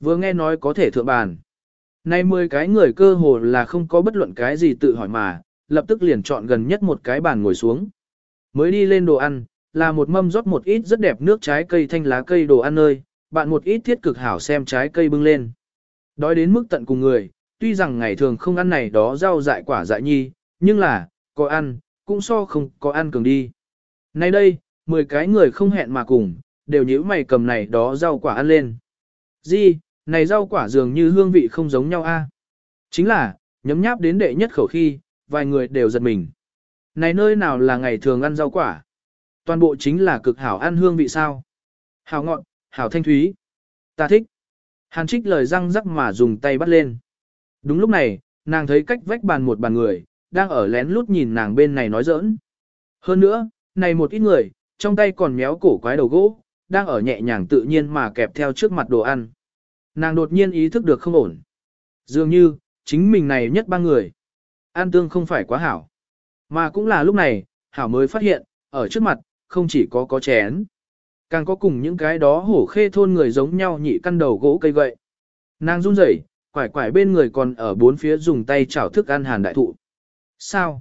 Vừa nghe nói có thể thượng bàn. Nay 10 cái người cơ hồ là không có bất luận cái gì tự hỏi mà, lập tức liền chọn gần nhất một cái bàn ngồi xuống. Mới đi lên đồ ăn, là một mâm rót một ít rất đẹp nước trái cây thanh lá cây đồ ăn nơi, bạn một ít thiết cực hảo xem trái cây bưng lên. Đói đến mức tận cùng người, tuy rằng ngày thường không ăn này đó rau dại quả dại nhi, nhưng là, có ăn, cũng so không có ăn cường đi. Nay đây, 10 cái người không hẹn mà cùng, đều nhíu mày cầm này đó rau quả ăn lên. Di, này rau quả dường như hương vị không giống nhau a. Chính là, nhấm nháp đến đệ nhất khẩu khi, vài người đều giật mình. Này nơi nào là ngày thường ăn rau quả? Toàn bộ chính là cực hảo ăn hương vị sao? Hảo ngọn, hảo thanh thúy. Ta thích. Hàn trích lời răng rắc mà dùng tay bắt lên. Đúng lúc này, nàng thấy cách vách bàn một bàn người, đang ở lén lút nhìn nàng bên này nói giỡn. Hơn nữa, này một ít người, trong tay còn méo cổ quái đầu gỗ, đang ở nhẹ nhàng tự nhiên mà kẹp theo trước mặt đồ ăn. Nàng đột nhiên ý thức được không ổn. Dường như, chính mình này nhất ba người. An tương không phải quá hảo. Mà cũng là lúc này, hảo mới phát hiện, ở trước mặt, không chỉ có có chén. Càng có cùng những cái đó hổ khê thôn người giống nhau nhị căn đầu gỗ cây gậy. Nàng run rẩy, quải quải bên người còn ở bốn phía dùng tay chảo thức ăn hàn đại thụ. Sao?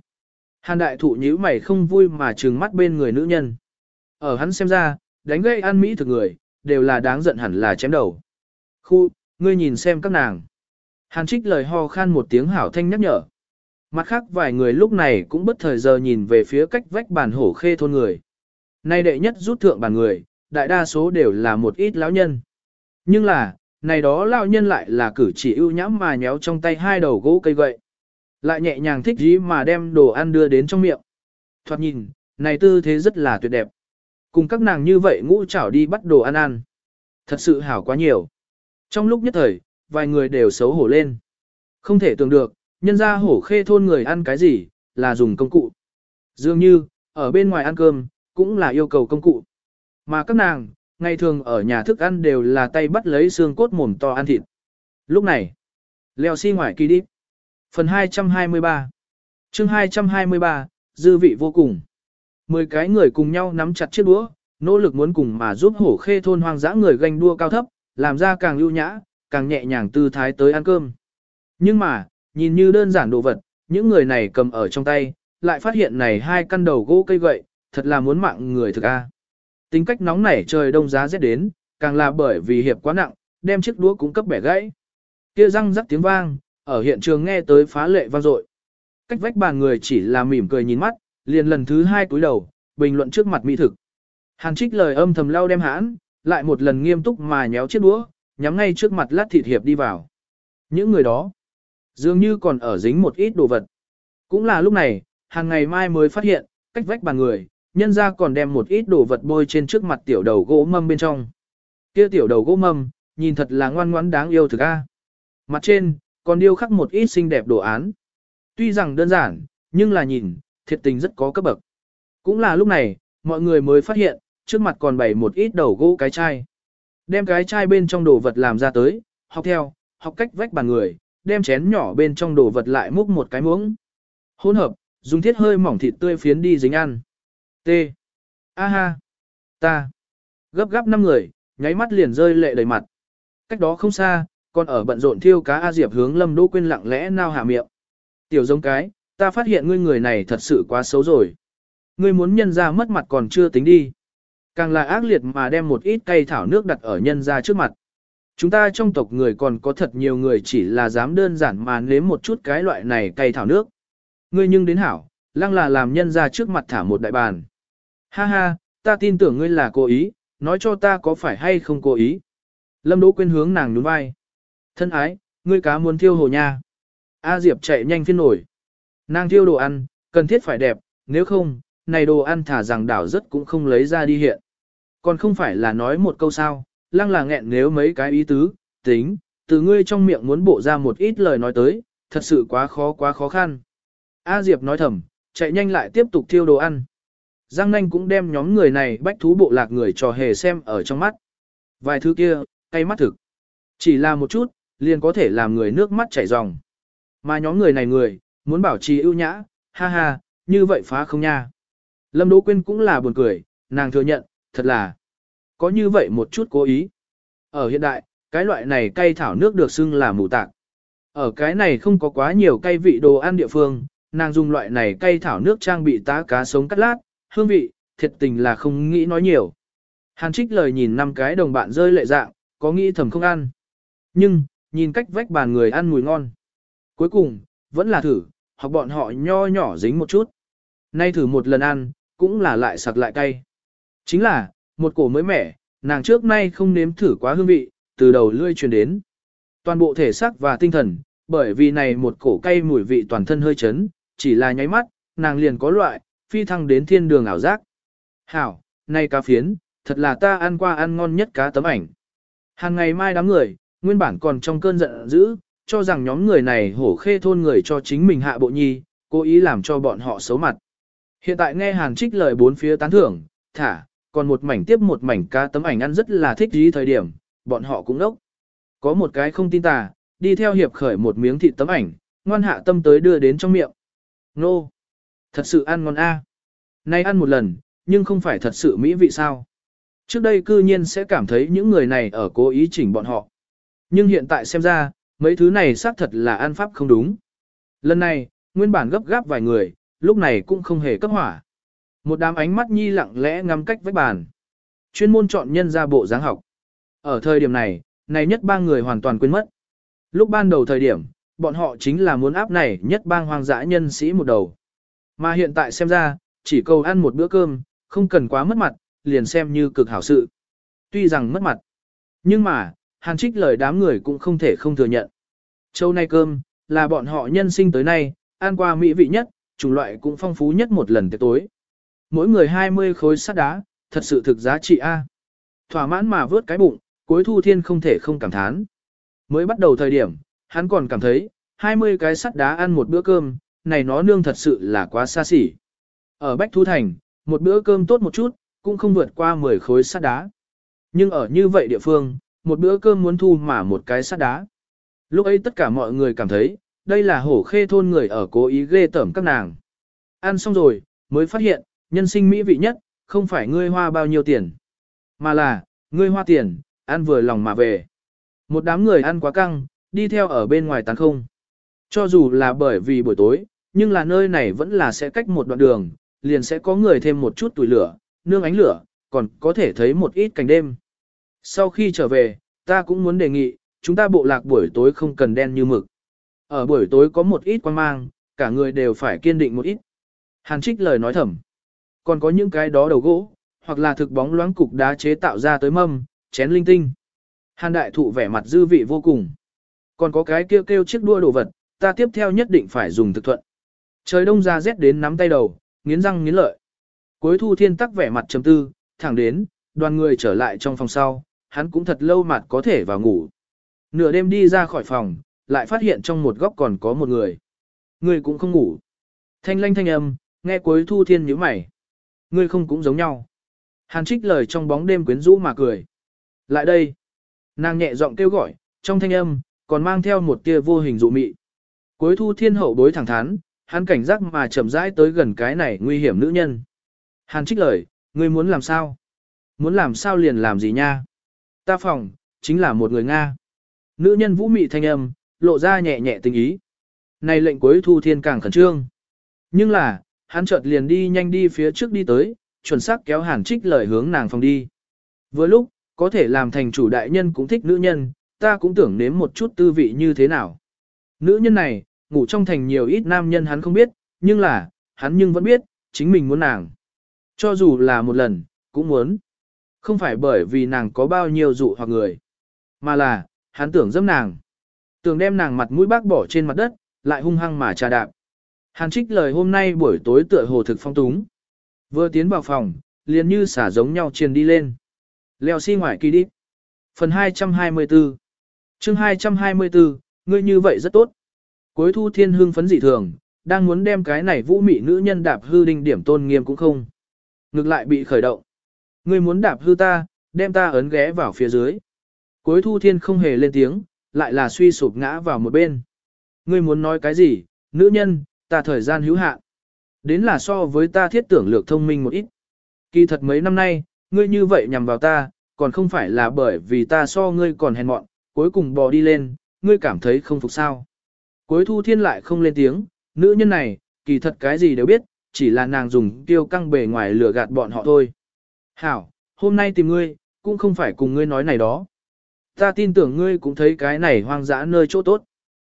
Hàn đại thụ nhíu mày không vui mà trừng mắt bên người nữ nhân. Ở hắn xem ra, đánh gây ăn mỹ thực người, đều là đáng giận hẳn là chém đầu. Khu, ngươi nhìn xem các nàng. Hàn trích lời ho khan một tiếng hảo thanh nhắc nhở. Mặt khác vài người lúc này cũng bất thời giờ nhìn về phía cách vách bàn hổ khê thôn người. Nay đệ nhất rút thượng bàn người, đại đa số đều là một ít lão nhân. Nhưng là, này đó lão nhân lại là cử chỉ ưu nhãm mà nhéo trong tay hai đầu gỗ cây gậy. Lại nhẹ nhàng thích dí mà đem đồ ăn đưa đến trong miệng. Thoạt nhìn, này tư thế rất là tuyệt đẹp. Cùng các nàng như vậy ngũ chảo đi bắt đồ ăn ăn. Thật sự hảo quá nhiều. Trong lúc nhất thời, vài người đều xấu hổ lên. Không thể tưởng được, nhân ra hổ khê thôn người ăn cái gì, là dùng công cụ. Dường như, ở bên ngoài ăn cơm, cũng là yêu cầu công cụ. Mà các nàng, ngày thường ở nhà thức ăn đều là tay bắt lấy xương cốt mồm to ăn thịt. Lúc này, leo xi si ngoài kỳ đi. Phần 223 chương 223, dư vị vô cùng. Mười cái người cùng nhau nắm chặt chiếc đũa, nỗ lực muốn cùng mà giúp hổ khê thôn hoang dã người ganh đua cao thấp, làm ra càng ưu nhã, càng nhẹ nhàng tư thái tới ăn cơm. Nhưng mà, nhìn như đơn giản đồ vật, những người này cầm ở trong tay, lại phát hiện này hai căn đầu gỗ cây gậy, thật là muốn mạng người thực a. Tính cách nóng nảy trời đông giá rét đến, càng là bởi vì hiệp quá nặng, đem chiếc đũa cũng cấp bẻ gãy. Kia răng rắc tiếng vang, ở hiện trường nghe tới phá lệ vang dội. Cách vách bàn người chỉ là mỉm cười nhìn mắt, liền lần thứ hai cúi đầu, bình luận trước mặt mỹ thực. Hàn trích lời âm thầm lau đem hãn, lại một lần nghiêm túc mà nhéo chiếc đũa, nhắm ngay trước mặt lát thịt hiệp đi vào. Những người đó, dường như còn ở dính một ít đồ vật. Cũng là lúc này, hàng ngày mai mới phát hiện, cách vách bàn người, nhân ra còn đem một ít đồ vật bôi trên trước mặt tiểu đầu gỗ mâm bên trong. Kia tiểu đầu gỗ mâm, nhìn thật là ngoan ngoãn đáng yêu thực a. Mặt trên, còn điêu khắc một ít xinh đẹp đồ án. Tuy rằng đơn giản, nhưng là nhìn, thiệt tình rất có cấp bậc. Cũng là lúc này, mọi người mới phát hiện, trước mặt còn bày một ít đầu gỗ cái chai. Đem cái chai bên trong đồ vật làm ra tới, học theo, học cách vách bàn người, đem chén nhỏ bên trong đồ vật lại múc một cái muỗng. Hỗn hợp, dùng thiết hơi mỏng thịt tươi phiến đi dính ăn. T. A ha. Ta. Gấp gáp năm người, nháy mắt liền rơi lệ đầy mặt. Cách đó không xa, còn ở bận rộn thiêu cá A Diệp hướng Lâm Đỗ Quyên lặng lẽ nao hạ miệng. Tiểu giống cái, ta phát hiện ngươi người này thật sự quá xấu rồi. Ngươi muốn nhân ra mất mặt còn chưa tính đi. Càng là ác liệt mà đem một ít cây thảo nước đặt ở nhân ra trước mặt. Chúng ta trong tộc người còn có thật nhiều người chỉ là dám đơn giản mà nếm một chút cái loại này cây thảo nước. Ngươi nhưng đến hảo, lăng là làm nhân ra trước mặt thả một đại bàn. Ha ha, ta tin tưởng ngươi là cố ý, nói cho ta có phải hay không cố ý. Lâm Đỗ Quyên hướng nàng nhún vai. Thân ái, ngươi cá muốn thiêu hồ nha. A Diệp chạy nhanh phiên nổi. Nàng thiêu đồ ăn, cần thiết phải đẹp, nếu không, này đồ ăn thả rằng đảo rất cũng không lấy ra đi hiện. Còn không phải là nói một câu sao, lăng là nghẹn nếu mấy cái ý tứ, tính, từ ngươi trong miệng muốn bộ ra một ít lời nói tới, thật sự quá khó quá khó khăn. A Diệp nói thầm, chạy nhanh lại tiếp tục thiêu đồ ăn. Giang nanh cũng đem nhóm người này bách thú bộ lạc người trò hề xem ở trong mắt. Vài thứ kia, cay mắt thực. Chỉ là một chút, liền có thể làm người nước mắt chảy ròng. Mà nhóm người này người, muốn bảo trì ưu nhã, ha ha, như vậy phá không nha. Lâm Đỗ Quyên cũng là buồn cười, nàng thừa nhận, thật là có như vậy một chút cố ý. Ở hiện đại, cái loại này cay thảo nước được xưng là mù tạc. Ở cái này không có quá nhiều cay vị đồ ăn địa phương, nàng dùng loại này cay thảo nước trang bị tá cá sống cắt lát, hương vị, thiệt tình là không nghĩ nói nhiều. Hàn trích lời nhìn năm cái đồng bạn rơi lệ dạng, có nghĩ thầm không ăn. Nhưng, nhìn cách vách bàn người ăn mùi ngon. Cuối cùng, vẫn là thử, hoặc bọn họ nho nhỏ dính một chút. Nay thử một lần ăn, cũng là lại sặc lại cay. Chính là, một cổ mới mẻ, nàng trước nay không nếm thử quá hương vị, từ đầu lươi truyền đến. Toàn bộ thể xác và tinh thần, bởi vì này một cổ cay mùi vị toàn thân hơi chấn, chỉ là nháy mắt, nàng liền có loại, phi thăng đến thiên đường ảo giác. Hảo, này cá phiến, thật là ta ăn qua ăn ngon nhất cá tấm ảnh. Hàng ngày mai đám người, nguyên bản còn trong cơn giận dữ, cho rằng nhóm người này hổ khê thôn người cho chính mình hạ bộ nhi, cố ý làm cho bọn họ xấu mặt. Hiện tại nghe hàng trích lời bốn phía tán thưởng, thả, còn một mảnh tiếp một mảnh cá tấm ảnh ăn rất là thích dí thời điểm, bọn họ cũng nốc Có một cái không tin tà, đi theo hiệp khởi một miếng thịt tấm ảnh, ngoan hạ tâm tới đưa đến trong miệng. Nô! Thật sự ăn ngon a. Nay ăn một lần, nhưng không phải thật sự mỹ vị sao. Trước đây cư nhiên sẽ cảm thấy những người này ở cố ý chỉnh bọn họ. Nhưng hiện tại xem ra, mấy thứ này xác thật là ăn pháp không đúng. Lần này, nguyên bản gấp gáp vài người, lúc này cũng không hề cấp hỏa. Một đám ánh mắt nhi lặng lẽ ngắm cách vách bàn. Chuyên môn chọn nhân ra bộ dáng học. Ở thời điểm này, này nhất ba người hoàn toàn quên mất. Lúc ban đầu thời điểm, bọn họ chính là muốn áp này nhất bang hoang dã nhân sĩ một đầu. Mà hiện tại xem ra, chỉ cầu ăn một bữa cơm, không cần quá mất mặt, liền xem như cực hảo sự. Tuy rằng mất mặt, nhưng mà, hàn trích lời đám người cũng không thể không thừa nhận. Châu nay cơm, là bọn họ nhân sinh tới nay, ăn qua mỹ vị nhất, chủng loại cũng phong phú nhất một lần tới tối. Mỗi người 20 khối sắt đá, thật sự thực giá trị A. Thỏa mãn mà vớt cái bụng, cuối thu thiên không thể không cảm thán. Mới bắt đầu thời điểm, hắn còn cảm thấy, 20 cái sắt đá ăn một bữa cơm, này nó nương thật sự là quá xa xỉ. Ở Bách Thu Thành, một bữa cơm tốt một chút, cũng không vượt qua 10 khối sắt đá. Nhưng ở như vậy địa phương, một bữa cơm muốn thu mà một cái sắt đá. Lúc ấy tất cả mọi người cảm thấy, đây là hổ khê thôn người ở cố ý ghê tởm các nàng. Ăn xong rồi, mới phát hiện, nhân sinh mỹ vị nhất, không phải ngươi hoa bao nhiêu tiền, mà là, ngươi hoa tiền, ăn vừa lòng mà về. Một đám người ăn quá căng, đi theo ở bên ngoài tán không. Cho dù là bởi vì buổi tối, nhưng là nơi này vẫn là sẽ cách một đoạn đường, liền sẽ có người thêm một chút tuổi lửa, nương ánh lửa, còn có thể thấy một ít cảnh đêm. Sau khi trở về, ta cũng muốn đề nghị, chúng ta bộ lạc buổi tối không cần đen như mực. Ở buổi tối có một ít quan mang, cả người đều phải kiên định một ít. Hàn trích lời nói thầm. Còn có những cái đó đầu gỗ, hoặc là thực bóng loáng cục đá chế tạo ra tới mâm, chén linh tinh. Hàn đại thụ vẻ mặt dư vị vô cùng. Còn có cái kêu kêu chiếc đua đồ vật, ta tiếp theo nhất định phải dùng thực thuận. Trời đông ra rét đến nắm tay đầu, nghiến răng nghiến lợi. Cuối thu thiên tắc vẻ mặt trầm tư, thẳng đến, đoàn người trở lại trong phòng sau, hắn cũng thật lâu mặt có thể vào ngủ. Nửa đêm đi ra khỏi phòng, lại phát hiện trong một góc còn có một người. Người cũng không ngủ. Thanh lanh thanh âm, nghe cuối thu thiên nhíu mày. Ngươi không cũng giống nhau. Hàn trích lời trong bóng đêm quyến rũ mà cười. Lại đây. Nàng nhẹ giọng kêu gọi, trong thanh âm, còn mang theo một tia vô hình dụ mị. Cuối thu thiên hậu bối thẳng thắn, hắn cảnh giác mà chậm rãi tới gần cái này nguy hiểm nữ nhân. Hàn trích lời, ngươi muốn làm sao? Muốn làm sao liền làm gì nha? Ta phòng, chính là một người Nga. Nữ nhân vũ mị thanh âm, lộ ra nhẹ nhẹ tình ý. Này lệnh cuối thu thiên càng khẩn trương. Nhưng là, hắn chợt liền đi nhanh đi phía trước đi tới, chuẩn xác kéo hàn trích lời hướng nàng phòng đi. Vừa lúc, có thể làm thành chủ đại nhân cũng thích nữ nhân, ta cũng tưởng nếm một chút tư vị như thế nào. Nữ nhân này, ngủ trong thành nhiều ít nam nhân hắn không biết, nhưng là, hắn nhưng vẫn biết, chính mình muốn nàng. Cho dù là một lần, cũng muốn. Không phải bởi vì nàng có bao nhiêu dụ hoặc người, mà là, hắn tưởng dâm nàng. Tưởng đem nàng mặt mũi bác bỏ trên mặt đất, lại hung hăng mà trà đạp. Hàn trích lời hôm nay buổi tối tựa hồ thực phong túng. Vừa tiến vào phòng, liền như xả giống nhau truyền đi lên. Leo xi si ngoài kỳ đi. Phần 224 chương 224, ngươi như vậy rất tốt. Cuối thu thiên hương phấn dị thường, đang muốn đem cái này vũ mị nữ nhân đạp hư đinh điểm tôn nghiêm cũng không. Ngược lại bị khởi động. Ngươi muốn đạp hư ta, đem ta ấn ghé vào phía dưới. Cuối thu thiên không hề lên tiếng, lại là suy sụp ngã vào một bên. Ngươi muốn nói cái gì, nữ nhân, ta thời gian hữu hạn. Đến là so với ta thiết tưởng lược thông minh một ít. Kỳ thật mấy năm nay, ngươi như vậy nhằm vào ta, còn không phải là bởi vì ta so ngươi còn hèn mọn, cuối cùng bò đi lên, ngươi cảm thấy không phục sao. Cuối thu thiên lại không lên tiếng, nữ nhân này, kỳ thật cái gì đều biết, chỉ là nàng dùng tiêu căng bề ngoài lừa gạt bọn họ thôi. Hảo, hôm nay tìm ngươi, cũng không phải cùng ngươi nói này đó. Ta tin tưởng ngươi cũng thấy cái này hoang dã nơi chỗ tốt.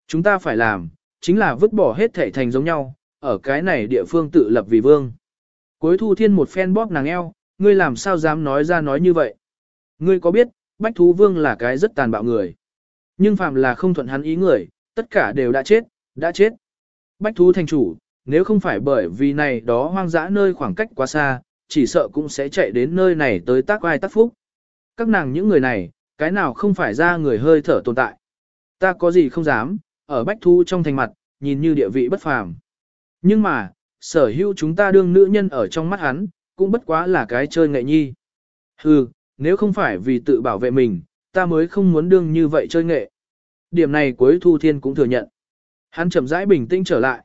Chúng ta phải làm, chính là vứt bỏ hết thể thành giống nhau, ở cái này địa phương tự lập vì vương. Cuối thu thiên một phen bóp nàng eo, ngươi làm sao dám nói ra nói như vậy. Ngươi có biết, bách thú vương là cái rất tàn bạo người. Nhưng phạm là không thuận hắn ý người, tất cả đều đã chết, đã chết. Bách thú thành chủ, nếu không phải bởi vì này đó hoang dã nơi khoảng cách quá xa, chỉ sợ cũng sẽ chạy đến nơi này tới tác ai tác phúc. Các nàng những người này, cái nào không phải ra người hơi thở tồn tại. Ta có gì không dám, ở bách thú trong thành mặt, nhìn như địa vị bất phàm. Nhưng mà, sở hữu chúng ta đương nữ nhân ở trong mắt hắn, cũng bất quá là cái chơi nghệ nhi. Hừ, nếu không phải vì tự bảo vệ mình, ta mới không muốn đương như vậy chơi nghệ. Điểm này cuối thu thiên cũng thừa nhận. Hắn chậm rãi bình tĩnh trở lại.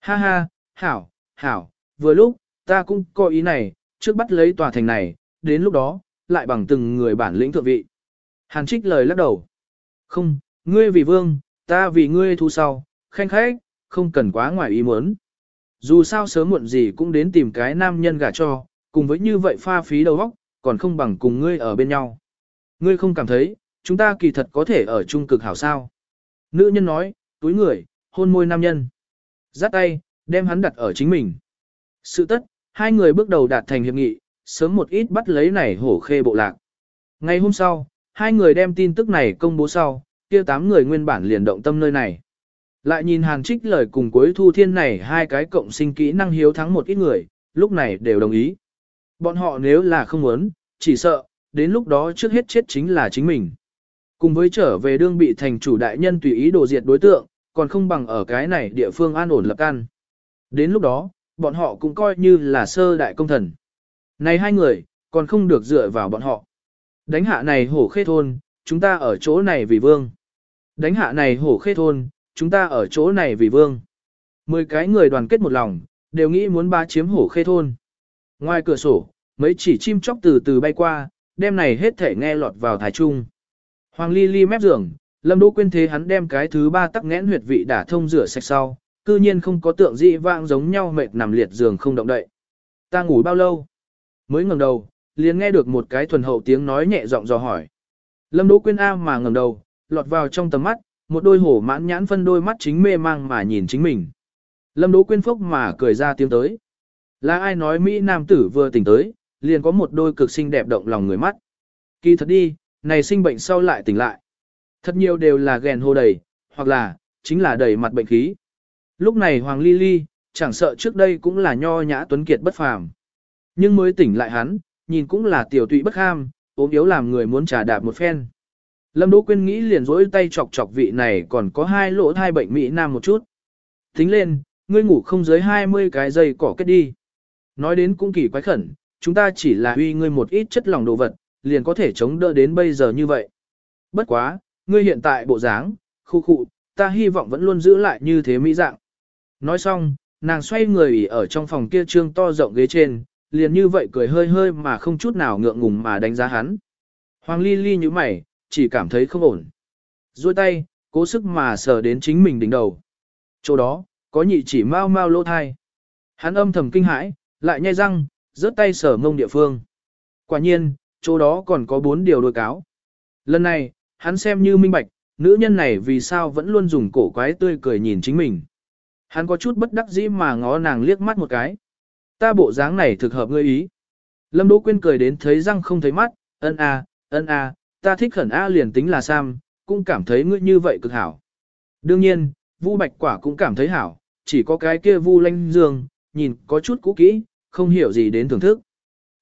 Ha ha, hảo, hảo, vừa lúc, ta cũng có ý này, trước bắt lấy tòa thành này, đến lúc đó, lại bằng từng người bản lĩnh thượng vị. Hàn trích lời lắc đầu. Không, ngươi vì vương, ta vì ngươi thu sau, khanh khách, không cần quá ngoài ý muốn. Dù sao sớm muộn gì cũng đến tìm cái nam nhân gả cho, cùng với như vậy pha phí đầu óc, còn không bằng cùng ngươi ở bên nhau. Ngươi không cảm thấy, chúng ta kỳ thật có thể ở chung cực hảo sao. Nữ nhân nói, túi người, hôn môi nam nhân. Giắt tay, đem hắn đặt ở chính mình. Sự tất, hai người bước đầu đạt thành hiệp nghị, sớm một ít bắt lấy này hổ khê bộ lạc. Ngày hôm sau, hai người đem tin tức này công bố sau, kia tám người nguyên bản liền động tâm nơi này. Lại nhìn hàn trích lời cùng cuối thu thiên này hai cái cộng sinh kỹ năng hiếu thắng một ít người, lúc này đều đồng ý. Bọn họ nếu là không muốn, chỉ sợ, đến lúc đó trước hết chết chính là chính mình. Cùng với trở về đương bị thành chủ đại nhân tùy ý đồ diệt đối tượng, còn không bằng ở cái này địa phương an ổn lập căn. Đến lúc đó, bọn họ cũng coi như là sơ đại công thần. Này hai người, còn không được dựa vào bọn họ. Đánh hạ này hổ khê thôn, chúng ta ở chỗ này vì vương. Đánh hạ này hổ khê thôn, chúng ta ở chỗ này vì vương. Mười cái người đoàn kết một lòng, đều nghĩ muốn ba chiếm hổ khê thôn. Ngoài cửa sổ, mấy chỉ chim chóc từ từ bay qua, đêm này hết thể nghe lọt vào thái trung. Hoàng ly ly mép giường, lâm đỗ Quyên thế hắn đem cái thứ ba tắc nghẽn huyệt vị đả thông rửa sạch sau, cư nhiên không có tượng dị vãng giống nhau mệt nằm liệt giường không động đậy. Ta ngủ bao lâu? Mới ngẩng đầu, liền nghe được một cái thuần hậu tiếng nói nhẹ giọng dò hỏi. Lâm Đỗ Quyên A mà ngẩng đầu, lọt vào trong tầm mắt, một đôi hổ mãn nhãn phân đôi mắt chính mê mang mà nhìn chính mình. Lâm Đỗ Quyên phốc mà cười ra tiếng tới. Là ai nói Mỹ Nam tử vừa tỉnh tới, liền có một đôi cực xinh đẹp động lòng người mắt. Kỳ thật đi, này sinh bệnh sau lại tỉnh lại. Thật nhiều đều là ghen hô đầy, hoặc là, chính là đầy mặt bệnh khí. Lúc này Hoàng Ly Ly, chẳng sợ trước đây cũng là nho nhã tuấn kiệt bất phàm. Nhưng mới tỉnh lại hắn, nhìn cũng là tiểu tụy bất ham, ốm yếu làm người muốn trà đạp một phen. Lâm Đỗ Quyên nghĩ liền rỗi tay chọc chọc vị này còn có hai lỗ thai bệnh Mỹ Nam một chút. Tính lên, ngươi ngủ không dưới 20 cái giây cỏ kết đi. Nói đến cũng kỳ quái khẩn, chúng ta chỉ là uy ngươi một ít chất lòng đồ vật, liền có thể chống đỡ đến bây giờ như vậy. Bất quá, ngươi hiện tại bộ dáng, khu khu, ta hy vọng vẫn luôn giữ lại như thế mỹ dạng. Nói xong, nàng xoay người ở trong phòng kia trương to rộng ghế trên, liền như vậy cười hơi hơi mà không chút nào ngượng ngùng mà đánh giá hắn. Hoàng Ly Ly như mày, chỉ cảm thấy không ổn. duỗi tay, cố sức mà sờ đến chính mình đỉnh đầu. Chỗ đó, có nhị chỉ mau mau lỗ thai. Hắn âm thầm kinh hãi, lại nhai răng, rớt tay sờ ngông địa phương. Quả nhiên, chỗ đó còn có bốn điều đôi cáo. Lần này, hắn xem như minh bạch, nữ nhân này vì sao vẫn luôn dùng cổ quái tươi cười nhìn chính mình. Hắn có chút bất đắc dĩ mà ngó nàng liếc mắt một cái. Ta bộ dáng này thực hợp ngươi ý. Lâm Đỗ Quyên cười đến thấy răng không thấy mắt, ân a, ân a, ta thích khẩn a liền tính là Sam, cũng cảm thấy ngươi như vậy cực hảo. Đương nhiên, Vu Bạch Quả cũng cảm thấy hảo, chỉ có cái kia Vu Lanh Dương, nhìn có chút cũ kỹ, không hiểu gì đến thưởng thức.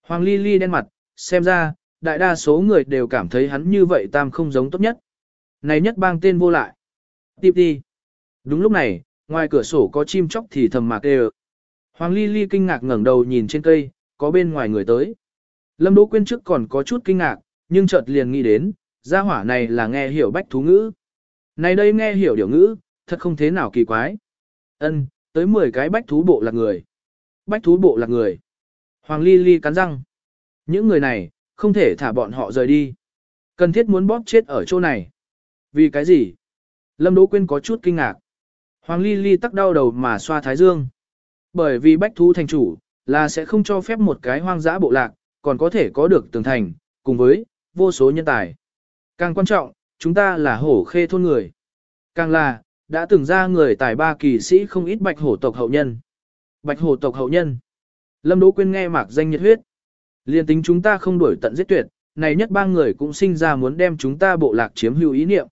Hoàng Ly Ly đen mặt, xem ra, đại đa số người đều cảm thấy hắn như vậy tam không giống tốt nhất. Này nhất bang tên vô lại. Tiếp đi. Đúng lúc này, ngoài cửa sổ có chim chóc thì thầm mạc đều. Hoàng Ly Ly kinh ngạc ngẩng đầu nhìn trên cây, có bên ngoài người tới. Lâm Đỗ Quyên trước còn có chút kinh ngạc, nhưng chợt liền nghĩ đến, gia hỏa này là nghe hiểu bách thú ngữ. Này đây nghe hiểu điều ngữ, thật không thế nào kỳ quái. Ân, tới 10 cái bách thú bộ là người. Bách thú bộ là người. Hoàng Ly Ly cắn răng. Những người này, không thể thả bọn họ rời đi. Cần thiết muốn bóp chết ở chỗ này. Vì cái gì? Lâm Đỗ Quyên có chút kinh ngạc. Hoàng Ly Ly tắc đau đầu mà xoa thái dương. Bởi vì bách thú thành chủ, là sẽ không cho phép một cái hoang dã bộ lạc, còn có thể có được tường thành, cùng với, vô số nhân tài. Càng quan trọng, chúng ta là hổ khê thôn người. Càng là, đã từng ra người tài ba kỳ sĩ không ít bạch hổ tộc hậu nhân. Bạch hổ tộc hậu nhân. Lâm Đỗ Quyên nghe mạc danh nhiệt huyết. Liên tính chúng ta không đuổi tận giết tuyệt, này nhất ba người cũng sinh ra muốn đem chúng ta bộ lạc chiếm hữu ý niệm.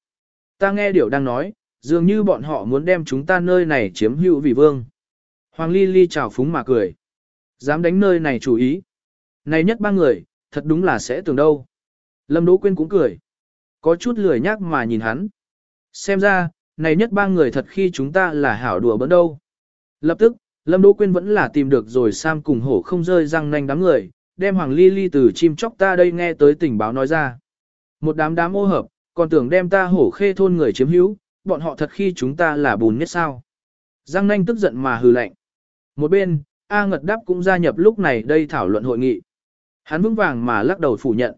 Ta nghe điều đang nói, dường như bọn họ muốn đem chúng ta nơi này chiếm hữu vì vương. Hoàng Ly Ly chào phúng mà cười. Dám đánh nơi này chủ ý. Này nhất ba người, thật đúng là sẽ tưởng đâu. Lâm Đỗ Quyên cũng cười. Có chút lười nhác mà nhìn hắn. Xem ra, này nhất ba người thật khi chúng ta là hảo đùa bỡn đâu. Lập tức, Lâm Đỗ Quyên vẫn là tìm được rồi Sam cùng hổ không rơi răng nanh đám người, đem Hoàng Ly Ly từ chim chóc ta đây nghe tới tình báo nói ra. Một đám đám ô hợp, còn tưởng đem ta hổ khê thôn người chiếm hữu, bọn họ thật khi chúng ta là bùn nhất sao. Giang nanh tức giận mà hừ lạnh. Một bên, A Ngật Đáp cũng gia nhập lúc này đây thảo luận hội nghị. Hắn vững vàng mà lắc đầu phủ nhận.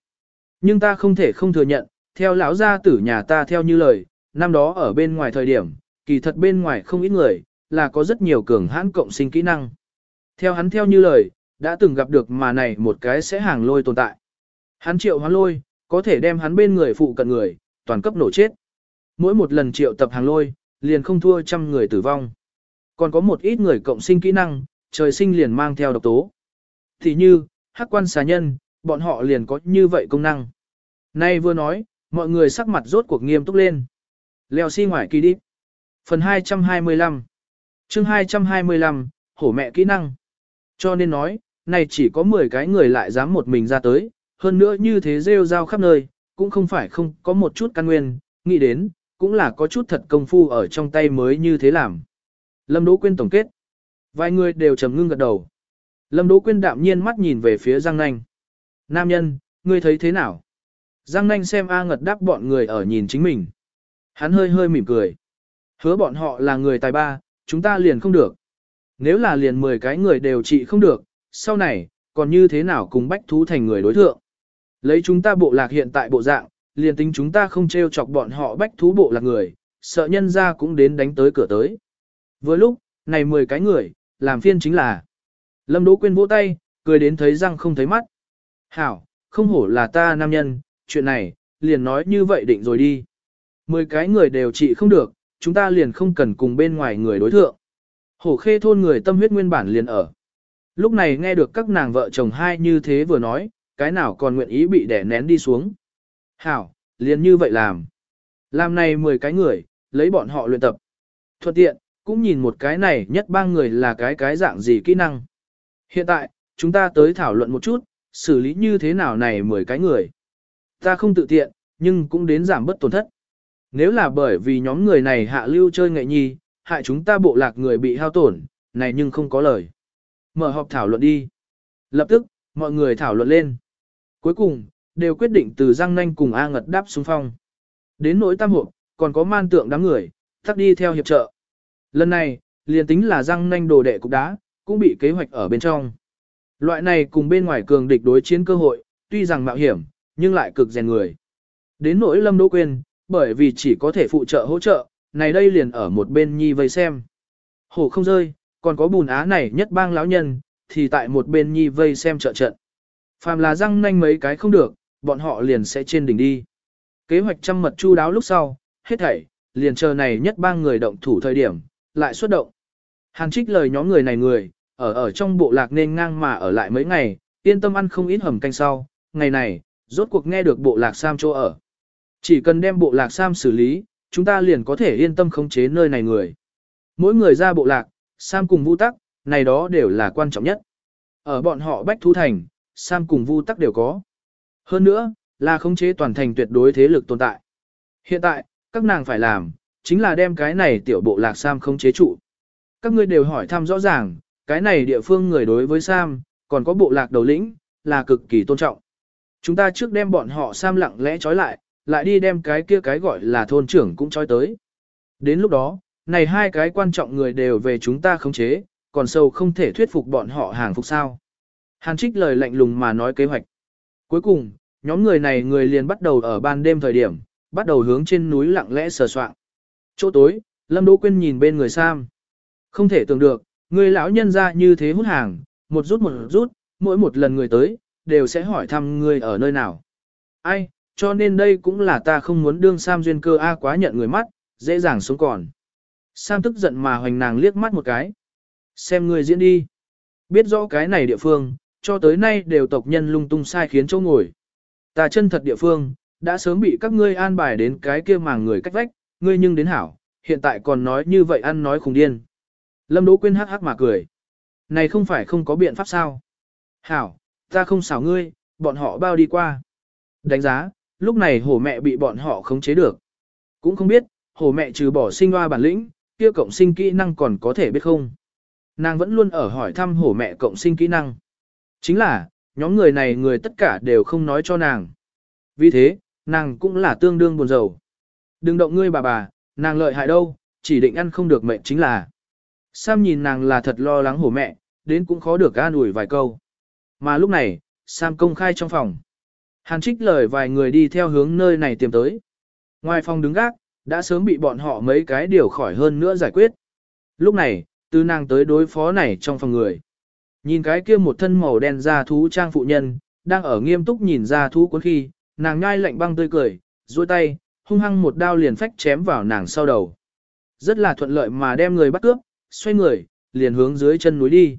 Nhưng ta không thể không thừa nhận, theo lão gia tử nhà ta theo như lời, năm đó ở bên ngoài thời điểm, kỳ thật bên ngoài không ít người, là có rất nhiều cường hãn cộng sinh kỹ năng. Theo hắn theo như lời, đã từng gặp được mà này một cái sẽ hàng lôi tồn tại. Hắn triệu hoán lôi, có thể đem hắn bên người phụ cận người, toàn cấp nổ chết. Mỗi một lần triệu tập hàng lôi, liền không thua trăm người tử vong. Còn có một ít người cộng sinh kỹ năng, trời sinh liền mang theo độc tố. Thì như, hắc quan xà nhân, bọn họ liền có như vậy công năng. Nay vừa nói, mọi người sắc mặt rốt cuộc nghiêm túc lên. Leo xi si ngoài kỳ đi. Phần 225 chương 225, hổ mẹ kỹ năng. Cho nên nói, này chỉ có 10 cái người lại dám một mình ra tới, hơn nữa như thế rêu rao khắp nơi, cũng không phải không có một chút căn nguyên, nghĩ đến, cũng là có chút thật công phu ở trong tay mới như thế làm. Lâm Đỗ Quyên tổng kết. Vài người đều trầm ngưng gật đầu. Lâm Đỗ Quyên đạm nhiên mắt nhìn về phía Giang Nanh. Nam nhân, ngươi thấy thế nào? Giang Nanh xem A ngật đáp bọn người ở nhìn chính mình. Hắn hơi hơi mỉm cười. Hứa bọn họ là người tài ba, chúng ta liền không được. Nếu là liền 10 cái người đều trị không được, sau này, còn như thế nào cùng bách thú thành người đối thượng? Lấy chúng ta bộ lạc hiện tại bộ dạng, liền tính chúng ta không treo chọc bọn họ bách thú bộ lạc người, sợ nhân ra cũng đến đánh tới cửa tới. Với lúc, này 10 cái người, làm phiên chính là. Lâm Đỗ Quyên vỗ tay, cười đến thấy răng không thấy mắt. Hảo, không hổ là ta nam nhân, chuyện này, liền nói như vậy định rồi đi. Mười cái người đều trị không được, chúng ta liền không cần cùng bên ngoài người đối thượng. Hổ khê thôn người tâm huyết nguyên bản liền ở. Lúc này nghe được các nàng vợ chồng hai như thế vừa nói, cái nào còn nguyện ý bị đẻ nén đi xuống. Hảo, liền như vậy làm. Làm này 10 cái người, lấy bọn họ luyện tập. Thuận tiện, cũng nhìn một cái này nhất ba người là cái cái dạng gì kỹ năng. Hiện tại, chúng ta tới thảo luận một chút, xử lý như thế nào này 10 cái người. Ta không tự tiện, nhưng cũng đến giảm bất tổn thất. Nếu là bởi vì nhóm người này hạ lưu chơi nghệ nhi, hại chúng ta bộ lạc người bị hao tổn, này nhưng không có lời. Mở họp thảo luận đi. Lập tức, mọi người thảo luận lên. Cuối cùng, đều quyết định từ Giang Nanh cùng A Ngật đáp xuống phong. Đến nỗi tam hộp, còn có man tượng đám người, thắc đi theo hiệp trợ. Lần này, liền tính là Giang Nanh đồ đệ cục đá, cũng bị kế hoạch ở bên trong. Loại này cùng bên ngoài cường địch đối chiến cơ hội, tuy rằng mạo hiểm, nhưng lại cực rèn người. Đến nỗi Lâm Đỗ Quyên, bởi vì chỉ có thể phụ trợ hỗ trợ, này đây liền ở một bên nhi vây xem. Hổ không rơi, còn có bùn á này nhất bang lão nhân, thì tại một bên nhi vây xem trợ trận. Phàm là răng nanh mấy cái không được, bọn họ liền sẽ trên đỉnh đi. Kế hoạch trăm mật chu đáo lúc sau, hết thảy, liền chờ này nhất bang người động thủ thời điểm, lại xuất động. Hàn trích lời nhóm người này người, ở ở trong bộ lạc nên ngang mà ở lại mấy ngày, yên tâm ăn không ít hầm canh sau, ngày này, rốt cuộc nghe được bộ lạc Sam chỗ ở. Chỉ cần đem bộ lạc Sam xử lý, chúng ta liền có thể yên tâm khống chế nơi này người. Mỗi người ra bộ lạc, Sam cùng Vu Tắc, này đó đều là quan trọng nhất. Ở bọn họ Bách Thu Thành, Sam cùng Vu Tắc đều có. Hơn nữa, là khống chế toàn thành tuyệt đối thế lực tồn tại. Hiện tại, các nàng phải làm, chính là đem cái này tiểu bộ lạc Sam khống chế trụ. Các ngươi đều hỏi thăm rõ ràng, cái này địa phương người đối với Sam, còn có bộ lạc đầu lĩnh, là cực kỳ tôn trọng. Chúng ta trước đem bọn họ Sam lặng lẽ trói lại, lại đi đem cái kia cái gọi là thôn trưởng cũng trói tới. Đến lúc đó, này hai cái quan trọng người đều về chúng ta khống chế, còn sâu không thể thuyết phục bọn họ hàng phục sao. Hàn trích lời lạnh lùng mà nói kế hoạch. Cuối cùng, nhóm người này người liền bắt đầu ở ban đêm thời điểm, bắt đầu hướng trên núi lặng lẽ sờ soạn. Chỗ tối, Lâm Đỗ Quyên nhìn bên người Sam. Không thể tưởng được, người lão nhân ra như thế hút hàng, một rút một rút, mỗi một lần người tới, đều sẽ hỏi thăm người ở nơi nào. Ai, cho nên đây cũng là ta không muốn đương Sam duyên cơ A quá nhận người mắt, dễ dàng sống còn. Sam tức giận mà hoành nàng liếc mắt một cái. Xem người diễn đi. Biết rõ cái này địa phương, cho tới nay đều tộc nhân lung tung sai khiến chỗ ngồi. Ta chân thật địa phương, đã sớm bị các ngươi an bài đến cái kia màng người cách vách, ngươi nhưng đến hảo, hiện tại còn nói như vậy ăn nói khùng điên. Lâm Đỗ Quyên hắc hắc mà cười. Này không phải không có biện pháp sao? Hảo, ta không xảo ngươi, bọn họ bao đi qua. Đánh giá, lúc này hổ mẹ bị bọn họ khống chế được. Cũng không biết, hổ mẹ trừ bỏ sinh hoa bản lĩnh, kia cộng sinh kỹ năng còn có thể biết không. Nàng vẫn luôn ở hỏi thăm hổ mẹ cộng sinh kỹ năng. Chính là, nhóm người này người tất cả đều không nói cho nàng. Vì thế, nàng cũng là tương đương buồn rầu. Đừng động ngươi bà bà, nàng lợi hại đâu, chỉ định ăn không được mệnh chính là. Sam nhìn nàng là thật lo lắng hổ mẹ, đến cũng khó được an ủi vài câu. Mà lúc này, Sam công khai trong phòng. Hàn trích lời vài người đi theo hướng nơi này tìm tới. Ngoài phòng đứng gác, đã sớm bị bọn họ mấy cái điều khỏi hơn nữa giải quyết. Lúc này, từ nàng tới đối phó này trong phòng người. Nhìn cái kia một thân màu đen da thú trang phụ nhân, đang ở nghiêm túc nhìn ra thú cuốn khi, nàng nhai lạnh băng tươi cười, duỗi tay, hung hăng một đao liền phách chém vào nàng sau đầu. Rất là thuận lợi mà đem người bắt cướp, xoay người, liền hướng dưới chân núi đi.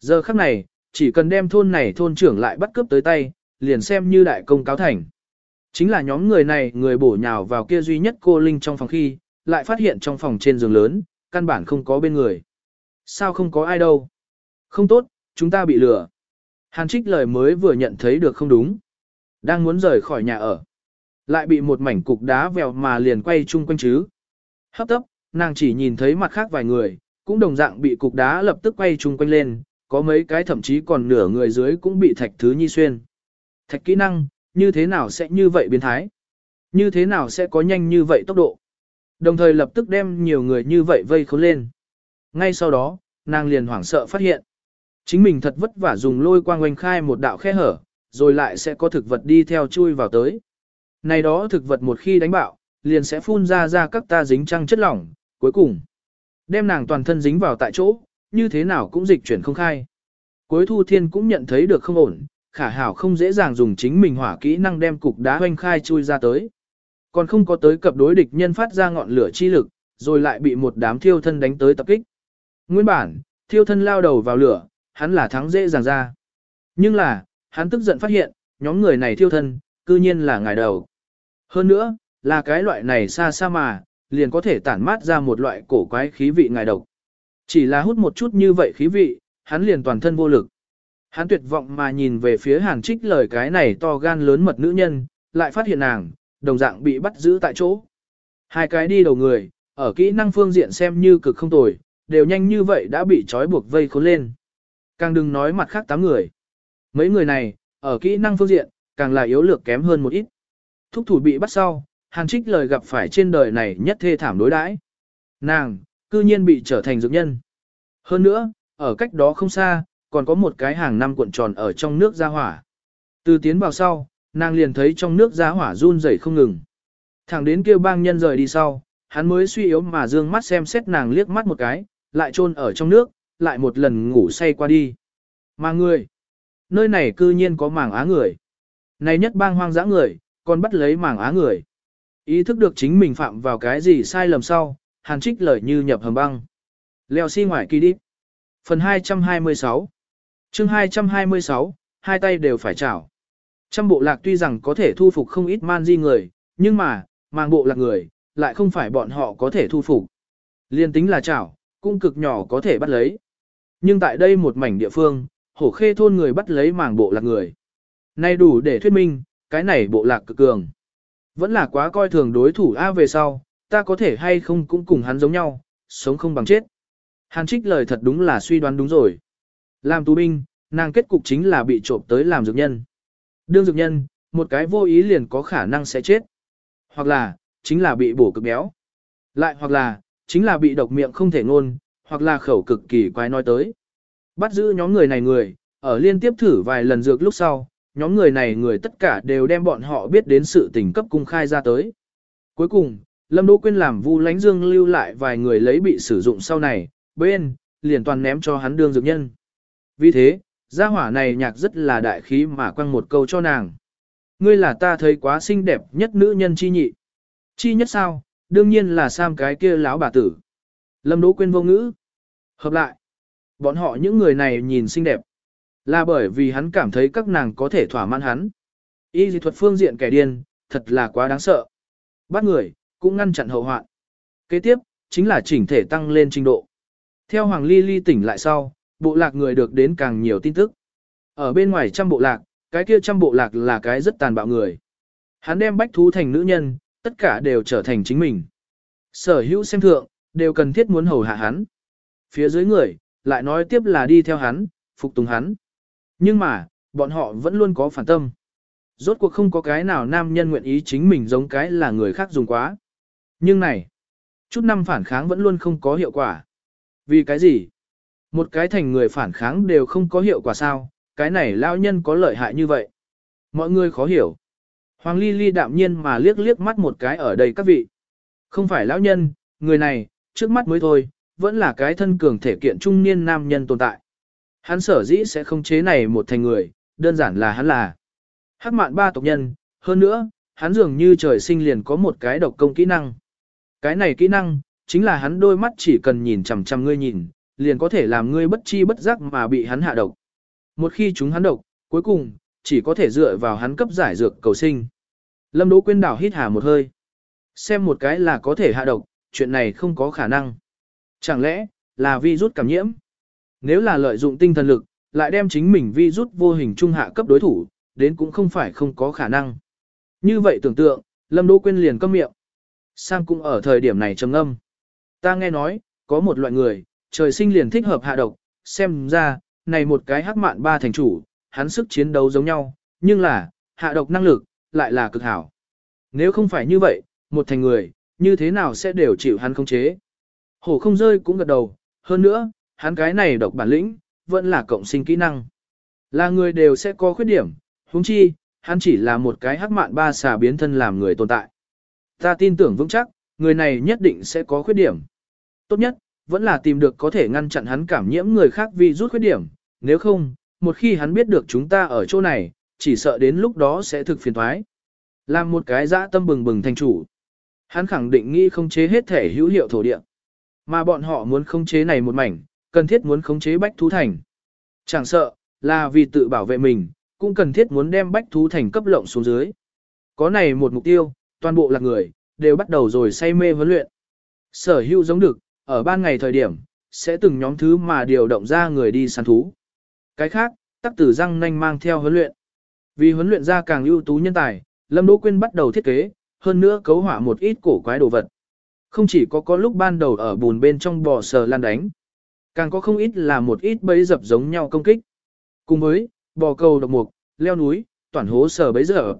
Giờ khắc này, chỉ cần đem thôn này thôn trưởng lại bắt cướp tới tay, liền xem như đại công cáo thành. Chính là nhóm người này người bổ nhào vào kia duy nhất cô Linh trong phòng khi, lại phát hiện trong phòng trên giường lớn, căn bản không có bên người. Sao không có ai đâu? Không tốt, chúng ta bị lừa. Hàn trích lời mới vừa nhận thấy được không đúng. Đang muốn rời khỏi nhà ở. Lại bị một mảnh cục đá vèo mà liền quay chung quanh chứ. Hấp tấp, nàng chỉ nhìn thấy mặt khác vài người, cũng đồng dạng bị cục đá lập tức quay chung quanh lên, có mấy cái thậm chí còn nửa người dưới cũng bị thạch thứ nhi xuyên. Thạch kỹ năng, như thế nào sẽ như vậy biến thái? Như thế nào sẽ có nhanh như vậy tốc độ? Đồng thời lập tức đem nhiều người như vậy vây khốn lên. Ngay sau đó, nàng liền hoảng sợ phát hiện. Chính mình thật vất vả dùng lôi quang oanh khai một đạo khe hở, rồi lại sẽ có thực vật đi theo chui vào tới. Này đó thực vật một khi đánh bạo, liền sẽ phun ra ra các ta dính trăng chất lỏng, cuối cùng đem nàng toàn thân dính vào tại chỗ, như thế nào cũng dịch chuyển không khai. Cuối thu thiên cũng nhận thấy được không ổn, khả hảo không dễ dàng dùng chính mình hỏa kỹ năng đem cục đá hoanh khai chui ra tới. Còn không có tới cập đối địch nhân phát ra ngọn lửa chi lực, rồi lại bị một đám thiêu thân đánh tới tập kích. Nguyên bản, thiêu thân lao đầu vào lửa, hắn là thắng dễ dàng ra. Nhưng là, hắn tức giận phát hiện, nhóm người này thiêu thân, cư nhiên là ngài đầu. Hơn nữa, là cái loại này xa xa mà, liền có thể tản mát ra một loại cổ quái khí vị ngài độc. Chỉ là hút một chút như vậy khí vị, hắn liền toàn thân vô lực. Hắn tuyệt vọng mà nhìn về phía hàn trích lời cái này to gan lớn mật nữ nhân, lại phát hiện nàng, đồng dạng bị bắt giữ tại chỗ. Hai cái đi đầu người, ở kỹ năng phương diện xem như cực không tồi, đều nhanh như vậy đã bị trói buộc vây khốn lên. Càng đừng nói mặt khác tám người. Mấy người này, ở kỹ năng phương diện, càng là yếu lược kém hơn một ít. Thúc thủ bị bắt sau, hàn trích lời gặp phải trên đời này nhất thê thảm đối đãi. Nàng, cư nhiên bị trở thành dược nhân. Hơn nữa, ở cách đó không xa, còn có một cái hàng năm cuộn tròn ở trong nước ra hỏa. Từ tiến vào sau, nàng liền thấy trong nước ra hỏa run rẩy không ngừng. Thẳng đến kêu bang nhân rời đi sau, hắn mới suy yếu mà dương mắt xem xét nàng liếc mắt một cái, lại chôn ở trong nước, lại một lần ngủ say qua đi. Mà người, nơi này cư nhiên có mảng á người. Này nhất bang hoang dã người, còn bắt lấy mảng á người. Ý thức được chính mình phạm vào cái gì sai lầm sau, hàn trích lời như nhập hầm băng. Leo xi si ngoài kỳ đi. Phần 226 chương 226, hai tay đều phải chảo. Trăm bộ lạc tuy rằng có thể thu phục không ít man di người, nhưng mà, mang bộ lạc người, lại không phải bọn họ có thể thu phục. Liên tính là chảo, cũng cực nhỏ có thể bắt lấy. Nhưng tại đây một mảnh địa phương, hổ khê thôn người bắt lấy màng bộ lạc người. Nay đủ để thuyết minh, cái này bộ lạc cực cường. Vẫn là quá coi thường đối thủ A về sau, ta có thể hay không cũng cùng hắn giống nhau, sống không bằng chết. Hàn trích lời thật đúng là suy đoán đúng rồi. Làm tù binh, nàng kết cục chính là bị trộm tới làm dược nhân. Đương dược nhân, một cái vô ý liền có khả năng sẽ chết. Hoặc là, chính là bị bổ cực béo. Lại hoặc là, chính là bị độc miệng không thể ngôn, hoặc là khẩu cực kỳ quái nói tới. Bắt giữ nhóm người này người, ở liên tiếp thử vài lần dược lúc sau, nhóm người này người tất cả đều đem bọn họ biết đến sự tình cấp cung khai ra tới. Cuối cùng, Lâm Đỗ Quyên làm Vu Lánh Dương lưu lại vài người lấy bị sử dụng sau này, bên, liền toàn ném cho hắn đương dược nhân. Vì thế, gia hỏa này nhạc rất là đại khí mà quăng một câu cho nàng. Ngươi là ta thấy quá xinh đẹp nhất nữ nhân chi nhị. Chi nhất sao, đương nhiên là Sam cái kia lão bà tử. Lâm Đỗ Quyên vô ngữ. Hợp lại, bọn họ những người này nhìn xinh đẹp. Là bởi vì hắn cảm thấy các nàng có thể thỏa mãn hắn. Y dị thuật phương diện kẻ điên, thật là quá đáng sợ. Bắt người, cũng ngăn chặn hậu hoạn. Kế tiếp, chính là chỉnh thể tăng lên trình độ. Theo Hoàng Ly Ly tỉnh lại sau, bộ lạc người được đến càng nhiều tin tức. Ở bên ngoài trăm bộ lạc, cái kia trăm bộ lạc là cái rất tàn bạo người. Hắn đem bách thú thành nữ nhân, tất cả đều trở thành chính mình. Sở hữu xem thượng, đều cần thiết muốn hầu hạ hắn. Phía dưới người, lại nói tiếp là đi theo hắn, phục tùng hắn. Nhưng mà, bọn họ vẫn luôn có phản tâm. Rốt cuộc không có cái nào nam nhân nguyện ý chính mình giống cái là người khác dùng quá. Nhưng này, chút năm phản kháng vẫn luôn không có hiệu quả. Vì cái gì? Một cái thành người phản kháng đều không có hiệu quả sao, cái này lao nhân có lợi hại như vậy. Mọi người khó hiểu. Hoàng Ly Ly đạm nhiên mà liếc liếc mắt một cái ở đây các vị. Không phải lão nhân, người này, trước mắt mới thôi, vẫn là cái thân cường thể kiện trung niên nam nhân tồn tại. Hắn sở dĩ sẽ không chế này một thành người, đơn giản là hắn là hắc mạn ba tộc nhân, hơn nữa, hắn dường như trời sinh liền có một cái độc công kỹ năng. Cái này kỹ năng, chính là hắn đôi mắt chỉ cần nhìn chằm chằm ngươi nhìn, liền có thể làm ngươi bất chi bất giác mà bị hắn hạ độc. Một khi chúng hắn độc, cuối cùng, chỉ có thể dựa vào hắn cấp giải dược cầu sinh. Lâm Đỗ Quyên đảo hít hà một hơi. Xem một cái là có thể hạ độc, chuyện này không có khả năng. Chẳng lẽ, là vi rút cảm nhiễm? Nếu là lợi dụng tinh thần lực, lại đem chính mình vi rút vô hình trung hạ cấp đối thủ, đến cũng không phải không có khả năng. Như vậy tưởng tượng, Lâm Đỗ Quyên liền câm miệng. Sang cũng ở thời điểm này trầm âm. Ta nghe nói, có một loại người, trời sinh liền thích hợp hạ độc, xem ra, này một cái hắc mạn ba thành chủ, hắn sức chiến đấu giống nhau, nhưng là, hạ độc năng lực, lại là cực hảo. Nếu không phải như vậy, một thành người, như thế nào sẽ đều chịu hắn khống chế. Hổ không rơi cũng gật đầu, hơn nữa, hắn cái này độc bản lĩnh, vẫn là cộng sinh kỹ năng. Là người đều sẽ có khuyết điểm, huống chi, hắn chỉ là một cái hắc mạn ba xà biến thân làm người tồn tại. Ta tin tưởng vững chắc, người này nhất định sẽ có khuyết điểm. Tốt nhất, vẫn là tìm được có thể ngăn chặn hắn cảm nhiễm người khác vì rút khuyết điểm, nếu không, một khi hắn biết được chúng ta ở chỗ này, chỉ sợ đến lúc đó sẽ thực phiền thoái. Làm một cái dã tâm bừng bừng thành chủ. Hắn khẳng định nghĩ không chế hết thể hữu hiệu thổ địa. Mà bọn họ muốn không chế này một mảnh, cần thiết muốn khống chế bách thú thành. Chẳng sợ, là vì tự bảo vệ mình, cũng cần thiết muốn đem bách thú thành cấp lộng xuống dưới. Có này một mục tiêu, toàn bộ là người, đều bắt đầu rồi say mê huấn luyện. Sở hữu giống được, ở ban ngày thời điểm, sẽ từng nhóm thứ mà điều động ra người đi săn thú. Cái khác, tắc tử răng nanh mang theo huấn luyện. Vì huấn luyện ra càng ưu tú nhân tài, Lâm Đỗ Quyên bắt đầu thiết kế, hơn nữa cấu hỏa một ít cổ quái đồ vật. Không chỉ có có lúc ban đầu ở bùn bên trong bò sờ lan đánh, càng có không ít là một ít bẫy dập giống nhau công kích. Cùng với, bò cầu độc mục, leo núi, toàn hố sờ bấy giờ.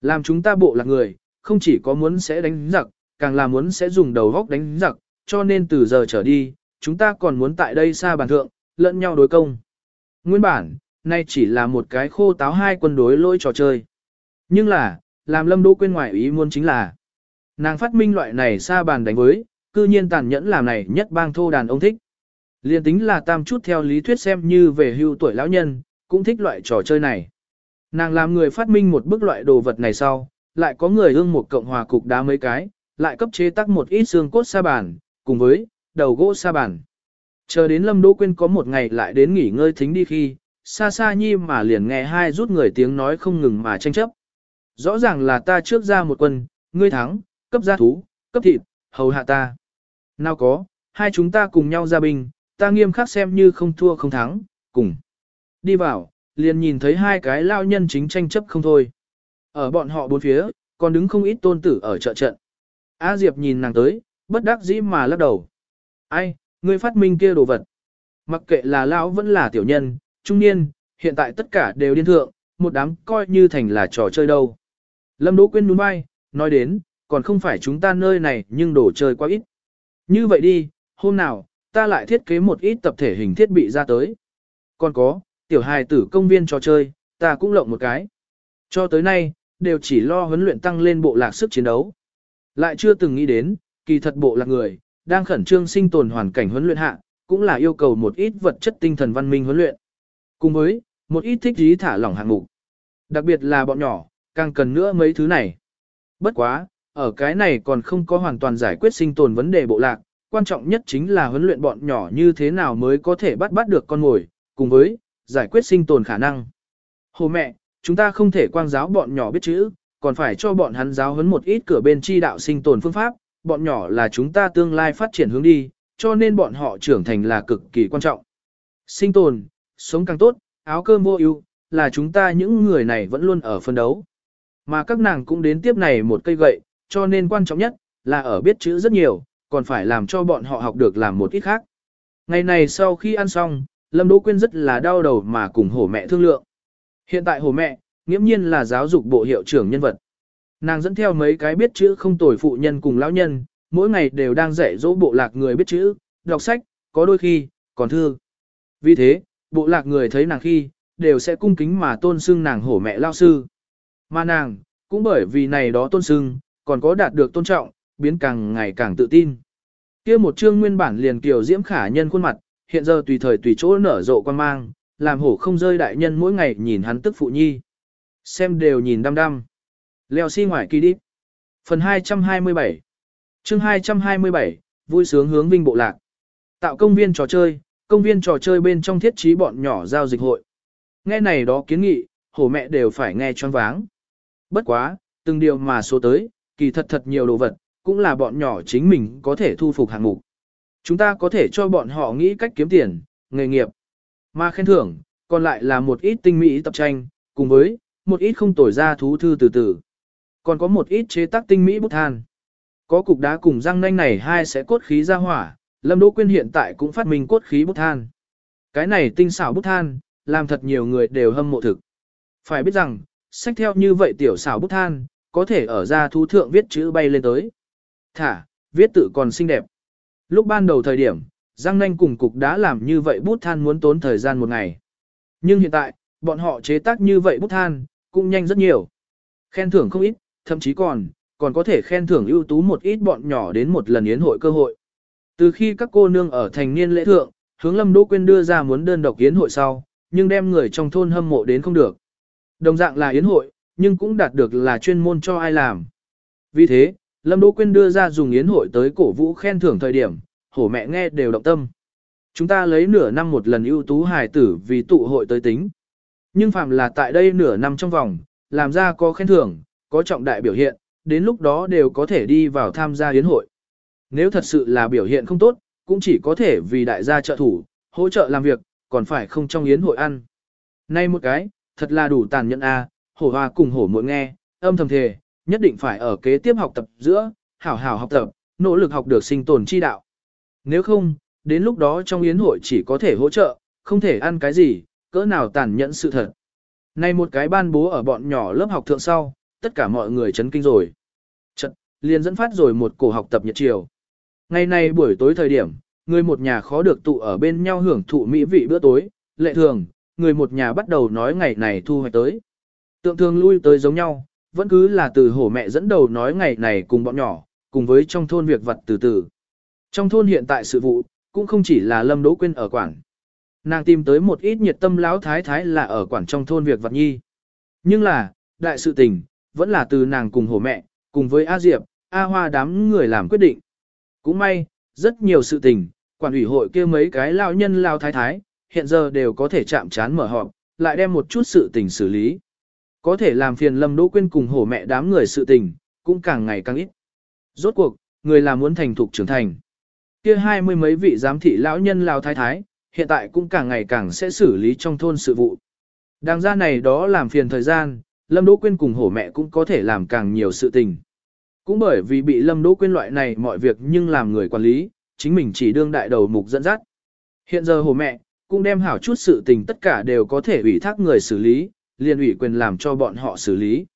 Làm chúng ta bộ lạc người, không chỉ có muốn sẽ đánh giặc, càng là muốn sẽ dùng đầu góc đánh giặc, cho nên từ giờ trở đi, chúng ta còn muốn tại đây xa bàn thượng, lẫn nhau đối công. Nguyên bản, nay chỉ là một cái khô táo hai quân đối lôi trò chơi. Nhưng là, làm lâm đỗ quên ngoại ý muốn chính là, nàng phát minh loại này xa bàn đánh với, cư nhiên tàn nhẫn làm này nhất bang thô đàn ông thích. Liên tính là tam chút theo lý thuyết xem như về hưu tuổi lão nhân, cũng thích loại trò chơi này. Nàng làm người phát minh một bức loại đồ vật này sau, lại có người ương một cộng hòa cục đá mấy cái, lại cấp chế tác một ít xương cốt sa bàn, cùng với đầu gỗ sa bàn. Chờ đến Lâm Đỗ Quyên có một ngày lại đến nghỉ ngơi thính đi khi, xa xa nhi mà liền nghe hai rút người tiếng nói không ngừng mà tranh chấp. Rõ ràng là ta trước ra một quân, ngươi thắng, cấp gia thú, cấp thịt, hầu hạ ta. Nào có, hai chúng ta cùng nhau ra binh, ta nghiêm khắc xem như không thua không thắng, cùng. Đi vào, liền nhìn thấy hai cái lao nhân chính tranh chấp không thôi. Ở bọn họ bốn phía, còn đứng không ít tôn tử ở chợ trận. A Diệp nhìn nàng tới, bất đắc dĩ mà lắc đầu. Ai, ngươi phát minh kia đồ vật. Mặc kệ là lão vẫn là tiểu nhân, trung niên, hiện tại tất cả đều điên thượng, một đám coi như thành là trò chơi đâu. Lâm Đỗ Quyên nhún vai, nói đến, còn không phải chúng ta nơi này nhưng đồ chơi quá ít. Như vậy đi, hôm nào, ta lại thiết kế một ít tập thể hình thiết bị ra tới. Còn có, tiểu hài tử công viên trò chơi, ta cũng lộng một cái. Cho tới nay, đều chỉ lo huấn luyện tăng lên bộ lạc sức chiến đấu. Lại chưa từng nghĩ đến, kỳ thật bộ lạc người, đang khẩn trương sinh tồn hoàn cảnh huấn luyện hạ, cũng là yêu cầu một ít vật chất tinh thần văn minh huấn luyện. Cùng với, một ít thích trí thả lỏng hạng mục. Đặc biệt là bọn nhỏ, càng cần nữa mấy thứ này. Bất quá, ở cái này còn không có hoàn toàn giải quyết sinh tồn vấn đề bộ lạc, quan trọng nhất chính là huấn luyện bọn nhỏ như thế nào mới có thể bắt bắt được con mồi, cùng với giải quyết sinh tồn khả năng. Hồ mẹ, chúng ta không thể quang giáo bọn nhỏ biết chữ, còn phải cho bọn hắn giáo huấn một ít cửa bên chi đạo sinh tồn phương pháp, bọn nhỏ là chúng ta tương lai phát triển hướng đi, cho nên bọn họ trưởng thành là cực kỳ quan trọng. Sinh tồn, sống càng tốt, áo cơm vô ưu, là chúng ta những người này vẫn luôn ở phân đấu. Mà các nàng cũng đến tiếp này một cây gậy, cho nên quan trọng nhất là ở biết chữ rất nhiều, còn phải làm cho bọn họ học được làm một ít khác. Ngày này sau khi ăn xong, Lâm Đỗ Quyên rất là đau đầu mà cùng hổ mẹ thương lượng. Hiện tại hổ mẹ, nghiễm nhiên là giáo dục bộ hiệu trưởng nhân vật. Nàng dẫn theo mấy cái biết chữ không tồi phụ nhân cùng lão nhân, mỗi ngày đều đang dạy dỗ bộ lạc người biết chữ, đọc sách, có đôi khi, còn thư. Vì thế, bộ lạc người thấy nàng khi, đều sẽ cung kính mà tôn sưng nàng hổ mẹ lao sư. Mà nàng, cũng bởi vì này đó tôn sưng còn có đạt được tôn trọng, biến càng ngày càng tự tin. kia một chương nguyên bản liền kiều diễm khả nhân khuôn mặt, hiện giờ tùy thời tùy chỗ nở rộ quan mang, làm hổ không rơi đại nhân mỗi ngày nhìn hắn tức phụ nhi. Xem đều nhìn đăm đăm. Leo xi si ngoài kỳ đi. Phần 227 chương 227, vui sướng hướng vinh bộ lạc. Tạo công viên trò chơi, công viên trò chơi bên trong thiết trí bọn nhỏ giao dịch hội. Nghe này đó kiến nghị, hổ mẹ đều phải nghe choáng váng. Bất quá, từng điều mà số tới, kỳ thật thật nhiều đồ vật, cũng là bọn nhỏ chính mình có thể thu phục hạng mục. Chúng ta có thể cho bọn họ nghĩ cách kiếm tiền, nghề nghiệp. Mà khen thưởng, còn lại là một ít tinh mỹ tập tranh, cùng với một ít không tồi ra thú thư từ từ. Còn có một ít chế tác tinh mỹ bút than. Có cục đá cùng răng nanh này hai sẽ cốt khí ra hỏa, Lâm Đỗ Quyên hiện tại cũng phát minh cốt khí bút than. Cái này tinh xảo bút than, làm thật nhiều người đều hâm mộ thực. Phải biết rằng, sách theo như vậy tiểu xảo bút than, có thể ở ra thú thượng viết chữ bay lên tới. Thả, viết tự còn xinh đẹp. Lúc ban đầu thời điểm, Giang Nanh cùng cục đã làm như vậy bút than muốn tốn thời gian một ngày. Nhưng hiện tại, bọn họ chế tác như vậy bút than, cũng nhanh rất nhiều. Khen thưởng không ít, thậm chí còn, còn có thể khen thưởng ưu tú một ít bọn nhỏ đến một lần yến hội cơ hội. Từ khi các cô nương ở thành niên lễ thượng, hướng Lâm Đỗ Quyên đưa ra muốn đơn độc yến hội sau, nhưng đem người trong thôn hâm mộ đến không được. Đồng dạng là yến hội, nhưng cũng đạt được là chuyên môn cho ai làm. Vì thế, Lâm Đỗ Quyên đưa ra dùng yến hội tới cổ vũ khen thưởng thời điểm, hổ mẹ nghe đều động tâm. Chúng ta lấy nửa năm một lần ưu tú hài tử vì tụ hội tới tính. Nhưng phạm là tại đây nửa năm trong vòng, làm ra có khen thưởng, có trọng đại biểu hiện, đến lúc đó đều có thể đi vào tham gia yến hội. Nếu thật sự là biểu hiện không tốt, cũng chỉ có thể vì đại gia trợ thủ, hỗ trợ làm việc, còn phải không trong yến hội ăn. Nay một cái, thật là đủ tàn nhẫn a, hổ hoa cùng hổ muội nghe, âm thầm thề, nhất định phải ở kế tiếp học tập giữa, hảo hảo học tập, nỗ lực học được sinh tồn chi đạo. Nếu không, đến lúc đó trong yến hội chỉ có thể hỗ trợ, không thể ăn cái gì, cỡ nào tàn nhẫn sự thật. Nay một cái ban bố ở bọn nhỏ lớp học thượng sau, tất cả mọi người chấn kinh rồi. Chật, liền dẫn phát rồi một cổ học tập nhật chiều. Ngày nay buổi tối thời điểm, người một nhà khó được tụ ở bên nhau hưởng thụ mỹ vị bữa tối, lệ thường, người một nhà bắt đầu nói ngày này thu hoạch tới. Tượng thường lui tới giống nhau, vẫn cứ là từ hổ mẹ dẫn đầu nói ngày này cùng bọn nhỏ, cùng với trong thôn việc vật từ từ. Trong thôn hiện tại sự vụ, cũng không chỉ là Lâm Đỗ Quyên ở quản. Nàng tìm tới một ít nhiệt tâm lão thái thái là ở quản trong thôn việc vật nhi. Nhưng là, đại sự tình, vẫn là từ nàng cùng hổ mẹ, cùng với A Diệp, A Hoa đám người làm quyết định. Cũng may, rất nhiều sự tình, quản ủy hội kia mấy cái lão nhân lao thái thái, hiện giờ đều có thể chạm chán mở họp, lại đem một chút sự tình xử lý. Có thể làm phiền Lâm Đỗ Quyên cùng hổ mẹ đám người sự tình, cũng càng ngày càng ít. Rốt cuộc, người là muốn thành thục trưởng thành. Kia hai mươi mấy vị giám thị lão nhân lão thái thái, hiện tại cũng càng ngày càng sẽ xử lý trong thôn sự vụ. Đang ra này đó làm phiền thời gian, Lâm Đỗ Quyên cùng hổ mẹ cũng có thể làm càng nhiều sự tình. Cũng bởi vì bị Lâm Đỗ Quyên loại này mọi việc nhưng làm người quản lý, chính mình chỉ đương đại đầu mục dẫn dắt. Hiện giờ hổ mẹ, cũng đem hảo chút sự tình tất cả đều có thể ủy thác người xử lý, liền ủy quyền làm cho bọn họ xử lý.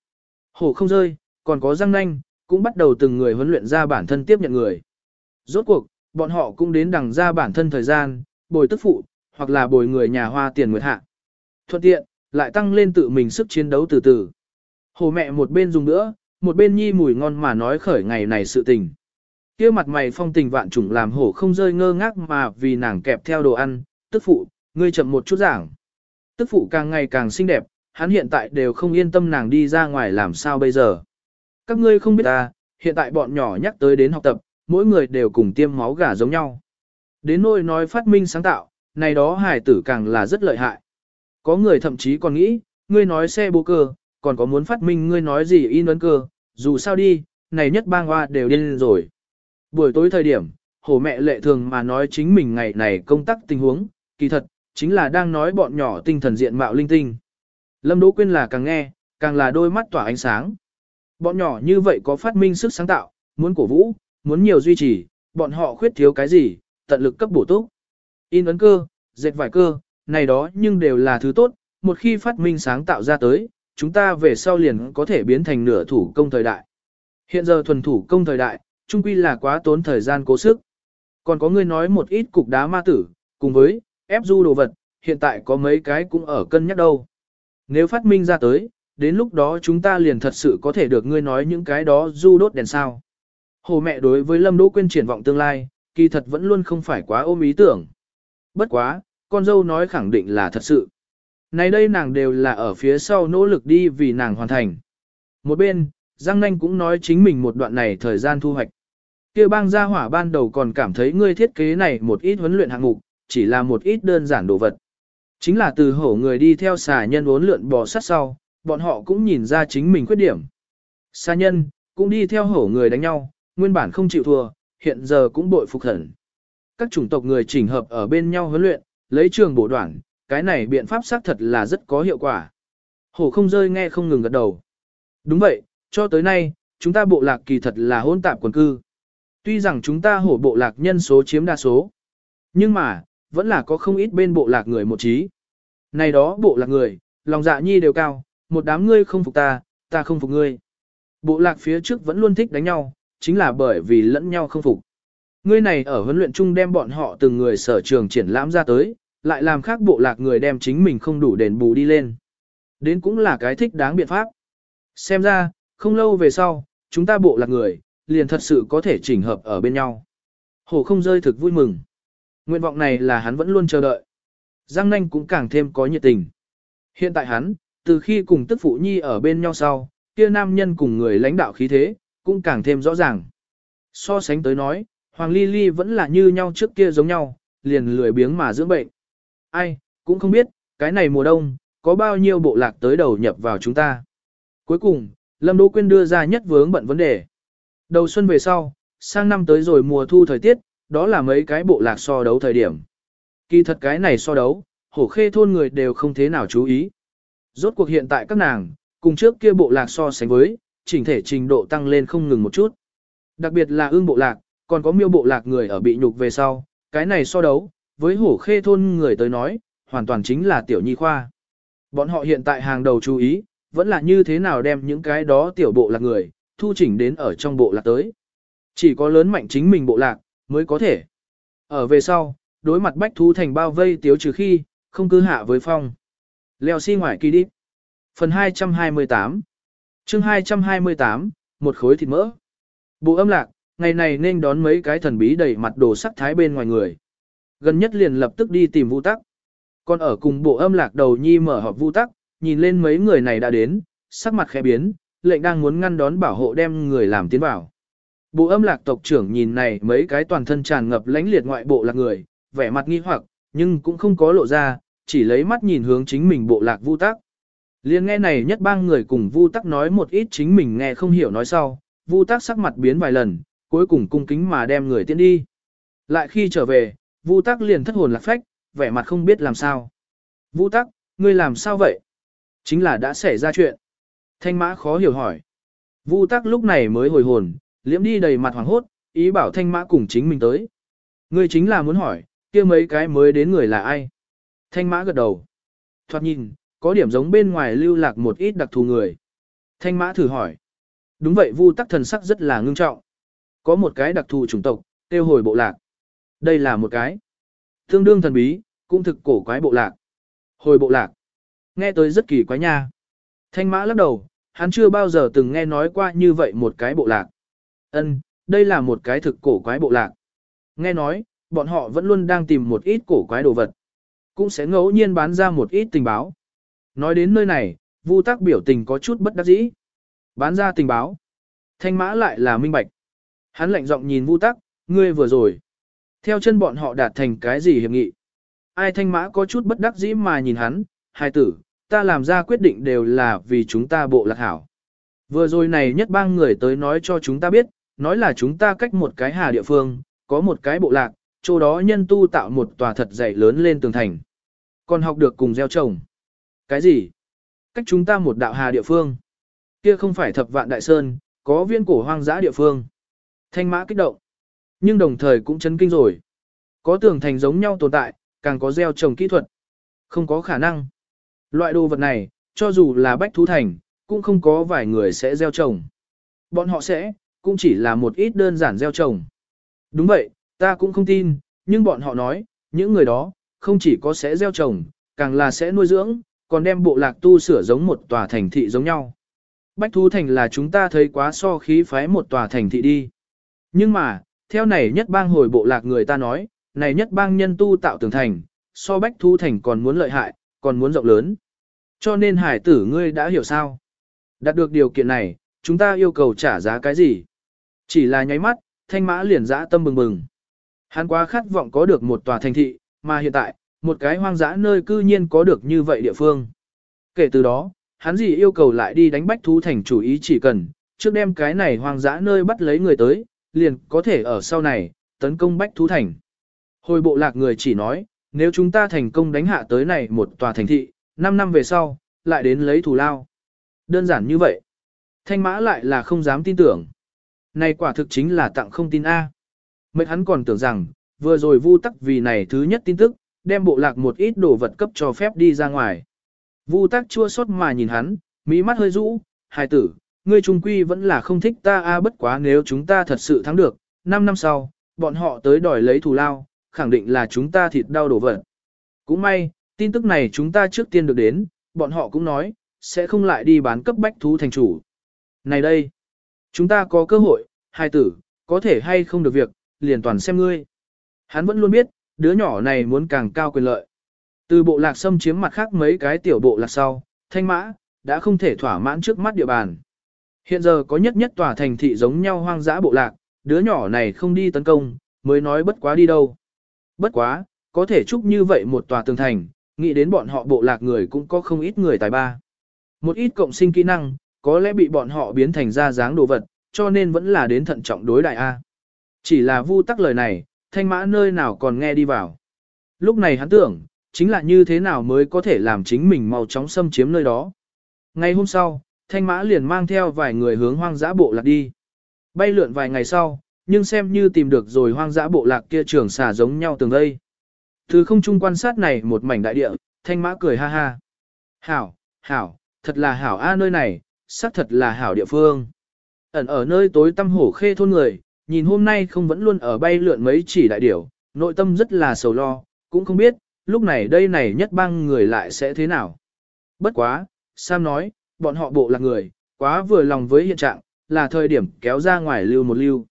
Hổ không rơi, còn có răng nanh, cũng bắt đầu từng người huấn luyện ra bản thân tiếp nhận người. Rốt cuộc, bọn họ cũng đến đằng ra bản thân thời gian, bồi tức phụ, hoặc là bồi người nhà hoa tiền nguyệt hạ. Thuận tiện, lại tăng lên tự mình sức chiến đấu từ từ. Hồ mẹ một bên dùng nữa, một bên nhi mùi ngon mà nói khởi ngày này sự tình. kia mặt mày phong tình vạn trùng làm hổ không rơi ngơ ngác mà vì nàng kẹp theo đồ ăn, tức phụ, ngươi chậm một chút giảng. Tức phụ càng ngày càng xinh đẹp, hắn hiện tại đều không yên tâm nàng đi ra ngoài làm sao bây giờ. Các ngươi không biết ta, hiện tại bọn nhỏ nhắc tới đến học tập, mỗi người đều cùng tiêm máu gà giống nhau. Đến nỗi nói phát minh sáng tạo, này đó hài tử càng là rất lợi hại. Có người thậm chí còn nghĩ, ngươi nói xe bố cơ, còn có muốn phát minh ngươi nói gì in ấn cơ, dù sao đi, này nhất bang hoa đều điên rồi. Buổi tối thời điểm, hổ mẹ lệ thường mà nói chính mình ngày này công tác tình huống, kỳ thật, chính là đang nói bọn nhỏ tinh thần diện mạo linh tinh. Lâm Đỗ Quyên là càng nghe, càng là đôi mắt tỏa ánh sáng. Bọn nhỏ như vậy có phát minh sức sáng tạo, muốn cổ vũ, muốn nhiều duy trì, bọn họ khuyết thiếu cái gì, tận lực cấp bổ túc. In ấn cơ, dệt vải cơ, này đó nhưng đều là thứ tốt, một khi phát minh sáng tạo ra tới, chúng ta về sau liền có thể biến thành nửa thủ công thời đại. Hiện giờ thuần thủ công thời đại, trung quy là quá tốn thời gian cố sức. Còn có người nói một ít cục đá ma tử, cùng với ép du đồ vật, hiện tại có mấy cái cũng ở cân nhắc đâu. Nếu phát minh ra tới, đến lúc đó chúng ta liền thật sự có thể được ngươi nói những cái đó du đốt đèn sao. Hồ mẹ đối với Lâm Đỗ Quyên triển vọng tương lai, kỳ thật vẫn luôn không phải quá ôm ý tưởng. Bất quá, con dâu nói khẳng định là thật sự. Này đây nàng đều là ở phía sau nỗ lực đi vì nàng hoàn thành. Một bên, Giang Nanh cũng nói chính mình một đoạn này thời gian thu hoạch. kia bang gia hỏa ban đầu còn cảm thấy ngươi thiết kế này một ít huấn luyện hạng mục, chỉ là một ít đơn giản đồ vật. Chính là từ hổ người đi theo xà nhân uốn lượn bò sát sau, bọn họ cũng nhìn ra chính mình khuyết điểm. Xà nhân, cũng đi theo hổ người đánh nhau, nguyên bản không chịu thua, hiện giờ cũng bội phục hẳn. Các chủng tộc người chỉnh hợp ở bên nhau huấn luyện, lấy trường bổ đoạn, cái này biện pháp xác thật là rất có hiệu quả. Hổ không rơi nghe không ngừng gật đầu. Đúng vậy, cho tới nay, chúng ta bộ lạc kỳ thật là hôn tạp quần cư. Tuy rằng chúng ta hổ bộ lạc nhân số chiếm đa số, nhưng mà, vẫn là có không ít bên bộ lạc người một trí. Này đó bộ lạc người, lòng dạ nhi đều cao, một đám ngươi không phục ta, ta không phục ngươi. Bộ lạc phía trước vẫn luôn thích đánh nhau, chính là bởi vì lẫn nhau không phục. Ngươi này ở huấn luyện chung đem bọn họ từng người sở trường triển lãm ra tới, lại làm khác bộ lạc người đem chính mình không đủ đền bù đi lên. Đến cũng là cái thích đáng biện pháp. Xem ra, không lâu về sau, chúng ta bộ lạc người, liền thật sự có thể chỉnh hợp ở bên nhau. Hổ không rơi thực vui mừng. Nguyện vọng này là hắn vẫn luôn chờ đợi. Giang nanh cũng càng thêm có nhiệt tình. Hiện tại hắn, từ khi cùng tức phụ nhi ở bên nhau sau, kia nam nhân cùng người lãnh đạo khí thế, cũng càng thêm rõ ràng. So sánh tới nói, Hoàng Ly Ly vẫn là như nhau trước kia giống nhau, liền lười biếng mà dưỡng bệnh. Ai, cũng không biết, cái này mùa đông, có bao nhiêu bộ lạc tới đầu nhập vào chúng ta. Cuối cùng, Lâm Đỗ Quyên đưa ra nhất vướng bận vấn đề. Đầu xuân về sau, sang năm tới rồi mùa thu thời tiết, đó là mấy cái bộ lạc so đấu thời điểm. Kỳ thật cái này so đấu, hổ khê thôn người đều không thế nào chú ý. Rốt cuộc hiện tại các nàng, cùng trước kia bộ lạc so sánh với, chỉnh thể trình độ tăng lên không ngừng một chút. Đặc biệt là ương bộ lạc, còn có miêu bộ lạc người ở bị nhục về sau, cái này so đấu, với hổ khê thôn người tới nói, hoàn toàn chính là tiểu nhi khoa. Bọn họ hiện tại hàng đầu chú ý, vẫn là như thế nào đem những cái đó tiểu bộ lạc người, thu chỉnh đến ở trong bộ lạc tới. Chỉ có lớn mạnh chính mình bộ lạc, mới có thể. Ở về sau, đối mặt bách thú thành bao vây tiếu trừ khi, không cứ hạ với phong. Leo xi si ngoài kỳ đi. Phần 228 chương 228, một khối thịt mỡ. Bộ âm lạc, ngày này nên đón mấy cái thần bí đầy mặt đồ sắc thái bên ngoài người. Gần nhất liền lập tức đi tìm Vu Tắc. Còn ở cùng bộ âm lạc đầu nhi mở họp Vu Tắc, nhìn lên mấy người này đã đến, sắc mặt khẽ biến, lệnh đang muốn ngăn đón bảo hộ đem người làm tiến vào. Bộ âm lạc tộc trưởng nhìn này mấy cái toàn thân tràn ngập lãnh liệt ngoại bộ lạc người, vẻ mặt nghi hoặc, nhưng cũng không có lộ ra, chỉ lấy mắt nhìn hướng chính mình bộ lạc Vu Tắc. Liên nghe này nhất bang người cùng Vu Tắc nói một ít chính mình nghe không hiểu nói sau, Vu Tắc sắc mặt biến vài lần, cuối cùng cung kính mà đem người tiến đi. Lại khi trở về, Vu Tắc liền thất hồn lạc phách, vẻ mặt không biết làm sao. Vu Tắc, ngươi làm sao vậy? Chính là đã xảy ra chuyện. Thanh mã khó hiểu hỏi. Vu Tắc lúc này mới hồi hồn, liễm đi đầy mặt hoàng hốt, ý bảo thanh mã cùng chính mình tới. Ngươi chính là muốn hỏi, kia mấy cái mới đến người là ai? Thanh mã gật đầu. Thoạt nhìn, có điểm giống bên ngoài lưu lạc một ít đặc thù người. Thanh mã thử hỏi. Đúng vậy vu tắc thần sắc rất là ngưng trọng. Có một cái đặc thù chủng tộc, tiêu hồi bộ lạc. Đây là một cái. Tương đương thần bí, cũng thực cổ quái bộ lạc. Hồi bộ lạc. Nghe tới rất kỳ quái nha. Thanh mã lắc đầu, hắn chưa bao giờ từng nghe nói qua như vậy một cái bộ lạc. Ân, đây là một cái thực cổ quái bộ lạc. Nghe nói, bọn họ vẫn luôn đang tìm một ít cổ quái đồ vật. Cũng sẽ ngẫu nhiên bán ra một ít tình báo. Nói đến nơi này, Vu Tắc biểu tình có chút bất đắc dĩ. Bán ra tình báo. Thanh mã lại là minh bạch. Hắn lạnh giọng nhìn Vu Tắc, ngươi vừa rồi. Theo chân bọn họ đạt thành cái gì hiệp nghị. Ai thanh mã có chút bất đắc dĩ mà nhìn hắn, hai tử, ta làm ra quyết định đều là vì chúng ta bộ lạc hảo. Vừa rồi này nhất bang người tới nói cho chúng ta biết, nói là chúng ta cách một cái hà địa phương, có một cái bộ lạc, chỗ đó nhân tu tạo một tòa thật dày lớn lên tường thành. Còn học được cùng gieo trồng. Cái gì? Cách chúng ta một đạo hà địa phương. Kia không phải thập vạn đại sơn, có viên cổ hoang dã địa phương. Thanh mã kích động. Nhưng đồng thời cũng chấn kinh rồi. Có tường thành giống nhau tồn tại, càng có gieo trồng kỹ thuật. Không có khả năng. Loại đồ vật này, cho dù là bách thú thành, cũng không có vài người sẽ gieo trồng. Bọn họ sẽ, cũng chỉ là một ít đơn giản gieo trồng. Đúng vậy, ta cũng không tin, nhưng bọn họ nói, những người đó, không chỉ có sẽ gieo trồng, càng là sẽ nuôi dưỡng, còn đem bộ lạc tu sửa giống một tòa thành thị giống nhau. Bách thú thành là chúng ta thấy quá so khí phái một tòa thành thị đi. Nhưng mà, theo này nhất bang hồi bộ lạc người ta nói, này nhất bang nhân tu tạo tường thành, so bách thú thành còn muốn lợi hại, còn muốn rộng lớn. Cho nên hải tử ngươi đã hiểu sao? Đạt được điều kiện này, chúng ta yêu cầu trả giá cái gì? Chỉ là nháy mắt, thanh mã liền dã tâm bừng bừng. Hắn quá khát vọng có được một tòa thành thị, mà hiện tại, một cái hoang dã nơi cư nhiên có được như vậy địa phương. Kể từ đó, hắn gì yêu cầu lại đi đánh bách thú thành chủ ý chỉ cần, trước đem cái này hoang dã nơi bắt lấy người tới, liền có thể ở sau này, tấn công bách thú thành. Hồi bộ lạc người chỉ nói, nếu chúng ta thành công đánh hạ tới này một tòa thành thị, 5 năm về sau, lại đến lấy thù lao. Đơn giản như vậy. Thanh mã lại là không dám tin tưởng. Này quả thực chính là tặng không tin A. Mệnh hắn còn tưởng rằng, vừa rồi vu tắc vì này thứ nhất tin tức, đem bộ lạc một ít đồ vật cấp cho phép đi ra ngoài. Vu tắc chua xót mà nhìn hắn, mỹ mắt hơi rũ, hài tử, ngươi trung quy vẫn là không thích ta a bất quá nếu chúng ta thật sự thắng được, 5 năm sau, bọn họ tới đòi lấy thù lao, khẳng định là chúng ta thịt đau đổ vật. Cũng may, tin tức này chúng ta trước tiên được đến, bọn họ cũng nói, sẽ không lại đi bán cấp bách thú thành chủ. Này đây, chúng ta có cơ hội, hai tử, có thể hay không được việc, liền toàn xem ngươi. Hắn vẫn luôn biết, đứa nhỏ này muốn càng cao quyền lợi. Từ bộ lạc xâm chiếm mặt khác mấy cái tiểu bộ lạc sau, thanh mã, đã không thể thỏa mãn trước mắt địa bàn. Hiện giờ có nhất nhất tòa thành thị giống nhau hoang dã bộ lạc, đứa nhỏ này không đi tấn công, mới nói bất quá đi đâu. Bất quá, có thể chúc như vậy một tòa tường thành, nghĩ đến bọn họ bộ lạc người cũng có không ít người tài ba. Một ít cộng sinh kỹ năng, có lẽ bị bọn họ biến thành ra dáng đồ vật, cho nên vẫn là đến thận trọng đối đại A. Chỉ là vu tắc lời này, thanh mã nơi nào còn nghe đi vào. Lúc này hắn tưởng, chính là như thế nào mới có thể làm chính mình mau chóng xâm chiếm nơi đó. Ngày hôm sau, thanh mã liền mang theo vài người hướng hoang dã bộ lạc đi. Bay lượn vài ngày sau, nhưng xem như tìm được rồi hoang dã bộ lạc kia trường xà giống nhau từng đây. Từ không trung quan sát này một mảnh đại địa, thanh mã cười ha ha. Hảo, hảo, thật là hảo a nơi này, xác thật là hảo địa phương. Ẩn ở nơi tối tăm hổ khê thôn người, nhìn hôm nay không vẫn luôn ở bay lượn mấy chỉ đại điểu, nội tâm rất là sầu lo, cũng không biết, lúc này đây này nhất bang người lại sẽ thế nào. Bất quá, Sam nói, bọn họ bộ là người, quá vừa lòng với hiện trạng, là thời điểm kéo ra ngoài lưu một lưu.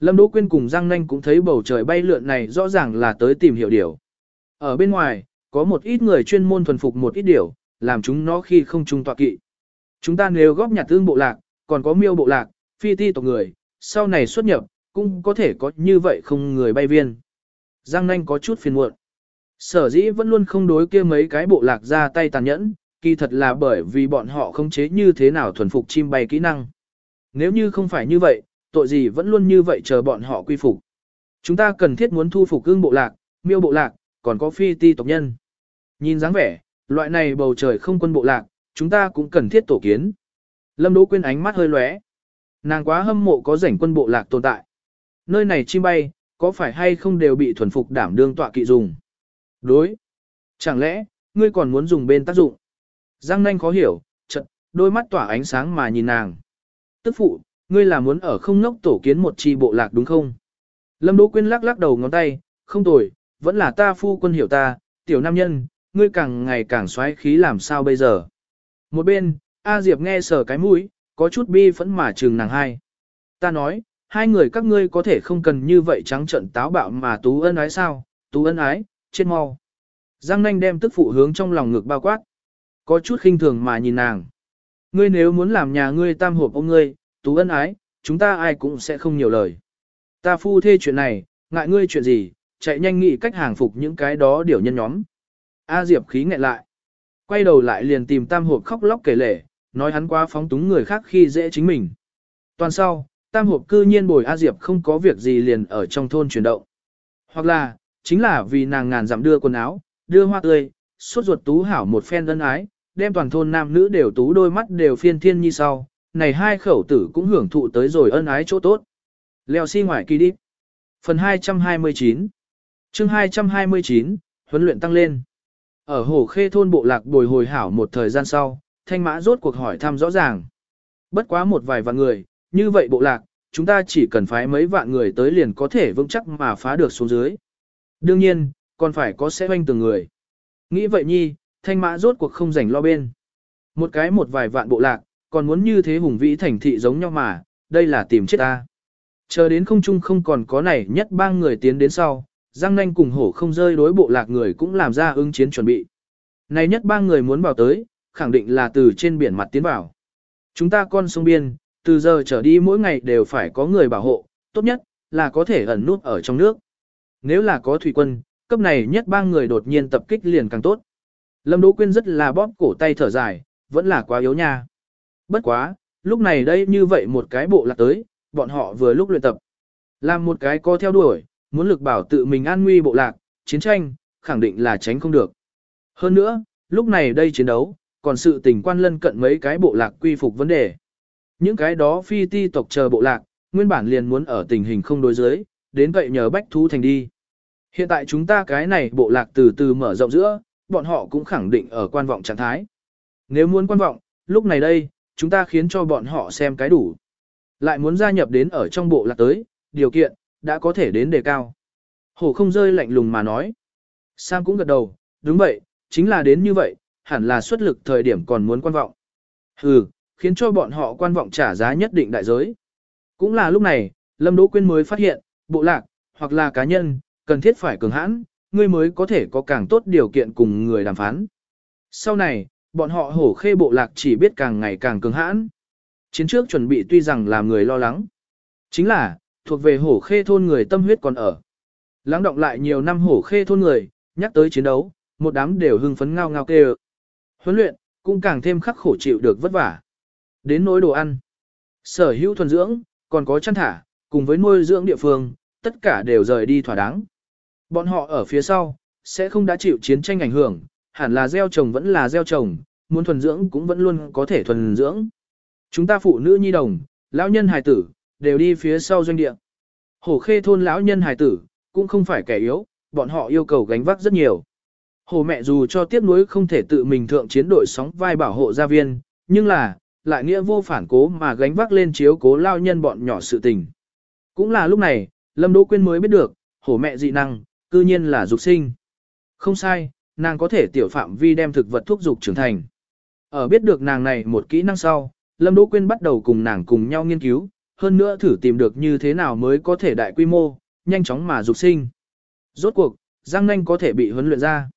Lâm Đỗ Quyên cùng Giang Nanh cũng thấy bầu trời bay lượn này rõ ràng là tới tìm hiểu điểu. Ở bên ngoài, có một ít người chuyên môn thuần phục một ít điểu, làm chúng nó khi không trung tọa kỵ. Chúng ta nếu góp nhặt tương bộ lạc, còn có miêu bộ lạc, phi ti tộc người, sau này xuất nhập, cũng có thể có như vậy không người bay viên. Giang nanh có chút phiền muộn. Sở dĩ vẫn luôn không đối kia mấy cái bộ lạc ra tay tàn nhẫn, kỳ thật là bởi vì bọn họ không chế như thế nào thuần phục chim bay kỹ năng. Nếu như không phải như vậy, tội gì vẫn luôn như vậy chờ bọn họ quy phục. Chúng ta cần thiết muốn thu phục cương bộ lạc, miêu bộ lạc, còn có phi ti tộc nhân. Nhìn dáng vẻ, loại này bầu trời không quân bộ lạc, chúng ta cũng cần thiết tổ kiến. Lâm Đỗ Quyên ánh mắt hơi lóe. Nàng quá hâm mộ có rảnh quân bộ lạc tồn tại. Nơi này chim bay, có phải hay không đều bị thuần phục đảm đương tọa kỵ dùng? Đối. Chẳng lẽ, ngươi còn muốn dùng bên tác dụng? Giang nanh khó hiểu, chật, đôi mắt tỏa ánh sáng mà nhìn nàng. Tức phụ, ngươi là muốn ở không ngốc tổ kiến một chi bộ lạc đúng không? Lâm Đỗ Quyên lắc lắc đầu ngón tay, không tồi, vẫn là ta phu quân hiểu ta, tiểu nam nhân, ngươi càng ngày càng xoáy khí làm sao bây giờ? Một bên, A Diệp nghe sờ cái mũi, có chút bi phẫn mà trừng nàng hai. Ta nói, hai người các ngươi có thể không cần như vậy trắng trận táo bạo mà tú ân ái sao, tú ân ái, chết mau. Giang nanh đem tức phụ hướng trong lòng ngực bao quát. Có chút khinh thường mà nhìn nàng. Ngươi nếu muốn làm nhà ngươi tam hộp ông ngươi, tú ân ái, chúng ta ai cũng sẽ không nhiều lời. Ta phu thê chuyện này, ngại ngươi chuyện gì, chạy nhanh nghĩ cách hàng phục những cái đó điều nhân nhóm. A Diệp khí nghẹn lại. Quay đầu lại liền tìm tam hộp khóc lóc kể lể, nói hắn quá phóng túng người khác khi dễ chính mình. Toàn sau, tam hộp cư nhiên bồi A Diệp không có việc gì liền ở trong thôn chuyển động. Hoặc là, chính là vì nàng ngàn dặm đưa quần áo, đưa hoa tươi, suốt ruột tú hảo một phen ân ái, đem toàn thôn nam nữ đều tú đôi mắt đều phiên thiên như sau, này hai khẩu tử cũng hưởng thụ tới rồi ân ái chỗ tốt. Leo xi si ngoài kỳ đi. Phần 229 chương 229, huấn luyện tăng lên. Ở hồ khê thôn bộ lạc bồi hồi hảo một thời gian sau, thanh mã rốt cuộc hỏi thăm rõ ràng. Bất quá một vài vạn người, như vậy bộ lạc, chúng ta chỉ cần phái mấy vạn người tới liền có thể vững chắc mà phá được xuống dưới. Đương nhiên, còn phải có sẽ hoanh từng người. Nghĩ vậy nhi, thanh mã rốt cuộc không rảnh lo bên. Một cái một vài vạn bộ lạc, còn muốn như thế hùng vĩ thành thị giống nhau mà, đây là tìm chết ta. Chờ đến không chung không còn có này nhất ba người tiến đến sau, Giang Nanh cùng hổ không rơi đối bộ lạc người cũng làm ra ứng chiến chuẩn bị. Này nhất ba người muốn vào tới, khẳng định là từ trên biển mặt tiến vào. Chúng ta con sông biên, từ giờ trở đi mỗi ngày đều phải có người bảo hộ, tốt nhất là có thể ẩn nút ở trong nước. Nếu là có thủy quân, cấp này nhất ba người đột nhiên tập kích liền càng tốt. Lâm Đỗ Quyên rất là bóp cổ tay thở dài, vẫn là quá yếu nha. Bất quá, lúc này đây như vậy một cái bộ lạc tới, bọn họ vừa lúc luyện tập. Làm một cái co theo đuổi, muốn lực bảo tự mình an nguy bộ lạc, chiến tranh, khẳng định là tránh không được. Hơn nữa, lúc này đây chiến đấu, còn sự tình quan lân cận mấy cái bộ lạc quy phục vấn đề. Những cái đó phi ti tộc chờ bộ lạc, nguyên bản liền muốn ở tình hình không đối giới, đến vậy nhờ bách thú thành đi. Hiện tại chúng ta cái này bộ lạc từ từ mở rộng giữa, bọn họ cũng khẳng định ở quan vọng trạng thái. Nếu muốn quan vọng, lúc này đây, chúng ta khiến cho bọn họ xem cái đủ. Lại muốn gia nhập đến ở trong bộ lạc tới, điều kiện, đã có thể đến đề cao. Hổ không rơi lạnh lùng mà nói. Sam cũng gật đầu, đúng vậy, chính là đến như vậy, hẳn là xuất lực thời điểm còn muốn quan vọng. Hừ, khiến cho bọn họ quan vọng trả giá nhất định đại giới. Cũng là lúc này, Lâm Đỗ Quyên mới phát hiện, bộ lạc, hoặc là cá nhân, cần thiết phải cường hãn, ngươi mới có thể có càng tốt điều kiện cùng người đàm phán. Sau này, bọn họ hổ khê bộ lạc chỉ biết càng ngày càng cường hãn. Chiến trước chuẩn bị tuy rằng làm người lo lắng. Chính là, thuộc về hổ khê thôn người tâm huyết còn ở. Lắng động lại nhiều năm hổ khê thôn người, nhắc tới chiến đấu, một đám đều hưng phấn ngao ngao kêu. Huấn luyện, cũng càng thêm khắc khổ chịu được vất vả. Đến nỗi đồ ăn, sở hữu thuần dưỡng, còn có chăn thả, cùng với nuôi dưỡng địa phương, tất cả đều rời đi thỏa đáng. Bọn họ ở phía sau, sẽ không đã chịu chiến tranh ảnh hưởng, hẳn là gieo trồng vẫn là gieo trồng, muốn thuần dưỡng cũng vẫn luôn có thể thuần dưỡng. Chúng ta phụ nữ nhi đồng, lão nhân hài tử, đều đi phía sau doanh địa. Hổ khê thôn lão nhân hài tử, cũng không phải kẻ yếu, bọn họ yêu cầu gánh vác rất nhiều. Hổ mẹ dù cho tiếp nối không thể tự mình thượng chiến đội sóng vai bảo hộ gia viên, nhưng là, lại nghĩa vô phản cố mà gánh vác lên chiếu cố lao nhân bọn nhỏ sự tình. Cũng là lúc này, Lâm Đỗ Quyên mới biết được, hổ mẹ dị năng, cư nhiên là dục sinh. Không sai, nàng có thể tiểu phạm vi đem thực vật thuốc dục trưởng thành. Ở biết được nàng này một kỹ năng sau, Lâm Đỗ Quyên bắt đầu cùng nàng cùng nhau nghiên cứu, hơn nữa thử tìm được như thế nào mới có thể đại quy mô, nhanh chóng mà dục sinh. Rốt cuộc, Giang Nanh có thể bị huấn luyện ra.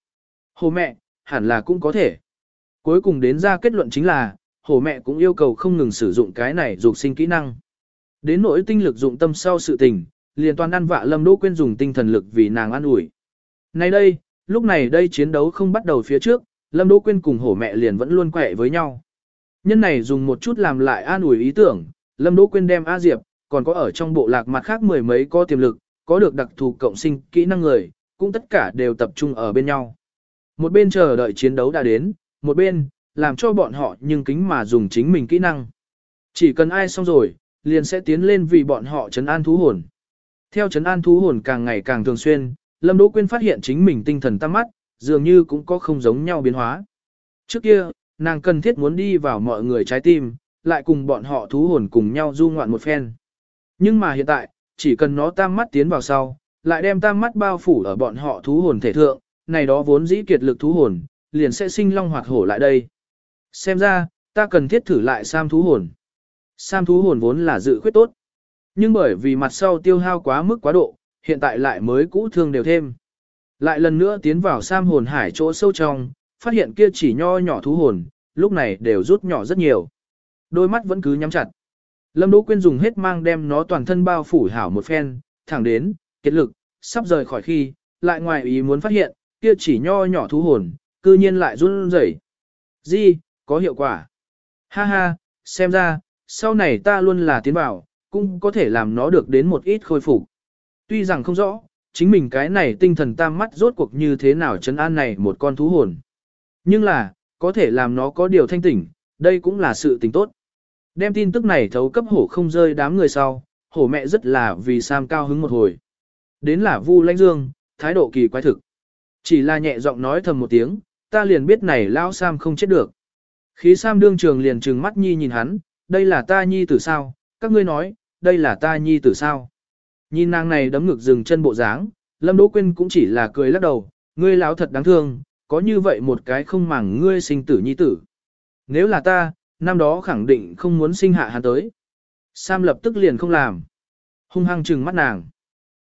Hồ mẹ, hẳn là cũng có thể. Cuối cùng đến ra kết luận chính là, hồ mẹ cũng yêu cầu không ngừng sử dụng cái này dục sinh kỹ năng. Đến nỗi tinh lực dụng tâm sau sự tình, liền toàn ăn vạ Lâm Đỗ Quyên dùng tinh thần lực vì nàng an ủi. Nay đây, lúc này đây chiến đấu không bắt đầu phía trước, Lâm Đỗ Quyên cùng hổ mẹ liền vẫn luôn quẹ với nhau. Nhân này dùng một chút làm lại an ủi ý tưởng, Lâm Đỗ Quyên đem A Diệp, còn có ở trong bộ lạc mặt khác mười mấy có tiềm lực, có được đặc thù cộng sinh kỹ năng người, cũng tất cả đều tập trung ở bên nhau. Một bên chờ đợi chiến đấu đã đến, một bên, làm cho bọn họ nhưng kính mà dùng chính mình kỹ năng. Chỉ cần ai xong rồi, liền sẽ tiến lên vì bọn họ trấn an thú hồn. Theo trấn an thú hồn càng ngày càng thường xuyên, Lâm Đỗ Quyên phát hiện chính mình tinh thần tăng mắt, dường như cũng có không giống nhau biến hóa. Trước kia, nàng cần thiết muốn đi vào mọi người trái tim, lại cùng bọn họ thú hồn cùng nhau du ngoạn một phen. Nhưng mà hiện tại, chỉ cần nó tam mắt tiến vào sau, lại đem tam mắt bao phủ ở bọn họ thú hồn thể thượng, này đó vốn dĩ kiệt lực thú hồn, liền sẽ sinh long hoạt hổ lại đây. Xem ra, Ta cần thiết thử lại Sam thú hồn. Sam thú hồn vốn là dự khuyết tốt. Nhưng bởi vì mặt sau tiêu hao quá mức quá độ, hiện tại lại mới cũ thương đều thêm. Lại lần nữa tiến vào Sam hồn hải chỗ sâu trong, phát hiện kia chỉ nho nhỏ thú hồn, lúc này đều rút nhỏ rất nhiều. Đôi mắt vẫn cứ nhắm chặt. Lâm Đỗ Quyên dùng hết mang đem nó toàn thân bao phủ hảo một phen, thẳng đến, kết lực, sắp rời khỏi khi, lại ngoài ý muốn phát hiện, kia chỉ nho nhỏ thú hồn, cư nhiên lại run rẩy. Gì, có hiệu quả. Ha ha, xem ra, sau này ta luôn là tiến vào, cũng có thể làm nó được đến một ít khôi phục. Tuy rằng không rõ, chính mình cái này tinh thần tam mắt rốt cuộc như thế nào chấn an này một con thú hồn. Nhưng là, có thể làm nó có điều thanh tỉnh, đây cũng là sự tình tốt. Đem tin tức này thấu cấp hổ không rơi đám người sau, hổ mẹ rất là vì Sam cao hứng một hồi. Đến là Vu Lãnh Dương, thái độ kỳ quái thực. Chỉ là nhẹ giọng nói thầm một tiếng, ta liền biết này lão Sam không chết được. Khí Sam đương trường liền trừng mắt nhi nhìn hắn, đây là ta nhi tử sao, các ngươi nói, đây là ta nhi tử sao. Nhìn nàng này đấm ngực dừng chân bộ dáng, Lâm Đỗ Quyên cũng chỉ là cười lắc đầu, ngươi lão thật đáng thương, có như vậy một cái không màng ngươi sinh tử nhi tử. Nếu là ta, năm đó khẳng định không muốn sinh hạ hắn tới. Sam lập tức liền không làm. Hung hăng trừng mắt nàng.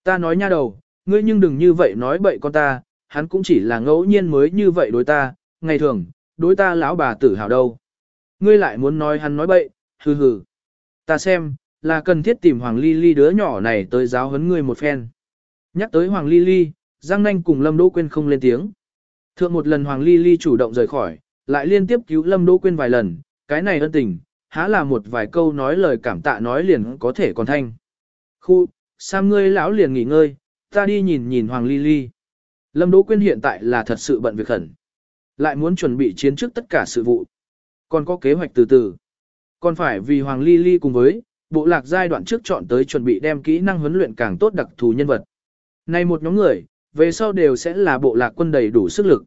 Ta nói nha đầu, ngươi nhưng đừng như vậy nói bậy con ta, hắn cũng chỉ là ngẫu nhiên mới như vậy đối ta, ngày thường, đối ta lão bà tử hào đâu. Ngươi lại muốn nói hắn nói bậy, hừ hừ. Ta xem, là cần thiết tìm Hoàng Ly Ly đứa nhỏ này tới giáo huấn ngươi một phen. Nhắc tới Hoàng Ly Ly, Giang Nanh cùng Lâm Đỗ Quyên không lên tiếng. Thượng một lần Hoàng Ly Ly chủ động rời khỏi, lại liên tiếp cứu Lâm Đỗ Quyên vài lần, cái này ân tình, há là một vài câu nói lời cảm tạ nói liền có thể còn thanh. Khu, Sam ngươi lão liền nghỉ ngơi, ta đi nhìn nhìn Hoàng Ly Ly. Lâm Đỗ Quyên hiện tại là thật sự bận việc khẩn. Lại muốn chuẩn bị chiến trước tất cả sự vụ. Còn có kế hoạch từ từ. Còn phải vì Hoàng Ly Ly cùng với, bộ lạc giai đoạn trước chọn tới chuẩn bị đem kỹ năng huấn luyện càng tốt đặc thù nhân vật. Này một nhóm người, về sau đều sẽ là bộ lạc quân đầy đủ sức lực.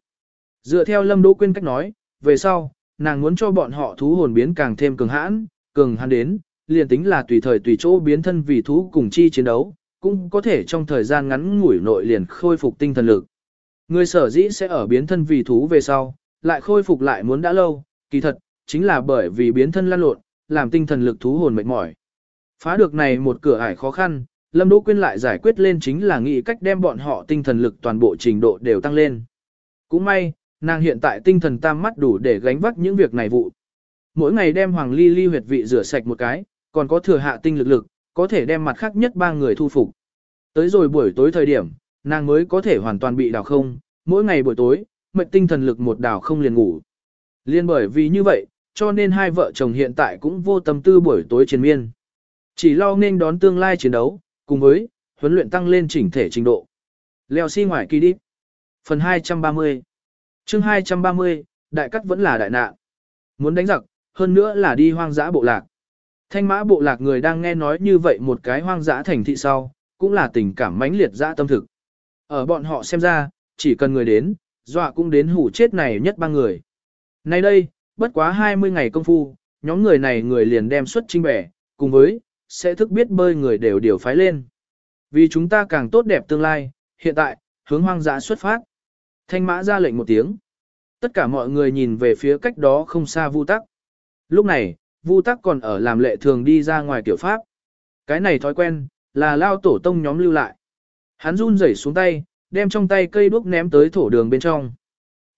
Dựa theo Lâm Đỗ Quyên cách nói, về sau, nàng muốn cho bọn họ thú hồn biến càng thêm cường hãn, cường hãn đến, liền tính là tùy thời tùy chỗ biến thân vì thú cùng chi chiến đấu, cũng có thể trong thời gian ngắn ngủi nội liền khôi phục tinh thần lực. Người sở dĩ sẽ ở biến thân vì thú về sau, lại khôi phục lại muốn đã lâu, kỳ thật, chính là bởi vì biến thân lan lộn, làm tinh thần lực thú hồn mệt mỏi. Phá được này một cửa ải khó khăn, Lâm Đỗ Quyên lại giải quyết lên chính là nghĩ cách đem bọn họ tinh thần lực toàn bộ trình độ đều tăng lên. Cũng may, nàng hiện tại tinh thần tam mắt đủ để gánh vác những việc này vụ. Mỗi ngày đem Hoàng Ly Ly huyệt vị rửa sạch một cái, còn có thừa hạ tinh lực lực, có thể đem mặt khác nhất ba người thu phục. Tới rồi buổi tối thời điểm, nàng mới có thể hoàn toàn bị đào không, mỗi ngày buổi tối, mệnh tinh thần lực một đào không liền ngủ. Liên bởi vì như vậy, cho nên hai vợ chồng hiện tại cũng vô tâm tư buổi tối chiến miên. Chỉ lo nên đón tương lai chiến đấu, cùng với, huấn luyện tăng lên chỉnh thể trình độ. Leo xi si ngoài kỳ đi. Phần 230 chương 230, đại cắt vẫn là đại nạn. Muốn đánh giặc, hơn nữa là đi hoang dã bộ lạc. Thanh mã bộ lạc người đang nghe nói như vậy một cái hoang dã thành thị sau, cũng là tình cảm mãnh liệt dã tâm thực. Ở bọn họ xem ra, chỉ cần người đến, dọa cũng đến hủ chết này nhất ba người. Nay đây, bất quá 20 ngày công phu, nhóm người này người liền đem xuất trinh bẻ, cùng với, sẽ thức biết bơi người đều điều phái lên. Vì chúng ta càng tốt đẹp tương lai, hiện tại, hướng hoang dã xuất phát. Thanh mã ra lệnh một tiếng. Tất cả mọi người nhìn về phía cách đó không xa Vu Tắc. Lúc này, Vu Tắc còn ở làm lệ thường đi ra ngoài tiểu pháp. Cái này thói quen, là lao tổ tông nhóm lưu lại. Hắn run rẩy xuống tay, đem trong tay cây đuốc ném tới thổ đường bên trong.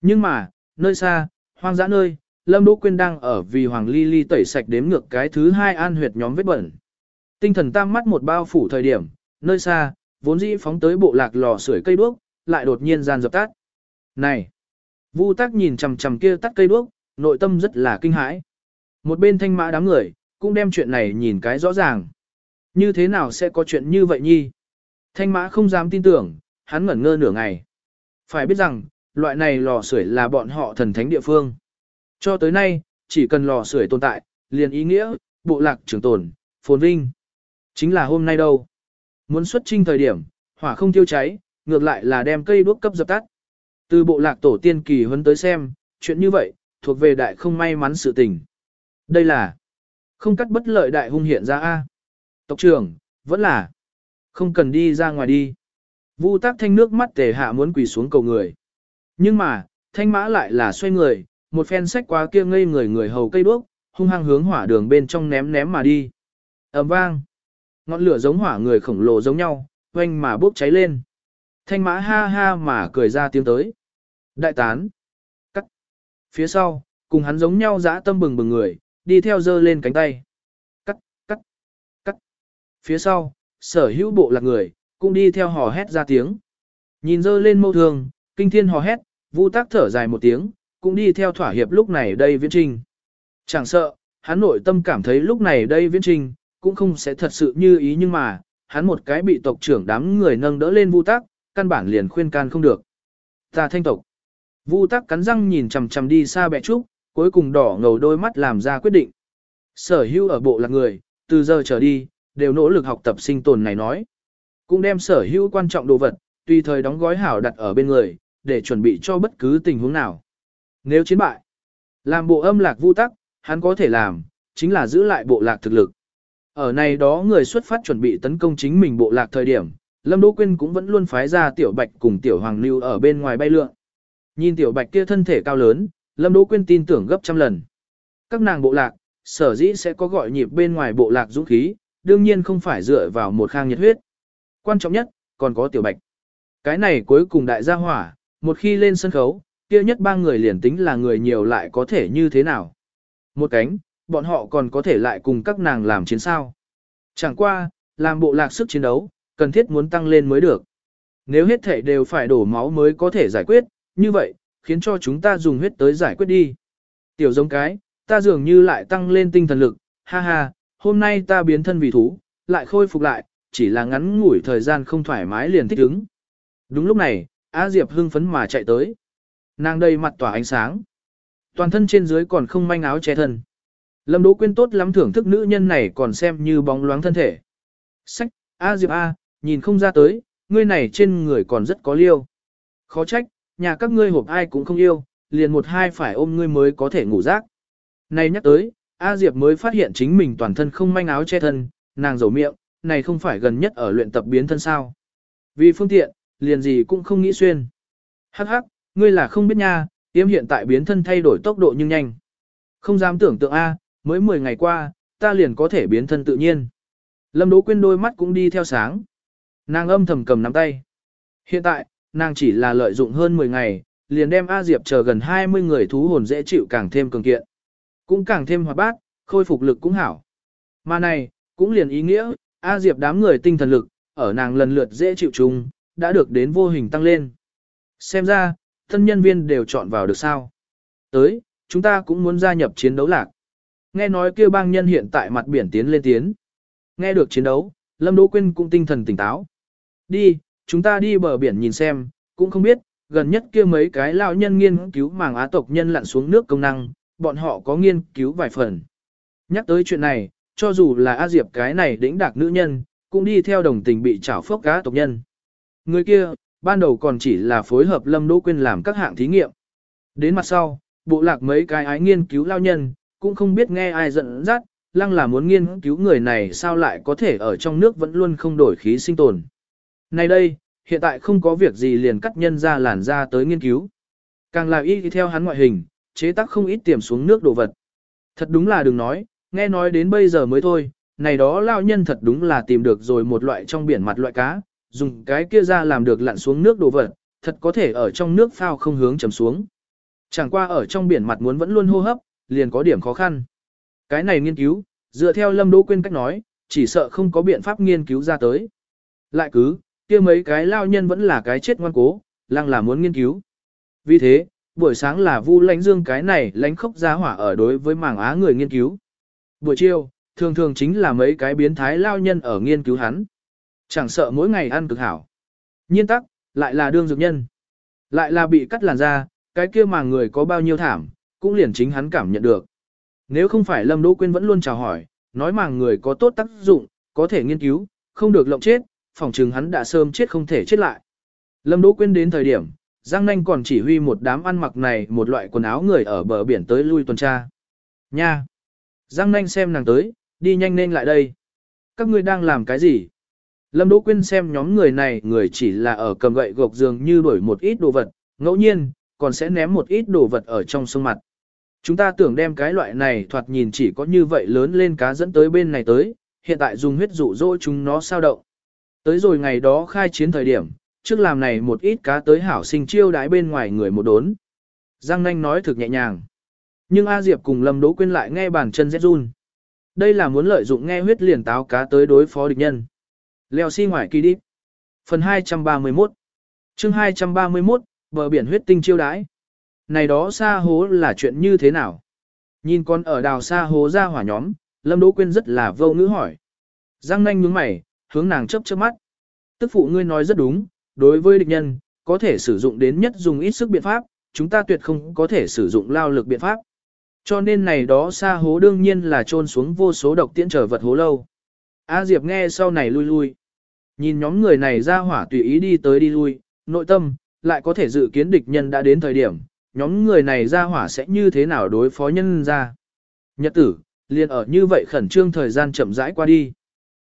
Nhưng mà, nơi xa, hoang dã nơi, Lâm Đỗ Quyên đang ở vì Hoàng Ly Ly tẩy sạch đếm ngược cái thứ hai an huyệt nhóm vết bẩn. Tinh thần tam mắt một bao phủ thời điểm, nơi xa, vốn dĩ phóng tới bộ lạc lò sưởi cây đuốc, lại đột nhiên gian dập tắt. Này! Vu tắc nhìn chằm chằm kia tắt cây đuốc, nội tâm rất là kinh hãi. Một bên thanh mã đám người, cũng đem chuyện này nhìn cái rõ ràng. Như thế nào sẽ có chuyện như vậy nhi? Thanh mã không dám tin tưởng, hắn ngẩn ngơ nửa ngày. Phải biết rằng, loại này lò sưởi là bọn họ thần thánh địa phương. Cho tới nay, chỉ cần lò sưởi tồn tại, liền ý nghĩa, bộ lạc trường tồn, phồn vinh. Chính là hôm nay đâu. Muốn xuất trinh thời điểm, hỏa không tiêu cháy, ngược lại là đem cây đuốc cấp dập tắt. Từ bộ lạc tổ tiên kỳ huấn tới xem, chuyện như vậy, thuộc về đại không may mắn sự tình. Đây là không cắt bất lợi đại hung hiện ra A. Tộc trưởng, vẫn là không cần đi ra ngoài đi. Vu tác thanh nước mắt tề hạ muốn quỳ xuống cầu người. Nhưng mà, thanh mã lại là xoay người, một phen sách quá kia ngây người người hầu cây đuốc, hung hăng hướng hỏa đường bên trong ném ném mà đi. ầm vang. Ngọn lửa giống hỏa người khổng lồ giống nhau, oanh mà bốc cháy lên. Thanh mã ha ha mà cười ra tiếng tới. Đại tán. Cắt. Phía sau, cùng hắn giống nhau dã tâm bừng bừng người, đi theo dơ lên cánh tay. Cắt, cắt, cắt. Phía sau, sở hữu bộ lạc người, cũng đi theo hò hét ra tiếng. Nhìn dơ lên mâu thường, kinh thiên hò hét, vu tác thở dài một tiếng, cũng đi theo thỏa hiệp lúc này đây viễn trình. Chẳng sợ, hắn nội tâm cảm thấy lúc này đây viễn trình, cũng không sẽ thật sự như ý nhưng mà, hắn một cái bị tộc trưởng đám người nâng đỡ lên vu tác, căn bản liền khuyên can không được. Ta thanh tộc. Vu tắc cắn răng nhìn chằm chằm đi xa bẹ trúc, cuối cùng đỏ ngầu đôi mắt làm ra quyết định. Sở hữu ở bộ lạc người, từ giờ trở đi, đều nỗ lực học tập sinh tồn này nói. Cũng đem sở hữu quan trọng đồ vật, tùy thời đóng gói hảo đặt ở bên người, để chuẩn bị cho bất cứ tình huống nào. Nếu chiến bại, làm bộ âm lạc vu tắc, hắn có thể làm, chính là giữ lại bộ lạc thực lực. Ở này đó người xuất phát chuẩn bị tấn công chính mình bộ lạc thời điểm, Lâm Đỗ Quyên cũng vẫn luôn phái ra tiểu bạch cùng tiểu hoàng lưu ở bên ngoài bay lượn. Nhìn tiểu bạch kia thân thể cao lớn, Lâm Đỗ Quyên tin tưởng gấp trăm lần. Các nàng bộ lạc, sở dĩ sẽ có gọi nhịp bên ngoài bộ lạc dũng khí, đương nhiên không phải dựa vào một khang nhiệt huyết. Quan trọng nhất, còn có tiểu bạch. Cái này cuối cùng đại gia hỏa, một khi lên sân khấu, kia nhất ba người liền tính là người nhiều lại có thể như thế nào. Một cánh, bọn họ còn có thể lại cùng các nàng làm chiến sao. Chẳng qua, làm bộ lạc sức chiến đấu, cần thiết muốn tăng lên mới được. Nếu hết thể đều phải đổ máu mới có thể giải quyết, như vậy, khiến cho chúng ta dùng huyết tới giải quyết đi. Tiểu giống cái, ta dường như lại tăng lên tinh thần lực, ha ha, hôm nay ta biến thân vì thú, lại khôi phục lại, chỉ là ngắn ngủi thời gian không thoải mái liền thích ứng. Đúng lúc này, A Diệp hưng phấn mà chạy tới. Nàng đầy mặt tỏa ánh sáng. Toàn thân trên dưới còn không manh áo che thân. Lâm Đỗ Quyên tốt lắm thưởng thức nữ nhân này còn xem như bóng loáng thân thể. Sách, A Diệp A, nhìn không ra tới, ngươi này trên người còn rất có liêu. Khó trách, nhà các ngươi hộp ai cũng không yêu, liền một hai phải ôm ngươi mới có thể ngủ rác. Này nhắc tới, A Diệp mới phát hiện chính mình toàn thân không manh áo che thân, nàng dầu miệng, này không phải gần nhất ở luyện tập biến thân sao. Vì phương tiện, liền gì cũng không nghĩ xuyên. Hắc hắc, ngươi là không biết nha, tiêm hiện tại biến thân thay đổi tốc độ nhưng nhanh. Không dám tưởng tượng A, mới 10 ngày qua, ta liền có thể biến thân tự nhiên. Lâm Đỗ Quyên đôi mắt cũng đi theo sáng. Nàng âm thầm cầm nắm tay. Hiện tại, nàng chỉ là lợi dụng hơn 10 ngày, liền đem A Diệp chờ gần 20 người thú hồn dễ chịu càng thêm cường kiện. Cũng càng thêm hoạt bát, khôi phục lực cũng hảo. Mà này, cũng liền ý nghĩa, A Diệp đám người tinh thần lực, ở nàng lần lượt dễ chịu chung, đã được đến vô hình tăng lên. Xem ra, thân nhân viên đều chọn vào được sao. Tới, chúng ta cũng muốn gia nhập chiến đấu lạc. Nghe nói kêu bang nhân hiện tại mặt biển tiến lên tiến. Nghe được chiến đấu, Lâm Đỗ Quyên cũng tinh thần tỉnh táo. Đi, chúng ta đi bờ biển nhìn xem, cũng không biết, gần nhất kia mấy cái lao nhân nghiên cứu màng á tộc nhân lặn xuống nước công năng, bọn họ có nghiên cứu vài phần. Nhắc tới chuyện này, cho dù là A Diệp cái này đĩnh đạc nữ nhân, cũng đi theo đồng tình bị trảo phốc cá tộc nhân. Người kia, ban đầu còn chỉ là phối hợp Lâm Đỗ Quyên làm các hạng thí nghiệm. Đến mặt sau, bộ lạc mấy cái ái nghiên cứu lao nhân, cũng không biết nghe ai giận dắt, lăng là muốn nghiên cứu người này sao lại có thể ở trong nước vẫn luôn không đổi khí sinh tồn. Này đây, hiện tại không có việc gì liền cắt nhân ra làn ra tới nghiên cứu. Càng là y theo hắn ngoại hình, chế tác không ít tiềm xuống nước đồ vật. Thật đúng là đừng nói, nghe nói đến bây giờ mới thôi, này đó lao nhân thật đúng là tìm được rồi một loại trong biển mặt loại cá, dùng cái kia ra làm được lặn xuống nước đồ vật, thật có thể ở trong nước phao không hướng chầm xuống. Chẳng qua ở trong biển mặt muốn vẫn luôn hô hấp, liền có điểm khó khăn. Cái này nghiên cứu, dựa theo Lâm Đỗ Quyên cách nói, chỉ sợ không có biện pháp nghiên cứu ra tới. Lại cứ, kia mấy cái lao nhân vẫn là cái chết ngoan cố, lăng là muốn nghiên cứu. Vì thế, buổi sáng là Vu Lãnh Dương cái này lãnh khốc Giá hỏa ở đối với mảng á người nghiên cứu. Buổi chiều, thường thường chính là mấy cái biến thái lao nhân ở nghiên cứu hắn. Chẳng sợ mỗi ngày ăn cực hảo. Nhiên tắc, lại là đương dược nhân. Lại là bị cắt làn da, cái kia mà người có bao nhiêu thảm, cũng liền chính hắn cảm nhận được. Nếu không phải Lâm Đỗ Quyên vẫn luôn chào hỏi, nói màng người có tốt tác dụng, có thể nghiên cứu, không được lộng chết, phòng trừng hắn đã sớm chết không thể chết lại. Lâm Đỗ Quyên đến thời điểm, Giang Nanh còn chỉ huy một đám ăn mặc này một loại quần áo người ở bờ biển tới lui tuần tra. Nha! Giang Nanh xem nàng tới, đi nhanh lên lại đây. Các ngươi đang làm cái gì? Lâm Đỗ Quyên xem nhóm người này người chỉ là ở cầm gậy gộc giường như đổi một ít đồ vật, ngẫu nhiên, còn sẽ ném một ít đồ vật ở trong sông mặt. Chúng ta tưởng đem cái loại này thoạt nhìn chỉ có như vậy lớn lên cá dẫn tới bên này tới, hiện tại dùng huyết dụ dỗ chúng nó sao động. Tới rồi ngày đó khai chiến thời điểm, trước làm này một ít cá tới hảo sinh chiêu đái bên ngoài người một đốn. Giang Nanh nói thực nhẹ nhàng. Nhưng A Diệp cùng Lâm Đỗ Quyên lại nghe bàn chân rét run. Đây là muốn lợi dụng nghe huyết liền táo cá tới đối phó địch nhân. Leo xi si ngoài kỳ đi. Phần 231 chương 231, bờ biển huyết tinh chiêu đái. Này đó xa hố là chuyện như thế nào? Nhìn con ở đào xa hố ra hỏa nhóm, Lâm Đỗ Quyên rất là vô ngữ hỏi. Giang nanh nhướng mày, hướng nàng chớp chớp mắt. Tức phụ ngươi nói rất đúng, đối với địch nhân, có thể sử dụng đến nhất dùng ít sức biện pháp, chúng ta tuyệt không có thể sử dụng lao lực biện pháp. Cho nên này đó xa hố đương nhiên là trôn xuống vô số độc tiễn trở vật hố lâu. A Diệp nghe sau này lui lui. Nhìn nhóm người này ra hỏa tùy ý đi tới đi lui, nội tâm, lại có thể dự kiến địch nhân đã đến thời điểm, nhóm người này ra hỏa sẽ như thế nào đối phó nhân ra. Nhật tử, liền ở như vậy khẩn trương thời gian chậm rãi qua đi.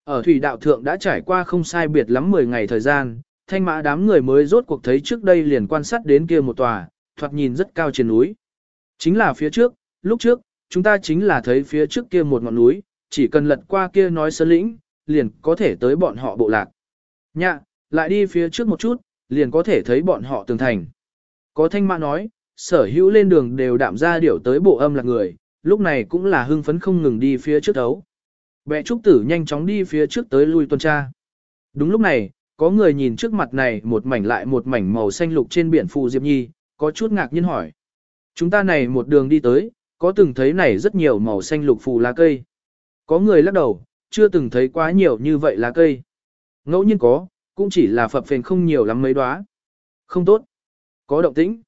Ở thủy đạo thượng đã trải qua không sai biệt lắm 10 ngày thời gian, thanh mã đám người mới rốt cuộc thấy trước đây liền quan sát đến kia một tòa, thoạt nhìn rất cao trên núi. Chính là phía trước, lúc trước, chúng ta chính là thấy phía trước kia một ngọn núi, chỉ cần lật qua kia nói sơn lĩnh, liền có thể tới bọn họ bộ lạc. Nhạ, lại đi phía trước một chút, liền có thể thấy bọn họ tường thành. Có thanh mã nói, sở hữu lên đường đều đạm ra điểu tới bộ âm là người, lúc này cũng là hưng phấn không ngừng đi phía trước đấu. Bệ trúc tử nhanh chóng đi phía trước tới lui tuần tra. Đúng lúc này, có người nhìn trước mặt này một mảnh lại một mảnh màu xanh lục trên biển phù Diệp Nhi, có chút ngạc nhiên hỏi. Chúng ta này một đường đi tới, có từng thấy này rất nhiều màu xanh lục phù lá cây. Có người lắc đầu, chưa từng thấy quá nhiều như vậy lá cây. Ngẫu nhiên có, cũng chỉ là phập phền không nhiều lắm mấy đóa. Không tốt. Có động tĩnh.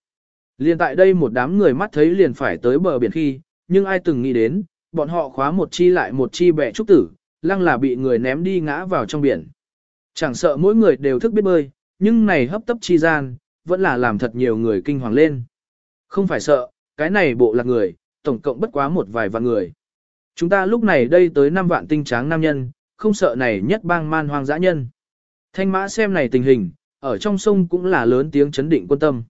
Liên tại đây một đám người mắt thấy liền phải tới bờ biển khi, nhưng ai từng nghĩ đến, bọn họ khóa một chi lại một chi bẻ trúc tử, lăng là bị người ném đi ngã vào trong biển. Chẳng sợ mỗi người đều thức biết bơi, nhưng này hấp tấp chi gian, vẫn là làm thật nhiều người kinh hoàng lên. Không phải sợ, cái này bộ là người, tổng cộng bất quá một vài vạn người. Chúng ta lúc này đây tới 5 vạn tinh tráng nam nhân, không sợ này nhất bang man hoang dã nhân. Thanh mã xem này tình hình, ở trong sông cũng là lớn tiếng chấn định quân tâm.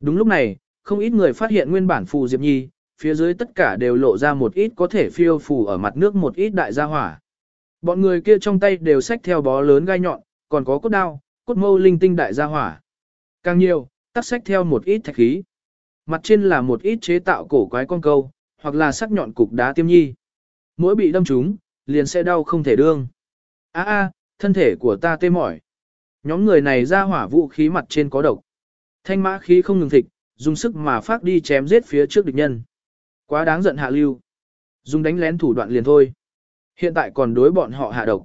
Đúng lúc này, không ít người phát hiện nguyên bản phù Diệp Nhi, phía dưới tất cả đều lộ ra một ít có thể phiêu phù ở mặt nước một ít đại gia hỏa. Bọn người kia trong tay đều xách theo bó lớn gai nhọn, còn có cốt đao, cốt mâu linh tinh đại gia hỏa. Càng nhiều, tắt xách theo một ít thạch khí. Mặt trên là một ít chế tạo cổ quái con câu, hoặc là sắc nhọn cục đá tiêm nhi. Mỗi bị đâm trúng, liền sẽ đau không thể đương. A a, thân thể của ta tê mỏi. Nhóm người này ra hỏa vũ khí mặt trên có độc. Thanh mã khí không ngừng thịt, dùng sức mà phát đi chém giết phía trước địch nhân. Quá đáng giận hạ lưu. Dùng đánh lén thủ đoạn liền thôi. Hiện tại còn đối bọn họ hạ độc.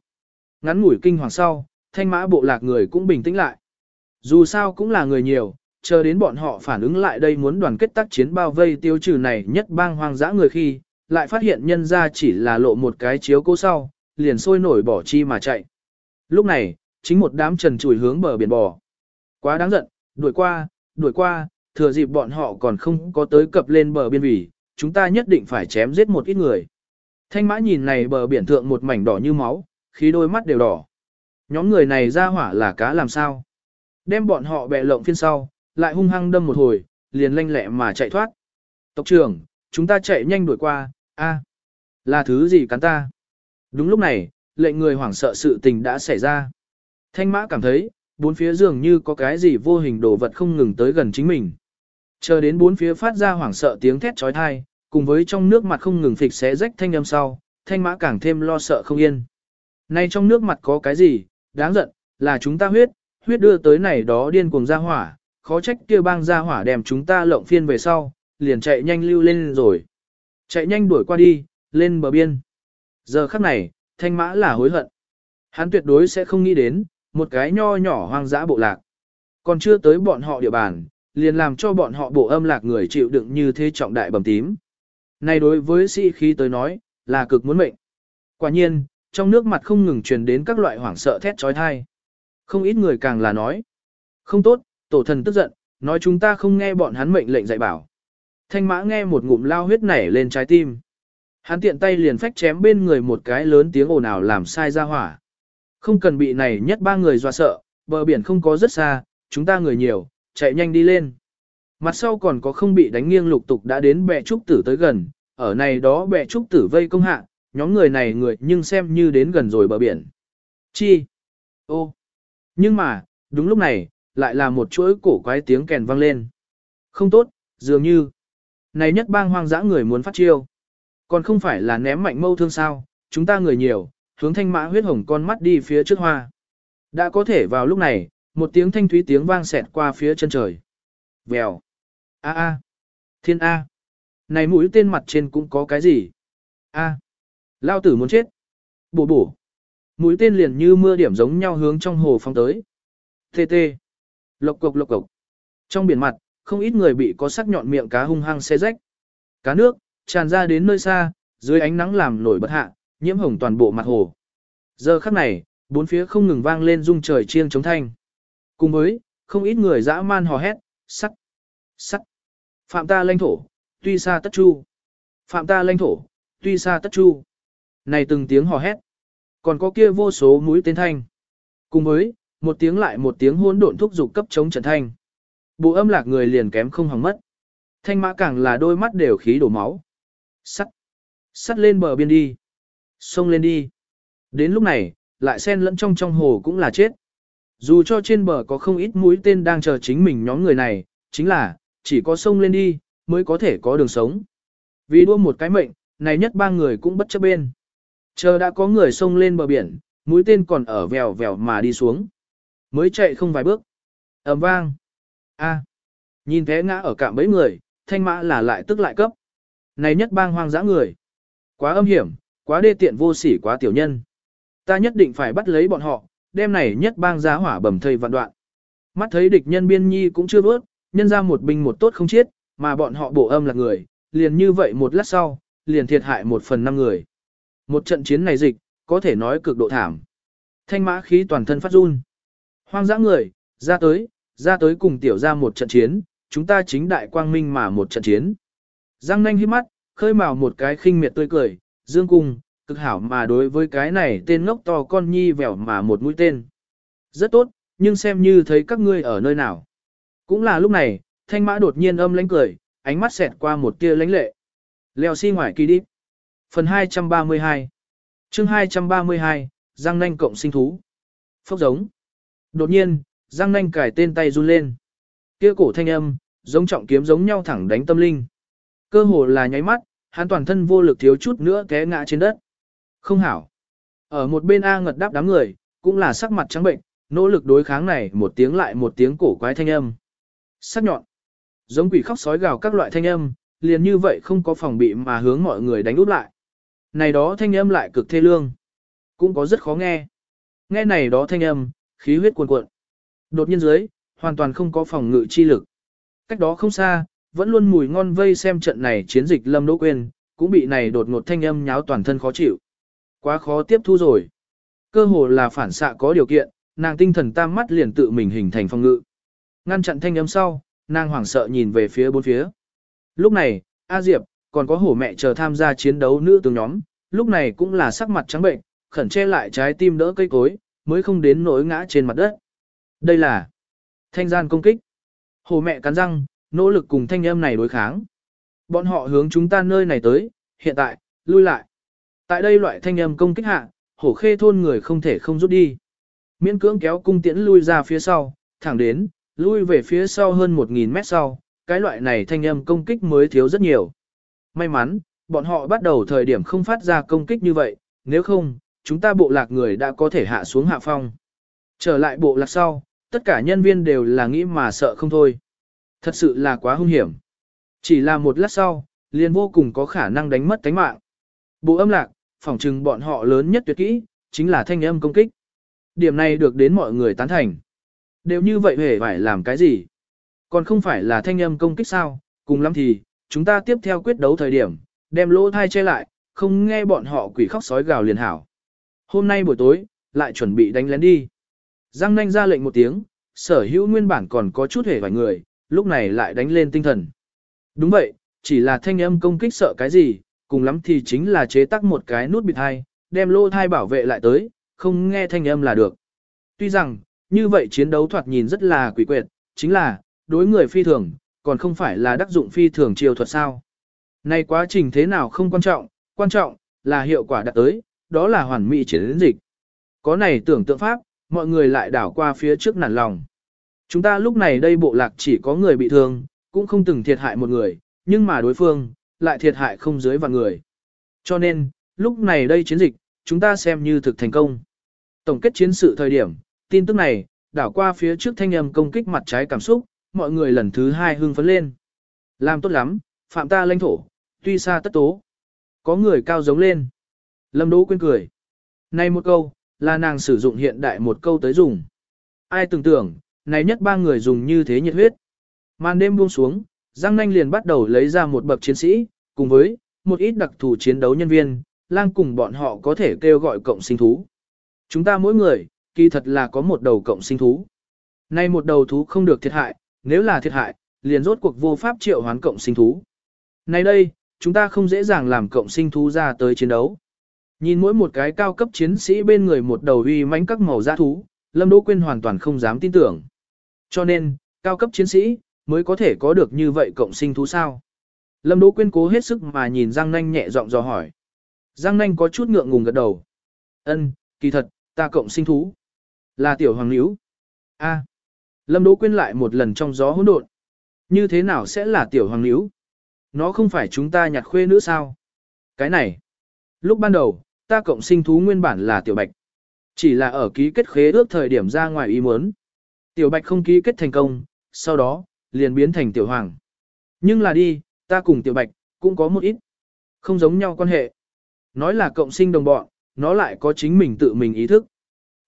Ngắn ngủi kinh hoàng sau, thanh mã bộ lạc người cũng bình tĩnh lại. Dù sao cũng là người nhiều, chờ đến bọn họ phản ứng lại đây muốn đoàn kết tác chiến bao vây tiêu trừ này nhất bang hoang dã người khi, lại phát hiện nhân ra chỉ là lộ một cái chiếu cố sau, liền sôi nổi bỏ chi mà chạy. Lúc này, chính một đám trần chùi hướng bờ biển bò. Quá đáng giận, đuổi qua, đuổi qua, thừa dịp bọn họ còn không có tới cập lên bờ biên vỉ, chúng ta nhất định phải chém giết một ít người. Thanh mã nhìn này bờ biển thượng một mảnh đỏ như máu, khí đôi mắt đều đỏ. Nhóm người này ra hỏa là cá làm sao? Đem bọn họ bẹ lộng phiên sau, lại hung hăng đâm một hồi, liền lanh lẹ mà chạy thoát. Tộc trưởng, chúng ta chạy nhanh đuổi qua, a, là thứ gì cắn ta? Đúng lúc này, lệnh người hoảng sợ sự tình đã xảy ra. Thanh mã cảm thấy, bốn phía dường như có cái gì vô hình đồ vật không ngừng tới gần chính mình. Chờ đến bốn phía phát ra hoảng sợ tiếng thét trói thai, cùng với trong nước mặt không ngừng phịch xé rách thanh âm sau, thanh mã càng thêm lo sợ không yên. Nay trong nước mặt có cái gì, đáng giận, là chúng ta huyết, huyết đưa tới này đó điên cuồng ra hỏa, khó trách kia bang ra hỏa đem chúng ta lộng phiên về sau, liền chạy nhanh lưu lên rồi. Chạy nhanh đuổi qua đi, lên bờ biên. Giờ khắc này, thanh mã là hối hận. Hắn tuyệt đối sẽ không nghĩ đến, một cái nho nhỏ hoang dã bộ lạc. Còn chưa tới bọn họ địa bàn, liền làm cho bọn họ bộ âm lạc người chịu đựng như thế trọng đại bầm tím. Này đối với sĩ khí tới nói, là cực muốn mệnh. Quả nhiên, trong nước mặt không ngừng truyền đến các loại hoảng sợ thét trói thai. Không ít người càng là nói. Không tốt, tổ thần tức giận, nói chúng ta không nghe bọn hắn mệnh lệnh dạy bảo. Thanh mã nghe một ngụm lao huyết nảy lên trái tim. Hắn tiện tay liền phách chém bên người một cái lớn tiếng ồn ào làm sai ra hỏa. Không cần bị này nhất ba người dọa sợ, bờ biển không có rất xa, chúng ta người nhiều, chạy nhanh đi lên. Mặt sau còn có không bị đánh nghiêng lục tục đã đến bệ trúc tử tới gần, ở này đó bệ trúc tử vây công hạ, nhóm người này người nhưng xem như đến gần rồi bờ biển. Chi? Ô! Nhưng mà, đúng lúc này, lại là một chuỗi cổ quái tiếng kèn vang lên. Không tốt, dường như. Này nhất bang hoang dã người muốn phát chiêu. Còn không phải là ném mạnh mâu thương sao, chúng ta người nhiều, hướng thanh mã huyết hồng con mắt đi phía trước hoa. Đã có thể vào lúc này, một tiếng thanh thúy tiếng vang xẹt qua phía chân trời. Vèo. A a. Thiên A. Này mũi tên mặt trên cũng có cái gì? A. Lao tử muốn chết. Bổ bổ. Mũi tên liền như mưa điểm giống nhau hướng trong hồ phong tới. Tê tê. Lộc cục lộc cục. Trong biển mặt, không ít người bị có sắc nhọn miệng cá hung hăng xé rách. Cá nước, tràn ra đến nơi xa, dưới ánh nắng làm nổi bật hạ, nhiễm hồng toàn bộ mặt hồ. Giờ khắc này, bốn phía không ngừng vang lên rung trời chiêng chống thanh. Cùng với, không ít người dã man hò hét, sắt, sắt. Phạm ta lãnh thổ, tuy xa tất chu. Phạm ta lãnh thổ, tuy xa tất chu. Này từng tiếng hò hét. Còn có kia vô số mũi tên thanh. Cùng với, một tiếng lại một tiếng hỗn độn thúc dục cấp chống trận thanh. Bộ âm lạc người liền kém không hỏng mất. Thanh mã càng là đôi mắt đều khí đổ máu. Sắt. Sắt lên bờ biên đi. Xông lên đi. Đến lúc này, lại xen lẫn trong trong hồ cũng là chết. Dù cho trên bờ có không ít mũi tên đang chờ chính mình nhóm người này, chính là, chỉ có sông lên đi, mới có thể có đường sống. Vì đua một cái mệnh, này nhất ba người cũng bất chấp bên. Chờ đã có người sông lên bờ biển, mũi tên còn ở vèo vèo mà đi xuống. Mới chạy không vài bước. ầm vang. a Nhìn thế ngã ở cạm bấy người, thanh mã là lại tức lại cấp. Này nhất bang hoang dã người. Quá âm hiểm, quá đê tiện vô sỉ quá tiểu nhân. Ta nhất định phải bắt lấy bọn họ, đêm này nhất bang giá hỏa bầm thây vạn đoạn. Mắt thấy địch nhân biên nhi cũng chưa vớt, nhân ra một binh một tốt không chết, mà bọn họ bổ âm là người, liền như vậy một lát sau, liền thiệt hại một phần năm người. Một trận chiến này dịch, có thể nói cực độ thảm. Thanh mã khí toàn thân phát run. Hoang dã người, ra tới, ra tới cùng tiểu ra một trận chiến, chúng ta chính đại quang minh mà một trận chiến. Giang nanh hít mắt, khơi mào một cái khinh miệt tươi cười, dương cung, cực hảo mà đối với cái này tên ngốc to con nhi vẻo mà một mũi tên. Rất tốt, nhưng xem như thấy các ngươi ở nơi nào. Cũng là lúc này, thanh mã đột nhiên âm lánh cười, ánh mắt xẹt qua một tia lánh lệ. Leo xi si ngoài kỳ đi. Phần 232 chương 232, Giang nanh cộng sinh thú. Phốc giống. Đột nhiên, Giang nanh cải tên tay run lên. Kia cổ thanh âm, giống trọng kiếm giống nhau thẳng đánh tâm linh. Cơ hồ là nháy mắt, hắn toàn thân vô lực thiếu chút nữa té ngã trên đất. Không hảo. Ở một bên A ngật đáp đám người, cũng là sắc mặt trắng bệnh, nỗ lực đối kháng này một tiếng lại một tiếng cổ quái thanh âm. Sắc nhọn. Giống quỷ khóc sói gào các loại thanh âm, liền như vậy không có phòng bị mà hướng mọi người đánh úp lại. Này đó thanh âm lại cực thê lương. Cũng có rất khó nghe. Nghe này đó thanh âm, khí huyết cuồn cuộn. Đột nhiên dưới, hoàn toàn không có phòng ngự chi lực. Cách đó không xa, vẫn luôn mùi ngon vây xem trận này chiến dịch lâm đỗ quên, cũng bị này đột ngột thanh âm nháo toàn thân khó chịu. Quá khó tiếp thu rồi. Cơ hồ là phản xạ có điều kiện, nàng tinh thần tam mắt liền tự mình hình thành phòng ngự. Ngăn chặn thanh âm sau, nàng hoảng sợ nhìn về phía bốn phía. Lúc này, A Diệp, còn có hổ mẹ chờ tham gia chiến đấu nữ tướng nhóm, lúc này cũng là sắc mặt trắng bệnh, khẩn che lại trái tim đỡ cây cối, mới không đến nỗi ngã trên mặt đất. Đây là thanh gian công kích. Hổ mẹ cắn răng, nỗ lực cùng thanh âm này đối kháng. Bọn họ hướng chúng ta nơi này tới, hiện tại, lui lại. Tại đây loại thanh âm công kích hạ, hổ khê thôn người không thể không rút đi. Miễn cưỡng kéo cung tiễn lui ra phía sau, thẳng đến, lui về phía sau hơn 1.000 mét sau, cái loại này thanh âm công kích mới thiếu rất nhiều. May mắn, bọn họ bắt đầu thời điểm không phát ra công kích như vậy, nếu không, chúng ta bộ lạc người đã có thể hạ xuống hạ phong. Trở lại bộ lạc sau, tất cả nhân viên đều là nghĩ mà sợ không thôi. Thật sự là quá hung hiểm. Chỉ là một lát sau, liền vô cùng có khả năng đánh mất tánh mạng. Bộ âm lạc, phỏng chừng bọn họ lớn nhất tuyệt kỹ, chính là thanh âm công kích. Điểm này được đến mọi người tán thành. Đều như vậy hề phải làm cái gì? Còn không phải là thanh âm công kích sao? Cùng lắm thì, chúng ta tiếp theo quyết đấu thời điểm, đem lỗ thai che lại, không nghe bọn họ quỷ khóc sói gào liền hảo. Hôm nay buổi tối, lại chuẩn bị đánh lén đi. Giang nanh ra lệnh một tiếng, sở hữu nguyên bản còn có chút hề vài người, lúc này lại đánh lên tinh thần. Đúng vậy, chỉ là thanh âm công kích sợ cái gì, cùng lắm thì chính là chế tắc một cái nút bịt thai, đem lô thai bảo vệ lại tới, không nghe thanh âm là được. Tuy rằng, như vậy chiến đấu thoạt nhìn rất là quỷ quyệt, chính là, đối người phi thường, còn không phải là đắc dụng phi thường chiêu thuật sao. Này quá trình thế nào không quan trọng, quan trọng là hiệu quả đạt tới, đó là hoàn mỹ chiến dịch. Có này tưởng tượng pháp, mọi người lại đảo qua phía trước nản lòng. Chúng ta lúc này đây bộ lạc chỉ có người bị thương, cũng không từng thiệt hại một người, nhưng mà đối phương, lại thiệt hại không dưới vạn người. Cho nên, lúc này đây chiến dịch, chúng ta xem như thực thành công. Tổng kết chiến sự thời điểm, tin tức này, đảo qua phía trước thanh âm công kích mặt trái cảm xúc, mọi người lần thứ hai hưng phấn lên. Làm tốt lắm, phạm ta lãnh thổ, tuy xa tất tố. Có người cao giống lên. Lâm Đỗ quên cười. Này một câu, là nàng sử dụng hiện đại một câu tới dùng. Ai tưởng tưởng, này nhất ba người dùng như thế nhiệt huyết. Màn đêm buông xuống, Giang Nanh liền bắt đầu lấy ra một bậc chiến sĩ, cùng với một ít đặc thù chiến đấu nhân viên, lang cùng bọn họ có thể kêu gọi cộng sinh thú. Chúng ta mỗi người, kỳ thật là có một đầu cộng sinh thú. Nay một đầu thú không được thiệt hại, nếu là thiệt hại, liền rốt cuộc vô pháp triệu hoán cộng sinh thú. Nay đây, chúng ta không dễ dàng làm cộng sinh thú ra tới chiến đấu. Nhìn mỗi một cái cao cấp chiến sĩ bên người một đầu uy mãnh các màu dã thú, Lâm Đỗ Quyên hoàn toàn không dám tin tưởng. Cho nên, cao cấp chiến sĩ, mới có thể có được như vậy cộng sinh thú sao. Lâm Đỗ Quyên cố hết sức mà nhìn Giang Nanh nhẹ giọng dò hỏi. Giang Nanh có chút ngượng ngùng gật đầu. Ân, kỳ thật, ta cộng sinh thú. Là tiểu hoàng níu. A. Lâm Đỗ Quyên lại một lần trong gió hỗn độn. Như thế nào sẽ là tiểu hoàng níu? Nó không phải chúng ta nhặt khuê nữ sao? Cái này. Lúc ban đầu, ta cộng sinh thú nguyên bản là tiểu bạch. Chỉ là ở ký kết khế ước thời điểm ra ngoài ý muốn. Tiểu bạch không ký kết thành công, sau đó, liền biến thành tiểu hoàng. Nhưng là đi, ta cùng tiểu bạch, cũng có một ít. Không giống nhau quan hệ. Nói là cộng sinh đồng bọn, nó lại có chính mình tự mình ý thức.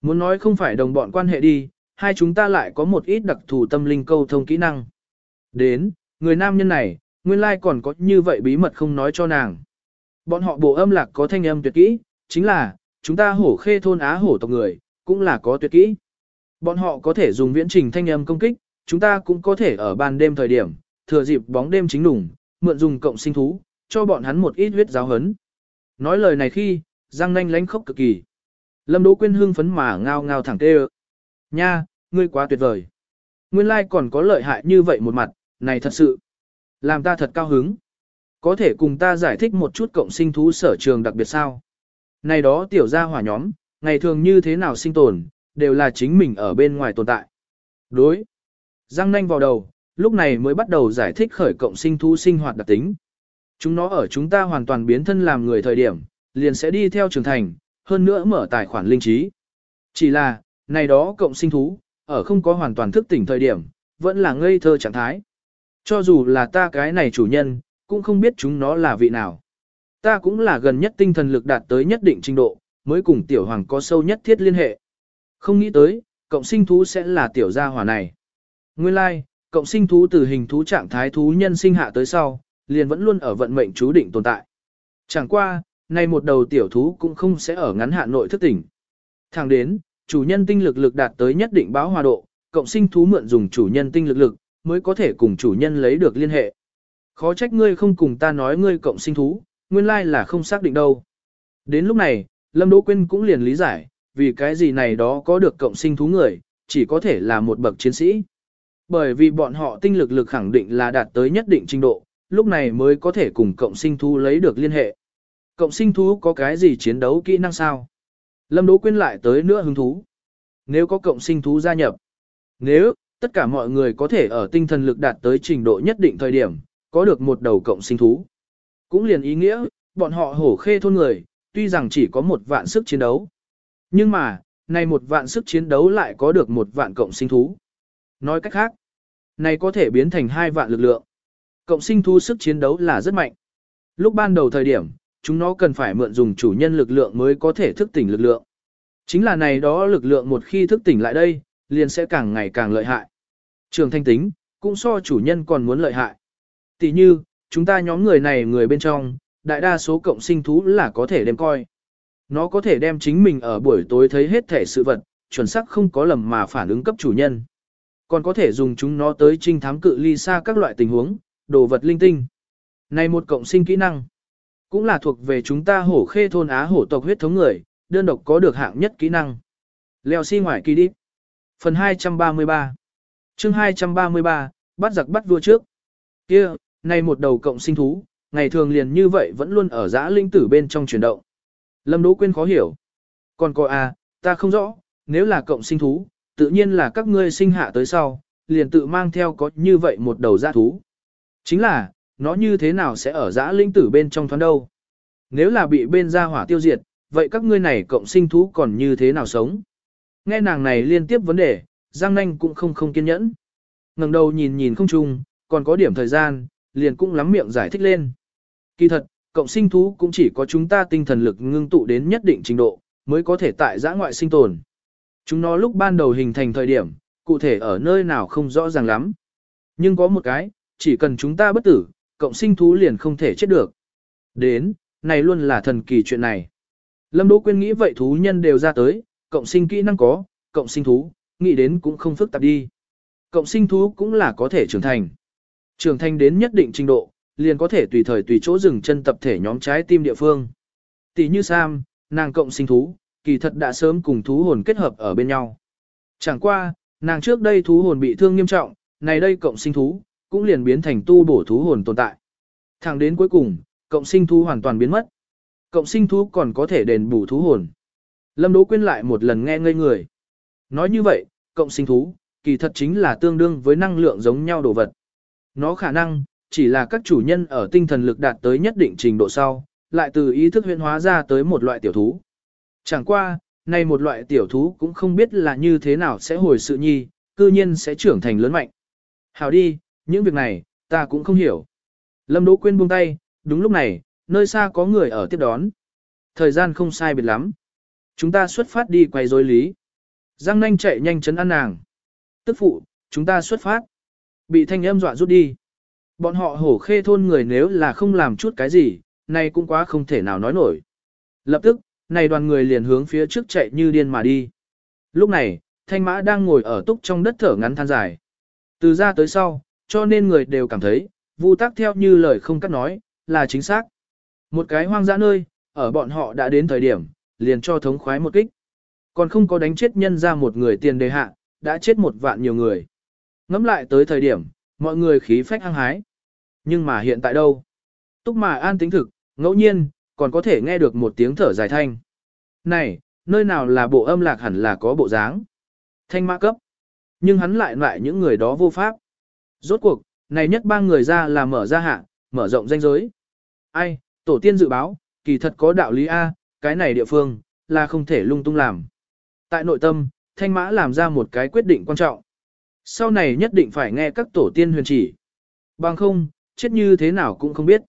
Muốn nói không phải đồng bọn quan hệ đi, hai chúng ta lại có một ít đặc thù tâm linh câu thông kỹ năng. Đến, người nam nhân này, nguyên lai còn có như vậy bí mật không nói cho nàng. Bọn họ bộ âm lạc có thanh âm tuyệt kỹ, chính là, chúng ta hổ khê thôn á hổ tộc người, cũng là có tuyệt kỹ. Bọn họ có thể dùng viễn trình thanh âm công kích, chúng ta cũng có thể ở ban đêm thời điểm, thừa dịp bóng đêm chính đủng, mượn dùng cộng sinh thú, cho bọn hắn một ít huyết giáo hấn. Nói lời này khi, răng nanh lánh khốc cực kỳ. Lâm Đỗ Quyên hưng phấn mà ngao ngao thẳng tê Nha, ngươi quá tuyệt vời. Nguyên lai còn có lợi hại như vậy một mặt, này thật sự. Làm ta thật cao hứng. Có thể cùng ta giải thích một chút cộng sinh thú sở trường đặc biệt sao? Này đó tiểu gia hỏa nhóm, ngày thường như thế nào sinh tồn, đều là chính mình ở bên ngoài tồn tại. Đối. Giang nanh vào đầu, lúc này mới bắt đầu giải thích khởi cộng sinh thú sinh hoạt đặc tính. Chúng nó ở chúng ta hoàn toàn biến thân làm người thời điểm, liền sẽ đi theo trưởng thành, hơn nữa mở tài khoản linh trí. Chỉ là, này đó cộng sinh thú, ở không có hoàn toàn thức tỉnh thời điểm, vẫn là ngây thơ trạng thái. Cho dù là ta cái này chủ nhân, cũng không biết chúng nó là vị nào. Ta cũng là gần nhất tinh thần lực đạt tới nhất định trình độ, mới cùng tiểu hoàng có sâu nhất thiết liên hệ. Không nghĩ tới, cộng sinh thú sẽ là tiểu gia hỏa này. Nguyên lai, like, cộng sinh thú từ hình thú trạng thái thú nhân sinh hạ tới sau, liền vẫn luôn ở vận mệnh chú định tồn tại. Chẳng qua, nay một đầu tiểu thú cũng không sẽ ở ngắn hạn nội thức tỉnh. Thẳng đến, chủ nhân tinh lực lực đạt tới nhất định báo hòa độ, cộng sinh thú mượn dùng chủ nhân tinh lực lực, mới có thể cùng chủ nhân lấy được liên hệ. Khó trách ngươi không cùng ta nói ngươi cộng sinh thú, nguyên lai là không xác định đâu. Đến lúc này, Lâm Đỗ Quyên cũng liền lý giải, vì cái gì này đó có được cộng sinh thú người, chỉ có thể là một bậc chiến sĩ. Bởi vì bọn họ tinh lực lực khẳng định là đạt tới nhất định trình độ, lúc này mới có thể cùng cộng sinh thú lấy được liên hệ. Cộng sinh thú có cái gì chiến đấu kỹ năng sao? Lâm Đỗ Quyên lại tới nữa hứng thú. Nếu có cộng sinh thú gia nhập, nếu tất cả mọi người có thể ở tinh thần lực đạt tới trình độ nhất định thời điểm, có được một đầu cộng sinh thú. Cũng liền ý nghĩa, bọn họ hổ khê thôn người, tuy rằng chỉ có một vạn sức chiến đấu. Nhưng mà, này một vạn sức chiến đấu lại có được một vạn cộng sinh thú. Nói cách khác, này có thể biến thành hai vạn lực lượng. Cộng sinh thú sức chiến đấu là rất mạnh. Lúc ban đầu thời điểm, chúng nó cần phải mượn dùng chủ nhân lực lượng mới có thể thức tỉnh lực lượng. Chính là này đó lực lượng một khi thức tỉnh lại đây, liền sẽ càng ngày càng lợi hại. Trường thanh tính, cũng so chủ nhân còn muốn lợi hại. Tỷ như, chúng ta nhóm người này người bên trong, đại đa số cộng sinh thú là có thể đem coi. Nó có thể đem chính mình ở buổi tối thấy hết thể sự vật, chuẩn xác không có lầm mà phản ứng cấp chủ nhân. Còn có thể dùng chúng nó tới trinh thám cự ly xa các loại tình huống, đồ vật linh tinh. Này một cộng sinh kỹ năng, cũng là thuộc về chúng ta hổ khê thôn Á hổ tộc huyết thống người, đơn độc có được hạng nhất kỹ năng. Leo xi si ngoài kỳ đi. Phần 233 chương 233, bắt giặc bắt vua trước. Kia, này một đầu cộng sinh thú, ngày thường liền như vậy vẫn luôn ở giã linh tử bên trong chuyển động. Lâm Đỗ Quyên khó hiểu. Còn cô à, ta không rõ, nếu là cộng sinh thú, tự nhiên là các ngươi sinh hạ tới sau, liền tự mang theo có như vậy một đầu giã thú. Chính là, nó như thế nào sẽ ở giã linh tử bên trong thoáng đâu? Nếu là bị bên gia hỏa tiêu diệt, vậy các ngươi này cộng sinh thú còn như thế nào sống? Nghe nàng này liên tiếp vấn đề, Giang Nanh cũng không không kiên nhẫn. ngẩng đầu nhìn nhìn không chung, còn có điểm thời gian, liền cũng lắm miệng giải thích lên. Kỳ thật, cộng sinh thú cũng chỉ có chúng ta tinh thần lực ngưng tụ đến nhất định trình độ, mới có thể tại giã ngoại sinh tồn. Chúng nó lúc ban đầu hình thành thời điểm, cụ thể ở nơi nào không rõ ràng lắm. Nhưng có một cái, chỉ cần chúng ta bất tử, cộng sinh thú liền không thể chết được. Đến, này luôn là thần kỳ chuyện này. Lâm Đỗ Quyên nghĩ vậy thú nhân đều ra tới, cộng sinh kỹ năng có, cộng sinh thú, nghĩ đến cũng không phức tạp đi. Cộng sinh thú cũng là có thể trưởng thành. Trưởng thành đến nhất định trình độ, liền có thể tùy thời tùy chỗ dừng chân tập thể nhóm trái tim địa phương. Tỷ như Sam, nàng cộng sinh thú, kỳ thật đã sớm cùng thú hồn kết hợp ở bên nhau. Chẳng qua, nàng trước đây thú hồn bị thương nghiêm trọng, này đây cộng sinh thú, cũng liền biến thành tu bổ thú hồn tồn tại. Thẳng đến cuối cùng, cộng sinh thú hoàn toàn biến mất. Cộng sinh thú còn có thể đền bù thú hồn. Lâm Đỗ Quyên lại một lần nghe ngây người. Nói như vậy, cộng sinh thú, kỳ thật chính là tương đương với năng lượng giống nhau đồ vật. Nó khả năng, chỉ là các chủ nhân ở tinh thần lực đạt tới nhất định trình độ sau, lại từ ý thức huyễn hóa ra tới một loại tiểu thú. Chẳng qua, nay một loại tiểu thú cũng không biết là như thế nào sẽ hồi sự nhi, cư nhiên sẽ trưởng thành lớn mạnh. Hảo đi, những việc này, ta cũng không hiểu. Lâm Đỗ Quyên buông tay, đúng lúc này, nơi xa có người ở tiếp đón. Thời gian không sai biệt lắm. Chúng ta xuất phát đi quay rối lý. Giang nanh chạy nhanh chấn ăn nàng. Tức phụ, chúng ta xuất phát. Bị thanh âm dọa rút đi. Bọn họ hổ khê thôn người nếu là không làm chút cái gì, này cũng quá không thể nào nói nổi. Lập tức, này đoàn người liền hướng phía trước chạy như điên mà đi. Lúc này, thanh mã đang ngồi ở túc trong đất thở ngắn than dài. Từ ra tới sau, cho nên người đều cảm thấy, vu tác theo như lời không cắt nói, là chính xác. Một cái hoang dã nơi, ở bọn họ đã đến thời điểm, liền cho thống khoái một kích. Còn không có đánh chết nhân ra một người tiền đề hạ, đã chết một vạn nhiều người. Ngắm lại tới thời điểm, mọi người khí phách hăng hái. Nhưng mà hiện tại đâu? Túc mà an tính thực, ngẫu nhiên, còn có thể nghe được một tiếng thở dài thanh. Này, nơi nào là bộ âm lạc hẳn là có bộ dáng. Thanh mã cấp. Nhưng hắn lại lại những người đó vô pháp. Rốt cuộc, này nhất ba người ra là mở ra hạ, mở rộng danh giới. Ai, tổ tiên dự báo, kỳ thật có đạo lý A, cái này địa phương, là không thể lung tung làm. Tại nội tâm, thanh mã làm ra một cái quyết định quan trọng. Sau này nhất định phải nghe các tổ tiên huyền chỉ. Bằng không, chết như thế nào cũng không biết.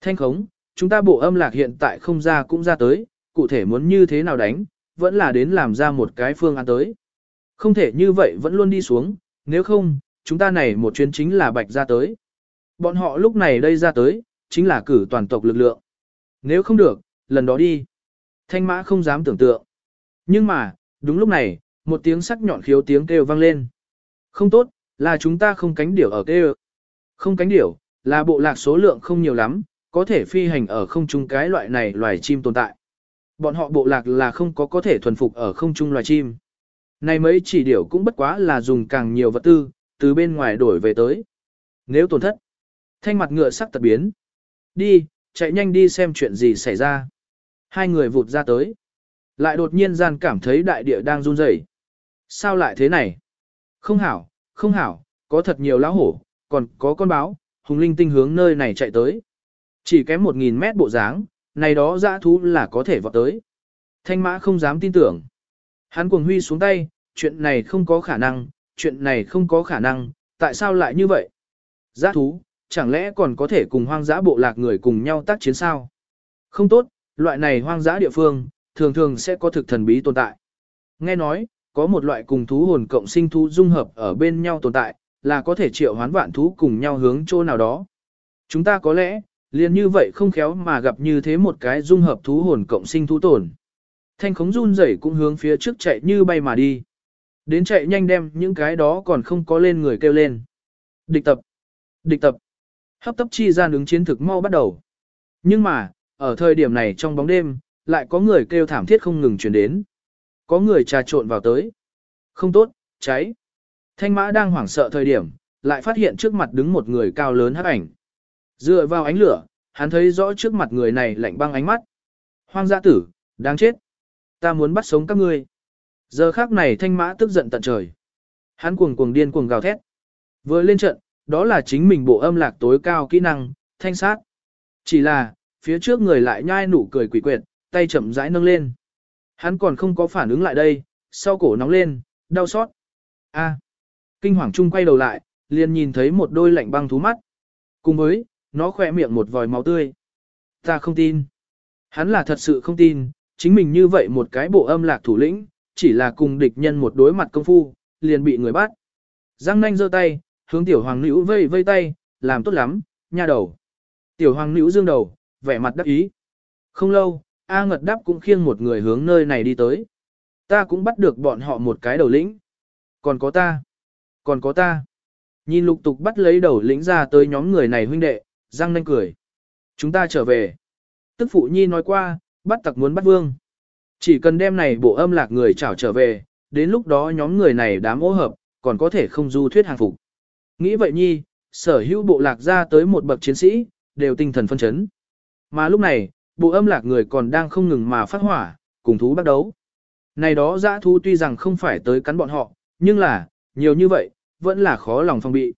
Thanh khống, chúng ta bộ âm lạc hiện tại không ra cũng ra tới, cụ thể muốn như thế nào đánh, vẫn là đến làm ra một cái phương án tới. Không thể như vậy vẫn luôn đi xuống, nếu không, chúng ta này một chuyến chính là bạch ra tới. Bọn họ lúc này đây ra tới, chính là cử toàn tộc lực lượng. Nếu không được, lần đó đi. Thanh mã không dám tưởng tượng. Nhưng mà, đúng lúc này, một tiếng sắc nhọn khiếu tiếng kêu vang lên. Không tốt, là chúng ta không cánh điểu ở kêu. Không cánh điểu, là bộ lạc số lượng không nhiều lắm, có thể phi hành ở không trung cái loại này loài chim tồn tại. Bọn họ bộ lạc là không có có thể thuần phục ở không trung loài chim. Này mấy chỉ điểu cũng bất quá là dùng càng nhiều vật tư, từ bên ngoài đổi về tới. Nếu tổn thất, thanh mặt ngựa sắc tật biến. Đi, chạy nhanh đi xem chuyện gì xảy ra. Hai người vụt ra tới. Lại đột nhiên gian cảm thấy đại địa đang run rẩy. Sao lại thế này? Không hảo, không hảo, có thật nhiều lão hổ, còn có con báo, hùng linh tinh hướng nơi này chạy tới. Chỉ kém một nghìn mét bộ dáng, này đó dã thú là có thể vọt tới. Thanh mã không dám tin tưởng. Hắn cuồng huy xuống tay, chuyện này không có khả năng, chuyện này không có khả năng, tại sao lại như vậy? Giá thú, chẳng lẽ còn có thể cùng hoang dã bộ lạc người cùng nhau tác chiến sao? Không tốt, loại này hoang dã địa phương, thường thường sẽ có thực thần bí tồn tại. Nghe nói, có một loại cùng thú hồn cộng sinh thú dung hợp ở bên nhau tồn tại, là có thể triệu hoán vạn thú cùng nhau hướng chỗ nào đó. Chúng ta có lẽ, liền như vậy không khéo mà gặp như thế một cái dung hợp thú hồn cộng sinh thú tồn. Thanh khống run rẩy cũng hướng phía trước chạy như bay mà đi. Đến chạy nhanh đem những cái đó còn không có lên người kêu lên. Địch tập. Địch tập. Hấp tấp chi gian ứng chiến thực mau bắt đầu. Nhưng mà, ở thời điểm này trong bóng đêm, lại có người kêu thảm thiết không ngừng truyền đến. Có người trà trộn vào tới. Không tốt, cháy. Thanh mã đang hoảng sợ thời điểm, lại phát hiện trước mặt đứng một người cao lớn hấp ảnh. Dựa vào ánh lửa, hắn thấy rõ trước mặt người này lạnh băng ánh mắt. Hoang dã tử, đáng chết. Ta muốn bắt sống các ngươi. Giờ khác này thanh mã tức giận tận trời. Hắn cuồng cuồng điên cuồng gào thét. Vừa lên trận, đó là chính mình bộ âm lạc tối cao kỹ năng, thanh sát. Chỉ là, phía trước người lại nhai nụ cười quỷ quyệt, tay chậm rãi nâng lên. Hắn còn không có phản ứng lại đây, sau cổ nóng lên, đau xót. A. Kinh hoàng trung quay đầu lại, liền nhìn thấy một đôi lạnh băng thú mắt. Cùng với, nó khỏe miệng một vòi máu tươi. Ta không tin. Hắn là thật sự không tin, chính mình như vậy một cái bộ âm lạc thủ lĩnh, chỉ là cùng địch nhân một đối mặt công phu, liền bị người bắt. Giang nanh giơ tay, hướng tiểu hoàng nữ vây vây tay, làm tốt lắm, nha đầu. Tiểu hoàng nữ dương đầu, vẻ mặt đắc ý. Không lâu, A Ngật Đáp cũng khiêng một người hướng nơi này đi tới. Ta cũng bắt được bọn họ một cái đầu lĩnh. Còn có ta. Còn có ta. Nhìn lục tục bắt lấy đầu lĩnh ra tới nhóm người này huynh đệ, Giang nanh cười. Chúng ta trở về. Tức phụ nhi nói qua, bắt tặc muốn bắt vương. Chỉ cần đem này bộ âm lạc người trảo trở về, đến lúc đó nhóm người này đám ô hợp, còn có thể không du thuyết hàng phục. Nghĩ vậy nhi, sở hữu bộ lạc ra tới một bậc chiến sĩ, đều tinh thần phân chấn. Mà lúc này, bộ âm lạc người còn đang không ngừng mà phát hỏa, cùng thú bắt đấu. Này đó dã thú tuy rằng không phải tới cắn bọn họ, nhưng là, nhiều như vậy, vẫn là khó lòng phòng bị.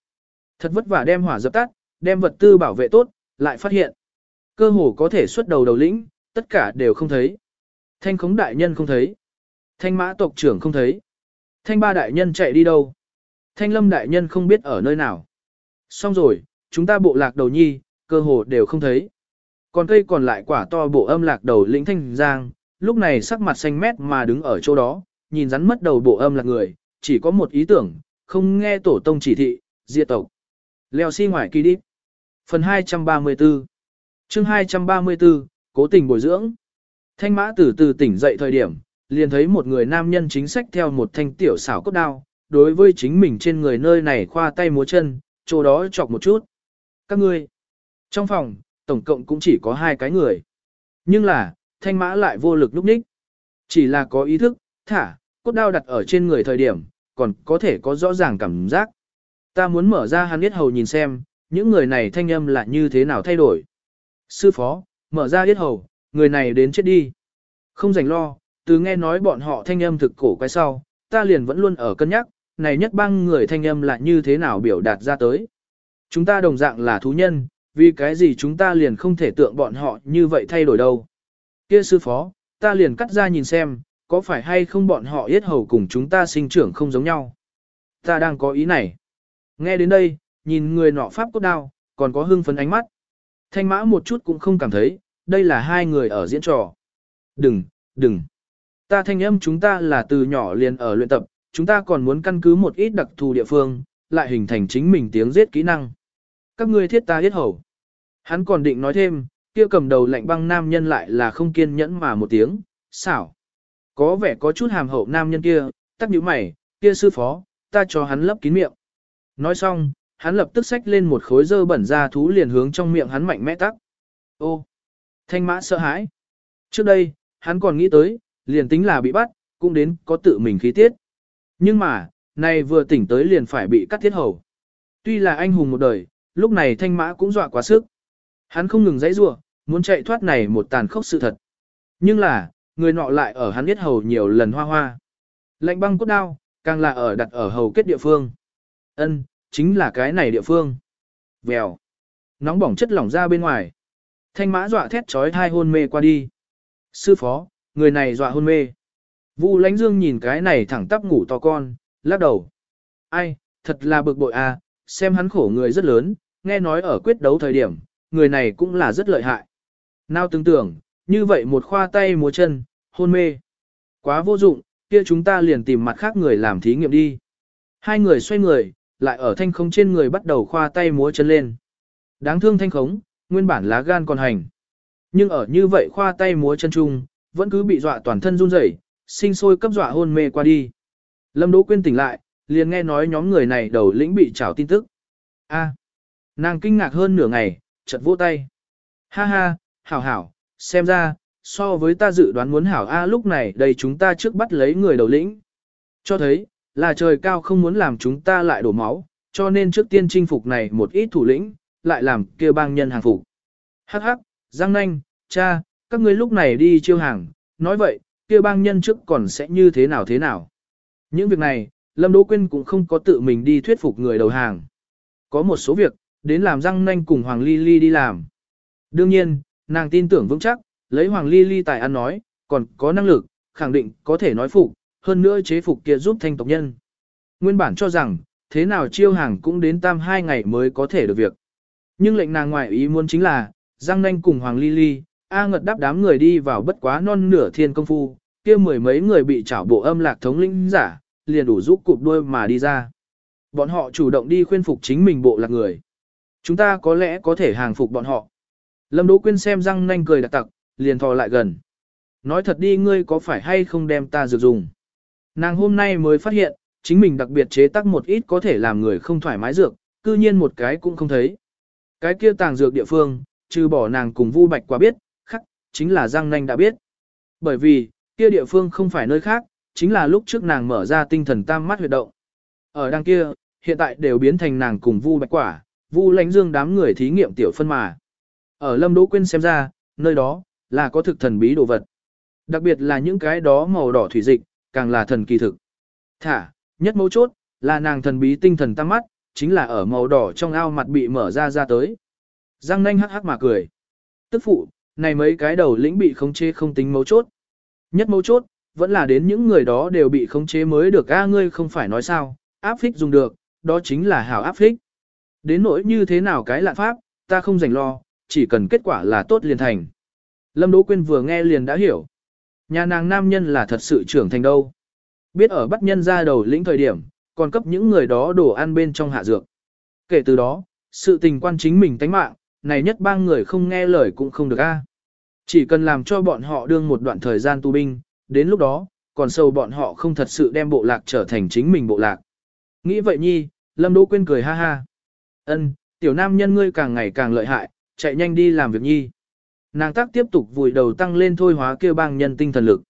Thật vất vả đem hỏa dập tắt, đem vật tư bảo vệ tốt, lại phát hiện. Cơ hồ có thể xuất đầu đầu lĩnh, tất cả đều không thấy. Thanh khống đại nhân không thấy. Thanh mã tộc trưởng không thấy. Thanh ba đại nhân chạy đi đâu? Thanh lâm đại nhân không biết ở nơi nào. Xong rồi, chúng ta bộ lạc đầu nhi, cơ hồ đều không thấy. Còn cây còn lại quả to bộ âm lạc đầu lĩnh thanh giang, lúc này sắc mặt xanh mét mà đứng ở chỗ đó, nhìn rắn mất đầu bộ âm lạc người, chỉ có một ý tưởng, không nghe tổ tông chỉ thị, diệt tộc. Leo xi si ngoài kỳ đi. Phần 234 chương 234, cố tình bồi dưỡng. Thanh mã từ từ tỉnh dậy thời điểm, liền thấy một người nam nhân chính sách theo một thanh tiểu xảo cốt đao, đối với chính mình trên người nơi này khoa tay múa chân, chỗ đó chọc một chút. Các ngươi, trong phòng, tổng cộng cũng chỉ có hai cái người. Nhưng là, thanh mã lại vô lực lúc ních. Chỉ là có ý thức, thả, cốt đao đặt ở trên người thời điểm, còn có thể có rõ ràng cảm giác. Ta muốn mở ra hắn biết hầu nhìn xem, những người này thanh âm là như thế nào thay đổi. Sư phó, mở ra biết hầu, người này đến chết đi. Không rảnh lo, từ nghe nói bọn họ thanh âm thực cổ quái sau, ta liền vẫn luôn ở cân nhắc, này nhất bang người thanh âm là như thế nào biểu đạt ra tới. Chúng ta đồng dạng là thú nhân, vì cái gì chúng ta liền không thể tượng bọn họ như vậy thay đổi đâu. Kia sư phó, ta liền cắt ra nhìn xem, có phải hay không bọn họ yết hầu cùng chúng ta sinh trưởng không giống nhau. Ta đang có ý này. Nghe đến đây, nhìn người nọ pháp cốt đao, còn có hưng phấn ánh mắt. Thanh mã một chút cũng không cảm thấy, đây là hai người ở diễn trò. Đừng, đừng. Ta thanh âm chúng ta là từ nhỏ liền ở luyện tập, chúng ta còn muốn căn cứ một ít đặc thù địa phương, lại hình thành chính mình tiếng giết kỹ năng. Các ngươi thiết ta hết hầu. Hắn còn định nói thêm, kia cầm đầu lạnh băng nam nhân lại là không kiên nhẫn mà một tiếng, xảo. Có vẻ có chút hàm hậu nam nhân kia, tắc nhíu mày, kia sư phó, ta cho hắn lấp kín miệng. Nói xong, hắn lập tức xách lên một khối dơ bẩn ra thú liền hướng trong miệng hắn mạnh mẽ tắc. Ô, thanh mã sợ hãi. Trước đây, hắn còn nghĩ tới, liền tính là bị bắt, cũng đến có tự mình khí tiết. Nhưng mà, nay vừa tỉnh tới liền phải bị cắt thiết hầu. Tuy là anh hùng một đời, lúc này thanh mã cũng dọa quá sức. Hắn không ngừng dãy rủa, muốn chạy thoát này một tàn khốc sự thật. Nhưng là, người nọ lại ở hắn biết hầu nhiều lần hoa hoa. Lạnh băng cốt đao, càng là ở đặt ở hầu kết địa phương. Ân, chính là cái này địa phương. Vèo. Nóng bỏng chất lỏng ra bên ngoài. Thanh mã dọa thét trói thai hôn mê qua đi. Sư phó, người này dọa hôn mê. Vu Lánh Dương nhìn cái này thẳng tắp ngủ to con, lắc đầu. Ai, thật là bực bội à, xem hắn khổ người rất lớn, nghe nói ở quyết đấu thời điểm, người này cũng là rất lợi hại. Nào tưởng tưởng, như vậy một khoa tay múa chân, hôn mê. Quá vô dụng, kia chúng ta liền tìm mặt khác người làm thí nghiệm đi. Hai người xoay người, lại ở thanh khống trên người bắt đầu khoa tay múa chân lên. Đáng thương thanh khống, nguyên bản lá gan còn hành. Nhưng ở như vậy khoa tay múa chân chung, vẫn cứ bị dọa toàn thân run rẩy, sinh sôi cấp dọa hôn mê qua đi. Lâm Đỗ Quyên tỉnh lại, liền nghe nói nhóm người này đầu lĩnh bị trảo tin tức. A, nàng kinh ngạc hơn nửa ngày, chợt vỗ tay. Ha ha, hảo hảo, xem ra, so với ta dự đoán muốn hảo A lúc này đây chúng ta trước bắt lấy người đầu lĩnh. Cho thấy, là trời cao không muốn làm chúng ta lại đổ máu, cho nên trước tiên chinh phục này một ít thủ lĩnh, lại làm kia bang nhân hàng phục. Hắc hắc, Giang Nanh, cha, các ngươi lúc này đi chiêu hàng, nói vậy, kia bang nhân trước còn sẽ như thế nào thế nào. Những việc này, Lâm Đỗ Quyên cũng không có tự mình đi thuyết phục người đầu hàng. Có một số việc, đến làm Giang Nanh cùng Hoàng Ly Ly đi làm. Đương nhiên, nàng tin tưởng vững chắc, lấy Hoàng Ly Ly tài ăn nói, còn có năng lực, khẳng định có thể nói phục, hơn nữa chế phục kia giúp thanh tộc nhân. Nguyên bản cho rằng, thế nào chiêu hàng cũng đến tam hai ngày mới có thể được việc. Nhưng lệnh nàng ngoại ý muốn chính là, Giang Nanh cùng Hoàng Ly Ly, A ngật đáp đám người đi vào bất quá non nửa thiên công phu, kia mười mấy người bị trảo bộ âm lạc thống lĩnh giả, liền đủ giúp cụp đuôi mà đi ra. Bọn họ chủ động đi khuyên phục chính mình bộ lạc người. Chúng ta có lẽ có thể hàng phục bọn họ. Lâm Đỗ Quyên xem răng nanh cười đặc tặc, liền thò lại gần. Nói thật đi ngươi có phải hay không đem ta dược dùng. Nàng hôm nay mới phát hiện, chính mình đặc biệt chế tác một ít có thể làm người không thoải mái dược, cư nhiên một cái cũng không thấy. Cái kia tàng dược địa phương, trừ bỏ nàng cùng Vu Bạch quá biết, khắc, chính là Giang nanh đã biết. Bởi vì, kia địa phương không phải nơi khác, chính là lúc trước nàng mở ra tinh thần tam mắt huyệt động. Ở đằng kia, hiện tại đều biến thành nàng cùng Vu Bạch Quả, Vu Lãnh Dương đám người thí nghiệm tiểu phân mà. Ở Lâm Đỗ Quyên xem ra, nơi đó là có thực thần bí đồ vật. Đặc biệt là những cái đó màu đỏ thủy dịch, càng là thần kỳ thực. Thả, nhất mấu chốt, là nàng thần bí tinh thần tam mắt, chính là ở màu đỏ trong ao mặt bị mở ra ra tới. Giang nanh hắc hắc mà cười. Tức phụ, này mấy cái đầu lĩnh bị khống chế không tính mấu chốt. Nhất mấu chốt, vẫn là đến những người đó đều bị khống chế mới được a ngươi không phải nói sao, áp phích dùng được, đó chính là hảo áp phích. Đến nỗi như thế nào cái lạ pháp, ta không dành lo, chỉ cần kết quả là tốt liền thành. Lâm Đỗ Quyên vừa nghe liền đã hiểu. Nhà nàng nam nhân là thật sự trưởng thành đâu. Biết ở bắt nhân ra đầu lĩnh thời điểm, còn cấp những người đó đổ ăn bên trong hạ dược. Kể từ đó, sự tình quan chính mình tánh mạng, này nhất ba người không nghe lời cũng không được a. Chỉ cần làm cho bọn họ đương một đoạn thời gian tu binh, đến lúc đó, còn sâu bọn họ không thật sự đem bộ lạc trở thành chính mình bộ lạc. Nghĩ vậy nhi, Lâm Đỗ Quyên cười ha ha. Ân, tiểu nam nhân ngươi càng ngày càng lợi hại, chạy nhanh đi làm việc nhi. Nàng tác tiếp tục vùi đầu tăng lên thôi hóa kêu bang nhân tinh thần lực.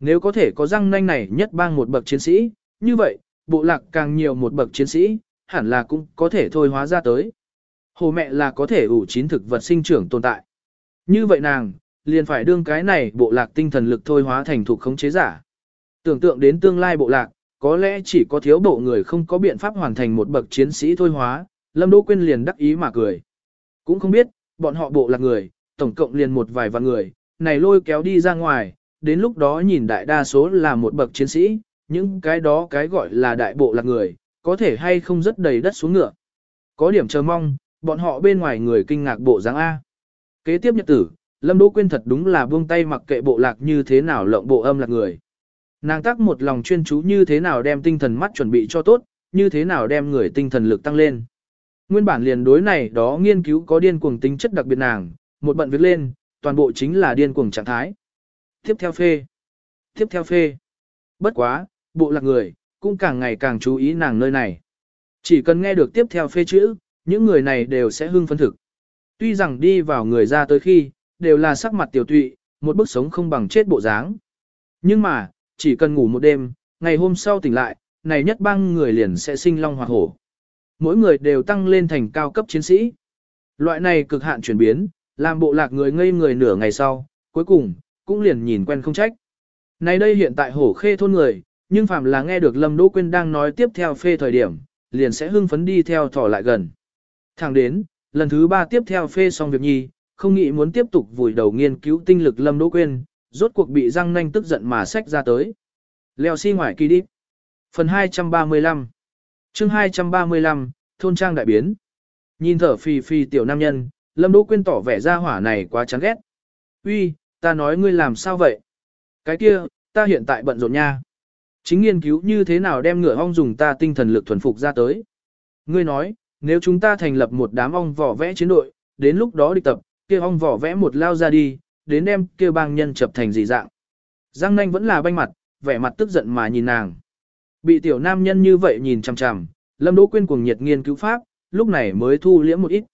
Nếu có thể có răng nanh này nhất bang một bậc chiến sĩ, như vậy, bộ lạc càng nhiều một bậc chiến sĩ, hẳn là cũng có thể thôi hóa ra tới. Hồ mẹ là có thể ủ chín thực vật sinh trưởng tồn tại. Như vậy nàng, liền phải đương cái này bộ lạc tinh thần lực thôi hóa thành thuộc khống chế giả. Tưởng tượng đến tương lai bộ lạc, có lẽ chỉ có thiếu bộ người không có biện pháp hoàn thành một bậc chiến sĩ thôi hóa, Lâm Đỗ Quyên liền đắc ý mà cười. Cũng không biết, bọn họ bộ lạc người, tổng cộng liền một vài vạn người, này lôi kéo đi ra ngoài, đến lúc đó nhìn đại đa số là một bậc chiến sĩ, những cái đó cái gọi là đại bộ lạc người, có thể hay không rất đầy đất xuống ngựa. Có điểm chờ mong, bọn họ bên ngoài người kinh ngạc bộ dáng A. Kế tiếp nhật tử, Lâm Đỗ Quyên thật đúng là buông tay mặc kệ bộ lạc như thế nào lộng bộ âm lạc người. Nàng tác một lòng chuyên chú như thế nào đem tinh thần mắt chuẩn bị cho tốt, như thế nào đem người tinh thần lực tăng lên. Nguyên bản liền đối này đó nghiên cứu có điên cuồng tính chất đặc biệt nàng, một bận việc lên, toàn bộ chính là điên cuồng trạng thái. Tiếp theo phê. Tiếp theo phê. Bất quá, bộ lạc người, cũng càng ngày càng chú ý nàng nơi này. Chỉ cần nghe được tiếp theo phê chữ, những người này đều sẽ hưng phấn thực. Tuy rằng đi vào người ra tới khi, đều là sắc mặt tiểu tụy, một bức sống không bằng chết bộ dáng. Nhưng mà, chỉ cần ngủ một đêm, ngày hôm sau tỉnh lại, này nhất bang người liền sẽ sinh long hoặc hổ. Mỗi người đều tăng lên thành cao cấp chiến sĩ. Loại này cực hạn chuyển biến, làm bộ lạc người ngây người nửa ngày sau, cuối cùng, cũng liền nhìn quen không trách. Này đây hiện tại hổ khê thôn người, nhưng phạm là nghe được Lâm Đỗ Quyên đang nói tiếp theo phê thời điểm, liền sẽ hưng phấn đi theo thỏ lại gần. Thẳng đến, lần thứ ba tiếp theo phê xong việc nhi, không nghĩ muốn tiếp tục vùi đầu nghiên cứu tinh lực Lâm Đỗ Quyên, rốt cuộc bị răng nanh tức giận mà xách ra tới. Leo xi si ngoài kỳ đi. Phần 235 chương 235, Thôn Trang Đại Biến Nhìn thở phì phì tiểu nam nhân, Lâm Đỗ Quyên tỏ vẻ ra hỏa này quá chán ghét. Uy, ta nói ngươi làm sao vậy? Cái kia, ta hiện tại bận rộn nha. Chính nghiên cứu như thế nào đem ngựa ong dùng ta tinh thần lực thuần phục ra tới. Ngươi nói, nếu chúng ta thành lập một đám ong vỏ vẽ chiến đội, đến lúc đó địch tập, kia ong vỏ vẽ một lao ra đi, đến đem kia bang nhân chập thành gì dạng. Giang nanh vẫn là banh mặt, vẻ mặt tức giận mà nhìn nàng. Bị tiểu nam nhân như vậy nhìn chằm chằm, Lâm Đỗ Quyên cuồng nhiệt nghiên cứu pháp, lúc này mới thu liễm một ít.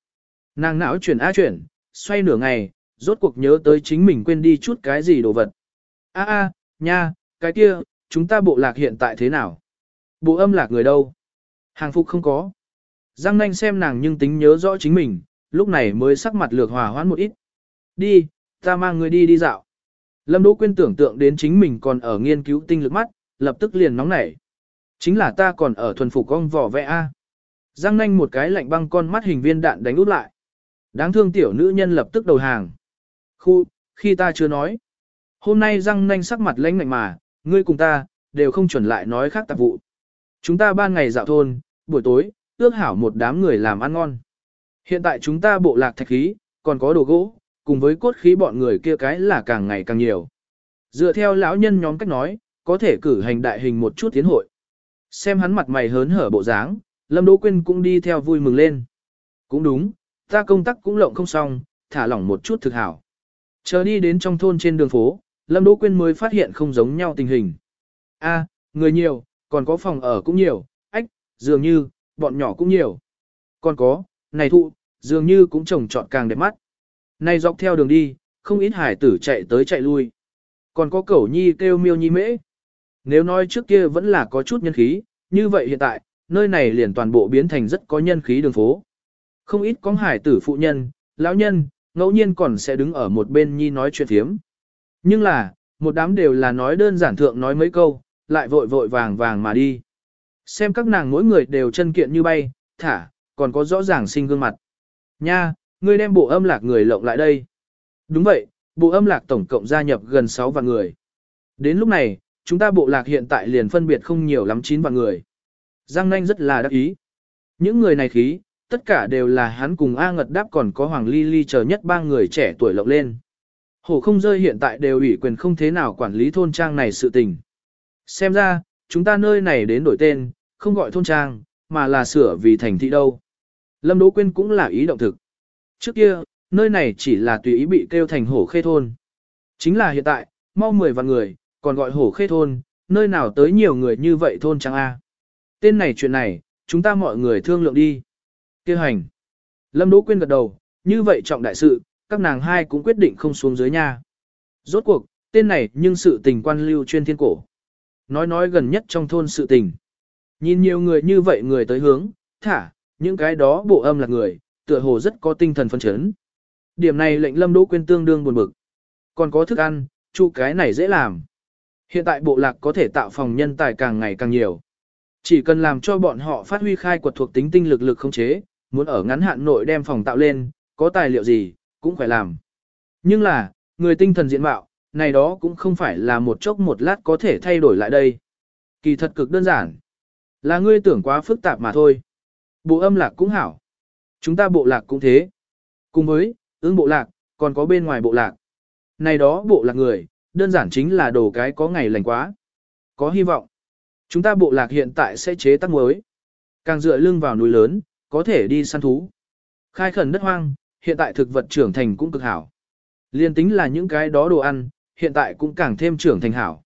Nàng não chuyển a chuyển, xoay nửa ngày, rốt cuộc nhớ tới chính mình quên đi chút cái gì đồ vật. A a, nha, cái kia, chúng ta bộ lạc hiện tại thế nào? Bộ âm lạc người đâu? Hàng phục không có. Giang nanh xem nàng nhưng tính nhớ rõ chính mình, lúc này mới sắc mặt lược hòa hoãn một ít. Đi, ta mang người đi đi dạo. Lâm Đỗ Quyên tưởng tượng đến chính mình còn ở nghiên cứu tinh lực mắt, lập tức liền nóng nảy. Chính là ta còn ở thuần phục con vỏ vẽ A. Giang nanh một cái lạnh băng con mắt hình viên đạn đánh út lại. Đáng thương tiểu nữ nhân lập tức đầu hàng. Khu, khi ta chưa nói. Hôm nay Giang nanh sắc mặt lãnh lạnh mà, ngươi cùng ta, đều không chuẩn lại nói khác tạp vụ. Chúng ta ban ngày dạo thôn, buổi tối, ước hảo một đám người làm ăn ngon. Hiện tại chúng ta bộ lạc thạch khí, còn có đồ gỗ, cùng với cốt khí bọn người kia cái là càng ngày càng nhiều. Dựa theo lão nhân nhóm cách nói, có thể cử hành đại hình một chút tiến hội. Xem hắn mặt mày hớn hở bộ dáng, Lâm Đỗ Quyên cũng đi theo vui mừng lên. Cũng đúng, ta công tác cũng lộng không xong, thả lỏng một chút thực hảo. Chờ đi đến trong thôn trên đường phố, Lâm Đỗ Quyên mới phát hiện không giống nhau tình hình. A, người nhiều, còn có phòng ở cũng nhiều, ách, dường như, bọn nhỏ cũng nhiều. Còn có, này thụ, dường như cũng trồng trọt càng đẹp mắt. Này dọc theo đường đi, không ít hải tử chạy tới chạy lui. Còn có cẩu nhi kêu miêu nhi mễ. Nếu nói trước kia vẫn là có chút nhân khí, như vậy hiện tại, nơi này liền toàn bộ biến thành rất có nhân khí đường phố. Không ít có hải tử phụ nhân, lão nhân, ngẫu nhiên còn sẽ đứng ở một bên nhi nói chuyện thiếm. Nhưng là, một đám đều là nói đơn giản thượng nói mấy câu, lại vội vội vàng vàng mà đi. Xem các nàng mỗi người đều chân kiện như bay, thả, còn có rõ ràng sinh gương mặt. Nha, ngươi đem bộ âm lạc người lộng lại đây. Đúng vậy, bộ âm lạc tổng cộng gia nhập gần 6 vạn người. Đến lúc này, chúng ta bộ lạc hiện tại liền phân biệt không nhiều lắm 9 vạn người. Giang Nanh rất là đắc ý. Những người này khí, tất cả đều là hắn cùng A Ngật Đáp còn có Hoàng Ly Ly chờ nhất ba người trẻ tuổi lộng lên. Hổ không rơi hiện tại đều ủy quyền không thế nào quản lý thôn trang này sự tình. Xem ra, chúng ta nơi này đến đổi tên, không gọi thôn trang, mà là sửa vì thành thị đâu. Lâm Đỗ Quyên cũng là ý động thực. Trước kia, nơi này chỉ là tùy ý bị kêu thành hổ khê thôn. Chính là hiện tại, mau 10 vạn người, còn gọi hổ khê thôn, nơi nào tới nhiều người như vậy thôn trang A. Tên này chuyện này, chúng ta mọi người thương lượng đi. Kêu hành. Lâm Đỗ Quyên gật đầu, như vậy trọng đại sự, các nàng hai cũng quyết định không xuống dưới nha. Rốt cuộc, tên này nhưng sự tình quan lưu chuyên thiên cổ. Nói nói gần nhất trong thôn sự tình. Nhìn nhiều người như vậy người tới hướng, thả, những cái đó bộ âm là người, tựa hồ rất có tinh thần phân chấn. Điểm này lệnh Lâm Đỗ Quyên tương đương buồn bực. Còn có thức ăn, chu cái này dễ làm. Hiện tại bộ lạc có thể tạo phòng nhân tài càng ngày càng nhiều. Chỉ cần làm cho bọn họ phát huy khai quật thuộc tính tinh lực lực không chế, muốn ở ngắn hạn nội đem phòng tạo lên, có tài liệu gì, cũng phải làm. Nhưng là, người tinh thần diện mạo, này đó cũng không phải là một chốc một lát có thể thay đổi lại đây. Kỳ thật cực đơn giản. Là ngươi tưởng quá phức tạp mà thôi. Bộ âm lạc cũng hảo. Chúng ta bộ lạc cũng thế. Cùng với, ứng bộ lạc, còn có bên ngoài bộ lạc. Này đó bộ lạc người, đơn giản chính là đồ cái có ngày lành quá. Có hy vọng. Chúng ta bộ lạc hiện tại sẽ chế tác mới. Càng dựa lưng vào núi lớn, có thể đi săn thú. Khai khẩn đất hoang, hiện tại thực vật trưởng thành cũng cực hảo. Liên tính là những cái đó đồ ăn, hiện tại cũng càng thêm trưởng thành hảo.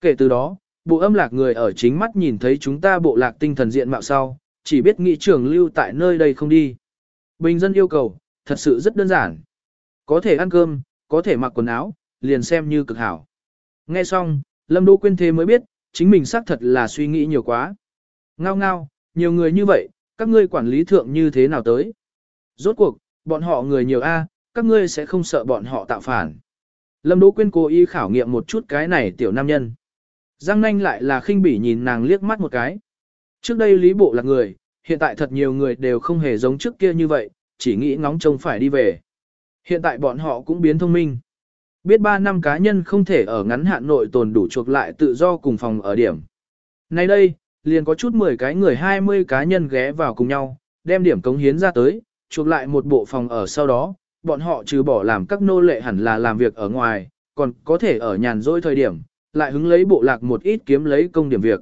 Kể từ đó, bộ âm lạc người ở chính mắt nhìn thấy chúng ta bộ lạc tinh thần diện mạo sau, chỉ biết nghị trưởng lưu tại nơi đây không đi. Bình dân yêu cầu, thật sự rất đơn giản. Có thể ăn cơm, có thể mặc quần áo, liền xem như cực hảo. Nghe xong, Lâm Đỗ Quyên thế mới biết, chính mình xác thật là suy nghĩ nhiều quá. Ngao ngao, nhiều người như vậy, các ngươi quản lý thượng như thế nào tới? Rốt cuộc, bọn họ người nhiều a, các ngươi sẽ không sợ bọn họ tạo phản. Lâm Đỗ Quyên cố ý khảo nghiệm một chút cái này tiểu nam nhân. Giang nanh lại là khinh bỉ nhìn nàng liếc mắt một cái. Trước đây lý bộ là người, hiện tại thật nhiều người đều không hề giống trước kia như vậy, chỉ nghĩ ngóng trông phải đi về. Hiện tại bọn họ cũng biến thông minh. Biết 3 năm cá nhân không thể ở ngắn hạn nội tồn đủ chuộc lại tự do cùng phòng ở điểm. Nay đây, liền có chút 10 cái người 20 cá nhân ghé vào cùng nhau, đem điểm cống hiến ra tới, chuộc lại một bộ phòng ở sau đó, bọn họ trừ bỏ làm các nô lệ hẳn là làm việc ở ngoài, còn có thể ở nhàn rỗi thời điểm, lại hứng lấy bộ lạc một ít kiếm lấy công điểm việc.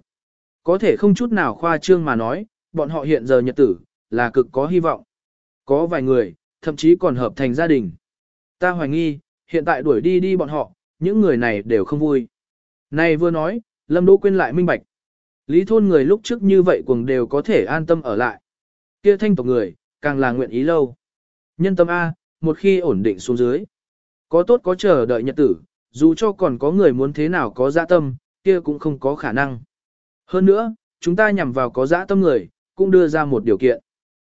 Có thể không chút nào khoa trương mà nói, bọn họ hiện giờ nhật tử, là cực có hy vọng. Có vài người, thậm chí còn hợp thành gia đình. Ta hoài nghi, hiện tại đuổi đi đi bọn họ, những người này đều không vui. Này vừa nói, Lâm Đỗ Quyên lại minh bạch. Lý thôn người lúc trước như vậy cùng đều có thể an tâm ở lại. Kia thanh tộc người, càng là nguyện ý lâu. Nhân tâm A, một khi ổn định xuống dưới. Có tốt có chờ đợi nhật tử, dù cho còn có người muốn thế nào có dạ tâm, kia cũng không có khả năng. Hơn nữa, chúng ta nhằm vào có dã tâm người, cũng đưa ra một điều kiện.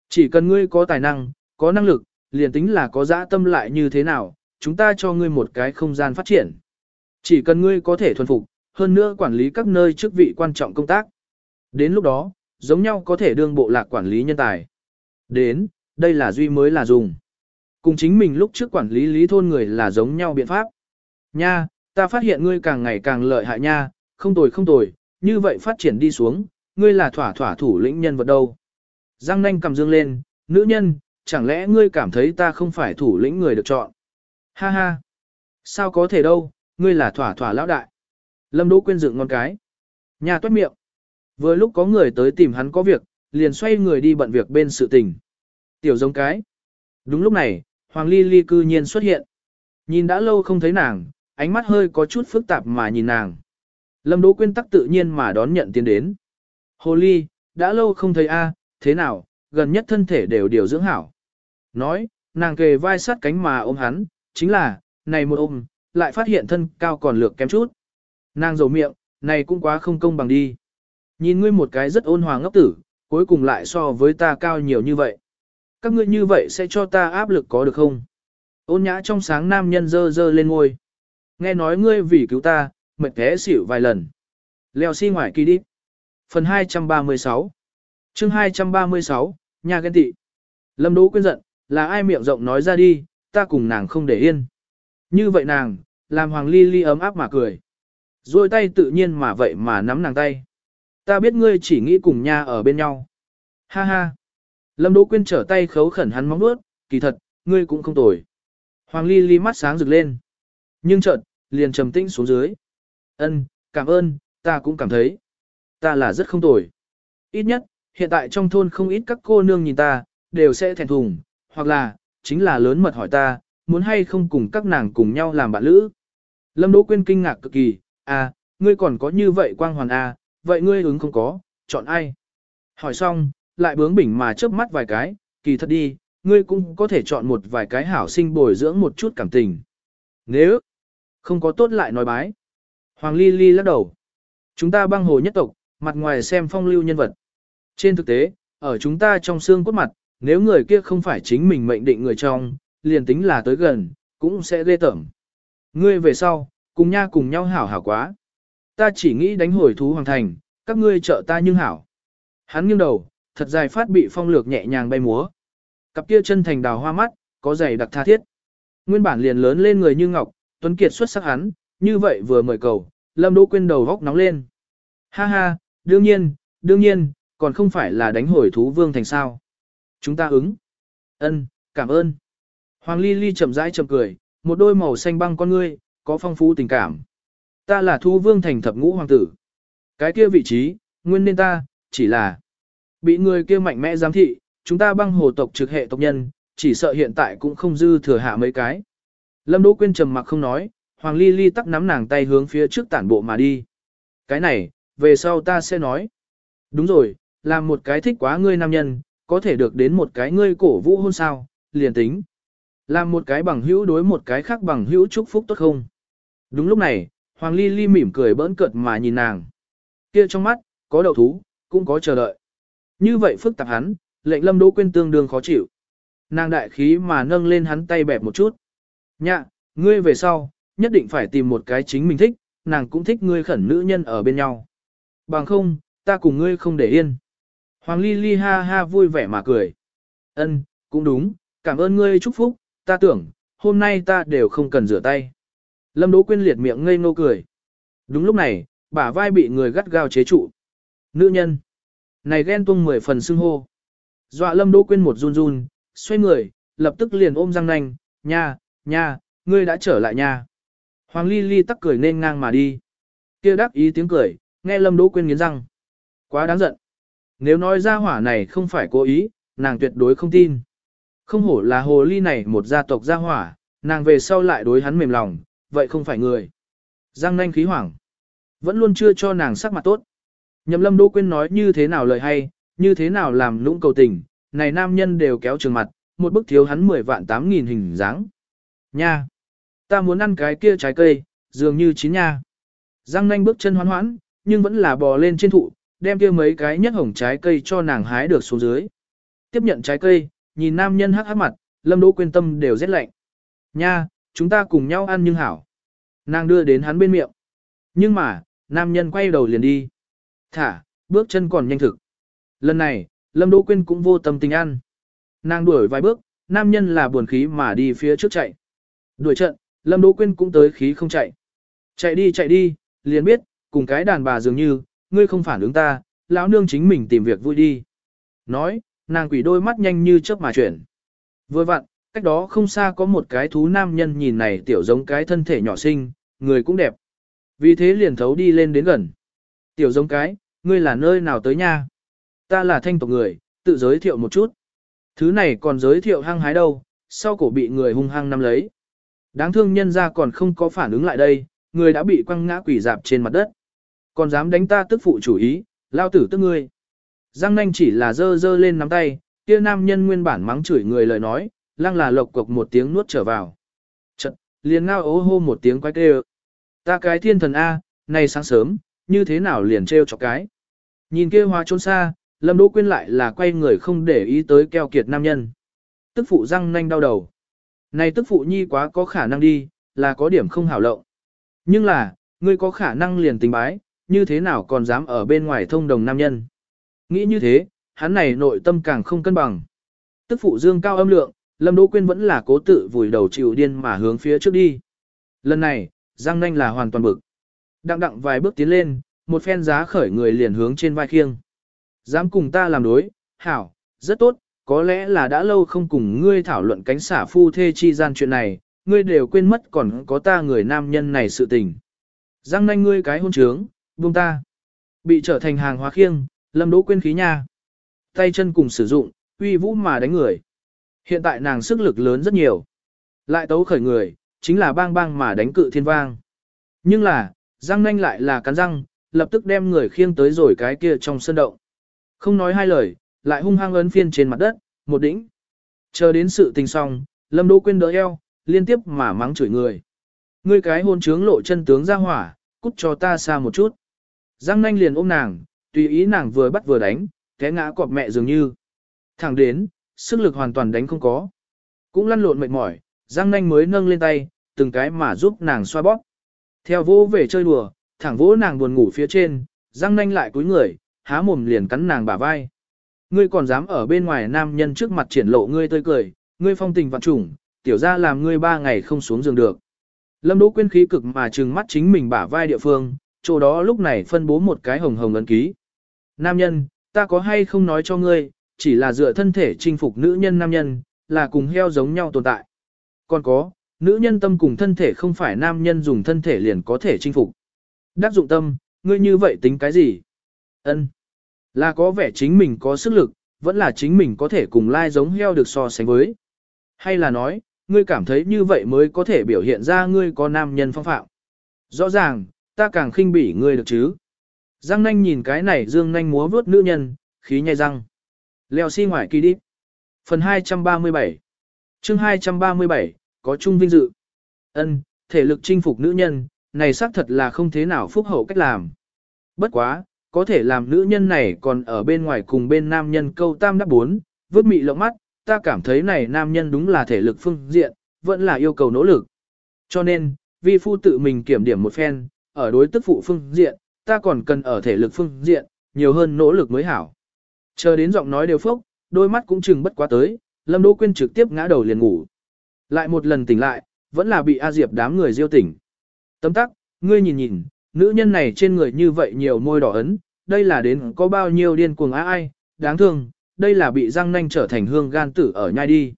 Chỉ cần ngươi có tài năng, có năng lực, liền tính là có dã tâm lại như thế nào, chúng ta cho ngươi một cái không gian phát triển. Chỉ cần ngươi có thể thuần phục, hơn nữa quản lý các nơi chức vị quan trọng công tác. Đến lúc đó, giống nhau có thể đương bộ lạc quản lý nhân tài. Đến, đây là duy mới là dùng. Cùng chính mình lúc trước quản lý lý thôn người là giống nhau biện pháp. Nha, ta phát hiện ngươi càng ngày càng lợi hại nha, không tồi không tồi, như vậy phát triển đi xuống, ngươi là thỏa thỏa thủ lĩnh nhân vật đâu. Giang nanh cầm dương lên, nữ nhân, chẳng lẽ ngươi cảm thấy ta không phải thủ lĩnh người được chọn? Ha ha! Sao có thể đâu, ngươi là thỏa thỏa lão đại. Lâm Đỗ Quyên dựng ngon cái. Nhà toát miệng. Vừa lúc có người tới tìm hắn có việc, liền xoay người đi bận việc bên sự tình. Tiểu giống cái. Đúng lúc này, Hoàng Ly Ly cư nhiên xuất hiện. Nhìn đã lâu không thấy nàng, ánh mắt hơi có chút phức tạp mà nhìn nàng. Lâm Đỗ Quyên tắc tự nhiên mà đón nhận tiến đến. Hồ Ly, đã lâu không thấy a, thế nào, gần nhất thân thể đều điều dưỡng hảo. Nói, nàng kề vai sát cánh mà ôm hắn, chính là, này một ôm, lại phát hiện thân cao còn lược kém chút. Nàng dầu miệng, này cũng quá không công bằng đi. Nhìn ngươi một cái rất ôn hòa ngốc tử, cuối cùng lại so với ta cao nhiều như vậy. Các ngươi như vậy sẽ cho ta áp lực có được không? Ôn nhã trong sáng nam nhân dơ dơ lên ngôi. Nghe nói ngươi vì cứu ta, mệt thế xỉu vài lần. Leo xi si ngoài kỳ đi. Phần 236 chương 236, nhà ghen tị. Lâm Đỗ quyên giận, là ai miệng rộng nói ra đi, ta cùng nàng không để yên. Như vậy nàng, làm Hoàng Ly Ly ấm áp mà cười. Rồi tay tự nhiên mà vậy mà nắm nàng tay. Ta biết ngươi chỉ nghĩ cùng nha ở bên nhau. Ha ha. Lâm Đỗ Quyên trở tay khấu khẩn hắn móng nuốt, kỳ thật, ngươi cũng không tồi. Hoàng Ly Ly mắt sáng rực lên. Nhưng chợt, liền trầm tĩnh xuống dưới. Ân, cảm ơn, ta cũng cảm thấy. Ta là rất không tồi. Ít nhất, hiện tại trong thôn không ít các cô nương nhìn ta, đều sẽ thèm thùng, hoặc là, chính là lớn mật hỏi ta, muốn hay không cùng các nàng cùng nhau làm bạn lữ. Lâm Đỗ Quyên kinh ngạc cực kỳ, à, ngươi còn có như vậy quang hoàn à, vậy ngươi ứng không có, chọn ai? Hỏi xong, lại bướng bỉnh mà chớp mắt vài cái, kỳ thật đi, ngươi cũng có thể chọn một vài cái hảo sinh bồi dưỡng một chút cảm tình. Nếu không có tốt lại nói bái. Hoàng Ly Ly lắc đầu. Chúng ta băng hồ nhất tộc, mặt ngoài xem phong lưu nhân vật. Trên thực tế, ở chúng ta trong xương cốt mặt, nếu người kia không phải chính mình mệnh định người trong, liền tính là tới gần, cũng sẽ ghê tởm. Ngươi về sau, cùng nha cùng nhau hảo hảo quá. Ta chỉ nghĩ đánh hồi thú hoàng thành, các ngươi trợ ta nhưng hảo. Hắn nghiêng đầu, thật dài phát bị phong lược nhẹ nhàng bay múa. Cặp kia chân thành đào hoa mắt, có giày đặc tha thiết. Nguyên bản liền lớn lên người như ngọc, Tuấn Kiệt xuất sắc hắn, như vậy vừa mời cầu, Lâm Đỗ Quyên đầu góc nóng lên. Ha ha, đương nhiên, đương nhiên, còn không phải là đánh hồi thú vương thành sao. Chúng ta ứng. Ân, cảm ơn. Hoàng Ly Ly chậm rãi chậm cười, một đôi màu xanh băng con ngươi, có phong phú tình cảm. Ta là thú vương thành thập ngũ hoàng tử. Cái kia vị trí, nguyên nên ta, chỉ là bị người kia mạnh mẽ giám thị, chúng ta băng hồ tộc trực hệ tộc nhân, chỉ sợ hiện tại cũng không dư thừa hạ mấy cái. Lâm Đỗ Quyên trầm mặc không nói, Hoàng Ly Ly tắc nắm nàng tay hướng phía trước tản bộ mà đi. Cái này, về sau ta sẽ nói. Đúng rồi, làm một cái thích quá ngươi nam nhân, có thể được đến một cái ngươi cổ vũ hôn sao, liền tính. Làm một cái bằng hữu đối một cái khác bằng hữu chúc phúc tốt không? Đúng lúc này, Hoàng Ly Ly mỉm cười bỡn cợt mà nhìn nàng. Kia trong mắt, có đậu thú, cũng có chờ đợi. Như vậy phức tạp hắn, lệnh lâm đỗ quên tương đương khó chịu. Nàng đại khí mà nâng lên hắn tay bẹp một chút. Nhạ, ngươi về sau, nhất định phải tìm một cái chính mình thích, nàng cũng thích ngươi khẩn nữ nhân ở bên nhau. Bằng không, ta cùng ngươi không để yên. Hoàng Ly Ly ha ha vui vẻ mà cười. Ân, cũng đúng, cảm ơn ngươi chúc phúc, ta tưởng, hôm nay ta đều không cần rửa tay. Lâm Đỗ Quyên liệt miệng ngây ngô cười. Đúng lúc này, bả vai bị người gắt gao chế trụ. Nữ nhân. Này ghen tuông mười phần xưng hô. Dọa Lâm Đỗ Quyên một run run, xoay người, lập tức liền ôm răng nanh, nha, nha, ngươi đã trở lại nha. Hoàng Ly Ly tắc cười nên ngang mà đi. kia đáp ý tiếng cười, nghe Lâm Đỗ Quyên nghiến răng. Quá đáng giận. Nếu nói ra hỏa này không phải cố ý, nàng tuyệt đối không tin. Không hổ là hồ ly này một gia tộc gia hỏa, nàng về sau lại đối hắn mềm lòng, vậy không phải người. Giang nanh khí hoảng. Vẫn luôn chưa cho nàng sắc mặt tốt. Nhậm lâm Đỗ Quyên nói như thế nào lời hay, như thế nào làm lũng cầu tình, này nam nhân đều kéo trường mặt, một bức thiếu hắn 10 vạn 8 nghìn hình dáng. Nha! Ta muốn ăn cái kia trái cây, dường như chín nha. Giang nanh bước chân hoán hoãn, nhưng vẫn là bò lên trên thụ, đem kia mấy cái nhất hồng trái cây cho nàng hái được xuống dưới. Tiếp nhận trái cây, nhìn nam nhân hắc hắc mặt, Lâm Đỗ Quyên tâm đều rét lạnh. Nha, chúng ta cùng nhau ăn nhưng hảo. Nàng đưa đến hắn bên miệng. Nhưng mà, nam nhân quay đầu liền đi. Thả, bước chân còn nhanh thực. Lần này, Lâm Đỗ Quyên cũng vô tâm tình ăn. Nàng đuổi vài bước, nam nhân là buồn khí mà đi phía trước chạy. Đuổi trận, Lâm Đỗ Quyên cũng tới khí không chạy. Chạy đi chạy đi, liền biết, cùng cái đàn bà dường như, ngươi không phản ứng ta, lão nương chính mình tìm việc vui đi. Nói, nàng quỷ đôi mắt nhanh như chớp mà chuyển. Vừa vặn, cách đó không xa có một cái thú nam nhân nhìn này tiểu giống cái thân thể nhỏ xinh, người cũng đẹp. Vì thế liền thấu đi lên đến gần. Tiểu giống cái, ngươi là nơi nào tới nha? Ta là thanh tộc người, tự giới thiệu một chút. Thứ này còn giới thiệu hăng hái đâu, sau cổ bị người hung hăng nắm lấy. Đáng thương nhân ra còn không có phản ứng lại đây, người đã bị quăng ngã quỷ dạp trên mặt đất. Còn dám đánh ta tức phụ chủ ý, lao tử tức ngươi. Giang nanh chỉ là dơ dơ lên nắm tay, kia nam nhân nguyên bản mắng chửi người lời nói, lăng là lộc cộc một tiếng nuốt trở vào. Chật, liền ngao ố hô một tiếng quay kêu. Ta cái thiên thần A, này sáng sớm, như thế nào liền treo cho cái. Nhìn kia hoa trốn xa, Lâm Đỗ Quyên lại là quay người không để ý tới keo kiệt nam nhân. Tức phụ răng nanh đau đầu. Này tức phụ nhi quá có khả năng đi, là có điểm không hảo lộng. Nhưng là, ngươi có khả năng liền tình bái, như thế nào còn dám ở bên ngoài thông đồng nam nhân. Nghĩ như thế, hắn này nội tâm càng không cân bằng. Tức phụ dương cao âm lượng, Lâm Đỗ Quyên vẫn là cố tự vùi đầu chịu điên mà hướng phía trước đi. Lần này, Giang Nanh là hoàn toàn bực. Đặng đặng vài bước tiến lên, một phen giá khởi người liền hướng trên vai khiêng. Dám cùng ta làm đối, hảo, rất tốt, có lẽ là đã lâu không cùng ngươi thảo luận cánh xả phu thê chi gian chuyện này, ngươi đều quên mất còn có ta người nam nhân này sự tình. Giang nanh ngươi cái hôn trướng, buông ta. Bị trở thành hàng hóa khiêng, lâm đỗ quên khí nha. Tay chân cùng sử dụng, uy vũ mà đánh người. Hiện tại nàng sức lực lớn rất nhiều. Lại tấu khởi người, chính là bang bang mà đánh cự thiên vang. Nhưng là, Giang nanh lại là cắn răng, lập tức đem người khiêng tới rồi cái kia trong sân động. Không nói hai lời, lại hung hăng ấn phiên trên mặt đất, một đỉnh. Chờ đến sự tình xong, Lâm Đỗ Quyên đỡ eo, liên tiếp mà mắng chửi người. Ngươi cái hôn trướng lộ chân tướng ra hỏa, cút cho ta xa một chút. Giang nanh liền ôm nàng, tùy ý nàng vừa bắt vừa đánh, té ngã cọp mẹ dường như. Thẳng đến, sức lực hoàn toàn đánh không có. Cũng lăn lộn mệt mỏi, Giang nanh mới nâng lên tay, từng cái mà giúp nàng xoa bóp. Theo vô về chơi đùa, thẳng vỗ nàng buồn ngủ phía trên, Giang nanh lại cúi người, há mồm liền cắn nàng bả vai. Ngươi còn dám ở bên ngoài nam nhân trước mặt triển lộ ngươi tươi cười, ngươi phong tình vạn trùng, tiểu ra làm ngươi ba ngày không xuống giường được. Lâm Đỗ Quyên khí cực mà trừng mắt chính mình bả vai địa phương, chỗ đó lúc này phân bố một cái hồng hồng ấn ký. Nam nhân, ta có hay không nói cho ngươi, chỉ là dựa thân thể chinh phục nữ nhân nam nhân, là cùng heo giống nhau tồn tại. Còn có, nữ nhân tâm cùng thân thể không phải nam nhân dùng thân thể liền có thể chinh phục. Đắc dụng tâm, ngươi như vậy tính cái gì? Ân. Là có vẻ chính mình có sức lực, vẫn là chính mình có thể cùng lai giống heo được so sánh với. Hay là nói, ngươi cảm thấy như vậy mới có thể biểu hiện ra ngươi có nam nhân phong phạm. Rõ ràng, ta càng khinh bỉ ngươi được chứ. Giang nanh nhìn cái này dương nanh múa vớt nữ nhân, khí nhai răng. Leo xi si ngoài kỳ đi. Phần 237 chương 237, có chung vinh dự. ân thể lực chinh phục nữ nhân, này xác thật là không thế nào phúc hậu cách làm. Bất quá, có thể làm nữ nhân này còn ở bên ngoài cùng bên nam nhân câu tam đáp bốn, vứt mị lộng mắt, ta cảm thấy này nam nhân đúng là thể lực phương diện, vẫn là yêu cầu nỗ lực. Cho nên, vi phu tự mình kiểm điểm một phen, ở đối tức phụ phương diện, ta còn cần ở thể lực phương diện, nhiều hơn nỗ lực mới hảo. Chờ đến giọng nói đều phốc, đôi mắt cũng chừng bất quá tới, Lâm Đỗ Quyên trực tiếp ngã đầu liền ngủ. Lại một lần tỉnh lại, vẫn là bị A Diệp đám người diêu tỉnh. Tấm tắc, ngươi nhìn nhìn, nữ nhân này trên người như vậy nhiều môi đỏ ấn, đây là đến có bao nhiêu điên cuồng á ai, đáng thương, đây là bị răng nanh trở thành hương gan tử ở nhai đi.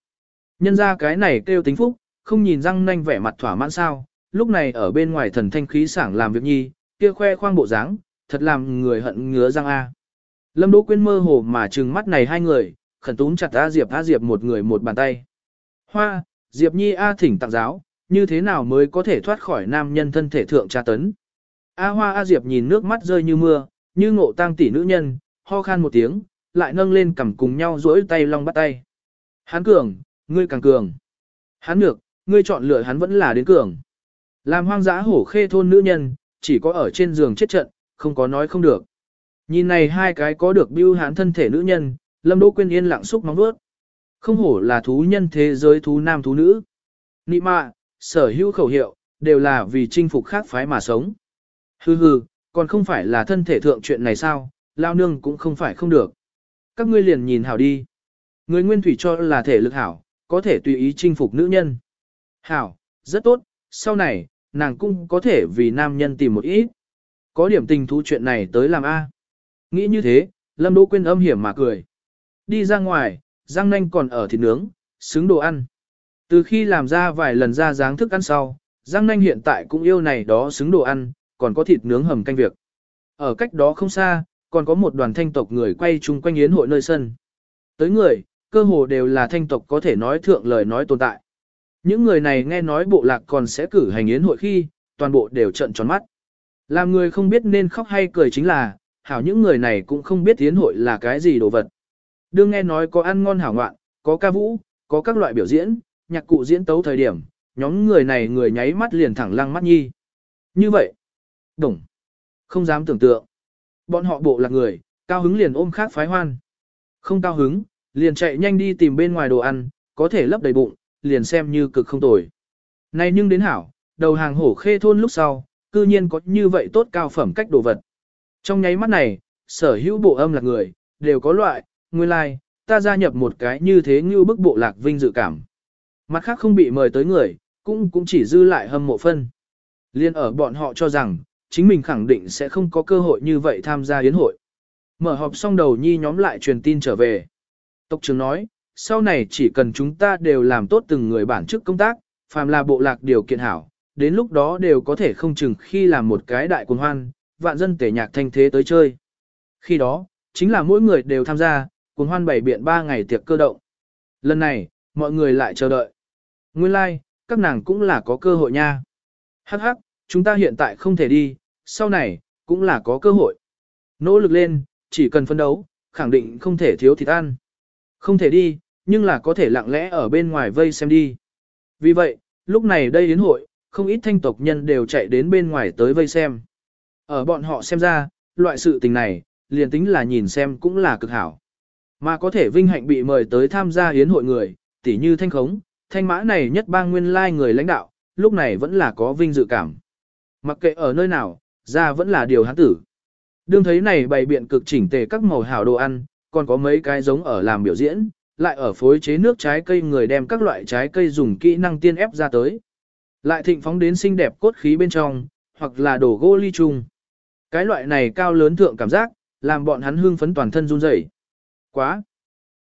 Nhân ra cái này kêu tính phúc, không nhìn răng nanh vẻ mặt thỏa mãn sao, lúc này ở bên ngoài thần thanh khí sảng làm việc nhi, kia khoe khoang bộ dáng, thật làm người hận ngứa răng A. Lâm Đỗ Quyên mơ hồ mà trừng mắt này hai người, khẩn túm chặt A Diệp A Diệp một người một bàn tay. Hoa, Diệp Nhi A thỉnh tặng giáo, như thế nào mới có thể thoát khỏi nam nhân thân thể thượng tra tấn. A Hoa A Diệp nhìn nước mắt rơi như mưa, như ngộ tang tỷ nữ nhân, ho khan một tiếng, lại nâng lên cầm cùng nhau duỗi tay long bắt tay. Hắn cường, ngươi càng cường. Hắn ngược, ngươi chọn lựa hắn vẫn là đến cường. Làm hoang dã hổ khê thôn nữ nhân, chỉ có ở trên giường chết trận, không có nói không được. Nhìn này hai cái có được bưu hán thân thể nữ nhân, Lâm Đỗ Quyên yên lặng xúc móng vuốt. Không hổ là thú nhân thế giới thú nam thú nữ. Nị mạ, sở hữu khẩu hiệu, đều là vì chinh phục khác phái mà sống. Hừ hừ, còn không phải là thân thể thượng chuyện này sao, lao nương cũng không phải không được. Các ngươi liền nhìn hảo đi. Người nguyên thủy cho là thể lực hảo, có thể tùy ý chinh phục nữ nhân. Hảo, rất tốt, sau này, nàng cũng có thể vì nam nhân tìm một ít. Có điểm tình thú chuyện này tới làm A. Nghĩ như thế, Lâm Đỗ Quyên âm hiểm mà cười. Đi ra ngoài, răng nanh còn ở thịt nướng, xứng đồ ăn. Từ khi làm ra vài lần ra dáng thức ăn sau, Giang Nanh hiện tại cũng yêu này đó xứng đồ ăn, còn có thịt nướng hầm canh việc. Ở cách đó không xa, còn có một đoàn thanh tộc người quay chung quanh yến hội nơi sân. Tới người, cơ hồ đều là thanh tộc có thể nói thượng lời nói tồn tại. Những người này nghe nói bộ lạc còn sẽ cử hành yến hội khi, toàn bộ đều trợn tròn mắt. Làm người không biết nên khóc hay cười chính là, hảo những người này cũng không biết tiến hội là cái gì đồ vật. Đương nghe nói có ăn ngon hảo ngoạn, có ca vũ, có các loại biểu diễn, nhạc cụ diễn tấu thời điểm, nhóm người này người nháy mắt liền thẳng lăng mắt nhi. Như vậy, đồng, không dám tưởng tượng. Bọn họ bộ là người, cao hứng liền ôm khác phái hoan. Không cao hứng, liền chạy nhanh đi tìm bên ngoài đồ ăn, có thể lấp đầy bụng, liền xem như cực không tồi. Này nhưng đến hảo, đầu hàng hổ khê thôn lúc sau, cư nhiên có như vậy tốt cao phẩm cách đồ vật. Trong nháy mắt này, sở hữu bộ âm là người, đều có loại, nguyên lai, like, ta gia nhập một cái như thế như bức bộ lạc vinh dự cảm. Mặt khác không bị mời tới người, cũng cũng chỉ dư lại hâm mộ phân. Liên ở bọn họ cho rằng, chính mình khẳng định sẽ không có cơ hội như vậy tham gia yến hội. Mở họp xong đầu nhi nhóm lại truyền tin trở về. Tộc trưởng nói, sau này chỉ cần chúng ta đều làm tốt từng người bản chức công tác, phàm là bộ lạc điều kiện hảo, đến lúc đó đều có thể không chừng khi làm một cái đại quân hoan, vạn dân tể nhạc thanh thế tới chơi. Khi đó, chính là mỗi người đều tham gia, cùng hoan bảy biện 3 ngày tiệc cơ động. Lần này, mọi người lại chờ đợi. Nguyên lai, like, các nàng cũng là có cơ hội nha. Hắc hắc, chúng ta hiện tại không thể đi, sau này, cũng là có cơ hội. Nỗ lực lên, chỉ cần phấn đấu, khẳng định không thể thiếu thịt ăn. Không thể đi, nhưng là có thể lặng lẽ ở bên ngoài vây xem đi. Vì vậy, lúc này đây đến hội, không ít thanh tộc nhân đều chạy đến bên ngoài tới vây xem. Ở bọn họ xem ra, loại sự tình này, liền tính là nhìn xem cũng là cực hảo. Mà có thể vinh hạnh bị mời tới tham gia hiến hội người, tỉ như thanh khống, thanh mã này nhất bang nguyên lai người lãnh đạo, lúc này vẫn là có vinh dự cảm. Mặc kệ ở nơi nào, ra vẫn là điều hắn tử. Đương thấy này bày biện cực chỉnh tề các màu hảo đồ ăn, còn có mấy cái giống ở làm biểu diễn, lại ở phối chế nước trái cây người đem các loại trái cây dùng kỹ năng tiên ép ra tới. Lại thịnh phóng đến xinh đẹp cốt khí bên trong, hoặc là đổ gô ly chung. Cái loại này cao lớn thượng cảm giác, làm bọn hắn hương phấn toàn thân run rẩy. Quá,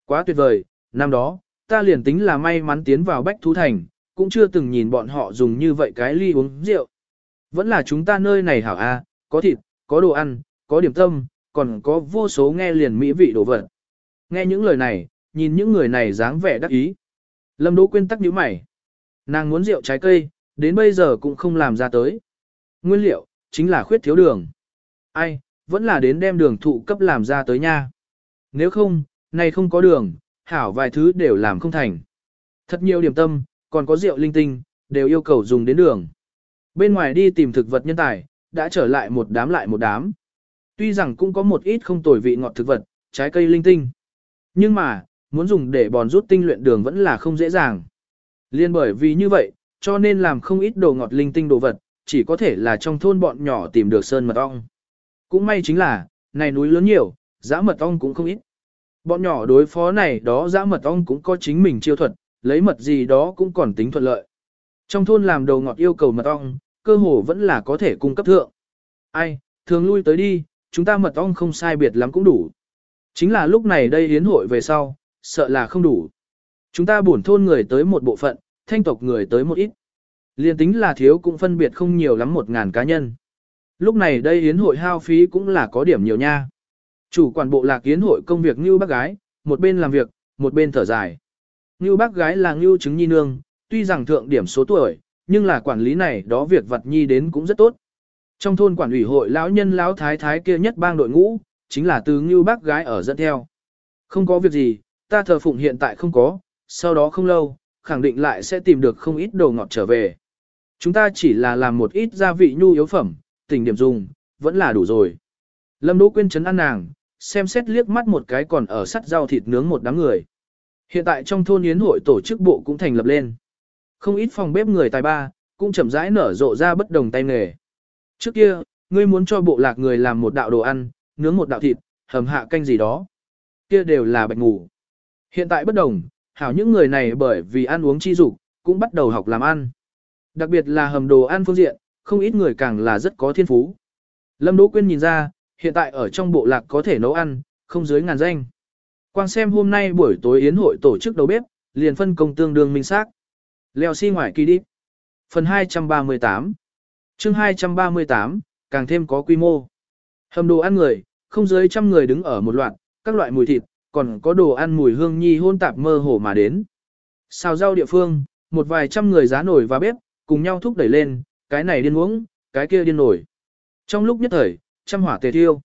quá tuyệt vời, năm đó, ta liền tính là may mắn tiến vào Bách Thú Thành, cũng chưa từng nhìn bọn họ dùng như vậy cái ly uống rượu. Vẫn là chúng ta nơi này hảo a, có thịt, có đồ ăn, có điểm tâm, còn có vô số nghe liền mỹ vị đồ vật. Nghe những lời này, nhìn những người này dáng vẻ đắc ý. Lâm Đỗ Quyên tắc nhíu mày. Nàng muốn rượu trái cây, đến bây giờ cũng không làm ra tới. Nguyên liệu, chính là khuyết thiếu đường. Ai, vẫn là đến đem đường thụ cấp làm ra tới nha. Nếu không, này không có đường, hảo vài thứ đều làm không thành. Thật nhiều điểm tâm, còn có rượu linh tinh, đều yêu cầu dùng đến đường. Bên ngoài đi tìm thực vật nhân tài, đã trở lại một đám lại một đám. Tuy rằng cũng có một ít không tồi vị ngọt thực vật, trái cây linh tinh. Nhưng mà, muốn dùng để bòn rút tinh luyện đường vẫn là không dễ dàng. Liên bởi vì như vậy, cho nên làm không ít đồ ngọt linh tinh đồ vật, chỉ có thể là trong thôn bọn nhỏ tìm được sơn mật ong. Cũng may chính là, này núi lớn nhiều, dã mật ong cũng không ít. Bọn nhỏ đối phó này đó dã mật ong cũng có chính mình chiêu thuật, lấy mật gì đó cũng còn tính thuận lợi. Trong thôn làm đầu ngọt yêu cầu mật ong, cơ hồ vẫn là có thể cung cấp thượng. Ai, thường lui tới đi, chúng ta mật ong không sai biệt lắm cũng đủ. Chính là lúc này đây hiến hội về sau, sợ là không đủ. Chúng ta bổn thôn người tới một bộ phận, thanh tộc người tới một ít. Liên tính là thiếu cũng phân biệt không nhiều lắm một ngàn cá nhân. Lúc này đây yến hội hao phí cũng là có điểm nhiều nha. Chủ quản bộ lạc yến hội công việc như bác gái, một bên làm việc, một bên thở dài. Như bác gái là như chứng nhi nương, tuy rằng thượng điểm số tuổi, nhưng là quản lý này đó việc vật nhi đến cũng rất tốt. Trong thôn quản ủy hội lão nhân lão thái thái kia nhất bang đội ngũ, chính là từ như bác gái ở dẫn theo. Không có việc gì, ta thờ phụng hiện tại không có, sau đó không lâu, khẳng định lại sẽ tìm được không ít đồ ngọt trở về. Chúng ta chỉ là làm một ít gia vị nhu yếu phẩm, tình điểm dùng, vẫn là đủ rồi. Lâm Đỗ Quyên chấn an nàng, xem xét liếc mắt một cái còn ở sắt rau thịt nướng một đám người. Hiện tại trong thôn yến hội tổ chức bộ cũng thành lập lên. Không ít phòng bếp người tài ba, cũng chậm rãi nở rộ ra bất đồng tay nghề. Trước kia, ngươi muốn cho bộ lạc người làm một đạo đồ ăn, nướng một đạo thịt, hầm hạ canh gì đó. Kia đều là bạch ngủ. Hiện tại bất đồng, hảo những người này bởi vì ăn uống chi dục cũng bắt đầu học làm ăn. Đặc biệt là hầm đồ ăn phương diện, không ít người càng là rất có thiên phú. Lâm Đỗ Quyên nhìn ra, hiện tại ở trong bộ lạc có thể nấu ăn, không dưới ngàn danh. Quang xem hôm nay buổi tối yến hội tổ chức đầu bếp, liền phân công tương đương minh xác. Leo xi si ngoài kỳ đi. Phần 238 chương 238, càng thêm có quy mô. Hầm đồ ăn người, không dưới trăm người đứng ở một loạt, các loại mùi thịt, còn có đồ ăn mùi hương nhi hôn tạp mơ hồ mà đến. Xào rau địa phương, một vài trăm người giá nổi và bếp, cùng nhau thúc đẩy lên, cái này điên uống, cái kia điên nổi. Trong lúc nhất thời, trăm hỏa tề thiêu.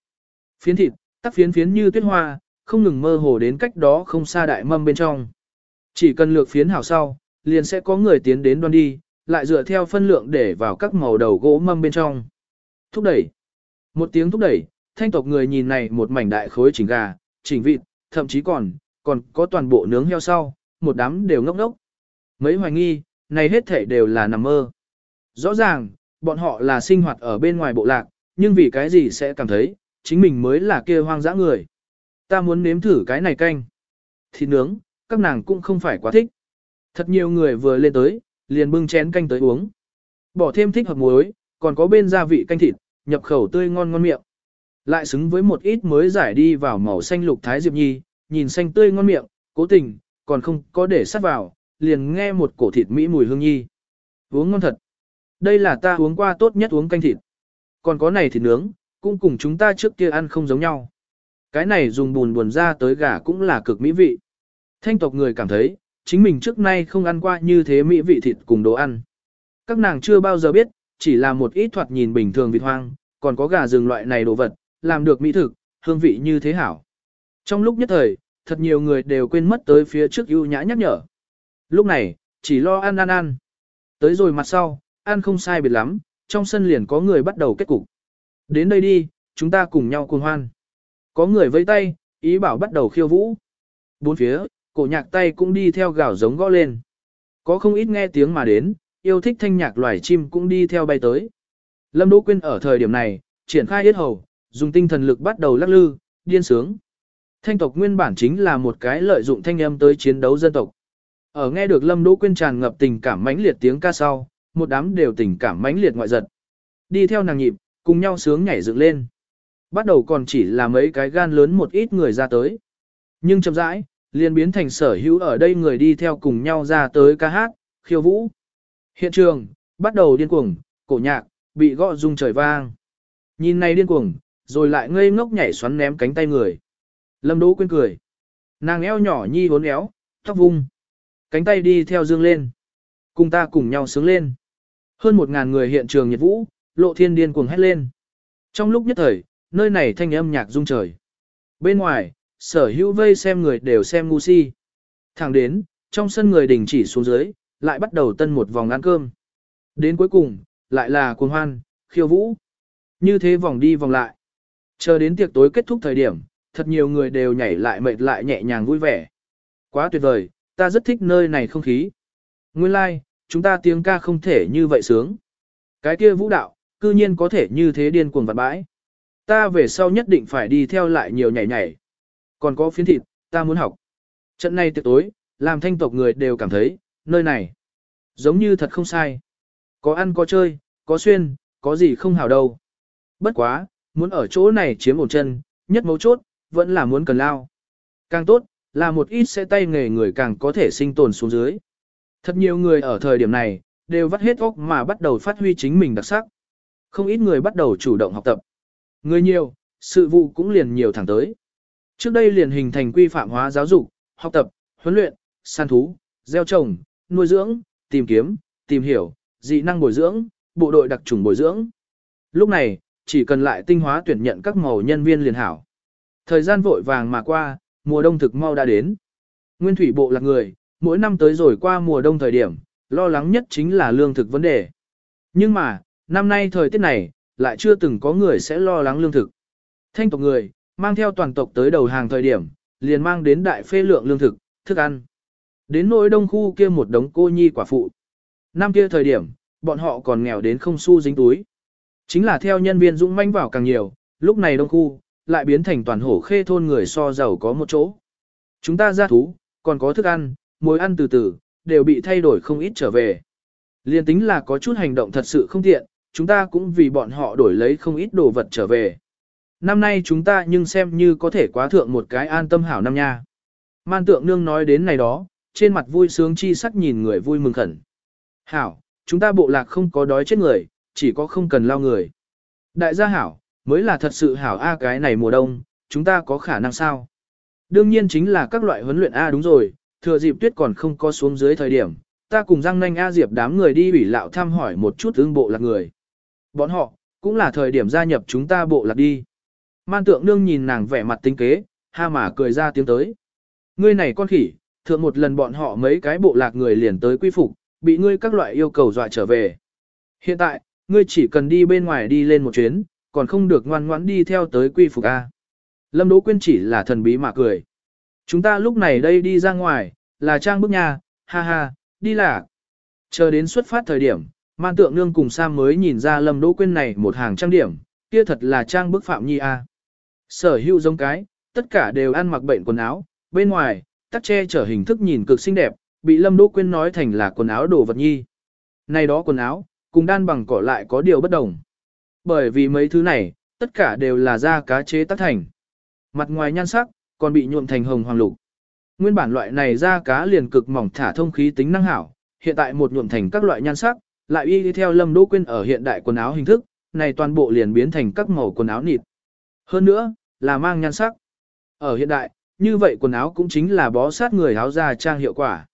Phiến thịt, tắc phiến phiến như tuyết hoa, không ngừng mơ hồ đến cách đó không xa đại mâm bên trong. Chỉ cần lược phiến hảo sau, liền sẽ có người tiến đến đoan đi, lại dựa theo phân lượng để vào các màu đầu gỗ mâm bên trong. Thúc đẩy. Một tiếng thúc đẩy, thanh tộc người nhìn này một mảnh đại khối chỉnh gà, chỉnh vịt, thậm chí còn, còn có toàn bộ nướng heo sau, một đám đều ngốc ngốc. Mấy hoài nghi, này hết thể đều là nằm mơ. Rõ ràng, bọn họ là sinh hoạt ở bên ngoài bộ lạc, nhưng vì cái gì sẽ cảm thấy, chính mình mới là kia hoang dã người. Ta muốn nếm thử cái này canh. Thịt nướng, các nàng cũng không phải quá thích. Thật nhiều người vừa lên tới, liền bưng chén canh tới uống. Bỏ thêm thích hợp muối, còn có bên gia vị canh thịt, nhập khẩu tươi ngon ngon miệng. Lại xứng với một ít mới giải đi vào màu xanh lục thái diệp nhi, nhìn xanh tươi ngon miệng, cố tình, còn không có để sắt vào, liền nghe một cổ thịt mỹ mùi hương nhi. Uống ngon thật. Đây là ta uống qua tốt nhất uống canh thịt. Còn có này thịt nướng, cũng cùng chúng ta trước kia ăn không giống nhau. Cái này dùng bùn buồn ra tới gà cũng là cực mỹ vị. Thanh tộc người cảm thấy, chính mình trước nay không ăn qua như thế mỹ vị thịt cùng đồ ăn. Các nàng chưa bao giờ biết, chỉ là một ít thoạt nhìn bình thường vịt hoang, còn có gà rừng loại này đồ vật, làm được mỹ thực, hương vị như thế hảo. Trong lúc nhất thời, thật nhiều người đều quên mất tới phía trước ưu nhã nhắc nhở. Lúc này, chỉ lo ăn ăn ăn. Tới rồi mặt sau, ăn không sai biệt lắm, trong sân liền có người bắt đầu kết cục. Đến đây đi, chúng ta cùng nhau cùng hoan. Có người vẫy tay, ý bảo bắt đầu khiêu vũ. Bốn phía, cổ nhạc tay cũng đi theo gào giống gõ lên. Có không ít nghe tiếng mà đến, yêu thích thanh nhạc loài chim cũng đi theo bay tới. Lâm Đỗ Quyên ở thời điểm này, triển khai yết hầu, dùng tinh thần lực bắt đầu lắc lư, điên sướng. Thanh tộc nguyên bản chính là một cái lợi dụng thanh âm tới chiến đấu dân tộc. Ở nghe được Lâm Đỗ Quyên tràn ngập tình cảm mãnh liệt tiếng ca sau, một đám đều tình cảm mãnh liệt ngoại giật. Đi theo nàng nhịp, cùng nhau sướng nhảy dựng lên. Bắt đầu còn chỉ là mấy cái gan lớn một ít người ra tới. Nhưng chậm rãi, liền biến thành sở hữu ở đây người đi theo cùng nhau ra tới ca hát, khiêu vũ. Hiện trường, bắt đầu điên cuồng, cổ nhạc, bị gõ rung trời vang. Nhìn này điên cuồng, rồi lại ngây ngốc nhảy xoắn ném cánh tay người. Lâm Đỗ quên cười. Nàng eo nhỏ nhi hốn éo, tóc vung. Cánh tay đi theo dương lên. Cùng ta cùng nhau sướng lên. Hơn một ngàn người hiện trường nhiệt vũ, lộ thiên điên cuồng hét lên. Trong lúc nhất thời, nơi này thanh âm nhạc rung trời. Bên ngoài, sở hữu vây xem người đều xem ngu si. Thẳng đến, trong sân người đình chỉ xuống dưới, lại bắt đầu tân một vòng ăn cơm. Đến cuối cùng, lại là cuồng hoan, khiêu vũ. Như thế vòng đi vòng lại. Chờ đến tiệc tối kết thúc thời điểm, thật nhiều người đều nhảy lại mệt lại nhẹ nhàng vui vẻ. Quá tuyệt vời, ta rất thích nơi này không khí. Nguyên lai, like, chúng ta tiếng ca không thể như vậy sướng. Cái kia vũ đạo, cư nhiên có thể như thế điên cuồng vặt bãi. Ta về sau nhất định phải đi theo lại nhiều nhảy nhảy. Còn có phiến thịt, ta muốn học. Trận này tiệc tối, làm thanh tộc người đều cảm thấy, nơi này, giống như thật không sai. Có ăn có chơi, có xuyên, có gì không hảo đâu. Bất quá, muốn ở chỗ này chiếm một chân, nhất mấu chốt, vẫn là muốn cần lao. Càng tốt, là một ít sẽ tay nghề người càng có thể sinh tồn xuống dưới. Thật nhiều người ở thời điểm này, đều vắt hết óc mà bắt đầu phát huy chính mình đặc sắc. Không ít người bắt đầu chủ động học tập. Người nhiều, sự vụ cũng liền nhiều thẳng tới. Trước đây liền hình thành quy phạm hóa giáo dục, học tập, huấn luyện, săn thú, gieo trồng, nuôi dưỡng, tìm kiếm, tìm hiểu, dị năng bồi dưỡng, bộ đội đặc trùng bồi dưỡng. Lúc này, chỉ cần lại tinh hóa tuyển nhận các màu nhân viên liền hảo. Thời gian vội vàng mà qua, mùa đông thực mau đã đến. Nguyên thủy bộ là người, mỗi năm tới rồi qua mùa đông thời điểm, lo lắng nhất chính là lương thực vấn đề. Nhưng mà, năm nay thời tiết này, lại chưa từng có người sẽ lo lắng lương thực. Thanh tộc người, mang theo toàn tộc tới đầu hàng thời điểm, liền mang đến đại phê lượng lương thực, thức ăn. Đến nỗi đông khu kia một đống cô nhi quả phụ. Năm kia thời điểm, bọn họ còn nghèo đến không xu dính túi. Chính là theo nhân viên dũng manh vào càng nhiều, lúc này đông khu, lại biến thành toàn hổ khê thôn người so giàu có một chỗ. Chúng ta ra thú, còn có thức ăn, mối ăn từ từ, đều bị thay đổi không ít trở về. Liên tính là có chút hành động thật sự không tiện, chúng ta cũng vì bọn họ đổi lấy không ít đồ vật trở về. Năm nay chúng ta nhưng xem như có thể quá thượng một cái an tâm hảo năm nha. Man tượng nương nói đến này đó, trên mặt vui sướng chi sắc nhìn người vui mừng khẩn. Hảo, chúng ta bộ lạc không có đói chết người, chỉ có không cần lao người. Đại gia hảo, mới là thật sự hảo A cái này mùa đông, chúng ta có khả năng sao? Đương nhiên chính là các loại huấn luyện A đúng rồi, thừa dịp tuyết còn không có xuống dưới thời điểm, ta cùng răng nanh A Diệp đám người đi ủy lạo thăm hỏi một chút ứng bộ lạc người. Bọn họ, cũng là thời điểm gia nhập chúng ta bộ lạc đi. Man tượng nương nhìn nàng vẻ mặt tinh kế, ha mà cười ra tiếng tới. Ngươi này con khỉ, thượng một lần bọn họ mấy cái bộ lạc người liền tới quy phục, bị ngươi các loại yêu cầu dọa trở về. Hiện tại, ngươi chỉ cần đi bên ngoài đi lên một chuyến, còn không được ngoan ngoãn đi theo tới quy phục A. Lâm Đỗ Quyên chỉ là thần bí mà cười. Chúng ta lúc này đây đi ra ngoài, là trang bức nhà, ha ha, đi là. Chờ đến xuất phát thời điểm, man tượng nương cùng Sam mới nhìn ra Lâm Đỗ Quyên này một hàng trang điểm, kia thật là trang bức Phạm Nhi A. Sở hữu giống cái, tất cả đều ăn mặc bệnh quần áo, bên ngoài, tắc che trở hình thức nhìn cực xinh đẹp, bị Lâm Đỗ Quyên nói thành là quần áo đồ vật nhi. Này đó quần áo, cùng đan bằng cỏ lại có điều bất đồng. Bởi vì mấy thứ này, tất cả đều là da cá chế tác thành. Mặt ngoài nhan sắc, còn bị nhuộm thành hồng hoàng lục. Nguyên bản loại này da cá liền cực mỏng thả thông khí tính năng hảo, hiện tại một nhuộm thành các loại nhan sắc, lại y đi theo Lâm Đỗ Quyên ở hiện đại quần áo hình thức, này toàn bộ liền biến thành các màu quần áo nịt. Hơn nữa, là mang nhan sắc. Ở hiện đại, như vậy quần áo cũng chính là bó sát người áo da trang hiệu quả.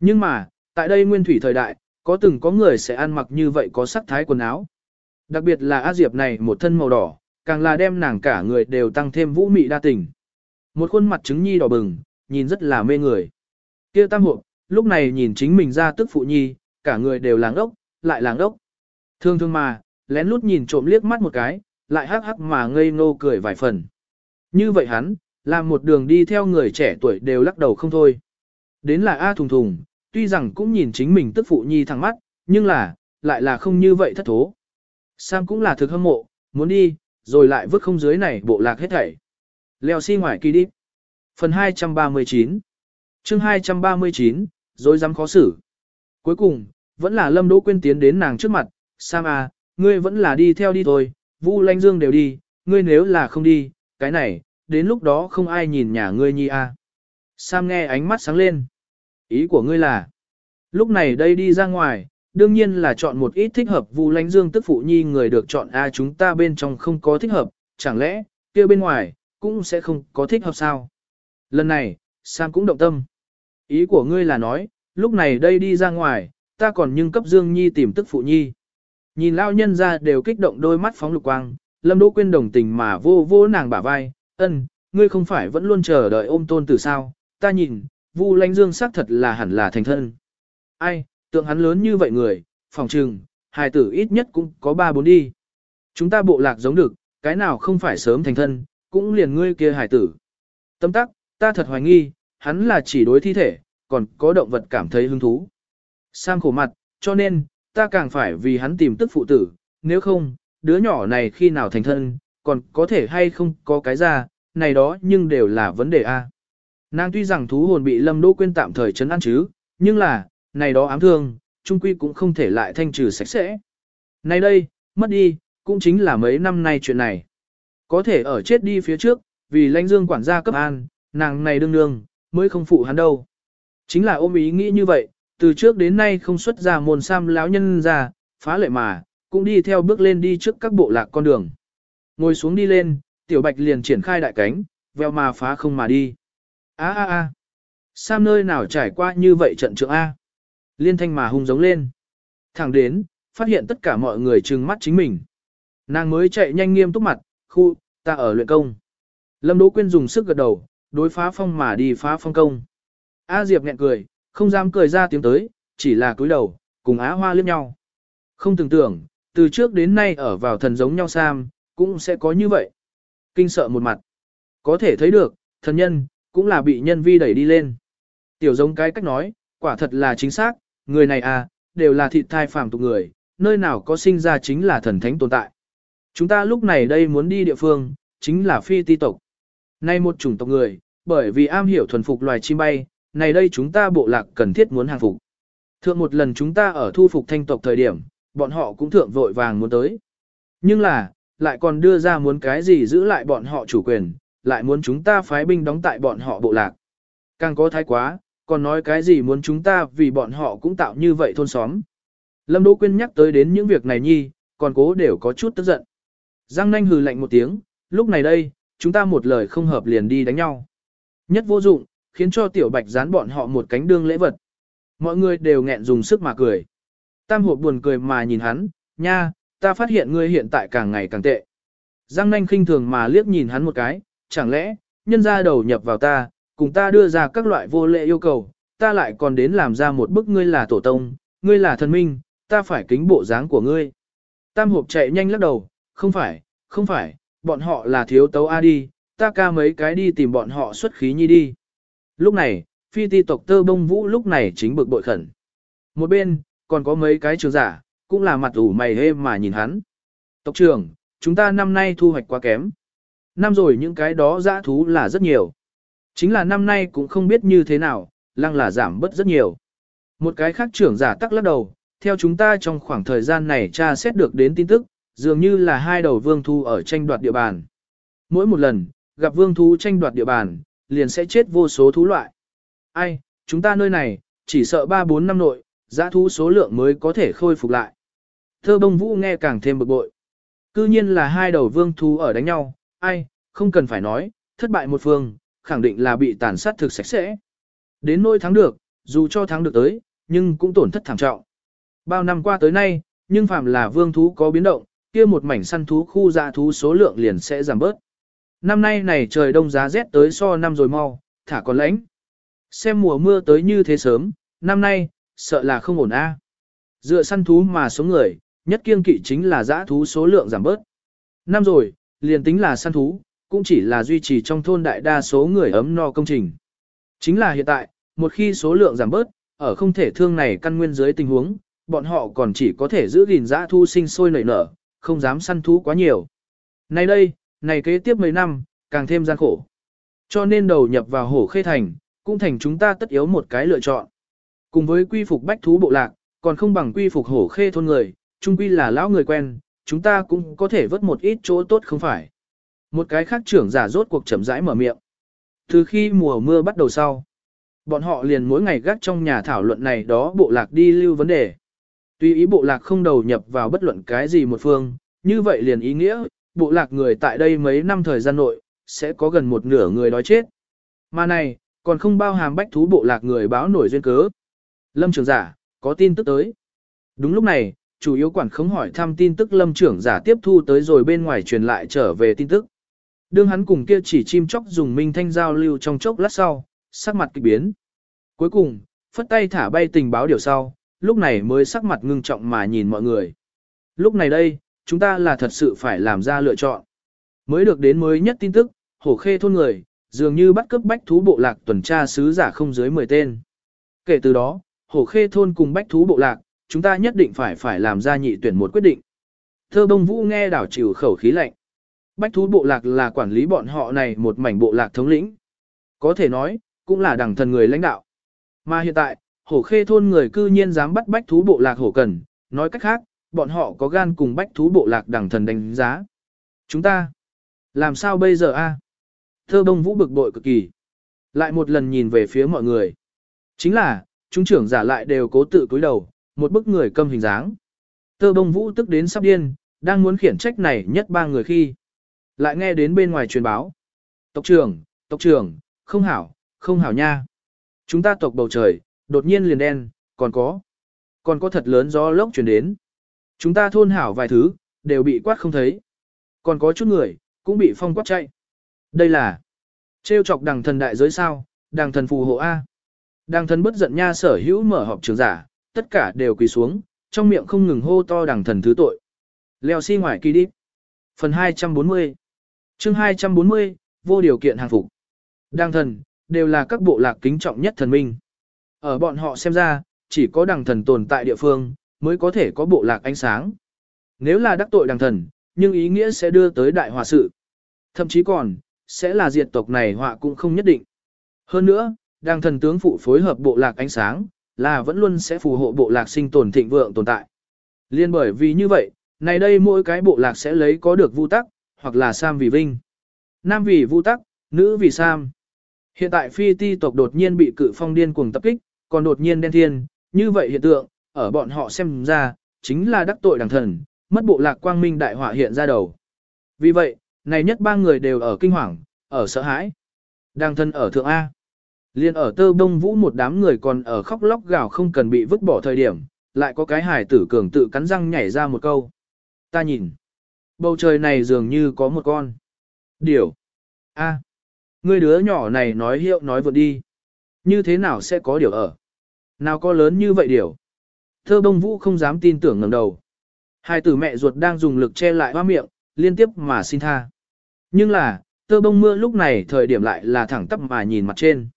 Nhưng mà, tại đây nguyên thủy thời đại, có từng có người sẽ ăn mặc như vậy có sắc thái quần áo. Đặc biệt là A Diệp này một thân màu đỏ, càng là đem nàng cả người đều tăng thêm vũ mị đa tình. Một khuôn mặt trứng nhi đỏ bừng, nhìn rất là mê người. Kia tam hộp, lúc này nhìn chính mình ra tức phụ nhi, cả người đều làng ốc, lại làng ốc. Thương thương mà, lén lút nhìn trộm liếc mắt một cái, lại hắc hắc mà ngây ngô cười vài phần. Như vậy hắn, làm một đường đi theo người trẻ tuổi đều lắc đầu không thôi. Đến là A thùng thùng, tuy rằng cũng nhìn chính mình tức phụ nhi thẳng mắt, nhưng là, lại là không như vậy thất thố. Sam cũng là thực hâm mộ, muốn đi, rồi lại vứt không dưới này bộ lạc hết thảy. Leo xi si ngoài kỳ đi. Phần 239 chương 239, rồi dám khó xử. Cuối cùng, vẫn là Lâm Đỗ Quyên tiến đến nàng trước mặt, Sam à, ngươi vẫn là đi theo đi thôi, Vu Lanh Dương đều đi, ngươi nếu là không đi, cái này, đến lúc đó không ai nhìn nhà ngươi nhi. À. Sam nghe ánh mắt sáng lên. Ý của ngươi là, lúc này đây đi ra ngoài, đương nhiên là chọn một ít thích hợp Vu Lanh Dương tức phụ nhi người được chọn a chúng ta bên trong không có thích hợp, chẳng lẽ, kia bên ngoài, cũng sẽ không có thích hợp sao? Lần này, Sam cũng động tâm. Ý của ngươi là nói, lúc này đây đi ra ngoài, ta còn nhưng cấp Dương Nhi tìm tức phụ nhi. Nhìn lao nhân ra đều kích động đôi mắt phóng lục quang, Lâm Đỗ Quyên đồng tình mà vô vô nàng bả vai, ân, ngươi không phải vẫn luôn chờ đợi ôm tôn từ sao, ta nhìn, Vu Lanh Dương xác thật là hẳn là thành thân. Ai, tượng hắn lớn như vậy người, phòng trừng, hài tử ít nhất cũng có ba bốn đi. Chúng ta bộ lạc giống được, cái nào không phải sớm thành thân, cũng liền ngươi kia hải tử. Tâm tắc, ta thật hoài nghi, hắn là chỉ đối thi thể, còn có động vật cảm thấy hứng thú. Sam khổ mặt, cho nên, ta càng phải vì hắn tìm tức phụ tử, nếu không, đứa nhỏ này khi nào thành thân, còn có thể hay không có cái ra, này đó nhưng đều là vấn đề A. Nàng tuy rằng thú hồn bị Lâm Đỗ Quyên tạm thời chấn ăn chứ, nhưng là, này đó ám thương, trung quy cũng không thể lại thanh trừ sạch sẽ. Này đây, mất đi, cũng chính là mấy năm nay chuyện này. Có thể ở chết đi phía trước, vì lãnh dương quản gia cấp an, nàng này đương đương, mới không phụ hắn đâu. Chính là ôm ý nghĩ như vậy, từ trước đến nay không xuất ra môn sam lão nhân ra, phá lệ mà, cũng đi theo bước lên đi trước các bộ lạc con đường. Ngồi xuống đi lên, tiểu bạch liền triển khai đại cánh, veo mà phá không mà đi. a a a Sam nơi nào trải qua như vậy trận trượng A. Liên thanh mà hung giống lên. Thẳng đến, phát hiện tất cả mọi người trừng mắt chính mình. Nàng mới chạy nhanh nghiêm túc mặt, khu, ta ở luyện công. Lâm Đỗ Quyên dùng sức gật đầu, đối phá phong mà đi phá phong công. A Diệp nhẹ cười, không dám cười ra tiếng tới, chỉ là cúi đầu, cùng Á Hoa liếc nhau. Không tưởng tưởng, từ trước đến nay ở vào thần giống nhau Sam, cũng sẽ có như vậy. Kinh sợ một mặt. Có thể thấy được, thần nhân, cũng là bị nhân vi đẩy đi lên. Tiểu giống cái cách nói, quả thật là chính xác, người này à, đều là thịt thai phàm tục người, nơi nào có sinh ra chính là thần thánh tồn tại. Chúng ta lúc này đây muốn đi địa phương, chính là phi ti tộc. Nay một chủng tộc người, bởi vì am hiểu thuần phục loài chim bay, này đây chúng ta bộ lạc cần thiết muốn hàng phục. Thượng một lần chúng ta ở thu phục thanh tộc thời điểm, bọn họ cũng thượng vội vàng muốn tới. Nhưng là, lại còn đưa ra muốn cái gì giữ lại bọn họ chủ quyền, lại muốn chúng ta phái binh đóng tại bọn họ bộ lạc. Càng có thái quá, còn nói cái gì muốn chúng ta vì bọn họ cũng tạo như vậy thôn xóm. Lâm Đỗ Quyên nhắc tới đến những việc này nhi, còn cố đều có chút tức giận. Giang nanh hừ lạnh một tiếng, lúc này đây, chúng ta một lời không hợp liền đi đánh nhau. Nhất vô dụng, khiến cho tiểu bạch dán bọn họ một cánh đương lễ vật. Mọi người đều nghẹn dùng sức mà cười. Tam hộp buồn cười mà nhìn hắn, nha, ta phát hiện ngươi hiện tại càng ngày càng tệ. Giang nanh khinh thường mà liếc nhìn hắn một cái, chẳng lẽ, nhân ra đầu nhập vào ta, cùng ta đưa ra các loại vô lệ yêu cầu, ta lại còn đến làm ra một bức ngươi là tổ tông, ngươi là thần minh, ta phải kính bộ dáng của ngươi. Tam hộp chạy nhanh lắc đầu, không phải, không phải, bọn họ là thiếu tấu A đi, ta ca mấy cái đi tìm bọn họ xuất khí nhi đi. Lúc này, phi ti tộc tơ bông vũ lúc này chính bực bội khẩn. Một bên, còn có mấy cái trường giả, cũng là mặt ủ mày hê mà nhìn hắn. Tộc trưởng, chúng ta năm nay thu hoạch quá kém. Năm rồi những cái đó dã thú là rất nhiều. Chính là năm nay cũng không biết như thế nào, lăng là giảm bớt rất nhiều. Một cái khác trưởng giả tắc lắc đầu, theo chúng ta trong khoảng thời gian này tra xét được đến tin tức, dường như là hai đầu vương thu ở tranh đoạt địa bàn. Mỗi một lần, gặp vương thú tranh đoạt địa bàn, liền sẽ chết vô số thú loại. Ai, chúng ta nơi này, chỉ sợ 3-4 năm nội, giã thú số lượng mới có thể khôi phục lại. Thơ bông vũ nghe càng thêm bực bội. Cư nhiên là hai đầu vương thú ở đánh nhau, ai, không cần phải nói, thất bại một phương, khẳng định là bị tàn sát thực sạch sẽ. Đến nỗi thắng được, dù cho thắng được tới, nhưng cũng tổn thất thảm trọng. Bao năm qua tới nay, nhưng phạm là vương thú có biến động, kia một mảnh săn thú khu dạ thú số lượng liền sẽ giảm bớt. Năm nay này trời đông giá rét tới so năm rồi mau, thả còn lãnh. Xem mùa mưa tới như thế sớm, năm nay, sợ là không ổn a. Dựa săn thú mà số người, nhất kiêng kỵ chính là dã thú số lượng giảm bớt. Năm rồi, liền tính là săn thú, cũng chỉ là duy trì trong thôn đại đa số người ấm no công trình. Chính là hiện tại, một khi số lượng giảm bớt, ở không thể thương này căn nguyên dưới tình huống, bọn họ còn chỉ có thể giữ gìn dã thu sinh sôi nảy nở, không dám săn thú quá nhiều. Nay đây, này kế tiếp mấy năm, càng thêm gian khổ. Cho nên đầu nhập vào hổ khê thành, cũng thành chúng ta tất yếu một cái lựa chọn. Cùng với quy phục bách thú bộ lạc, còn không bằng quy phục hổ khê thôn người, chung quy là lão người quen, chúng ta cũng có thể vớt một ít chỗ tốt không phải. Một cái khác trưởng giả rốt cuộc chậm rãi mở miệng. Từ khi mùa mưa bắt đầu sau, bọn họ liền mỗi ngày gác trong nhà thảo luận này đó bộ lạc đi lưu vấn đề. Tuy ý bộ lạc không đầu nhập vào bất luận cái gì một phương, như vậy liền ý nghĩa, bộ lạc người tại đây mấy năm thời gian nội, sẽ có gần một nửa người đói chết. Mà này, còn không bao hàm bách thú bộ lạc người báo nổi duyên cớ. Lâm trưởng giả, có tin tức tới. Đúng lúc này, chủ yếu quản khống hỏi thăm tin tức lâm trưởng giả tiếp thu tới rồi bên ngoài truyền lại trở về tin tức. Đương hắn cùng kia chỉ chim chóc dùng minh thanh giao lưu trong chốc lát sau, sắc mặt kỳ biến. Cuối cùng, phất tay thả bay tình báo điều sau, lúc này mới sắc mặt ngưng trọng mà nhìn mọi người. Lúc này đây, chúng ta là thật sự phải làm ra lựa chọn. Mới được đến mới nhất tin tức, hổ khê thôn người, dường như bắt cướp bách thú bộ lạc tuần tra sứ giả không dưới 10 tên. Kể từ đó, hổ khê thôn cùng bách thú bộ lạc, chúng ta nhất định phải phải làm ra nhị tuyển một quyết định. Thơ bông vũ nghe đảo chịu khẩu khí lạnh. Bách thú bộ lạc là quản lý bọn họ này một mảnh bộ lạc thống lĩnh. Có thể nói, cũng là đẳng thần người lãnh đạo. Mà hiện tại, hổ khê thôn người cư nhiên dám bắt bách thú bộ lạc hổ cần, nói cách khác, bọn họ có gan cùng bách thú bộ lạc đẳng thần đánh giá. Chúng ta, làm sao bây giờ a? Thơ bông vũ bực bội cực kỳ. Lại một lần nhìn về phía mọi người. Chính là, chúng trưởng giả lại đều cố tự cúi đầu, một bức người câm hình dáng. Thơ bông vũ tức đến sắp điên, đang muốn khiển trách này nhất ba người khi. Lại nghe đến bên ngoài truyền báo. Tộc trưởng, tộc trưởng, không hảo, không hảo nha. Chúng ta tộc bầu trời, đột nhiên liền đen, còn có. Còn có thật lớn gió lốc truyền đến. Chúng ta thôn hảo vài thứ, đều bị quát không thấy. Còn có chút người, cũng bị phong quát chạy. Đây là trêu chọc đằng thần đại giới sao, đằng thần phù hộ A. Đằng thần bất giận nha sở hữu mở họp trường giả, tất cả đều quỳ xuống, trong miệng không ngừng hô to đằng thần thứ tội. Leo xi si ngoài kỳ đi. Phần 240 chương 240, vô điều kiện hàng phục. Đằng thần, đều là các bộ lạc kính trọng nhất thần minh. Ở bọn họ xem ra, chỉ có đằng thần tồn tại địa phương, mới có thể có bộ lạc ánh sáng. Nếu là đắc tội đằng thần, nhưng ý nghĩa sẽ đưa tới đại hòa sự. Thậm chí còn, sẽ là diệt tộc này họa cũng không nhất định. Hơn nữa, đằng thần tướng phụ phối hợp bộ lạc ánh sáng, là vẫn luôn sẽ phù hộ bộ lạc sinh tồn thịnh vượng tồn tại. Liên bởi vì như vậy, này đây mỗi cái bộ lạc sẽ lấy có được vu tắc, hoặc là sam vì vinh. Nam vì vu tắc, nữ vì sam. Hiện tại phi ti tộc đột nhiên bị cự phong điên cuồng tập kích, còn đột nhiên đen thiên, như vậy hiện tượng, ở bọn họ xem ra, chính là đắc tội đằng thần, mất bộ lạc quang minh đại họa hiện ra đầu. Vì vậy, này nhất ba người đều ở kinh hoàng, ở sợ hãi. Đằng thần ở thượng A. Liên ở tơ bông vũ một đám người còn ở khóc lóc gào không cần bị vứt bỏ thời điểm, lại có cái hải tử cường tự cắn răng nhảy ra một câu. Ta nhìn. Bầu trời này dường như có một con. điều A. À. Ngươi đứa nhỏ này nói hiệu nói vượt đi. Như thế nào sẽ có điều ở? Nào có lớn như vậy điều? Thơ bông vũ không dám tin tưởng ngẩng đầu. Hai tử mẹ ruột đang dùng lực che lại hoa miệng, liên tiếp mà xin tha. Nhưng là, tơ bông mưa lúc này thời điểm lại là thẳng tắp mà nhìn mặt trên.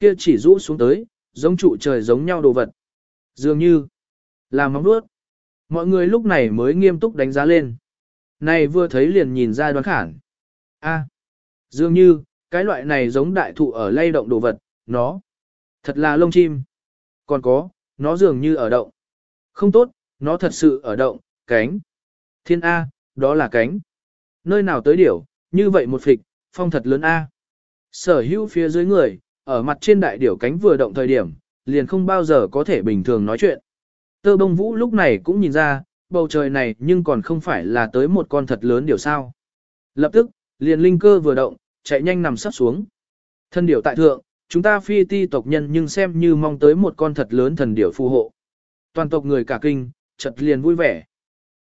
Kia chỉ rũ xuống tới, giống trụ trời giống nhau đồ vật. Dường như, là móng đuốt. Mọi người lúc này mới nghiêm túc đánh giá lên. Này vừa thấy liền nhìn ra đoán khản. a dường như, cái loại này giống đại thụ ở lay động đồ vật, nó. Thật là lông chim. Còn có, nó dường như ở động. Không tốt, nó thật sự ở động, cánh. Thiên A, đó là cánh. Nơi nào tới điểu, như vậy một phịch, phong thật lớn A. Sở hữu phía dưới người, ở mặt trên đại điểu cánh vừa động thời điểm, liền không bao giờ có thể bình thường nói chuyện. Tơ bông vũ lúc này cũng nhìn ra, bầu trời này nhưng còn không phải là tới một con thật lớn điểu sao. Lập tức, liền linh cơ vừa động, chạy nhanh nằm sắp xuống. Thân điểu tại thượng, chúng ta phi ti tộc nhân nhưng xem như mong tới một con thật lớn thần điểu phù hộ. Toàn tộc người cả kinh, chợt liền vui vẻ.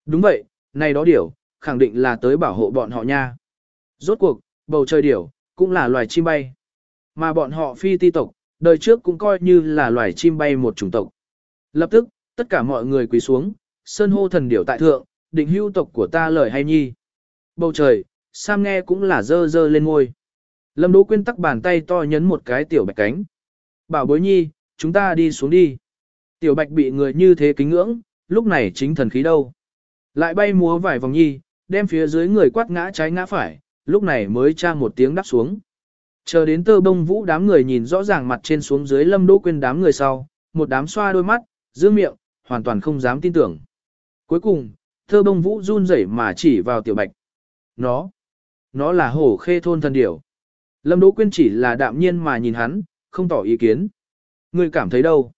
Đúng vậy, này đó điểu, khẳng định là tới bảo hộ bọn họ nha. Rốt cuộc, bầu trời điểu, cũng là loài chim bay. Mà bọn họ phi ti tộc, đời trước cũng coi như là loài chim bay một chủng tộc. Lập tức, tất cả mọi người quỳ xuống, sơn hô thần điểu tại thượng, định hưu tộc của ta lời hay nhi. Bầu trời, Sam nghe cũng là dơ dơ lên ngôi. Lâm Đỗ Quyên tắc bàn tay to nhấn một cái tiểu bạch cánh. Bảo bối nhi, chúng ta đi xuống đi. Tiểu bạch bị người như thế kính ngưỡng, lúc này chính thần khí đâu. Lại bay múa vài vòng nhi, đem phía dưới người quát ngã trái ngã phải, lúc này mới tra một tiếng đắp xuống. Chờ đến tơ bông vũ đám người nhìn rõ ràng mặt trên xuống dưới lâm đỗ quên đám người sau, một đám xoa đôi mắt, giữ miệng, hoàn toàn không dám tin tưởng. Cuối cùng, tơ bông vũ run rẩy mà chỉ vào tiểu bạch. Nó, nó là hổ khê thôn thần điểu. Lâm Đỗ Quyên chỉ là đạm nhiên mà nhìn hắn, không tỏ ý kiến. Ngươi cảm thấy đâu?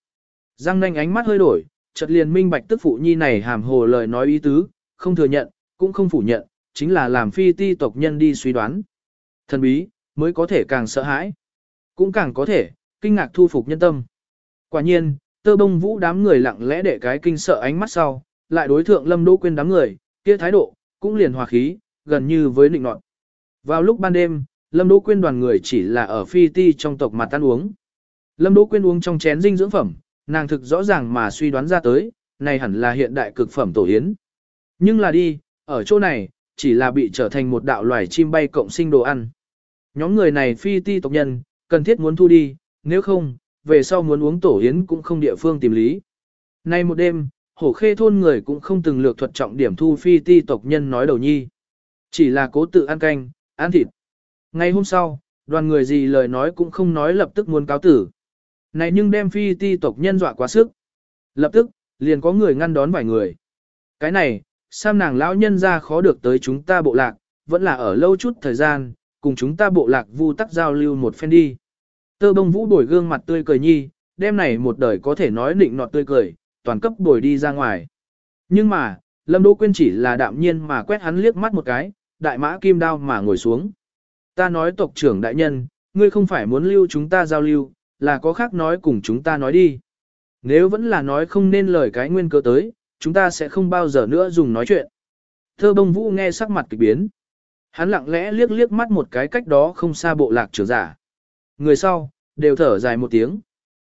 Giang nanh ánh mắt hơi đổi, chợt liền minh bạch tức phụ nhi này hàm hồ lời nói ý tứ, không thừa nhận, cũng không phủ nhận, chính là làm phi ti tộc nhân đi suy đoán. Thần bí, mới có thể càng sợ hãi, cũng càng có thể, kinh ngạc thu phục nhân tâm. Quả nhiên, tơ bông vũ đám người lặng lẽ để cái kinh sợ ánh mắt sau, lại đối thượng lâm đỗ quên đám người, kia thái độ, cũng liền hòa khí, gần như với định nọt. Vào lúc ban đêm, lâm đỗ Quyên đoàn người chỉ là ở phi ti trong tộc mà tan uống. Lâm đỗ Quyên uống trong chén dinh dưỡng phẩm, nàng thực rõ ràng mà suy đoán ra tới, này hẳn là hiện đại cực phẩm tổ yến. Nhưng là đi, ở chỗ này, chỉ là bị trở thành một đạo loài chim bay cộng sinh đồ ăn. Nhóm người này phi ti tộc nhân, cần thiết muốn thu đi, nếu không, về sau muốn uống tổ yến cũng không địa phương tìm lý. Nay một đêm, hổ khê thôn người cũng không từng lược thuật trọng điểm thu phi ti tộc nhân nói đầu nhi. Chỉ là cố tự ăn canh, ăn thịt. Ngày hôm sau, đoàn người gì lời nói cũng không nói lập tức muốn cáo tử. Này nhưng đem phi ti tộc nhân dọa quá sức. Lập tức, liền có người ngăn đón vài người. Cái này, Sam nàng lão nhân ra khó được tới chúng ta bộ lạc, vẫn là ở lâu chút thời gian, cùng chúng ta bộ lạc vu tắc giao lưu một phen đi. Tơ bông vũ đổi gương mặt tươi cười nhi, đêm này một đời có thể nói định nọt tươi cười, toàn cấp đổi đi ra ngoài. Nhưng mà, Lâm Đỗ Quyên chỉ là đạm nhiên mà quét hắn liếc mắt một cái, đại mã kim đao mà ngồi xuống. Ta nói tộc trưởng đại nhân, ngươi không phải muốn lưu chúng ta giao lưu, là có khác nói cùng chúng ta nói đi. Nếu vẫn là nói không nên lời cái nguyên cơ tới, chúng ta sẽ không bao giờ nữa dùng nói chuyện. Thơ bông vũ nghe sắc mặt kịch biến. Hắn lặng lẽ liếc liếc mắt một cái cách đó không xa bộ lạc trưởng giả. Người sau, đều thở dài một tiếng.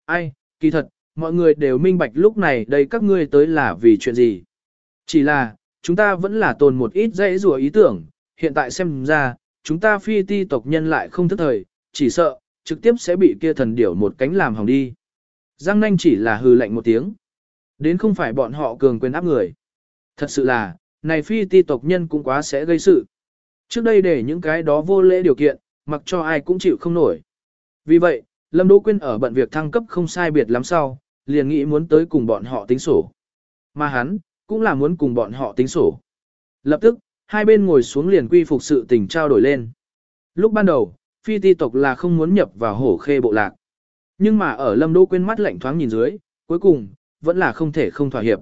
Ai, kỳ thật, mọi người đều minh bạch lúc này đây các ngươi tới là vì chuyện gì. Chỉ là, chúng ta vẫn là tồn một ít dãy rùa ý tưởng, hiện tại xem ra, chúng ta phi ti tộc nhân lại không thức thời, chỉ sợ, trực tiếp sẽ bị kia thần điểu một cánh làm hỏng đi. Giang nanh chỉ là hừ lạnh một tiếng. Đến không phải bọn họ cường quyền áp người. Thật sự là, này phi ti tộc nhân cũng quá sẽ gây sự. Trước đây để những cái đó vô lễ điều kiện, mặc cho ai cũng chịu không nổi. Vì vậy, Lâm Đỗ Quyên ở bận việc thăng cấp không sai biệt lắm sau, liền nghĩ muốn tới cùng bọn họ tính sổ. Mà hắn, cũng là muốn cùng bọn họ tính sổ. Lập tức, hai bên ngồi xuống liền quy phục sự tình trao đổi lên. Lúc ban đầu, phi ti tộc là không muốn nhập vào hổ khê bộ lạc. Nhưng mà ở Lâm Đỗ Quyên mắt lạnh thoáng nhìn dưới, cuối cùng, vẫn là không thể không thỏa hiệp.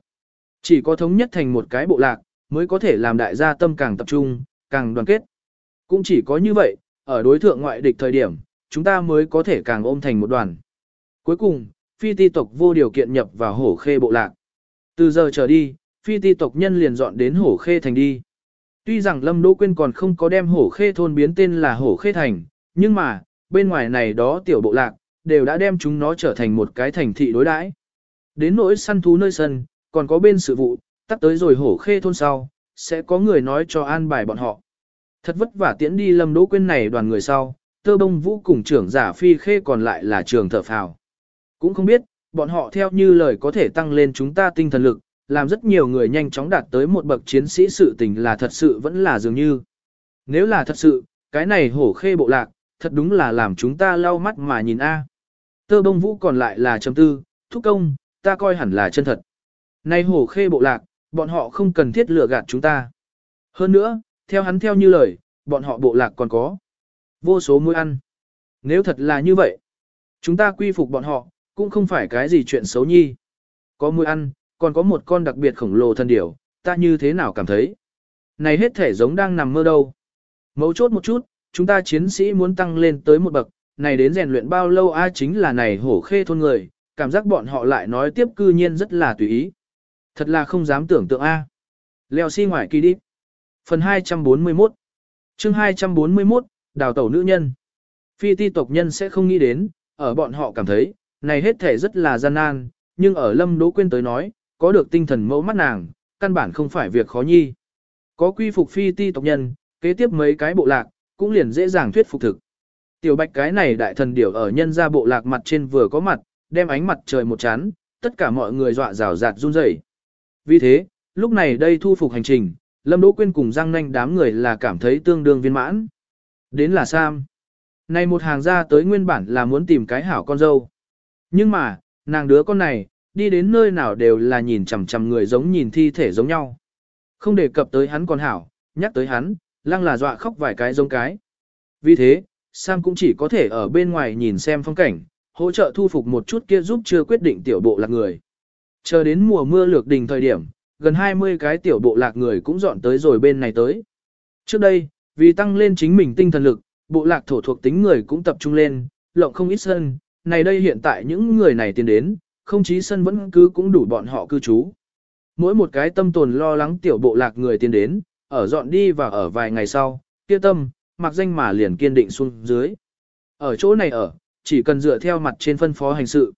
Chỉ có thống nhất thành một cái bộ lạc, mới có thể làm đại gia tâm càng tập trung, càng đoàn kết. Cũng chỉ có như vậy, ở đối thượng ngoại địch thời điểm, chúng ta mới có thể càng ôm thành một đoàn. Cuối cùng, phi ti tộc vô điều kiện nhập vào hổ khê bộ lạc. Từ giờ trở đi, phi ti tộc nhân liền dọn đến hổ khê thành đi. Tuy rằng Lâm Đỗ Quyên còn không có đem hổ khê thôn biến tên là hổ khê thành, nhưng mà, bên ngoài này đó tiểu bộ lạc, đều đã đem chúng nó trở thành một cái thành thị đối đãi. Đến nỗi săn thú nơi sân, còn có bên sự vụ, tắt tới rồi hổ khê thôn sau, sẽ có người nói cho an bài bọn họ. Thật vất vả tiễn đi Lâm Đỗ Quyên này đoàn người sau, tơ bông vũ cùng trưởng giả phi khê còn lại là trường Thở phào. Cũng không biết, bọn họ theo như lời có thể tăng lên chúng ta tinh thần lực, làm rất nhiều người nhanh chóng đạt tới một bậc chiến sĩ sự tình là thật sự vẫn là dường như. Nếu là thật sự, cái này hổ khê bộ lạc, thật đúng là làm chúng ta lau mắt mà nhìn a. Tơ bông vũ còn lại là chấm tư, thúc công, ta coi hẳn là chân thật. Này hổ khê bộ lạc, bọn họ không cần thiết lừa gạt chúng ta. Hơn nữa, theo hắn theo như lời, bọn họ bộ lạc còn có vô số mũi ăn. Nếu thật là như vậy, chúng ta quy phục bọn họ, cũng không phải cái gì chuyện xấu nhi. Có mũi ăn, còn có một con đặc biệt khổng lồ thân điểu, ta như thế nào cảm thấy. Này hết thể giống đang nằm mơ đâu. Mấu chốt một chút, chúng ta chiến sĩ muốn tăng lên tới một bậc, này đến rèn luyện bao lâu a chính là này hổ khê thôn người, cảm giác bọn họ lại nói tiếp cư nhiên rất là tùy ý. Thật là không dám tưởng tượng a. Leo xi si ngoài kỳ đi. Phần 241 chương 241, đào tẩu nữ nhân. Phi ti tộc nhân sẽ không nghĩ đến, ở bọn họ cảm thấy, này hết thể rất là gian nan, nhưng ở lâm đỗ quên tới nói, có được tinh thần mẫu mắt nàng, căn bản không phải việc khó nhi. Có quy phục phi ti tộc nhân, kế tiếp mấy cái bộ lạc, cũng liền dễ dàng thuyết phục thực. Tiểu bạch cái này đại thần điểu ở nhân gia bộ lạc mặt trên vừa có mặt, đem ánh mặt trời một chán, tất cả mọi người dọa rào rạt run rẩy. Vì thế, lúc này đây thu phục hành trình, Lâm Đỗ Quyên cùng Giang Nanh đám người là cảm thấy tương đương viên mãn. Đến là Sam. Này một hàng ra tới nguyên bản là muốn tìm cái hảo con dâu. Nhưng mà, nàng đứa con này, đi đến nơi nào đều là nhìn chằm chằm người giống nhìn thi thể giống nhau. Không đề cập tới hắn còn hảo, nhắc tới hắn, lăng là dọa khóc vài cái giống cái. Vì thế, Sam cũng chỉ có thể ở bên ngoài nhìn xem phong cảnh, hỗ trợ thu phục một chút kia giúp chưa quyết định tiểu bộ lạc người. Chờ đến mùa mưa lược đình thời điểm, gần 20 cái tiểu bộ lạc người cũng dọn tới rồi bên này tới. Trước đây, vì tăng lên chính mình tinh thần lực, bộ lạc thổ thuộc tính người cũng tập trung lên, lộng không ít sân, này đây hiện tại những người này tiến đến, không chí sân vẫn cứ cũng đủ bọn họ cư trú. Mỗi một cái tâm tồn lo lắng tiểu bộ lạc người tiến đến, ở dọn đi và ở vài ngày sau, kia tâm, mặc danh mà liền kiên định xuống dưới. Ở chỗ này ở, chỉ cần dựa theo mặt trên phân phó hành sự.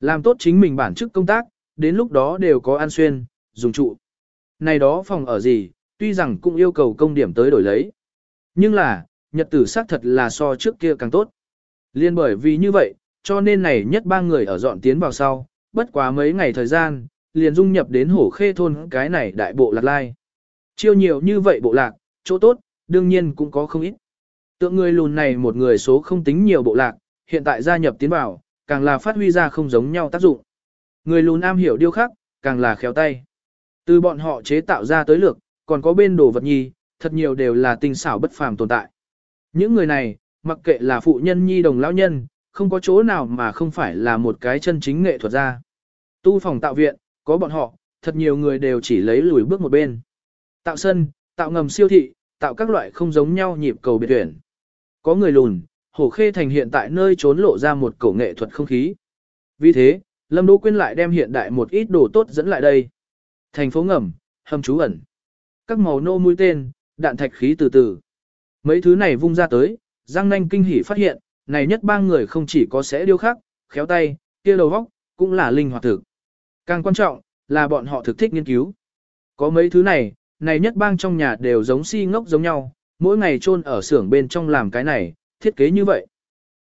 Làm tốt chính mình bản chức công tác, đến lúc đó đều có an xuyên, dùng trụ. Này đó phòng ở gì, tuy rằng cũng yêu cầu công điểm tới đổi lấy. Nhưng là, nhật tử xác thật là so trước kia càng tốt. Liên bởi vì như vậy, cho nên này nhất ba người ở dọn tiến vào sau, bất quá mấy ngày thời gian, liền dung nhập đến hổ khê thôn cái này đại bộ lạc lai. Chiêu nhiều như vậy bộ lạc, chỗ tốt, đương nhiên cũng có không ít. Tượng người lùn này một người số không tính nhiều bộ lạc, hiện tại gia nhập tiến vào, càng là phát huy ra không giống nhau tác dụng. Người lùn am hiểu điêu khắc, càng là khéo tay. Từ bọn họ chế tạo ra tới lược, còn có bên đồ vật nhi, thật nhiều đều là tinh xảo bất phàm tồn tại. Những người này, mặc kệ là phụ nhân nhi đồng lão nhân, không có chỗ nào mà không phải là một cái chân chính nghệ thuật ra. Tu phòng tạo viện, có bọn họ, thật nhiều người đều chỉ lấy lùi bước một bên. Tạo sân, tạo ngầm siêu thị, tạo các loại không giống nhau nhịp cầu biệt tuyển. Có người lùn, hổ khê thành hiện tại nơi trốn lộ ra một cổ nghệ thuật không khí. Vì thế, Lâm Đỗ Quyên lại đem hiện đại một ít đồ tốt dẫn lại đây. Thành phố ngầm, hầm trú ẩn. Các màu nô mũi tên, đạn thạch khí từ từ. Mấy thứ này vung ra tới, Giang Nanh kinh hỉ phát hiện, này nhất ba người không chỉ có sẽ điêu khắc, khéo tay, kia đầu vóc, cũng là linh hoạt thực. Càng quan trọng, là bọn họ thực thích nghiên cứu. Có mấy thứ này, này nhất bang trong nhà đều giống si ngốc giống nhau, mỗi ngày chôn ở xưởng bên trong làm cái này, thiết kế như vậy.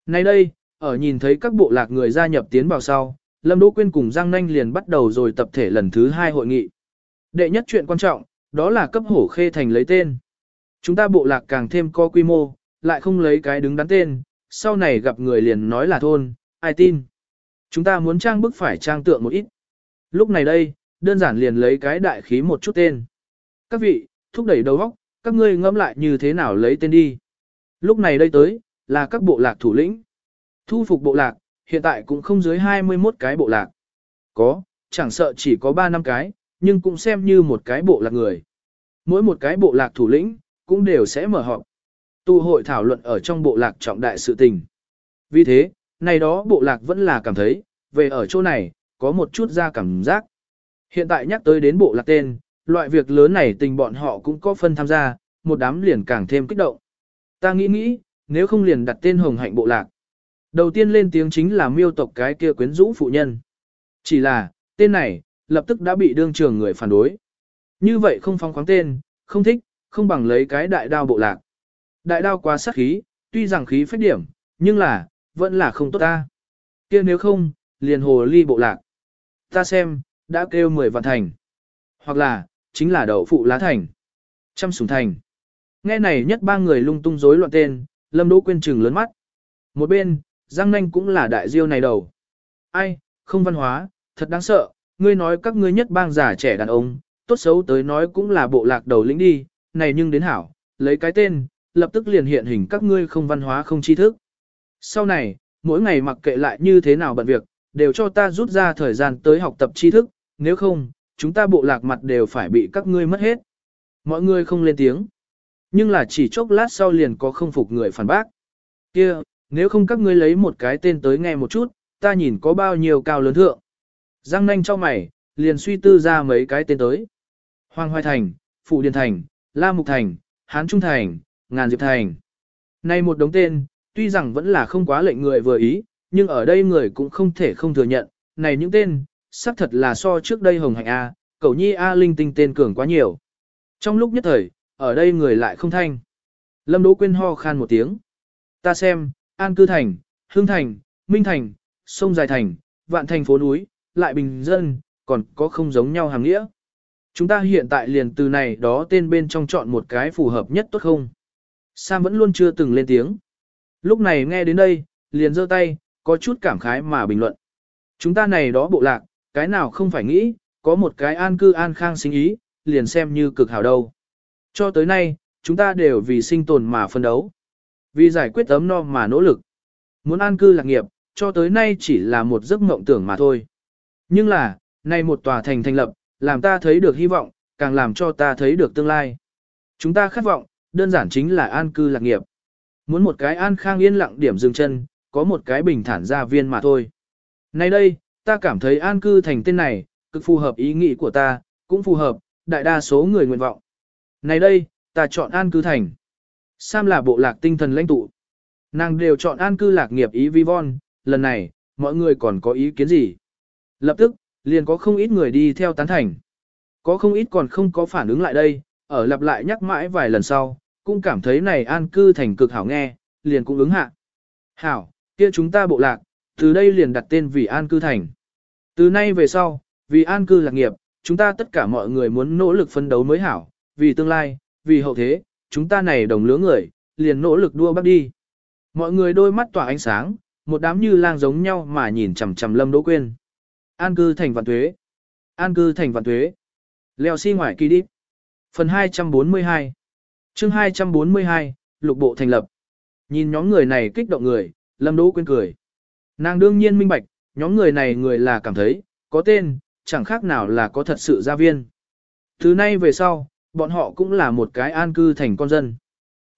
Nay đây, ở nhìn thấy các bộ lạc người gia nhập tiến vào sau, Lâm Đỗ Quyên cùng Giang Nanh liền bắt đầu rồi tập thể lần thứ hai hội nghị. Đệ nhất chuyện quan trọng, đó là cấp hổ khê thành lấy tên. Chúng ta bộ lạc càng thêm có quy mô, lại không lấy cái đứng đắn tên, sau này gặp người liền nói là thôn, ai tin. Chúng ta muốn trang bức phải trang tượng một ít. Lúc này đây, đơn giản liền lấy cái đại khí một chút tên. Các vị, thúc đẩy đầu óc, các ngươi ngẫm lại như thế nào lấy tên đi. Lúc này đây tới, là các bộ lạc thủ lĩnh. Thu phục bộ lạc, hiện tại cũng không dưới 21 cái bộ lạc. Có, chẳng sợ chỉ có 3 năm cái, nhưng cũng xem như một cái bộ lạc người. Mỗi một cái bộ lạc thủ lĩnh, cũng đều sẽ mở họp. Tụ hội thảo luận ở trong bộ lạc trọng đại sự tình. Vì thế, này đó bộ lạc vẫn là cảm thấy, về ở chỗ này, có một chút ra cảm giác. Hiện tại nhắc tới đến bộ lạc tên, loại việc lớn này tình bọn họ cũng có phân tham gia, một đám liền càng thêm kích động. Ta nghĩ nghĩ, nếu không liền đặt tên hồng hạnh bộ lạc. Đầu tiên lên tiếng chính là miêu tộc cái kia quyến rũ phụ nhân. Chỉ là, tên này, lập tức đã bị đương trường người phản đối. Như vậy không phong khoáng tên, không thích, không bằng lấy cái đại đao bộ lạc. Đại đao quá sắc khí, tuy rằng khí phách điểm, nhưng là, vẫn là không tốt ta. kia nếu không, liền hồ ly bộ lạc. Ta xem, đã kêu 10 vạn thành. Hoặc là, chính là đậu phụ lá thành. Trăm sủng thành. Nghe này nhất ba người lung tung rối loạn tên, Lâm Đỗ quên trừng lớn mắt. Một bên, Giang Nanh cũng là đại diêu này đầu. Ai, không văn hóa, thật đáng sợ, ngươi nói các ngươi nhất bang giả trẻ đàn ông, tốt xấu tới nói cũng là bộ lạc đầu lĩnh đi, này nhưng đến hảo, lấy cái tên, lập tức liền hiện hình các ngươi không văn hóa không tri thức. Sau này, mỗi ngày mặc kệ lại như thế nào bận việc, đều cho ta rút ra thời gian tới học tập tri thức, nếu không, chúng ta bộ lạc mặt đều phải bị các ngươi mất hết. Mọi người không lên tiếng. Nhưng là chỉ chốc lát sau liền có không phục người phản bác. kia nếu không các ngươi lấy một cái tên tới nghe một chút, ta nhìn có bao nhiêu cao lớn thượng. Giang nanh cho mày, liền suy tư ra mấy cái tên tới. Hoàng Hoài Thành, Phụ Điền Thành, La Mục Thành, Hán Trung Thành, Ngàn Diệp Thành. Này một đống tên, tuy rằng vẫn là không quá lệnh người vừa ý, nhưng ở đây người cũng không thể không thừa nhận, này những tên, xác thật là so trước đây Hồng Hạnh A, Cầu Nhi A linh tinh tên cường quá nhiều. Trong lúc nhất thời, ở đây người lại không thanh. Lâm Đỗ Quyên ho khan một tiếng. Ta xem, An Cư Thành, Hương Thành, Minh Thành, Sông Dài Thành, Vạn Thành phố núi, lại bình dân, còn có không giống nhau hàng nghĩa. Chúng ta hiện tại liền từ này đó tên bên trong chọn một cái phù hợp nhất tốt không? Sam vẫn luôn chưa từng lên tiếng. Lúc này nghe đến đây, liền giơ tay, có chút cảm khái mà bình luận. Chúng ta này đó bộ lạc, cái nào không phải nghĩ, có một cái an cư an khang sinh ý, liền xem như cực hảo đâu. Cho tới nay, chúng ta đều vì sinh tồn mà phân đấu. Vì giải quyết ấm no mà nỗ lực. Muốn an cư lạc nghiệp, cho tới nay chỉ là một giấc mộng tưởng mà thôi. Nhưng là, nay một tòa thành thành lập, làm ta thấy được hy vọng, càng làm cho ta thấy được tương lai. Chúng ta khát vọng, đơn giản chính là an cư lạc nghiệp. Muốn một cái an khang yên lặng điểm dừng chân, có một cái bình thản gia viên mà thôi. Nay đây, ta cảm thấy an cư thành tên này, cực phù hợp ý nghĩ của ta, cũng phù hợp, đại đa số người nguyện vọng. Này đây, ta chọn an cư thành. Sam là bộ lạc tinh thần lãnh tụ. Nàng đều chọn an cư lạc nghiệp ý vi von, lần này, mọi người còn có ý kiến gì? Lập tức, liền có không ít người đi theo tán thành. Có không ít còn không có phản ứng lại đây, ở lặp lại nhắc mãi vài lần sau, cũng cảm thấy này an cư thành cực hảo nghe, liền cũng ứng hạ. Hảo, kia chúng ta bộ lạc, từ đây liền đặt tên vì an cư thành. Từ nay về sau, vì an cư lạc nghiệp, chúng ta tất cả mọi người muốn nỗ lực phân đấu mới hảo, vì tương lai, vì hậu thế, chúng ta này đồng lứa người, liền nỗ lực đua bắt đi. Mọi người đôi mắt tỏa ánh sáng, một đám như lang giống nhau mà nhìn chằm chằm Lâm Đỗ Quyên. An cư thành vạn tuế. An cư thành vạn tuế. Leo xi si ngoài kỳ đi. Phần 242. Chương 242, lục bộ thành lập. Nhìn nhóm người này kích động người, Lâm Đỗ Quyên cười. Nàng đương nhiên minh bạch, nhóm người này người là cảm thấy, có tên, chẳng khác nào là có thật sự gia viên. Thứ nay về sau, bọn họ cũng là một cái an cư thành con dân.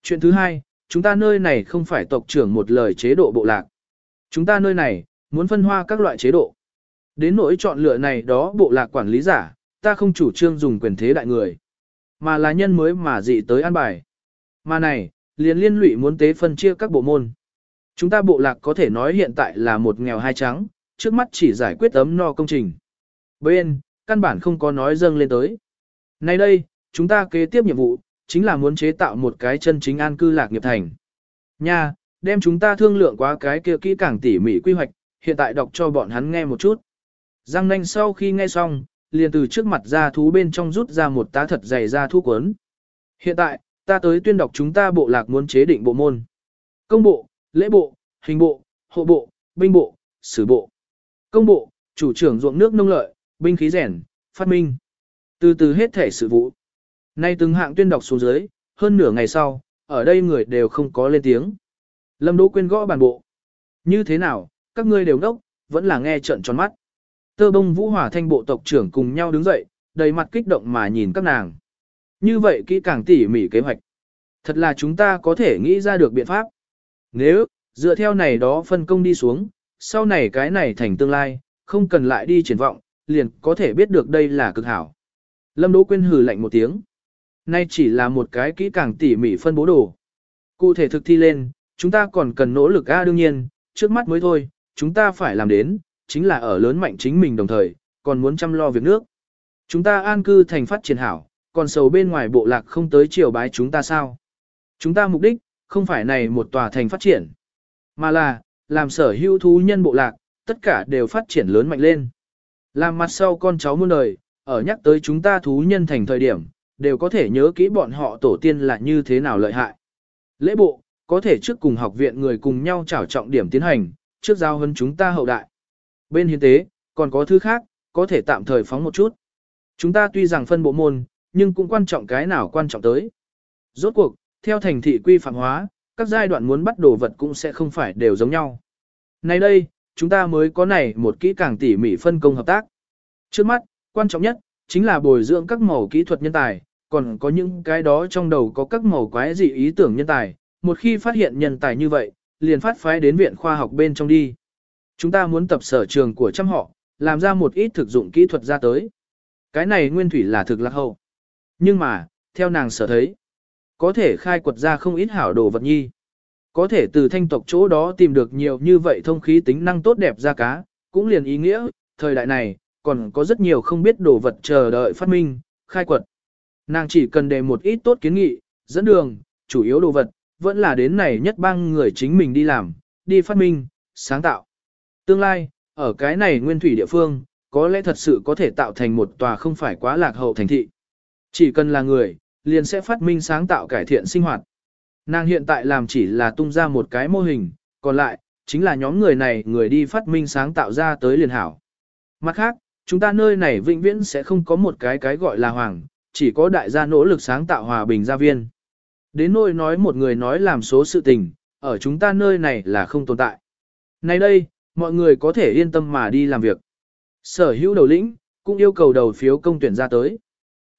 Chuyện thứ hai, chúng ta nơi này không phải tộc trưởng một lời chế độ bộ lạc. Chúng ta nơi này, muốn phân hoa các loại chế độ. Đến nỗi chọn lựa này đó bộ lạc quản lý giả, ta không chủ trương dùng quyền thế đại người, mà là nhân mới mà dị tới an bài. Mà này, liền liên lụy muốn tế phân chia các bộ môn. Chúng ta bộ lạc có thể nói hiện tại là một nghèo hai trắng, trước mắt chỉ giải quyết ấm no công trình. Bên, căn bản không có nói dâng lên tới. Nay đây, chúng ta kế tiếp nhiệm vụ, chính là muốn chế tạo một cái chân chính an cư lạc nghiệp thành. Nha, đem chúng ta thương lượng quá cái kia kỹ càng tỉ mỉ quy hoạch, hiện tại đọc cho bọn hắn nghe một chút. Giang nanh sau khi nghe xong, liền từ trước mặt ra thú bên trong rút ra một tá thật dày ra thú cuốn. Hiện tại, ta tới tuyên đọc chúng ta bộ lạc muốn chế định bộ môn. Công bộ, lễ bộ, hình bộ, hộ bộ, binh bộ, sử bộ. Công bộ, chủ trưởng ruộng nước nông lợi, binh khí rèn, phát minh. Từ từ hết thể sự vụ. Nay từng hạng tuyên đọc xuống dưới, hơn nửa ngày sau, ở đây người đều không có lên tiếng. Lâm Đỗ Quyên gõ bàn bộ. Như thế nào, các ngươi đều đốc, vẫn là nghe trận tròn mắt. Tơ bông vũ hỏa thanh bộ tộc trưởng cùng nhau đứng dậy, đầy mặt kích động mà nhìn các nàng. Như vậy kỹ càng tỉ mỉ kế hoạch. Thật là chúng ta có thể nghĩ ra được biện pháp. Nếu, dựa theo này đó phân công đi xuống, sau này cái này thành tương lai, không cần lại đi triển vọng, liền có thể biết được đây là cực hảo. Lâm Đỗ Quyên hừ lạnh một tiếng. Nay chỉ là một cái kỹ càng tỉ mỉ phân bố đồ. Cụ thể thực thi lên, chúng ta còn cần nỗ lực a đương nhiên, trước mắt mới thôi, chúng ta phải làm đến, chính là ở lớn mạnh chính mình đồng thời, còn muốn chăm lo việc nước. Chúng ta an cư thành phát triển hảo, còn sầu bên ngoài bộ lạc không tới chiều bái chúng ta sao. Chúng ta mục đích, không phải này một tòa thành phát triển, mà là, làm sở hữu thú nhân bộ lạc, tất cả đều phát triển lớn mạnh lên. Làm mặt sau con cháu muôn đời, ở nhắc tới chúng ta thú nhân thành thời điểm, đều có thể nhớ kỹ bọn họ tổ tiên là như thế nào lợi hại. Lễ bộ, có thể trước cùng học viện người cùng nhau trảo trọng điểm tiến hành, trước giao hơn chúng ta hậu đại. Bên hiến tế, còn có thứ khác, có thể tạm thời phóng một chút. Chúng ta tuy rằng phân bộ môn, nhưng cũng quan trọng cái nào quan trọng tới. Rốt cuộc, theo thành thị quy phạm hóa, các giai đoạn muốn bắt đồ vật cũng sẽ không phải đều giống nhau. Nay đây, chúng ta mới có này một kỹ càng tỉ mỉ phân công hợp tác. Trước mắt, quan trọng nhất, chính là bồi dưỡng các màu kỹ thuật nhân tài, còn có những cái đó trong đầu có các màu quái dị ý tưởng nhân tài. Một khi phát hiện nhân tài như vậy, liền phát phái đến viện khoa học bên trong đi. Chúng ta muốn tập sở trường của trăm họ, làm ra một ít thực dụng kỹ thuật ra tới. Cái này nguyên thủy là thực lạc hậu. Nhưng mà, theo nàng sở thấy, có thể khai quật ra không ít hảo đồ vật nhi. Có thể từ thanh tộc chỗ đó tìm được nhiều như vậy thông khí tính năng tốt đẹp ra cá, cũng liền ý nghĩa, thời đại này, còn có rất nhiều không biết đồ vật chờ đợi phát minh, khai quật. Nàng chỉ cần đề một ít tốt kiến nghị, dẫn đường, chủ yếu đồ vật, vẫn là đến này nhất bang người chính mình đi làm, đi phát minh, sáng tạo. Tương lai, ở cái này nguyên thủy địa phương, có lẽ thật sự có thể tạo thành một tòa không phải quá lạc hậu thành thị. Chỉ cần là người, liền sẽ phát minh sáng tạo cải thiện sinh hoạt. Nàng hiện tại làm chỉ là tung ra một cái mô hình, còn lại, chính là nhóm người này người đi phát minh sáng tạo ra tới liền hảo. Mặt khác, chúng ta nơi này vĩnh viễn sẽ không có một cái cái gọi là hoàng, chỉ có đại gia nỗ lực sáng tạo hòa bình gia viên. Đến nỗi nói một người nói làm số sự tình, ở chúng ta nơi này là không tồn tại. Nay đây, mọi người có thể yên tâm mà đi làm việc. Sở hữu đầu lĩnh, cũng yêu cầu đầu phiếu công tuyển ra tới.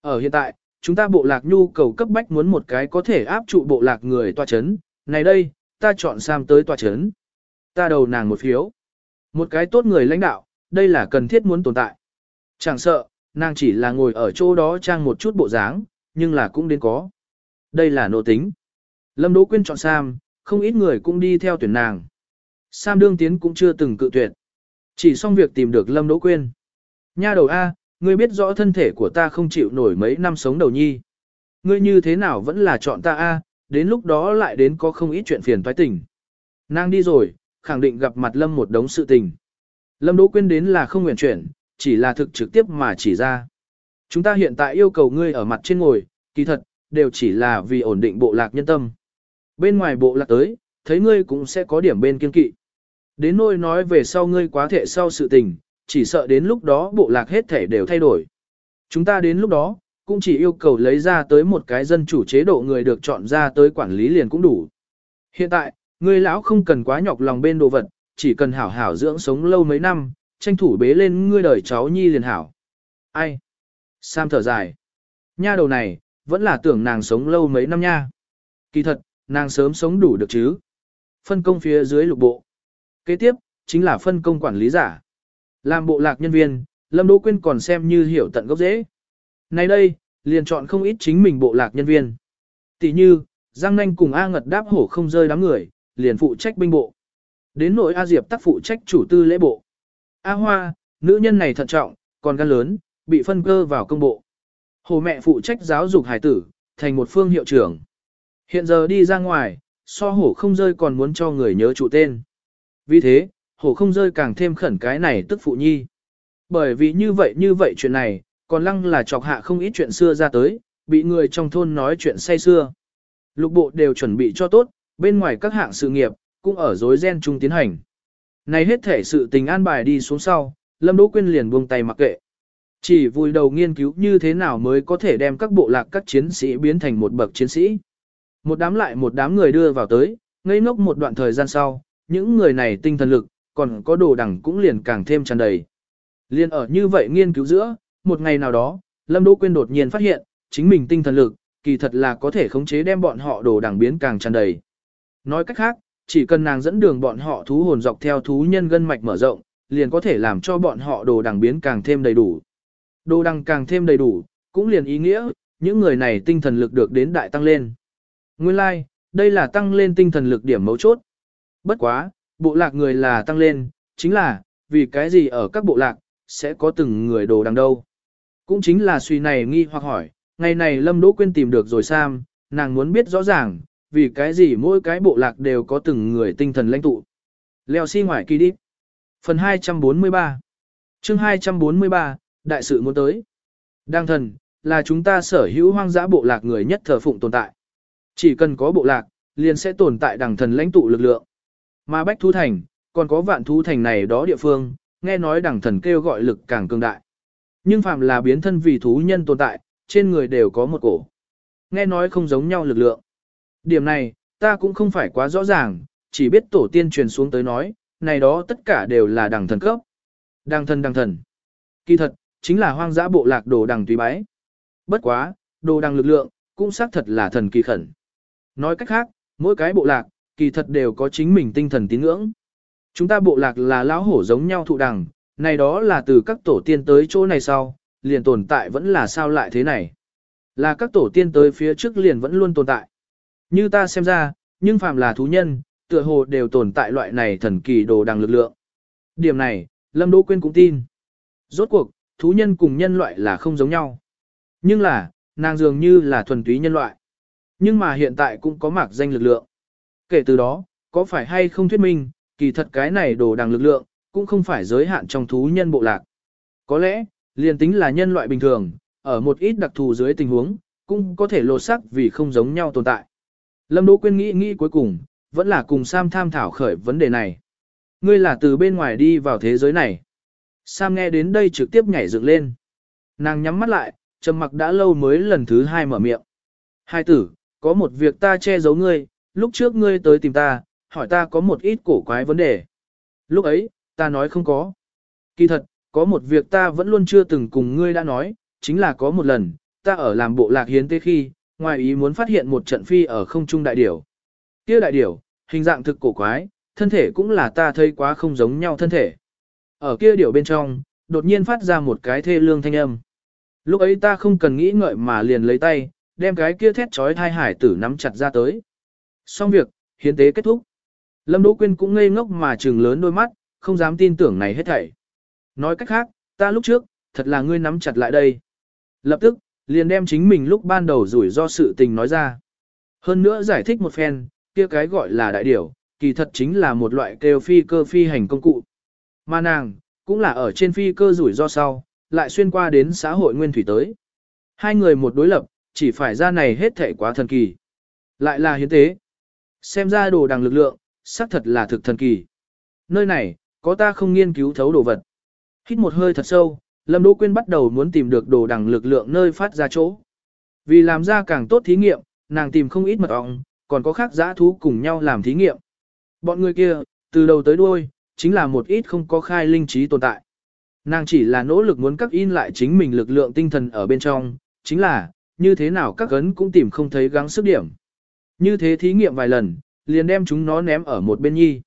Ở hiện tại, chúng ta bộ lạc nhu cầu cấp bách muốn một cái có thể áp trụ bộ lạc người tòa chấn. Này đây, ta chọn Sam tới tòa chấn. Ta đầu nàng một phiếu. Một cái tốt người lãnh đạo, đây là cần thiết muốn tồn tại. Chẳng sợ, nàng chỉ là ngồi ở chỗ đó trang một chút bộ dáng, nhưng là cũng đến có. Đây là nộ tính. Lâm Đỗ Quyên chọn Sam, không ít người cũng đi theo tuyển nàng. Sam đương tiến cũng chưa từng cự tuyệt. Chỉ xong việc tìm được Lâm Đỗ Quyên. Nha đầu A, ngươi biết rõ thân thể của ta không chịu nổi mấy năm sống đầu nhi. Ngươi như thế nào vẫn là chọn ta A, đến lúc đó lại đến có không ít chuyện phiền toái tình. Nàng đi rồi, khẳng định gặp mặt Lâm một đống sự tình. Lâm Đỗ Quyên đến là không nguyện chuyển, chỉ là thực trực tiếp mà chỉ ra. Chúng ta hiện tại yêu cầu ngươi ở mặt trên ngồi, kỳ thật, đều chỉ là vì ổn định bộ lạc nhân tâm. Bên ngoài bộ lạc tới, thấy ngươi cũng sẽ có điểm bên kiên kỵ. Đến nôi nói về sau ngươi quá thể sau sự tình, chỉ sợ đến lúc đó bộ lạc hết thể đều thay đổi. Chúng ta đến lúc đó, cũng chỉ yêu cầu lấy ra tới một cái dân chủ chế độ người được chọn ra tới quản lý liền cũng đủ. Hiện tại, ngươi lão không cần quá nhọc lòng bên đồ vật, chỉ cần hảo hảo dưỡng sống lâu mấy năm, tranh thủ bế lên ngươi đời cháu nhi liền hảo. Ai? Sam thở dài. Nha đầu này, vẫn là tưởng nàng sống lâu mấy năm nha. Kỳ thật, nàng sớm sống đủ được chứ. Phân công phía dưới lục bộ. Kế tiếp, chính là phân công quản lý giả. Làm bộ lạc nhân viên, Lâm Đỗ Quyên còn xem như hiểu tận gốc dễ. Nay đây, liền chọn không ít chính mình bộ lạc nhân viên. Tỷ như, Giang Nanh cùng A Ngật đáp hổ không rơi đám người, liền phụ trách binh bộ. Đến nội A Diệp tác phụ trách chủ tư lễ bộ. A Hoa, nữ nhân này thận trọng, còn gan lớn, bị phân cơ vào công bộ. Hồ mẹ phụ trách giáo dục hải tử, thành một phương hiệu trưởng. Hiện giờ đi ra ngoài, so hổ không rơi còn muốn cho người nhớ trụ tên. Vì thế, hổ không rơi càng thêm khẩn cái này tức phụ nhi. Bởi vì như vậy như vậy chuyện này, còn lăng là chọc hạ không ít chuyện xưa ra tới, bị người trong thôn nói chuyện say xưa. Lục bộ đều chuẩn bị cho tốt, bên ngoài các hạng sự nghiệp, cũng ở dối gen chung tiến hành. Này hết thể sự tình an bài đi xuống sau, Lâm Đỗ Quyên liền buông tay mặc kệ. Chỉ vui đầu nghiên cứu như thế nào mới có thể đem các bộ lạc các chiến sĩ biến thành một bậc chiến sĩ. Một đám lại một đám người đưa vào tới, ngây ngốc một đoạn thời gian sau, những người này tinh thần lực, còn có đồ đẳng cũng liền càng thêm tràn đầy. Liên ở như vậy nghiên cứu giữa, một ngày nào đó, Lâm Đỗ Quyên đột nhiên phát hiện, chính mình tinh thần lực, kỳ thật là có thể khống chế đem bọn họ đồ đẳng biến càng tràn đầy. Nói cách khác, chỉ cần nàng dẫn đường bọn họ thú hồn dọc theo thú nhân gân mạch mở rộng, liền có thể làm cho bọn họ đồ đẳng biến càng thêm đầy đủ. Đồ đẳng càng thêm đầy đủ, cũng liền ý nghĩa, những người này tinh thần lực được đến đại tăng lên. Nguyên lai, like, đây là tăng lên tinh thần lực điểm mấu chốt. Bất quá, bộ lạc người là tăng lên, chính là, vì cái gì ở các bộ lạc, sẽ có từng người đồ đằng đâu. Cũng chính là suy này nghi hoặc hỏi, ngày này Lâm Đỗ Quyên tìm được rồi Sam, nàng muốn biết rõ ràng, vì cái gì mỗi cái bộ lạc đều có từng người tinh thần lãnh tụ. Leo xi si ngoài kỳ đi. Phần 243 chương 243, Đại sự muốn tới. Đăng thần, là chúng ta sở hữu hoang dã bộ lạc người nhất thờ phụng tồn tại. Chỉ cần có bộ lạc, liền sẽ tồn tại đằng thần lãnh tụ lực lượng. Mà Bách Thú Thành, còn có vạn thú thành này đó địa phương, nghe nói đẳng thần kêu gọi lực càng cường đại. Nhưng phạm là biến thân vì thú nhân tồn tại, trên người đều có một cổ. Nghe nói không giống nhau lực lượng. Điểm này, ta cũng không phải quá rõ ràng, chỉ biết tổ tiên truyền xuống tới nói, này đó tất cả đều là đẳng thần cấp. Đằng thần đằng thần. Kỳ thật, chính là hoang dã bộ lạc đồ đằng tùy bái. Bất quá, đồ đằng lực lượng, cũng xác thật là thần kỳ khẩn. Nói cách khác, mỗi cái bộ lạc, kỳ thật đều có chính mình tinh thần tín ngưỡng. Chúng ta bộ lạc là lão hổ giống nhau thụ đẳng. này đó là từ các tổ tiên tới chỗ này sau, liền tồn tại vẫn là sao lại thế này. Là các tổ tiên tới phía trước liền vẫn luôn tồn tại. Như ta xem ra, nhưng phàm là thú nhân, tựa hồ đều tồn tại loại này thần kỳ đồ đằng lực lượng. Điểm này, Lâm Đỗ Quyên cũng tin. Rốt cuộc, thú nhân cùng nhân loại là không giống nhau. Nhưng là, nàng dường như là thuần túy nhân loại. Nhưng mà hiện tại cũng có mạc danh lực lượng. Kể từ đó, có phải hay không thuyết minh, kỳ thật cái này đồ đằng lực lượng, cũng không phải giới hạn trong thú nhân bộ lạc. Có lẽ, liền tính là nhân loại bình thường, ở một ít đặc thù dưới tình huống, cũng có thể lột sắc vì không giống nhau tồn tại. Lâm Đỗ Quyên nghĩ nghĩ cuối cùng, vẫn là cùng Sam tham thảo khởi vấn đề này. Ngươi là từ bên ngoài đi vào thế giới này. Sam nghe đến đây trực tiếp nhảy dựng lên. Nàng nhắm mắt lại, trầm mặc đã lâu mới lần thứ hai mở miệng. Hai tử, có một việc ta che giấu ngươi, lúc trước ngươi tới tìm ta, hỏi ta có một ít cổ quái vấn đề. Lúc ấy, ta nói không có. Kỳ thật, có một việc ta vẫn luôn chưa từng cùng ngươi đã nói, chính là có một lần, ta ở làm bộ lạc hiến tế khi, ngoài ý muốn phát hiện một trận phi ở không trung đại điểu. Kia đại điểu, hình dạng thực cổ quái, thân thể cũng là ta thấy quá không giống nhau thân thể. Ở kia điểu bên trong, đột nhiên phát ra một cái thê lương thanh âm. Lúc ấy ta không cần nghĩ ngợi mà liền lấy tay, đem cái kia thét trói thai hải tử nắm chặt ra tới. Xong việc, hiến tế kết thúc. Lâm Đỗ Quyên cũng ngây ngốc mà trừng lớn đôi mắt, không dám tin tưởng này hết thảy. Nói cách khác, ta lúc trước, thật là ngươi nắm chặt lại đây. Lập tức, liền đem chính mình lúc ban đầu rủi do sự tình nói ra. Hơn nữa giải thích một phen, kia cái gọi là đại điểu, kỳ thật chính là một loại kêu phi cơ phi hành công cụ. Mà nàng, cũng là ở trên phi cơ rủi ro sau, lại xuyên qua đến xã hội nguyên thủy tới. Hai người một đối lập, chỉ phải ra này hết thảy quá thần kỳ. Lại là hiến tế. Xem ra đồ đằng lực lượng, xác thật là thực thần kỳ. Nơi này, có ta không nghiên cứu thấu đồ vật. Hít một hơi thật sâu, Lâm Đỗ Quyên bắt đầu muốn tìm được đồ đằng lực lượng nơi phát ra chỗ. Vì làm ra càng tốt thí nghiệm, nàng tìm không ít mật ong, còn có khác giã thú cùng nhau làm thí nghiệm. Bọn người kia, từ đầu tới đuôi, chính là một ít không có khai linh trí tồn tại. Nàng chỉ là nỗ lực muốn các in lại chính mình lực lượng tinh thần ở bên trong, chính là, như thế nào các gấn cũng tìm không thấy gắng sức điểm. Như thế thí nghiệm vài lần, liền đem chúng nó ném ở một bên nhi.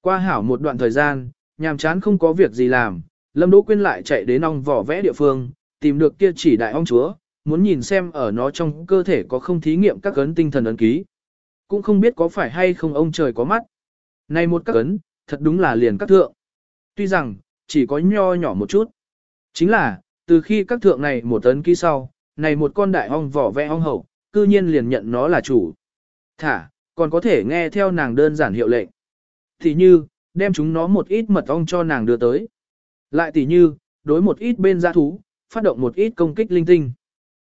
Qua hảo một đoạn thời gian, nhàm chán không có việc gì làm, Lâm Đỗ Quyên lại chạy đến ong vỏ vẽ địa phương, tìm được kia chỉ đại ong chúa, muốn nhìn xem ở nó trong cơ thể có không thí nghiệm các ấn tinh thần ấn ký. Cũng không biết có phải hay không ông trời có mắt. Này một các ấn, thật đúng là liền các thượng. Tuy rằng, chỉ có nho nhỏ một chút. Chính là, từ khi các thượng này một ấn ký sau, này một con đại ong vỏ vẽ ong hậu, cư nhiên liền nhận nó là chủ. Thả, còn có thể nghe theo nàng đơn giản hiệu lệnh. Thì như, đem chúng nó một ít mật ong cho nàng đưa tới. Lại tỷ như, đối một ít bên giã thú, phát động một ít công kích linh tinh.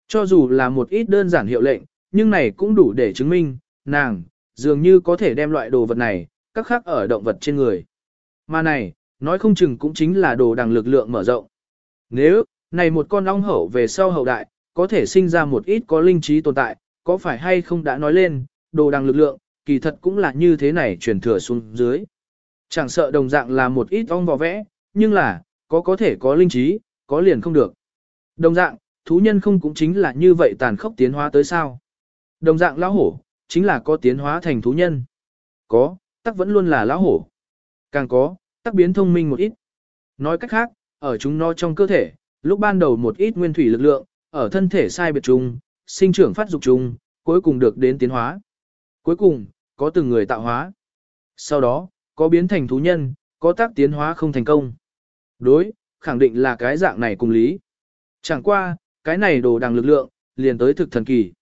Cho dù là một ít đơn giản hiệu lệnh, nhưng này cũng đủ để chứng minh, nàng, dường như có thể đem loại đồ vật này, các khác ở động vật trên người. Mà này, nói không chừng cũng chính là đồ đằng lực lượng mở rộng. Nếu, này một con ong hậu về sau hậu đại, có thể sinh ra một ít có linh trí tồn tại, có phải hay không đã nói lên, đồ đằng lực lượng, kỳ thật cũng là như thế này truyền thừa xuống dưới. Chẳng sợ đồng dạng là một ít ong vò vẽ, nhưng là, có có thể có linh trí, có liền không được. Đồng dạng, thú nhân không cũng chính là như vậy tàn khốc tiến hóa tới sao. Đồng dạng lão hổ, chính là có tiến hóa thành thú nhân. Có, tắc vẫn luôn là lão hổ. Càng có, tắc biến thông minh một ít. Nói cách khác, ở chúng nó trong cơ thể, lúc ban đầu một ít nguyên thủy lực lượng, ở thân thể sai biệt chung, sinh trưởng phát dục chung, cuối cùng được đến tiến hóa. Cuối cùng, có từng người tạo hóa. Sau đó, có biến thành thú nhân, có tác tiến hóa không thành công. Đối, khẳng định là cái dạng này cùng lý. Chẳng qua, cái này đồ đằng lực lượng, liền tới thực thần kỳ.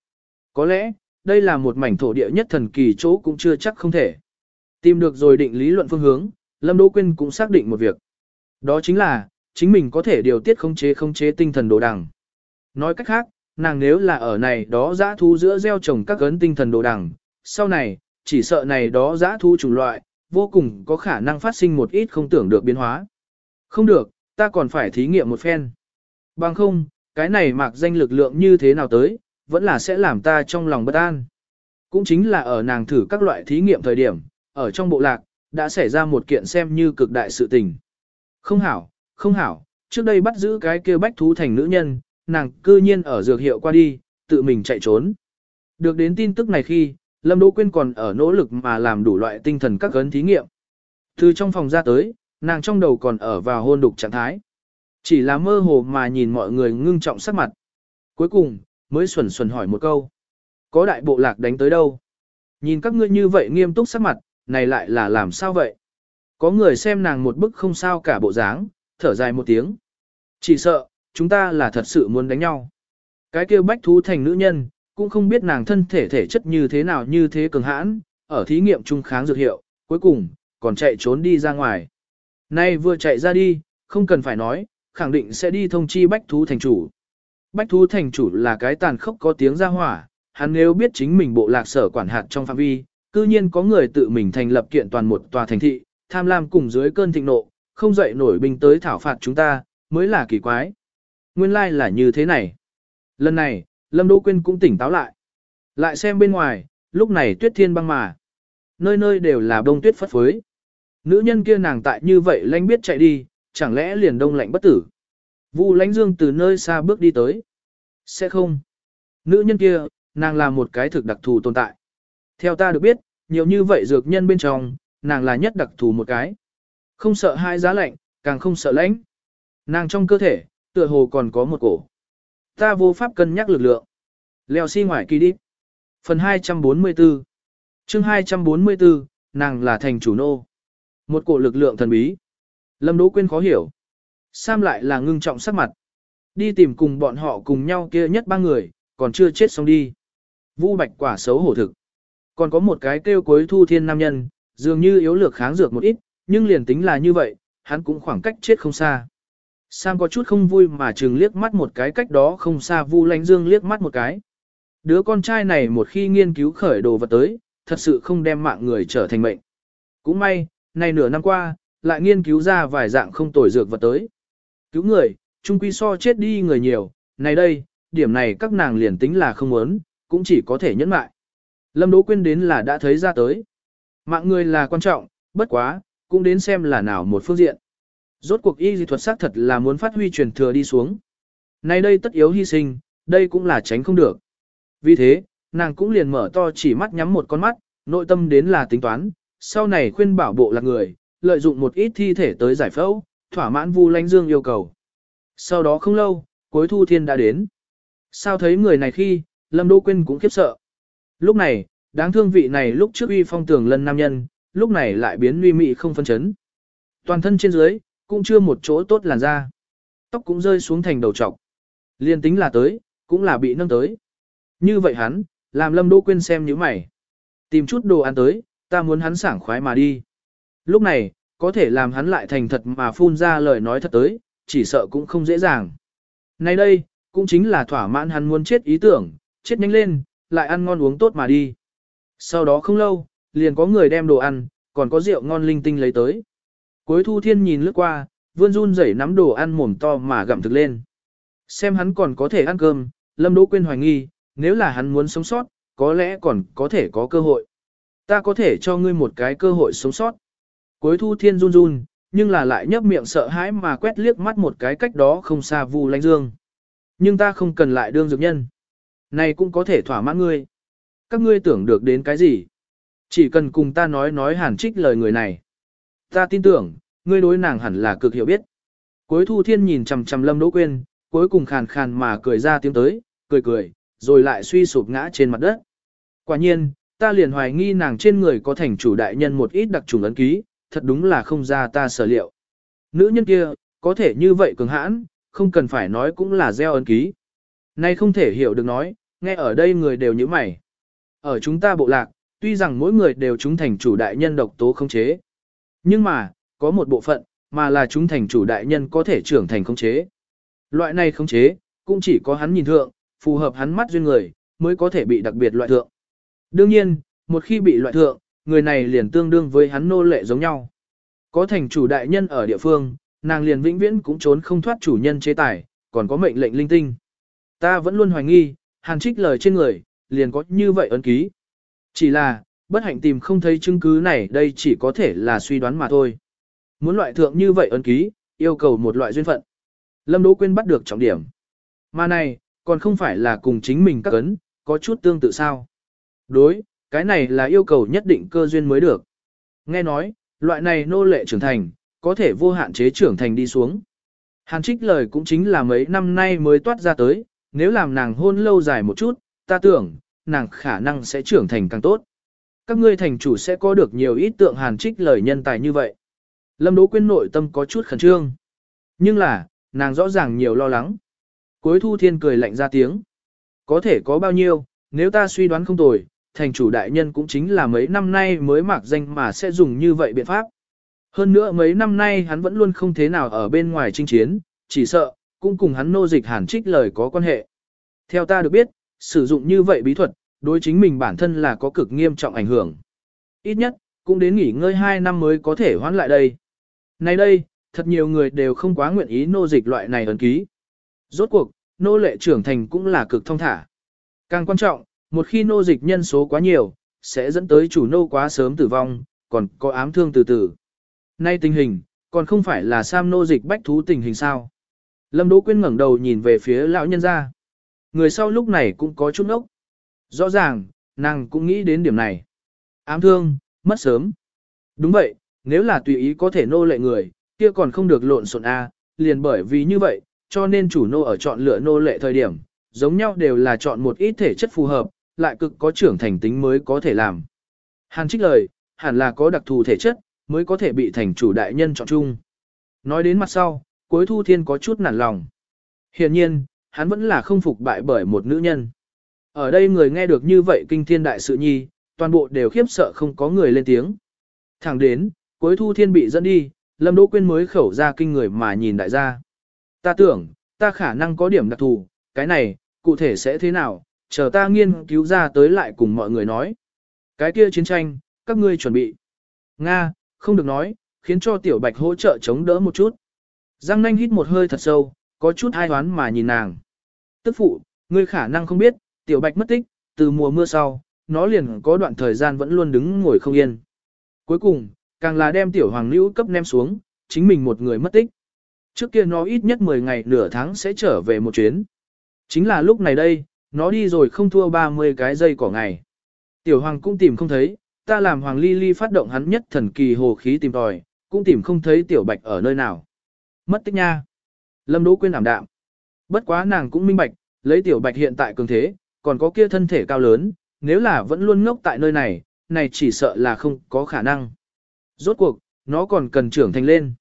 Có lẽ, đây là một mảnh thổ địa nhất thần kỳ chỗ cũng chưa chắc không thể. Tìm được rồi định lý luận phương hướng, Lâm Đỗ Quyên cũng xác định một việc. Đó chính là, chính mình có thể điều tiết khống chế khống chế tinh thần đồ đằng. Nói cách khác, nàng nếu là ở này đó giã thu giữa gieo trồng các ấn tinh thần đồ đằng, sau này, chỉ sợ này đó giã thu chủng loại, vô cùng có khả năng phát sinh một ít không tưởng được biến hóa. Không được, ta còn phải thí nghiệm một phen. Bằng không, cái này mạc danh lực lượng như thế nào tới, vẫn là sẽ làm ta trong lòng bất an. Cũng chính là ở nàng thử các loại thí nghiệm thời điểm, ở trong bộ lạc, đã xảy ra một kiện xem như cực đại sự tình. Không hảo, không hảo, trước đây bắt giữ cái kia bách thú thành nữ nhân, nàng cư nhiên ở dược hiệu qua đi, tự mình chạy trốn. Được đến tin tức này khi, Lâm Đỗ Quyên còn ở nỗ lực mà làm đủ loại tinh thần các gấn thí nghiệm. Từ trong phòng ra tới, nàng trong đầu còn ở vào hôn đục trạng thái. Chỉ là mơ hồ mà nhìn mọi người ngưng trọng sắc mặt. Cuối cùng, mới xuẩn xuẩn hỏi một câu. Có đại bộ lạc đánh tới đâu? Nhìn các ngươi như vậy nghiêm túc sắc mặt, này lại là làm sao vậy? Có người xem nàng một bức không sao cả bộ dáng, thở dài một tiếng. Chỉ sợ, chúng ta là thật sự muốn đánh nhau. Cái kêu bách thú thành nữ nhân, cũng không biết nàng thân thể thể chất như thế nào như thế cường hãn, ở thí nghiệm trung kháng dược hiệu, cuối cùng, còn chạy trốn đi ra ngoài. Nay vừa chạy ra đi, không cần phải nói, khẳng định sẽ đi thông chi bách thú thành chủ. Bách thú thành chủ là cái tàn khốc có tiếng ra hỏa, hắn nếu biết chính mình bộ lạc sở quản hạt trong phạm vi, cư nhiên có người tự mình thành lập kiện toàn một tòa thành thị, tham lam cùng dưới cơn thịnh nộ, không dậy nổi binh tới thảo phạt chúng ta, mới là kỳ quái. Nguyên lai like là như thế này. Lần này, Lâm Đỗ Quyên cũng tỉnh táo lại. Lại xem bên ngoài, lúc này tuyết thiên băng mà. Nơi nơi đều là đông tuyết phất phới. Nữ nhân kia nàng tại như vậy lanh biết chạy đi, chẳng lẽ liền đông lạnh bất tử. Vu lãnh dương từ nơi xa bước đi tới. Sẽ không. Nữ nhân kia, nàng là một cái thực đặc thù tồn tại. Theo ta được biết, nhiều như vậy dược nhân bên trong, nàng là nhất đặc thù một cái. Không sợ hai giá lạnh, càng không sợ lãnh. Nàng trong cơ thể, tựa hồ còn có một cổ. Ta vô pháp cân nhắc lực lượng. Leo xi si ngoài kỳ đi. Phần 244 chương 244, nàng là thành chủ nô. Một cổ lực lượng thần bí. Lâm Đỗ Quyên khó hiểu. Sam lại là ngưng trọng sắc mặt. Đi tìm cùng bọn họ cùng nhau kia nhất ba người, còn chưa chết xong đi. Vu bạch quả xấu hổ thực. Còn có một cái kêu cuối thu thiên nam nhân, dường như yếu lược kháng dược một ít, nhưng liền tính là như vậy, hắn cũng khoảng cách chết không xa. Sam có chút không vui mà chừng liếc mắt một cái cách đó không xa Vu Lánh Dương liếc mắt một cái. Đứa con trai này một khi nghiên cứu khởi đồ vật tới, thật sự không đem mạng người trở thành mệnh. Cũng may, nay nửa năm qua, lại nghiên cứu ra vài dạng không tồi dược vật tới. Cứu người, chung quy so chết đi người nhiều, này đây, điểm này các nàng liền tính là không muốn, cũng chỉ có thể nhẫn mại. Lâm Đỗ Quyên đến là đã thấy ra tới. Mạng người là quan trọng, bất quá, cũng đến xem là nào một phương diện. Rốt cuộc y dị thuật xác thật là muốn phát huy truyền thừa đi xuống. Nay đây tất yếu hy sinh, đây cũng là tránh không được. Vì thế, nàng cũng liền mở to chỉ mắt nhắm một con mắt, nội tâm đến là tính toán, sau này khuyên bảo bộ là người, lợi dụng một ít thi thể tới giải phẫu, thỏa mãn Vu Lánh Dương yêu cầu. Sau đó không lâu, cuối thu thiên đã đến. Sao thấy người này khi, Lâm Đỗ Quyên cũng khiếp sợ. Lúc này, đáng thương vị này lúc trước uy phong tường lân nam nhân, lúc này lại biến uy mị không phân chấn. Toàn thân trên dưới, cũng chưa một chỗ tốt làn da. Tóc cũng rơi xuống thành đầu trọc. Liên tính là tới, cũng là bị nâng tới. Như vậy hắn, làm Lâm Đỗ Quyên xem như mày. Tìm chút đồ ăn tới, ta muốn hắn sảng khoái mà đi. Lúc này, có thể làm hắn lại thành thật mà phun ra lời nói thật tới, chỉ sợ cũng không dễ dàng. Nay đây, cũng chính là thỏa mãn hắn muốn chết ý tưởng, chết nhanh lên, lại ăn ngon uống tốt mà đi. Sau đó không lâu, liền có người đem đồ ăn, còn có rượu ngon linh tinh lấy tới. Cuối thu thiên nhìn lướt qua, vươn run rẩy nắm đồ ăn mồm to mà gặm thực lên. Xem hắn còn có thể ăn cơm, Lâm Đỗ Quyên hoài nghi, nếu là hắn muốn sống sót, có lẽ còn có thể có cơ hội. Ta có thể cho ngươi một cái cơ hội sống sót. Cuối thu thiên run run, nhưng là lại nhấp miệng sợ hãi mà quét liếc mắt một cái cách đó không xa Vu Lanh Dương. Nhưng ta không cần lại đương dược nhân. Này cũng có thể thỏa mãn ngươi. Các ngươi tưởng được đến cái gì? Chỉ cần cùng ta nói nói hàn trích lời người này. Ta tin tưởng, ngươi đối nàng hẳn là cực hiểu biết. Cuối thu thiên nhìn chằm chằm lâm đỗ quên, cuối cùng khàn khàn mà cười ra tiếng tới, cười cười, rồi lại suy sụp ngã trên mặt đất. Quả nhiên, ta liền hoài nghi nàng trên người có thành chủ đại nhân một ít đặc trùng ấn ký, thật đúng là không ra ta sở liệu. Nữ nhân kia, có thể như vậy cường hãn, không cần phải nói cũng là gieo ấn ký. Nay không thể hiểu được nói, nghe ở đây người đều như mày. Ở chúng ta bộ lạc, tuy rằng mỗi người đều chúng thành chủ đại nhân độc tố không chế. Nhưng mà, có một bộ phận, mà là chúng thành chủ đại nhân có thể trưởng thành không chế. Loại này không chế, cũng chỉ có hắn nhìn thượng, phù hợp hắn mắt duyên người, mới có thể bị đặc biệt loại thượng. Đương nhiên, một khi bị loại thượng, người này liền tương đương với hắn nô lệ giống nhau. Có thành chủ đại nhân ở địa phương, nàng liền vĩnh viễn cũng trốn không thoát chủ nhân chế tài, còn có mệnh lệnh linh tinh. Ta vẫn luôn hoài nghi, hàn trích lời trên người, liền có như vậy ấn ký. Chỉ là, bất hạnh tìm không thấy chứng cứ này đây chỉ có thể là suy đoán mà thôi. Muốn loại thượng như vậy ấn ký, yêu cầu một loại duyên phận. Lâm Đỗ Quyên bắt được trọng điểm. Mà này, còn không phải là cùng chính mình các ấn, có chút tương tự sao. Đối, cái này là yêu cầu nhất định cơ duyên mới được. Nghe nói, loại này nô lệ trưởng thành, có thể vô hạn chế trưởng thành đi xuống. Hàn trích lời cũng chính là mấy năm nay mới toát ra tới, nếu làm nàng hôn lâu dài một chút, ta tưởng, nàng khả năng sẽ trưởng thành càng tốt. Các ngươi thành chủ sẽ có được nhiều ít tượng hàn trích lời nhân tài như vậy. Lâm Đỗ Quyên nội tâm có chút khẩn trương. Nhưng là, nàng rõ ràng nhiều lo lắng. Cuối thu thiên cười lạnh ra tiếng. Có thể có bao nhiêu, nếu ta suy đoán không tồi, thành chủ đại nhân cũng chính là mấy năm nay mới mạc danh mà sẽ dùng như vậy biện pháp. Hơn nữa mấy năm nay hắn vẫn luôn không thế nào ở bên ngoài chinh chiến, chỉ sợ, cũng cùng hắn nô dịch hàn trích lời có quan hệ. Theo ta được biết, sử dụng như vậy bí thuật, đối chính mình bản thân là có cực nghiêm trọng ảnh hưởng. Ít nhất, cũng đến nghỉ ngơi 2 năm mới có thể hoãn lại đây. Nay đây, thật nhiều người đều không quá nguyện ý nô dịch loại này ấn ký. Rốt cuộc, nô lệ trưởng thành cũng là cực thông thả. Càng quan trọng, một khi nô dịch nhân số quá nhiều, sẽ dẫn tới chủ nô quá sớm tử vong, còn có ám thương từ từ. Nay tình hình, còn không phải là sam nô dịch bách thú tình hình sao. Lâm Đỗ Quyên ngẩng đầu nhìn về phía lão nhân gia. Người sau lúc này cũng có chút ốc. Rõ ràng, nàng cũng nghĩ đến điểm này. Ám thương, mất sớm. Đúng vậy, nếu là tùy ý có thể nô lệ người, kia còn không được lộn xộn A, liền bởi vì như vậy, cho nên chủ nô ở chọn lựa nô lệ thời điểm, giống nhau đều là chọn một ít thể chất phù hợp, lại cực có trưởng thành tính mới có thể làm. Hàn trích lời, hẳn là có đặc thù thể chất, mới có thể bị thành chủ đại nhân chọn chung. Nói đến mặt sau, cuối thu thiên có chút nản lòng. Hiện nhiên, hắn vẫn là không phục bại bởi một nữ nhân. Ở đây người nghe được như vậy kinh thiên đại sự nhi, toàn bộ đều khiếp sợ không có người lên tiếng. Thẳng đến, cuối thu thiên bị dẫn đi, Lâm Đỗ Quyên mới khẩu ra kinh người mà nhìn đại gia. Ta tưởng, ta khả năng có điểm đặc thù, cái này, cụ thể sẽ thế nào, chờ ta nghiên cứu ra tới lại cùng mọi người nói. Cái kia chiến tranh, các ngươi chuẩn bị. Nga, không được nói, khiến cho tiểu bạch hỗ trợ chống đỡ một chút. Giang nanh hít một hơi thật sâu, có chút hai hoán mà nhìn nàng. Tức phụ, ngươi khả năng không biết, tiểu bạch mất tích, từ mùa mưa sau, nó liền có đoạn thời gian vẫn luôn đứng ngồi không yên. Cuối cùng, càng là đem tiểu hoàng nữ cấp nem xuống, chính mình một người mất tích. Trước kia nó ít nhất 10 ngày nửa tháng sẽ trở về một chuyến. Chính là lúc này đây, nó đi rồi không thua 30 cái giây cỏ ngày. Tiểu hoàng cũng tìm không thấy, ta làm hoàng ly ly phát động hắn nhất thần kỳ hồ khí tìm tòi, cũng tìm không thấy tiểu bạch ở nơi nào. Mất tích nha. Lâm Đỗ Quyên ảm đạm. Bất quá nàng cũng minh bạch, lấy tiểu bạch hiện tại cường thế, còn có kia thân thể cao lớn, nếu là vẫn luôn ngốc tại nơi này, này chỉ sợ là không có khả năng. Rốt cuộc, nó còn cần trưởng thành lên.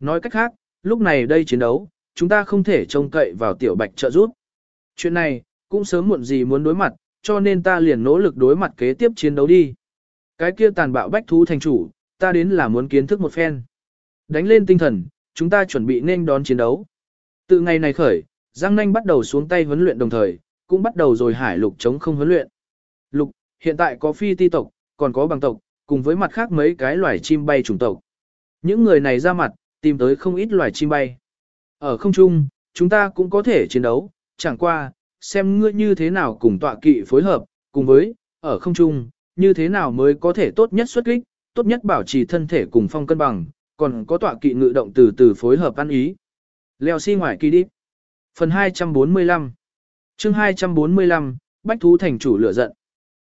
Nói cách khác, lúc này đây chiến đấu, chúng ta không thể trông cậy vào tiểu bạch trợ giúp. Chuyện này, cũng sớm muộn gì muốn đối mặt, cho nên ta liền nỗ lực đối mặt kế tiếp chiến đấu đi. Cái kia tàn bạo bách thú thành chủ, ta đến là muốn kiến thức một phen. Đánh lên tinh thần, chúng ta chuẩn bị nên đón chiến đấu. Từ ngày này khởi, Giang Nanh bắt đầu xuống tay huấn luyện đồng thời, cũng bắt đầu rồi hải lục chống không huấn luyện. Lục, hiện tại có phi ti tộc, còn có bằng tộc, cùng với mặt khác mấy cái loài chim bay chủng tộc. Những người này ra mặt, tìm tới không ít loài chim bay. Ở không trung, chúng ta cũng có thể chiến đấu, chẳng qua, xem ngươi như thế nào cùng tọa kỵ phối hợp, cùng với, ở không trung, như thế nào mới có thể tốt nhất xuất kích, tốt nhất bảo trì thân thể cùng phong cân bằng, còn có tọa kỵ ngự động từ từ phối hợp ăn ý. Leo xi si ngoài kỳ đi. Phần 245 chương 245, Bách Thú Thành chủ lửa giận.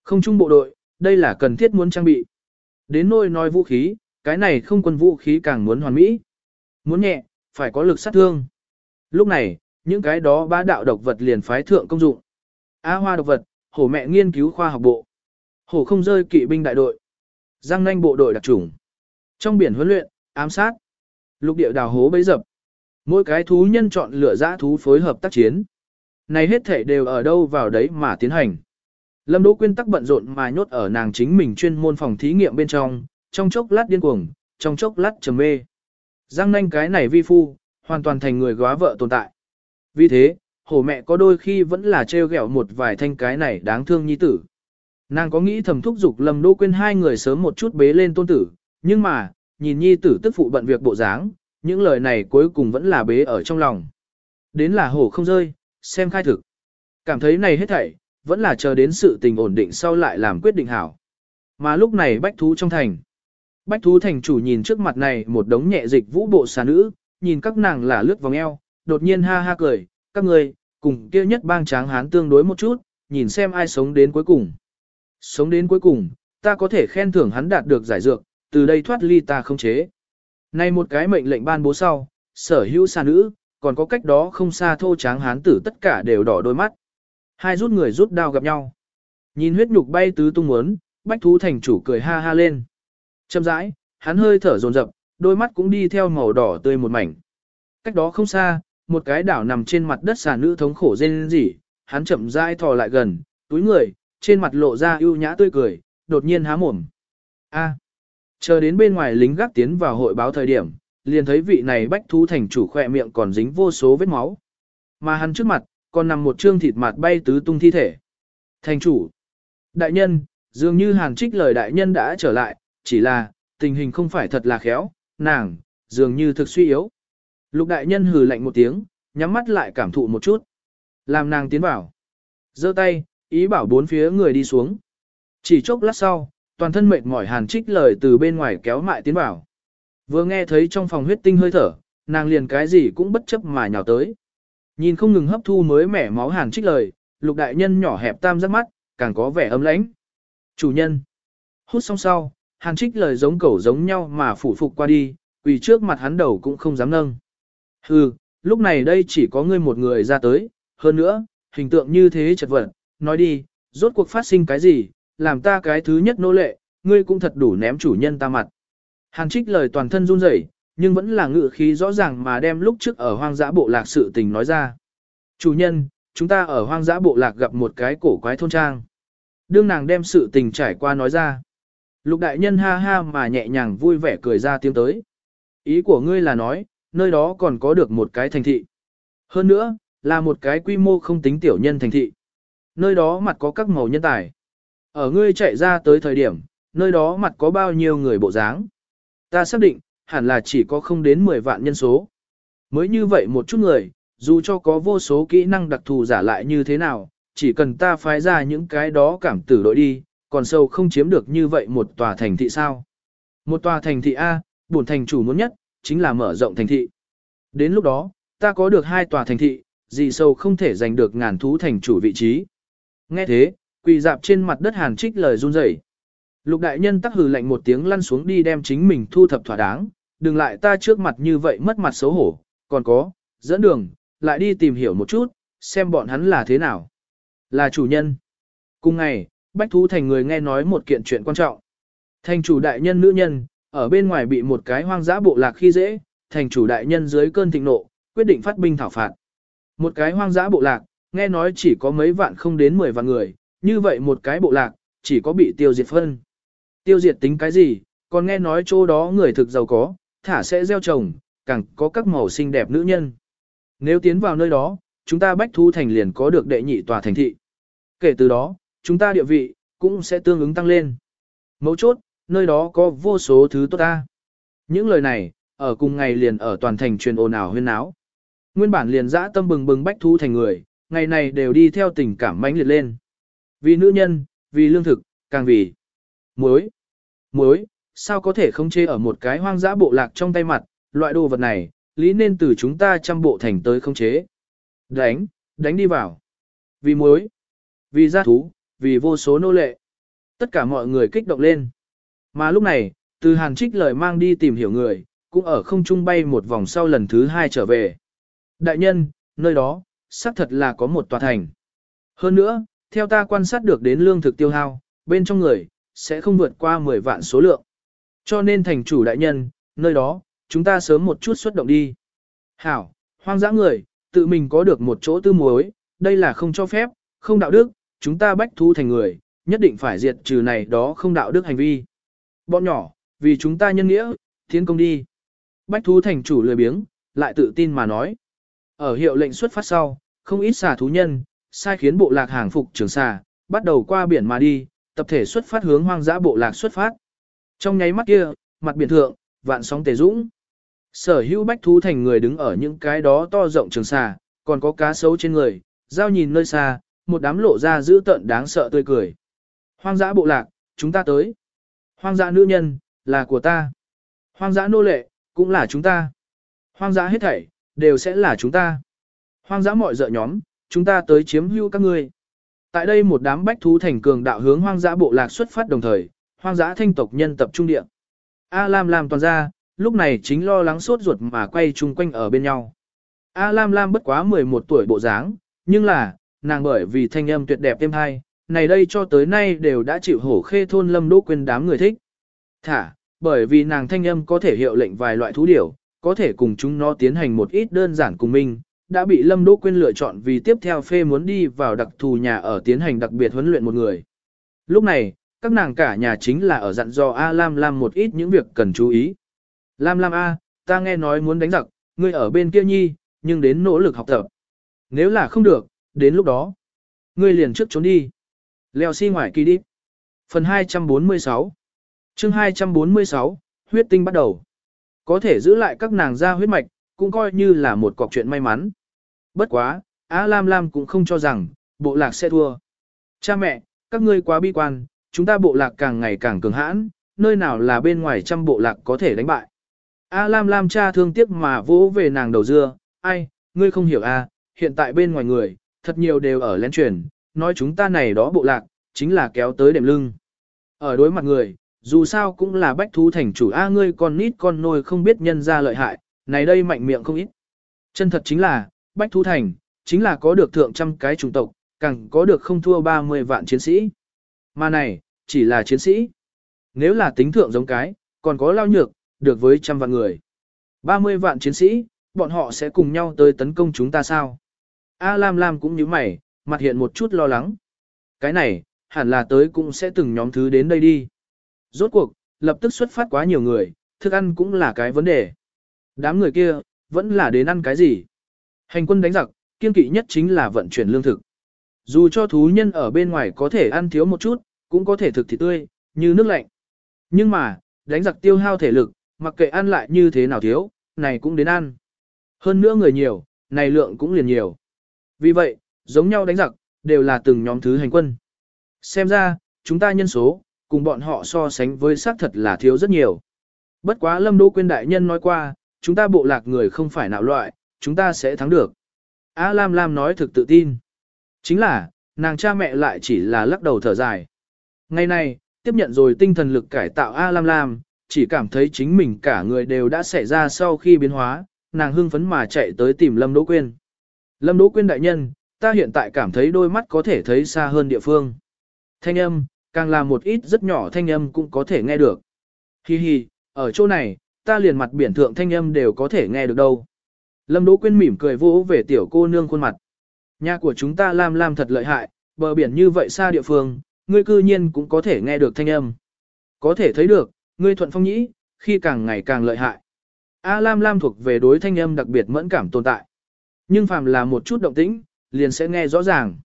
Không trung bộ đội, đây là cần thiết muốn trang bị. Đến nôi nói vũ khí, cái này không quân vũ khí càng muốn hoàn mỹ. Muốn nhẹ, phải có lực sát thương. Lúc này, những cái đó bá đạo độc vật liền phái thượng công dụng. A hoa độc vật, hổ mẹ nghiên cứu khoa học bộ. Hổ không rơi kỵ binh đại đội. Giang nanh bộ đội đặc trùng. Trong biển huấn luyện, ám sát. Lục địa đào hố bấy dập. Mỗi cái thú nhân chọn lựa dã thú phối hợp tác chiến. Này hết thể đều ở đâu vào đấy mà tiến hành. Lâm Đỗ Quyên tắc bận rộn mà nhốt ở nàng chính mình chuyên môn phòng thí nghiệm bên trong, trong chốc lát điên cuồng, trong chốc lát trầm mê. Giang nanh cái này vi phu, hoàn toàn thành người góa vợ tồn tại. Vì thế, hổ mẹ có đôi khi vẫn là treo gẹo một vài thanh cái này đáng thương nhi tử. Nàng có nghĩ thầm thúc giục Lâm Đỗ Quyên hai người sớm một chút bế lên tôn tử, nhưng mà, nhìn nhi tử tức phụ bận việc bộ dáng, những lời này cuối cùng vẫn là bế ở trong lòng. Đến là hổ không rơi, xem khai thực. Cảm thấy này hết thảy, vẫn là chờ đến sự tình ổn định sau lại làm quyết định hảo. Mà lúc này bách thú trong thành. Bách thú thành chủ nhìn trước mặt này một đống nhẹ dịch vũ bộ xà nữ, nhìn các nàng là lướt vòng eo, đột nhiên ha ha cười, các người, cùng kia nhất bang tráng hán tương đối một chút, nhìn xem ai sống đến cuối cùng. Sống đến cuối cùng, ta có thể khen thưởng hắn đạt được giải dược, từ đây thoát ly ta không chế. Này một cái mệnh lệnh ban bố sau, sở hữu xà nữ, còn có cách đó không xa thô tráng hán tử tất cả đều đỏ đôi mắt. Hai rút người rút đao gặp nhau. Nhìn huyết nhục bay tứ tung muốn, bách thú thành chủ cười ha ha lên. Chậm rãi, hắn hơi thở dồn dập, đôi mắt cũng đi theo màu đỏ tươi một mảnh. Cách đó không xa, một cái đảo nằm trên mặt đất xà nữ thống khổ rên rỉ, hắn chậm rãi thò lại gần, túi người, trên mặt lộ ra ưu nhã tươi cười, đột nhiên há mồm. A. Chờ đến bên ngoài lính gác tiến vào hội báo thời điểm, liền thấy vị này bách thú thành chủ khỏe miệng còn dính vô số vết máu. Mà hắn trước mặt, còn nằm một trương thịt mặt bay tứ tung thi thể. Thành chủ. Đại nhân, dường như hàn trích lời đại nhân đã trở lại, chỉ là, tình hình không phải thật là khéo, nàng, dường như thực suy yếu. Lục đại nhân hừ lạnh một tiếng, nhắm mắt lại cảm thụ một chút. Làm nàng tiến vào. giơ tay, ý bảo bốn phía người đi xuống. Chỉ chốc lát sau, toàn thân mệt mỏi hàn trích lời từ bên ngoài kéo mại tiến vào. Vừa nghe thấy trong phòng huyết tinh hơi thở, nàng liền cái gì cũng bất chấp mà nhào tới. Nhìn không ngừng hấp thu mới mẻ máu hàn trích lời, lục đại nhân nhỏ hẹp tam giác mắt, càng có vẻ ấm lãnh. Chủ nhân. Hút xong sau, hàn trích lời giống cẩu giống nhau mà phủ phục qua đi, vì trước mặt hắn đầu cũng không dám nâng. Hừ, lúc này đây chỉ có ngươi một người ra tới, hơn nữa, hình tượng như thế chật vật, nói đi, rốt cuộc phát sinh cái gì, làm ta cái thứ nhất nô lệ, ngươi cũng thật đủ ném chủ nhân ta mặt. Hàn trích lời toàn thân run rẩy, nhưng vẫn là ngự khí rõ ràng mà đem lúc trước ở hoang dã bộ lạc sự tình nói ra. Chủ nhân, chúng ta ở hoang dã bộ lạc gặp một cái cổ quái thôn trang. Đương nàng đem sự tình trải qua nói ra. Lục đại nhân ha ha mà nhẹ nhàng vui vẻ cười ra tiếng tới. Ý của ngươi là nói, nơi đó còn có được một cái thành thị. Hơn nữa, là một cái quy mô không tính tiểu nhân thành thị. Nơi đó mặt có các màu nhân tài. Ở ngươi chạy ra tới thời điểm, nơi đó mặt có bao nhiêu người bộ dáng. Ta xác định, hẳn là chỉ có không đến 10 vạn nhân số. Mới như vậy một chút người, dù cho có vô số kỹ năng đặc thù giả lại như thế nào, chỉ cần ta phái ra những cái đó cảm tử đội đi, còn sâu không chiếm được như vậy một tòa thành thị sao. Một tòa thành thị A, bổn thành chủ muốn nhất, chính là mở rộng thành thị. Đến lúc đó, ta có được hai tòa thành thị, gì sâu không thể giành được ngàn thú thành chủ vị trí. Nghe thế, quỳ dạp trên mặt đất hàn trích lời run rẩy. Lục đại nhân tắc hừ lạnh một tiếng lăn xuống đi đem chính mình thu thập thỏa đáng, đừng lại ta trước mặt như vậy mất mặt xấu hổ, còn có, dẫn đường, lại đi tìm hiểu một chút, xem bọn hắn là thế nào. Là chủ nhân. Cùng ngày, Bách Thú Thành người nghe nói một kiện chuyện quan trọng. Thành chủ đại nhân nữ nhân, ở bên ngoài bị một cái hoang dã bộ lạc khi dễ, thành chủ đại nhân dưới cơn thịnh nộ, quyết định phát binh thảo phạt. Một cái hoang dã bộ lạc, nghe nói chỉ có mấy vạn không đến 10 vạn người, như vậy một cái bộ lạc, chỉ có bị tiêu diệt phân. Tiêu diệt tính cái gì, còn nghe nói chỗ đó người thực giàu có, thả sẽ gieo trồng, càng có các màu xinh đẹp nữ nhân. Nếu tiến vào nơi đó, chúng ta bách thu thành liền có được đệ nhị tòa thành thị. Kể từ đó, chúng ta địa vị, cũng sẽ tương ứng tăng lên. Mấu chốt, nơi đó có vô số thứ tốt ta. Những lời này, ở cùng ngày liền ở toàn thành truyền ồn ào huyên náo. Nguyên bản liền dã tâm bừng bừng bách thu thành người, ngày này đều đi theo tình cảm mãnh liệt lên. Vì nữ nhân, vì lương thực, càng vì muối. Muối, sao có thể không chê ở một cái hoang dã bộ lạc trong tay mặt, loại đồ vật này, lý nên từ chúng ta trăm bộ thành tới không chế. Đánh, đánh đi vào. Vì muối, vì gia thú, vì vô số nô lệ. Tất cả mọi người kích động lên. Mà lúc này, từ hàn trích lời mang đi tìm hiểu người, cũng ở không trung bay một vòng sau lần thứ hai trở về. Đại nhân, nơi đó, xác thật là có một tòa thành. Hơn nữa, theo ta quan sát được đến lương thực tiêu hao, bên trong người, sẽ không vượt qua 10 vạn số lượng. Cho nên thành chủ đại nhân, nơi đó, chúng ta sớm một chút xuất động đi. Hảo, hoang dã người, tự mình có được một chỗ tư muối, đây là không cho phép, không đạo đức, chúng ta bách thu thành người, nhất định phải diệt trừ này đó không đạo đức hành vi. Bọn nhỏ, vì chúng ta nhân nghĩa, thiên công đi. Bách thú thành chủ lười biếng, lại tự tin mà nói. Ở hiệu lệnh xuất phát sau, không ít xà thú nhân, sai khiến bộ lạc hàng phục trường xà, bắt đầu qua biển mà đi, tập thể xuất phát hướng hoang dã bộ lạc xuất phát. Trong nháy mắt kia, mặt biển thượng, vạn sóng tề dũng. Sở hữu bách thú thành người đứng ở những cái đó to rộng trường xà, còn có cá sấu trên người, giao nhìn nơi xa, một đám lộ ra dữ tợn đáng sợ tươi cười. Hoang dã bộ lạc, chúng ta tới. Hoang dã nữ nhân, là của ta. Hoang dã nô lệ, cũng là chúng ta. Hoang dã hết thảy, đều sẽ là chúng ta. Hoang dã mọi dợ nhóm, chúng ta tới chiếm hữu các ngươi. Tại đây một đám bách thú thành cường đạo hướng hoang dã bộ lạc xuất phát đồng thời, hoang dã thanh tộc nhân tập trung địa. A Lam Lam toàn ra, lúc này chính lo lắng sốt ruột mà quay chung quanh ở bên nhau. A Lam Lam bất quá 11 tuổi bộ dáng, nhưng là, nàng bởi vì thanh âm tuyệt đẹp êm hay, này đây cho tới nay đều đã chịu hổ khê thôn lâm đỗ quên đám người thích. Thả, bởi vì nàng thanh âm có thể hiệu lệnh vài loại thú điểu, có thể cùng chúng nó tiến hành một ít đơn giản cùng mình, đã bị Lâm Đỗ Quyên lựa chọn vì tiếp theo phê muốn đi vào đặc thù nhà ở tiến hành đặc biệt huấn luyện một người. Lúc này, các nàng cả nhà chính là ở dặn dò A Lam Lam một ít những việc cần chú ý. Lam Lam A, ta nghe nói muốn đánh giặc, ngươi ở bên kia nhi, nhưng đến nỗ lực học tập. Nếu là không được, đến lúc đó, ngươi liền trước trốn đi. Leo xi si ngoài kỳ đi. Phần 246 chương 246, huyết tinh bắt đầu. Có thể giữ lại các nàng ra huyết mạch, cũng coi như là một cọc chuyện may mắn. Bất quá, Á Lam Lam cũng không cho rằng, bộ lạc sẽ thua. Cha mẹ, các ngươi quá bi quan, chúng ta bộ lạc càng ngày càng cường hãn, nơi nào là bên ngoài trăm bộ lạc có thể đánh bại. A Lam Lam cha thương tiếc mà vỗ về nàng đầu dưa, ai, ngươi không hiểu a, hiện tại bên ngoài người, thật nhiều đều ở lén truyền, nói chúng ta này đó bộ lạc, chính là kéo tới đệm lưng. Ở đối mặt người, dù sao cũng là bách thú thành chủ A ngươi con nít con nôi không biết nhân ra lợi hại, này đây mạnh miệng không ít. Chân thật chính là, bách thú thành, chính là có được thượng trăm cái chủng tộc, càng có được không thua 30 vạn chiến sĩ. Mà này, chỉ là chiến sĩ. Nếu là tính thượng giống cái, còn có lao nhược, được với trăm vạn người. 30 vạn chiến sĩ, bọn họ sẽ cùng nhau tới tấn công chúng ta sao? A Lam Lam cũng như mày, mặt hiện một chút lo lắng. Cái này, hẳn là tới cũng sẽ từng nhóm thứ đến đây đi. Rốt cuộc, lập tức xuất phát quá nhiều người, thức ăn cũng là cái vấn đề. Đám người kia, vẫn là đến ăn cái gì? Hành quân đánh giặc, kiên kỵ nhất chính là vận chuyển lương thực. Dù cho thú nhân ở bên ngoài có thể ăn thiếu một chút, cũng có thể thực thịt tươi, như nước lạnh. Nhưng mà, đánh giặc tiêu hao thể lực, mặc kệ ăn lại như thế nào thiếu, này cũng đến ăn. Hơn nữa người nhiều, này lượng cũng liền nhiều. Vì vậy, giống nhau đánh giặc, đều là từng nhóm thứ hành quân. Xem ra, chúng ta nhân số, cùng bọn họ so sánh với xác thật là thiếu rất nhiều. Bất quá Lâm Đỗ Quyên đại nhân nói qua, chúng ta bộ lạc người không phải nạo loại, chúng ta sẽ thắng được. A Lam Lam nói thực tự tin. Chính là, nàng cha mẹ lại chỉ là lắc đầu thở dài. Ngày nay, tiếp nhận rồi tinh thần lực cải tạo A Lam Lam, chỉ cảm thấy chính mình cả người đều đã xảy ra sau khi biến hóa, nàng hưng phấn mà chạy tới tìm Lâm Đỗ Quyên. Lâm Đỗ Quyên đại nhân, ta hiện tại cảm thấy đôi mắt có thể thấy xa hơn địa phương. Thanh âm, càng là một ít rất nhỏ thanh âm cũng có thể nghe được. Hi hi, ở chỗ này, ta liền mặt biển thượng thanh âm đều có thể nghe được đâu. Lâm Đỗ Quyên mỉm cười vỗ về tiểu cô nương khuôn mặt. Nhà của chúng ta Lam Lam thật lợi hại, bờ biển như vậy xa địa phương, ngươi cư nhiên cũng có thể nghe được thanh âm. Có thể thấy được, ngươi thuận phong nhĩ, khi càng ngày càng lợi hại. A Lam Lam thuộc về đối thanh âm đặc biệt mẫn cảm tồn tại. Nhưng phàm là một chút động tĩnh, liền sẽ nghe rõ ràng.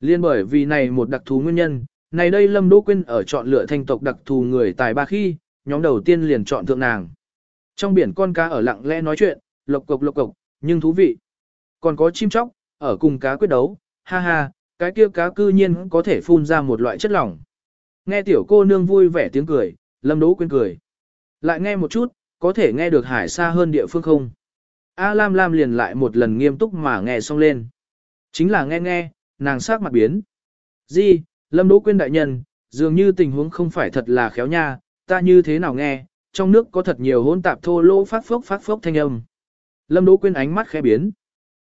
Liên bởi vì này một đặc thù nguyên nhân, này đây Lâm Đỗ Quyên ở chọn lựa thanh tộc đặc thù người tài ba khi, nhóm đầu tiên liền chọn thượng nàng. Trong biển con cá ở lặng lẽ nói chuyện, lộc cộc lộc cộc, nhưng thú vị. Còn có chim chóc, ở cùng cá quyết đấu, ha ha, cái kia cá cư nhiên có thể phun ra một loại chất lỏng. Nghe tiểu cô nương vui vẻ tiếng cười, Lâm Đỗ Quyên cười. Lại nghe một chút, có thể nghe được hải xa hơn địa phương không? A Lam Lam liền lại một lần nghiêm túc mà nghe xong lên. Chính là nghe nghe, nàng sắc mặt biến. Di, Lâm Đỗ Quyên đại nhân, dường như tình huống không phải thật là khéo nha, ta như thế nào nghe, trong nước có thật nhiều hỗn tạp thô lỗ phát phốc phát phốc thanh âm. Lâm Đỗ Quyên ánh mắt khẽ biến.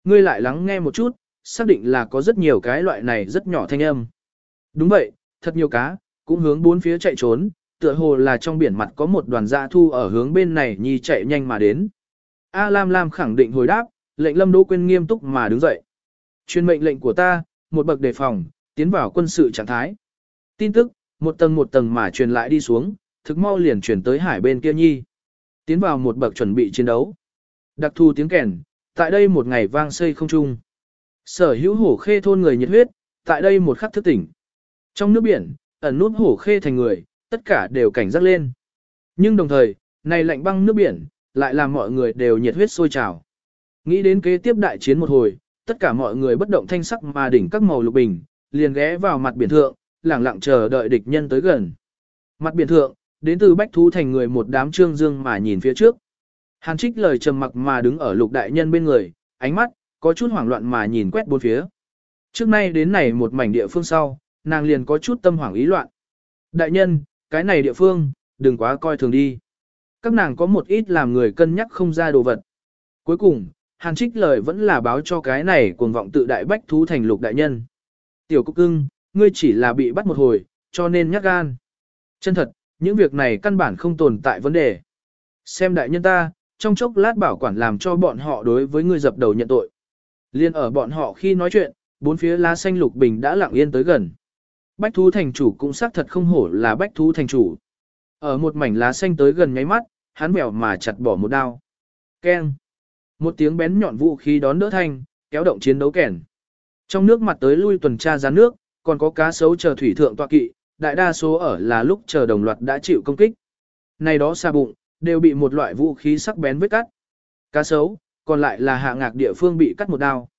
Ngươi lại lắng nghe một chút, xác định là có rất nhiều cái loại này rất nhỏ thanh âm. Đúng vậy, thật nhiều cá, cũng hướng bốn phía chạy trốn, tựa hồ là trong biển mặt có một đoàn dạ thu ở hướng bên này nhi chạy nhanh mà đến. A Lam Lam khẳng định hồi đáp, lệnh Lâm Đỗ Quyên nghiêm túc mà đứng dậy. Chuyên mệnh lệnh của ta, một bậc đề phòng, tiến vào quân sự trạng thái. Tin tức, một tầng một tầng mà truyền lại đi xuống, thực mau liền truyền tới hải bên kia nhi. Tiến vào một bậc chuẩn bị chiến đấu. Đặc thù tiếng kèn, tại đây một ngày vang xây không trung. Sở hữu hổ khê thôn người nhiệt huyết, tại đây một khắc thức tỉnh. Trong nước biển, ẩn nút hổ khê thành người, tất cả đều cảnh giác lên. Nhưng đồng thời, này lạnh băng nước biển, lại làm mọi người đều nhiệt huyết sôi trào. Nghĩ đến kế tiếp đại chiến một hồi, tất cả mọi người bất động thanh sắc mà đỉnh các màu lục bình, liền ghé vào mặt biển thượng, lẳng lặng chờ đợi địch nhân tới gần. Mặt biển thượng, đến từ bách thú thành người một đám trương dương mà nhìn phía trước. Hàn trích lời trầm mặc mà đứng ở lục đại nhân bên người, ánh mắt, có chút hoảng loạn mà nhìn quét bốn phía. Trước nay đến này một mảnh địa phương sau, nàng liền có chút tâm hoảng ý loạn. Đại nhân, cái này địa phương, đừng quá coi thường đi. Các nàng có một ít làm người cân nhắc không ra đồ vật. Cuối cùng, hàn trích lời vẫn là báo cho cái này cuồng vọng tự đại bách thú thành lục đại nhân. Tiểu cúc cưng, ngươi chỉ là bị bắt một hồi, cho nên nhắc gan. Chân thật, những việc này căn bản không tồn tại vấn đề. Xem đại nhân ta, trong chốc lát bảo quản làm cho bọn họ đối với người dập đầu nhận tội. Liên ở bọn họ khi nói chuyện, bốn phía lá xanh lục bình đã lặng yên tới gần. Bách thú thành chủ cũng xác thật không hổ là bách thú thành chủ. Ở một mảnh lá xanh tới gần nháy mắt, hắn bèo mà chặt bỏ một đao. Keng. Một tiếng bén nhọn vũ khí đón đỡ thanh, kéo động chiến đấu kèn. Trong nước mặt tới lui tuần tra gián nước, còn có cá sấu chờ thủy thượng tọa kỵ, đại đa số ở là lúc chờ đồng loạt đã chịu công kích. Này đó xa bụng, đều bị một loại vũ khí sắc bén vết cắt. Cá sấu, còn lại là hạ ngạc địa phương bị cắt một đao.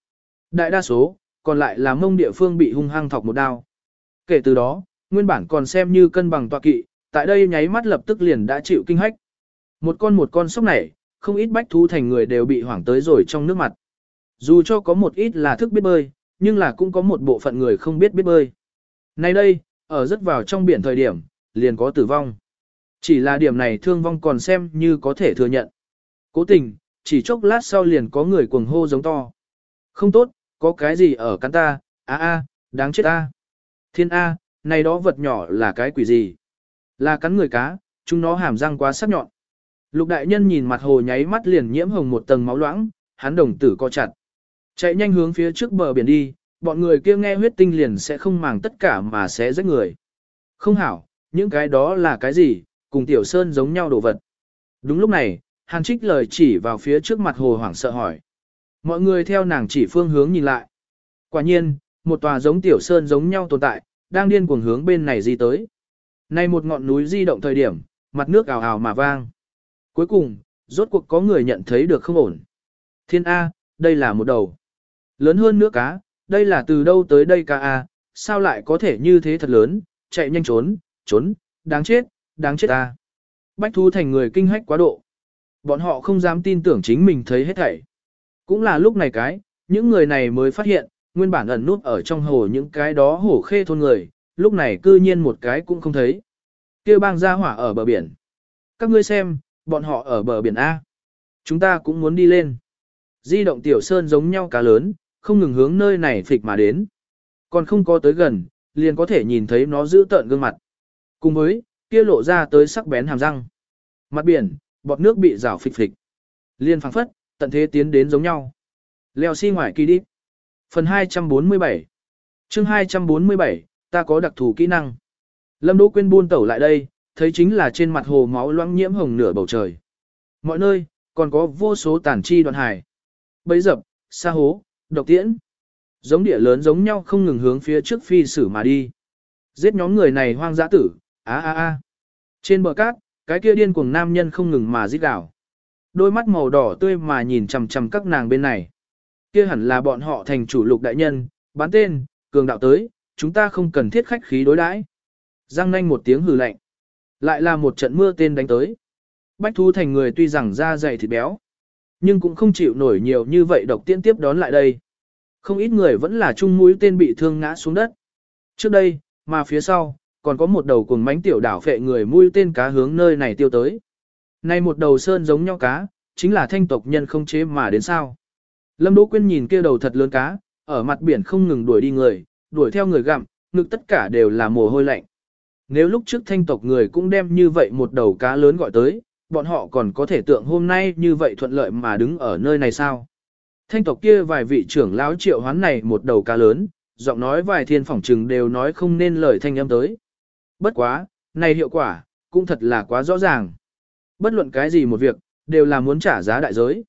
Đại đa số, còn lại là mông địa phương bị hung hăng thọc một đao. Kể từ đó, nguyên bản còn xem như cân bằng tọa kỵ, tại đây nháy mắt lập tức liền đã chịu kinh hách. Một con một con sốc này, không ít bách thú thành người đều bị hoảng tới rồi trong nước mặt. Dù cho có một ít là thức biết bơi, nhưng là cũng có một bộ phận người không biết biết bơi. Nay đây, ở rất vào trong biển thời điểm, liền có tử vong. Chỉ là điểm này thương vong còn xem như có thể thừa nhận. Cố tình, chỉ chốc lát sau liền có người cuồng hô giống to. Không tốt, có cái gì ở cắn ta, a a, đáng chết a. Thiên a, này đó vật nhỏ là cái quỷ gì? Là cắn người cá, chúng nó hàm răng quá sắc nhọn. Lục đại nhân nhìn mặt hồ nháy mắt liền nhiễm hồng một tầng máu loãng, hắn đồng tử co chặt. Chạy nhanh hướng phía trước bờ biển đi, bọn người kia nghe huyết tinh liền sẽ không màng tất cả mà sẽ giết người. Không hảo, những cái đó là cái gì, cùng tiểu sơn giống nhau đồ vật. Đúng lúc này, hàn trích lời chỉ vào phía trước mặt hồ hoảng sợ hỏi. Mọi người theo nàng chỉ phương hướng nhìn lại. Quả nhiên, một tòa giống tiểu sơn giống nhau tồn tại, đang điên cuồng hướng bên này di tới. Này một ngọn núi di động thời điểm, mặt nước ào ào mà vang. Cuối cùng, rốt cuộc có người nhận thấy được không ổn. Thiên A, đây là một đầu. Lớn hơn nước cá, đây là từ đâu tới đây ca A, sao lại có thể như thế thật lớn, chạy nhanh trốn, trốn, đáng chết, đáng chết ta. Bách thú thành người kinh hách quá độ. Bọn họ không dám tin tưởng chính mình thấy hết thảy. Cũng là lúc này cái, những người này mới phát hiện, nguyên bản ẩn nút ở trong hồ những cái đó hổ khê thôn người, lúc này cư nhiên một cái cũng không thấy. kia bang ra hỏa ở bờ biển. Các ngươi xem, bọn họ ở bờ biển A. Chúng ta cũng muốn đi lên. Di động tiểu sơn giống nhau cá lớn, không ngừng hướng nơi này phịch mà đến. Còn không có tới gần, liền có thể nhìn thấy nó giữ tợn gương mặt. Cùng với, kia lộ ra tới sắc bén hàm răng. Mặt biển, bọt nước bị rào phịch phịch. Liên phẳng phất, tận thế tiến đến giống nhau. Leo xi si ngoài kỳ đi. Phần 247 chương 247, ta có đặc thù kỹ năng. Lâm Đỗ Quyên buôn tẩu lại đây, thấy chính là trên mặt hồ máu loãng nhiễm hồng nửa bầu trời. Mọi nơi, còn có vô số tàn chi đoạn hải. Bấy dập, sa hố, độc tiễn. Giống địa lớn giống nhau không ngừng hướng phía trước phi sử mà đi. Giết nhóm người này hoang dã tử, á á á. Trên bờ cát, cái kia điên cuồng nam nhân không ngừng mà giết đảo. Đôi mắt màu đỏ tươi mà nhìn chằm chằm các nàng bên này. Kia hẳn là bọn họ thành chủ lục đại nhân, bán tên, cường đạo tới, chúng ta không cần thiết khách khí đối đãi. Giang nanh một tiếng hừ lạnh. Lại là một trận mưa tên đánh tới. Bách thú thành người tuy rằng da dày thịt béo, nhưng cũng không chịu nổi nhiều như vậy độc tiễn tiếp đón lại đây. Không ít người vẫn là chung mũi tên bị thương ngã xuống đất. Trước đây, mà phía sau, còn có một đầu cùng mánh tiểu đảo phệ người mũi tên cá hướng nơi này tiêu tới. Nay một đầu sơn giống nhau cá, chính là thanh tộc nhân không chế mà đến sao. Lâm Đỗ Quyên nhìn kia đầu thật lớn cá, ở mặt biển không ngừng đuổi đi người, đuổi theo người gặm, ngực tất cả đều là mồ hôi lạnh. Nếu lúc trước thanh tộc người cũng đem như vậy một đầu cá lớn gọi tới, bọn họ còn có thể tượng hôm nay như vậy thuận lợi mà đứng ở nơi này sao? Thanh tộc kia vài vị trưởng lão triệu hoán này một đầu cá lớn, giọng nói vài thiên phỏng trừng đều nói không nên lời thanh âm tới. Bất quá, này hiệu quả, cũng thật là quá rõ ràng. Bất luận cái gì một việc, đều là muốn trả giá đại giới.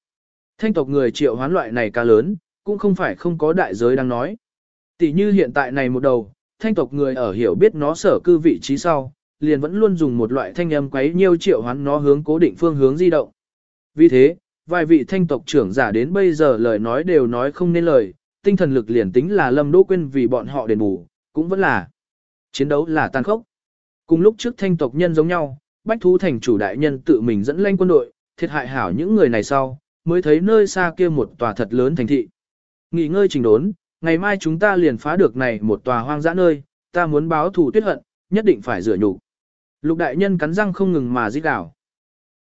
Thanh tộc người triệu hoán loại này ca lớn, cũng không phải không có đại giới đang nói. Tỷ như hiện tại này một đầu, thanh tộc người ở hiểu biết nó sở cư vị trí sau, liền vẫn luôn dùng một loại thanh âm quấy nhiêu triệu hoán nó hướng cố định phương hướng di động. Vì thế, vài vị thanh tộc trưởng giả đến bây giờ lời nói đều nói không nên lời, tinh thần lực liền tính là Lâm Đỗ Quyên vì bọn họ đền bù, cũng vẫn là chiến đấu là tàn khốc. Cùng lúc trước thanh tộc nhân giống nhau, Bách Thú thành chủ đại nhân tự mình dẫn lên quân đội, thiệt hại hảo những người này sau, mới thấy nơi xa kia một tòa thật lớn thành thị. Nghỉ ngơi trình đốn, ngày mai chúng ta liền phá được này một tòa hoang dã nơi, ta muốn báo thù tuyết hận, nhất định phải rửa nhục. Lục đại nhân cắn răng không ngừng mà giết đảo.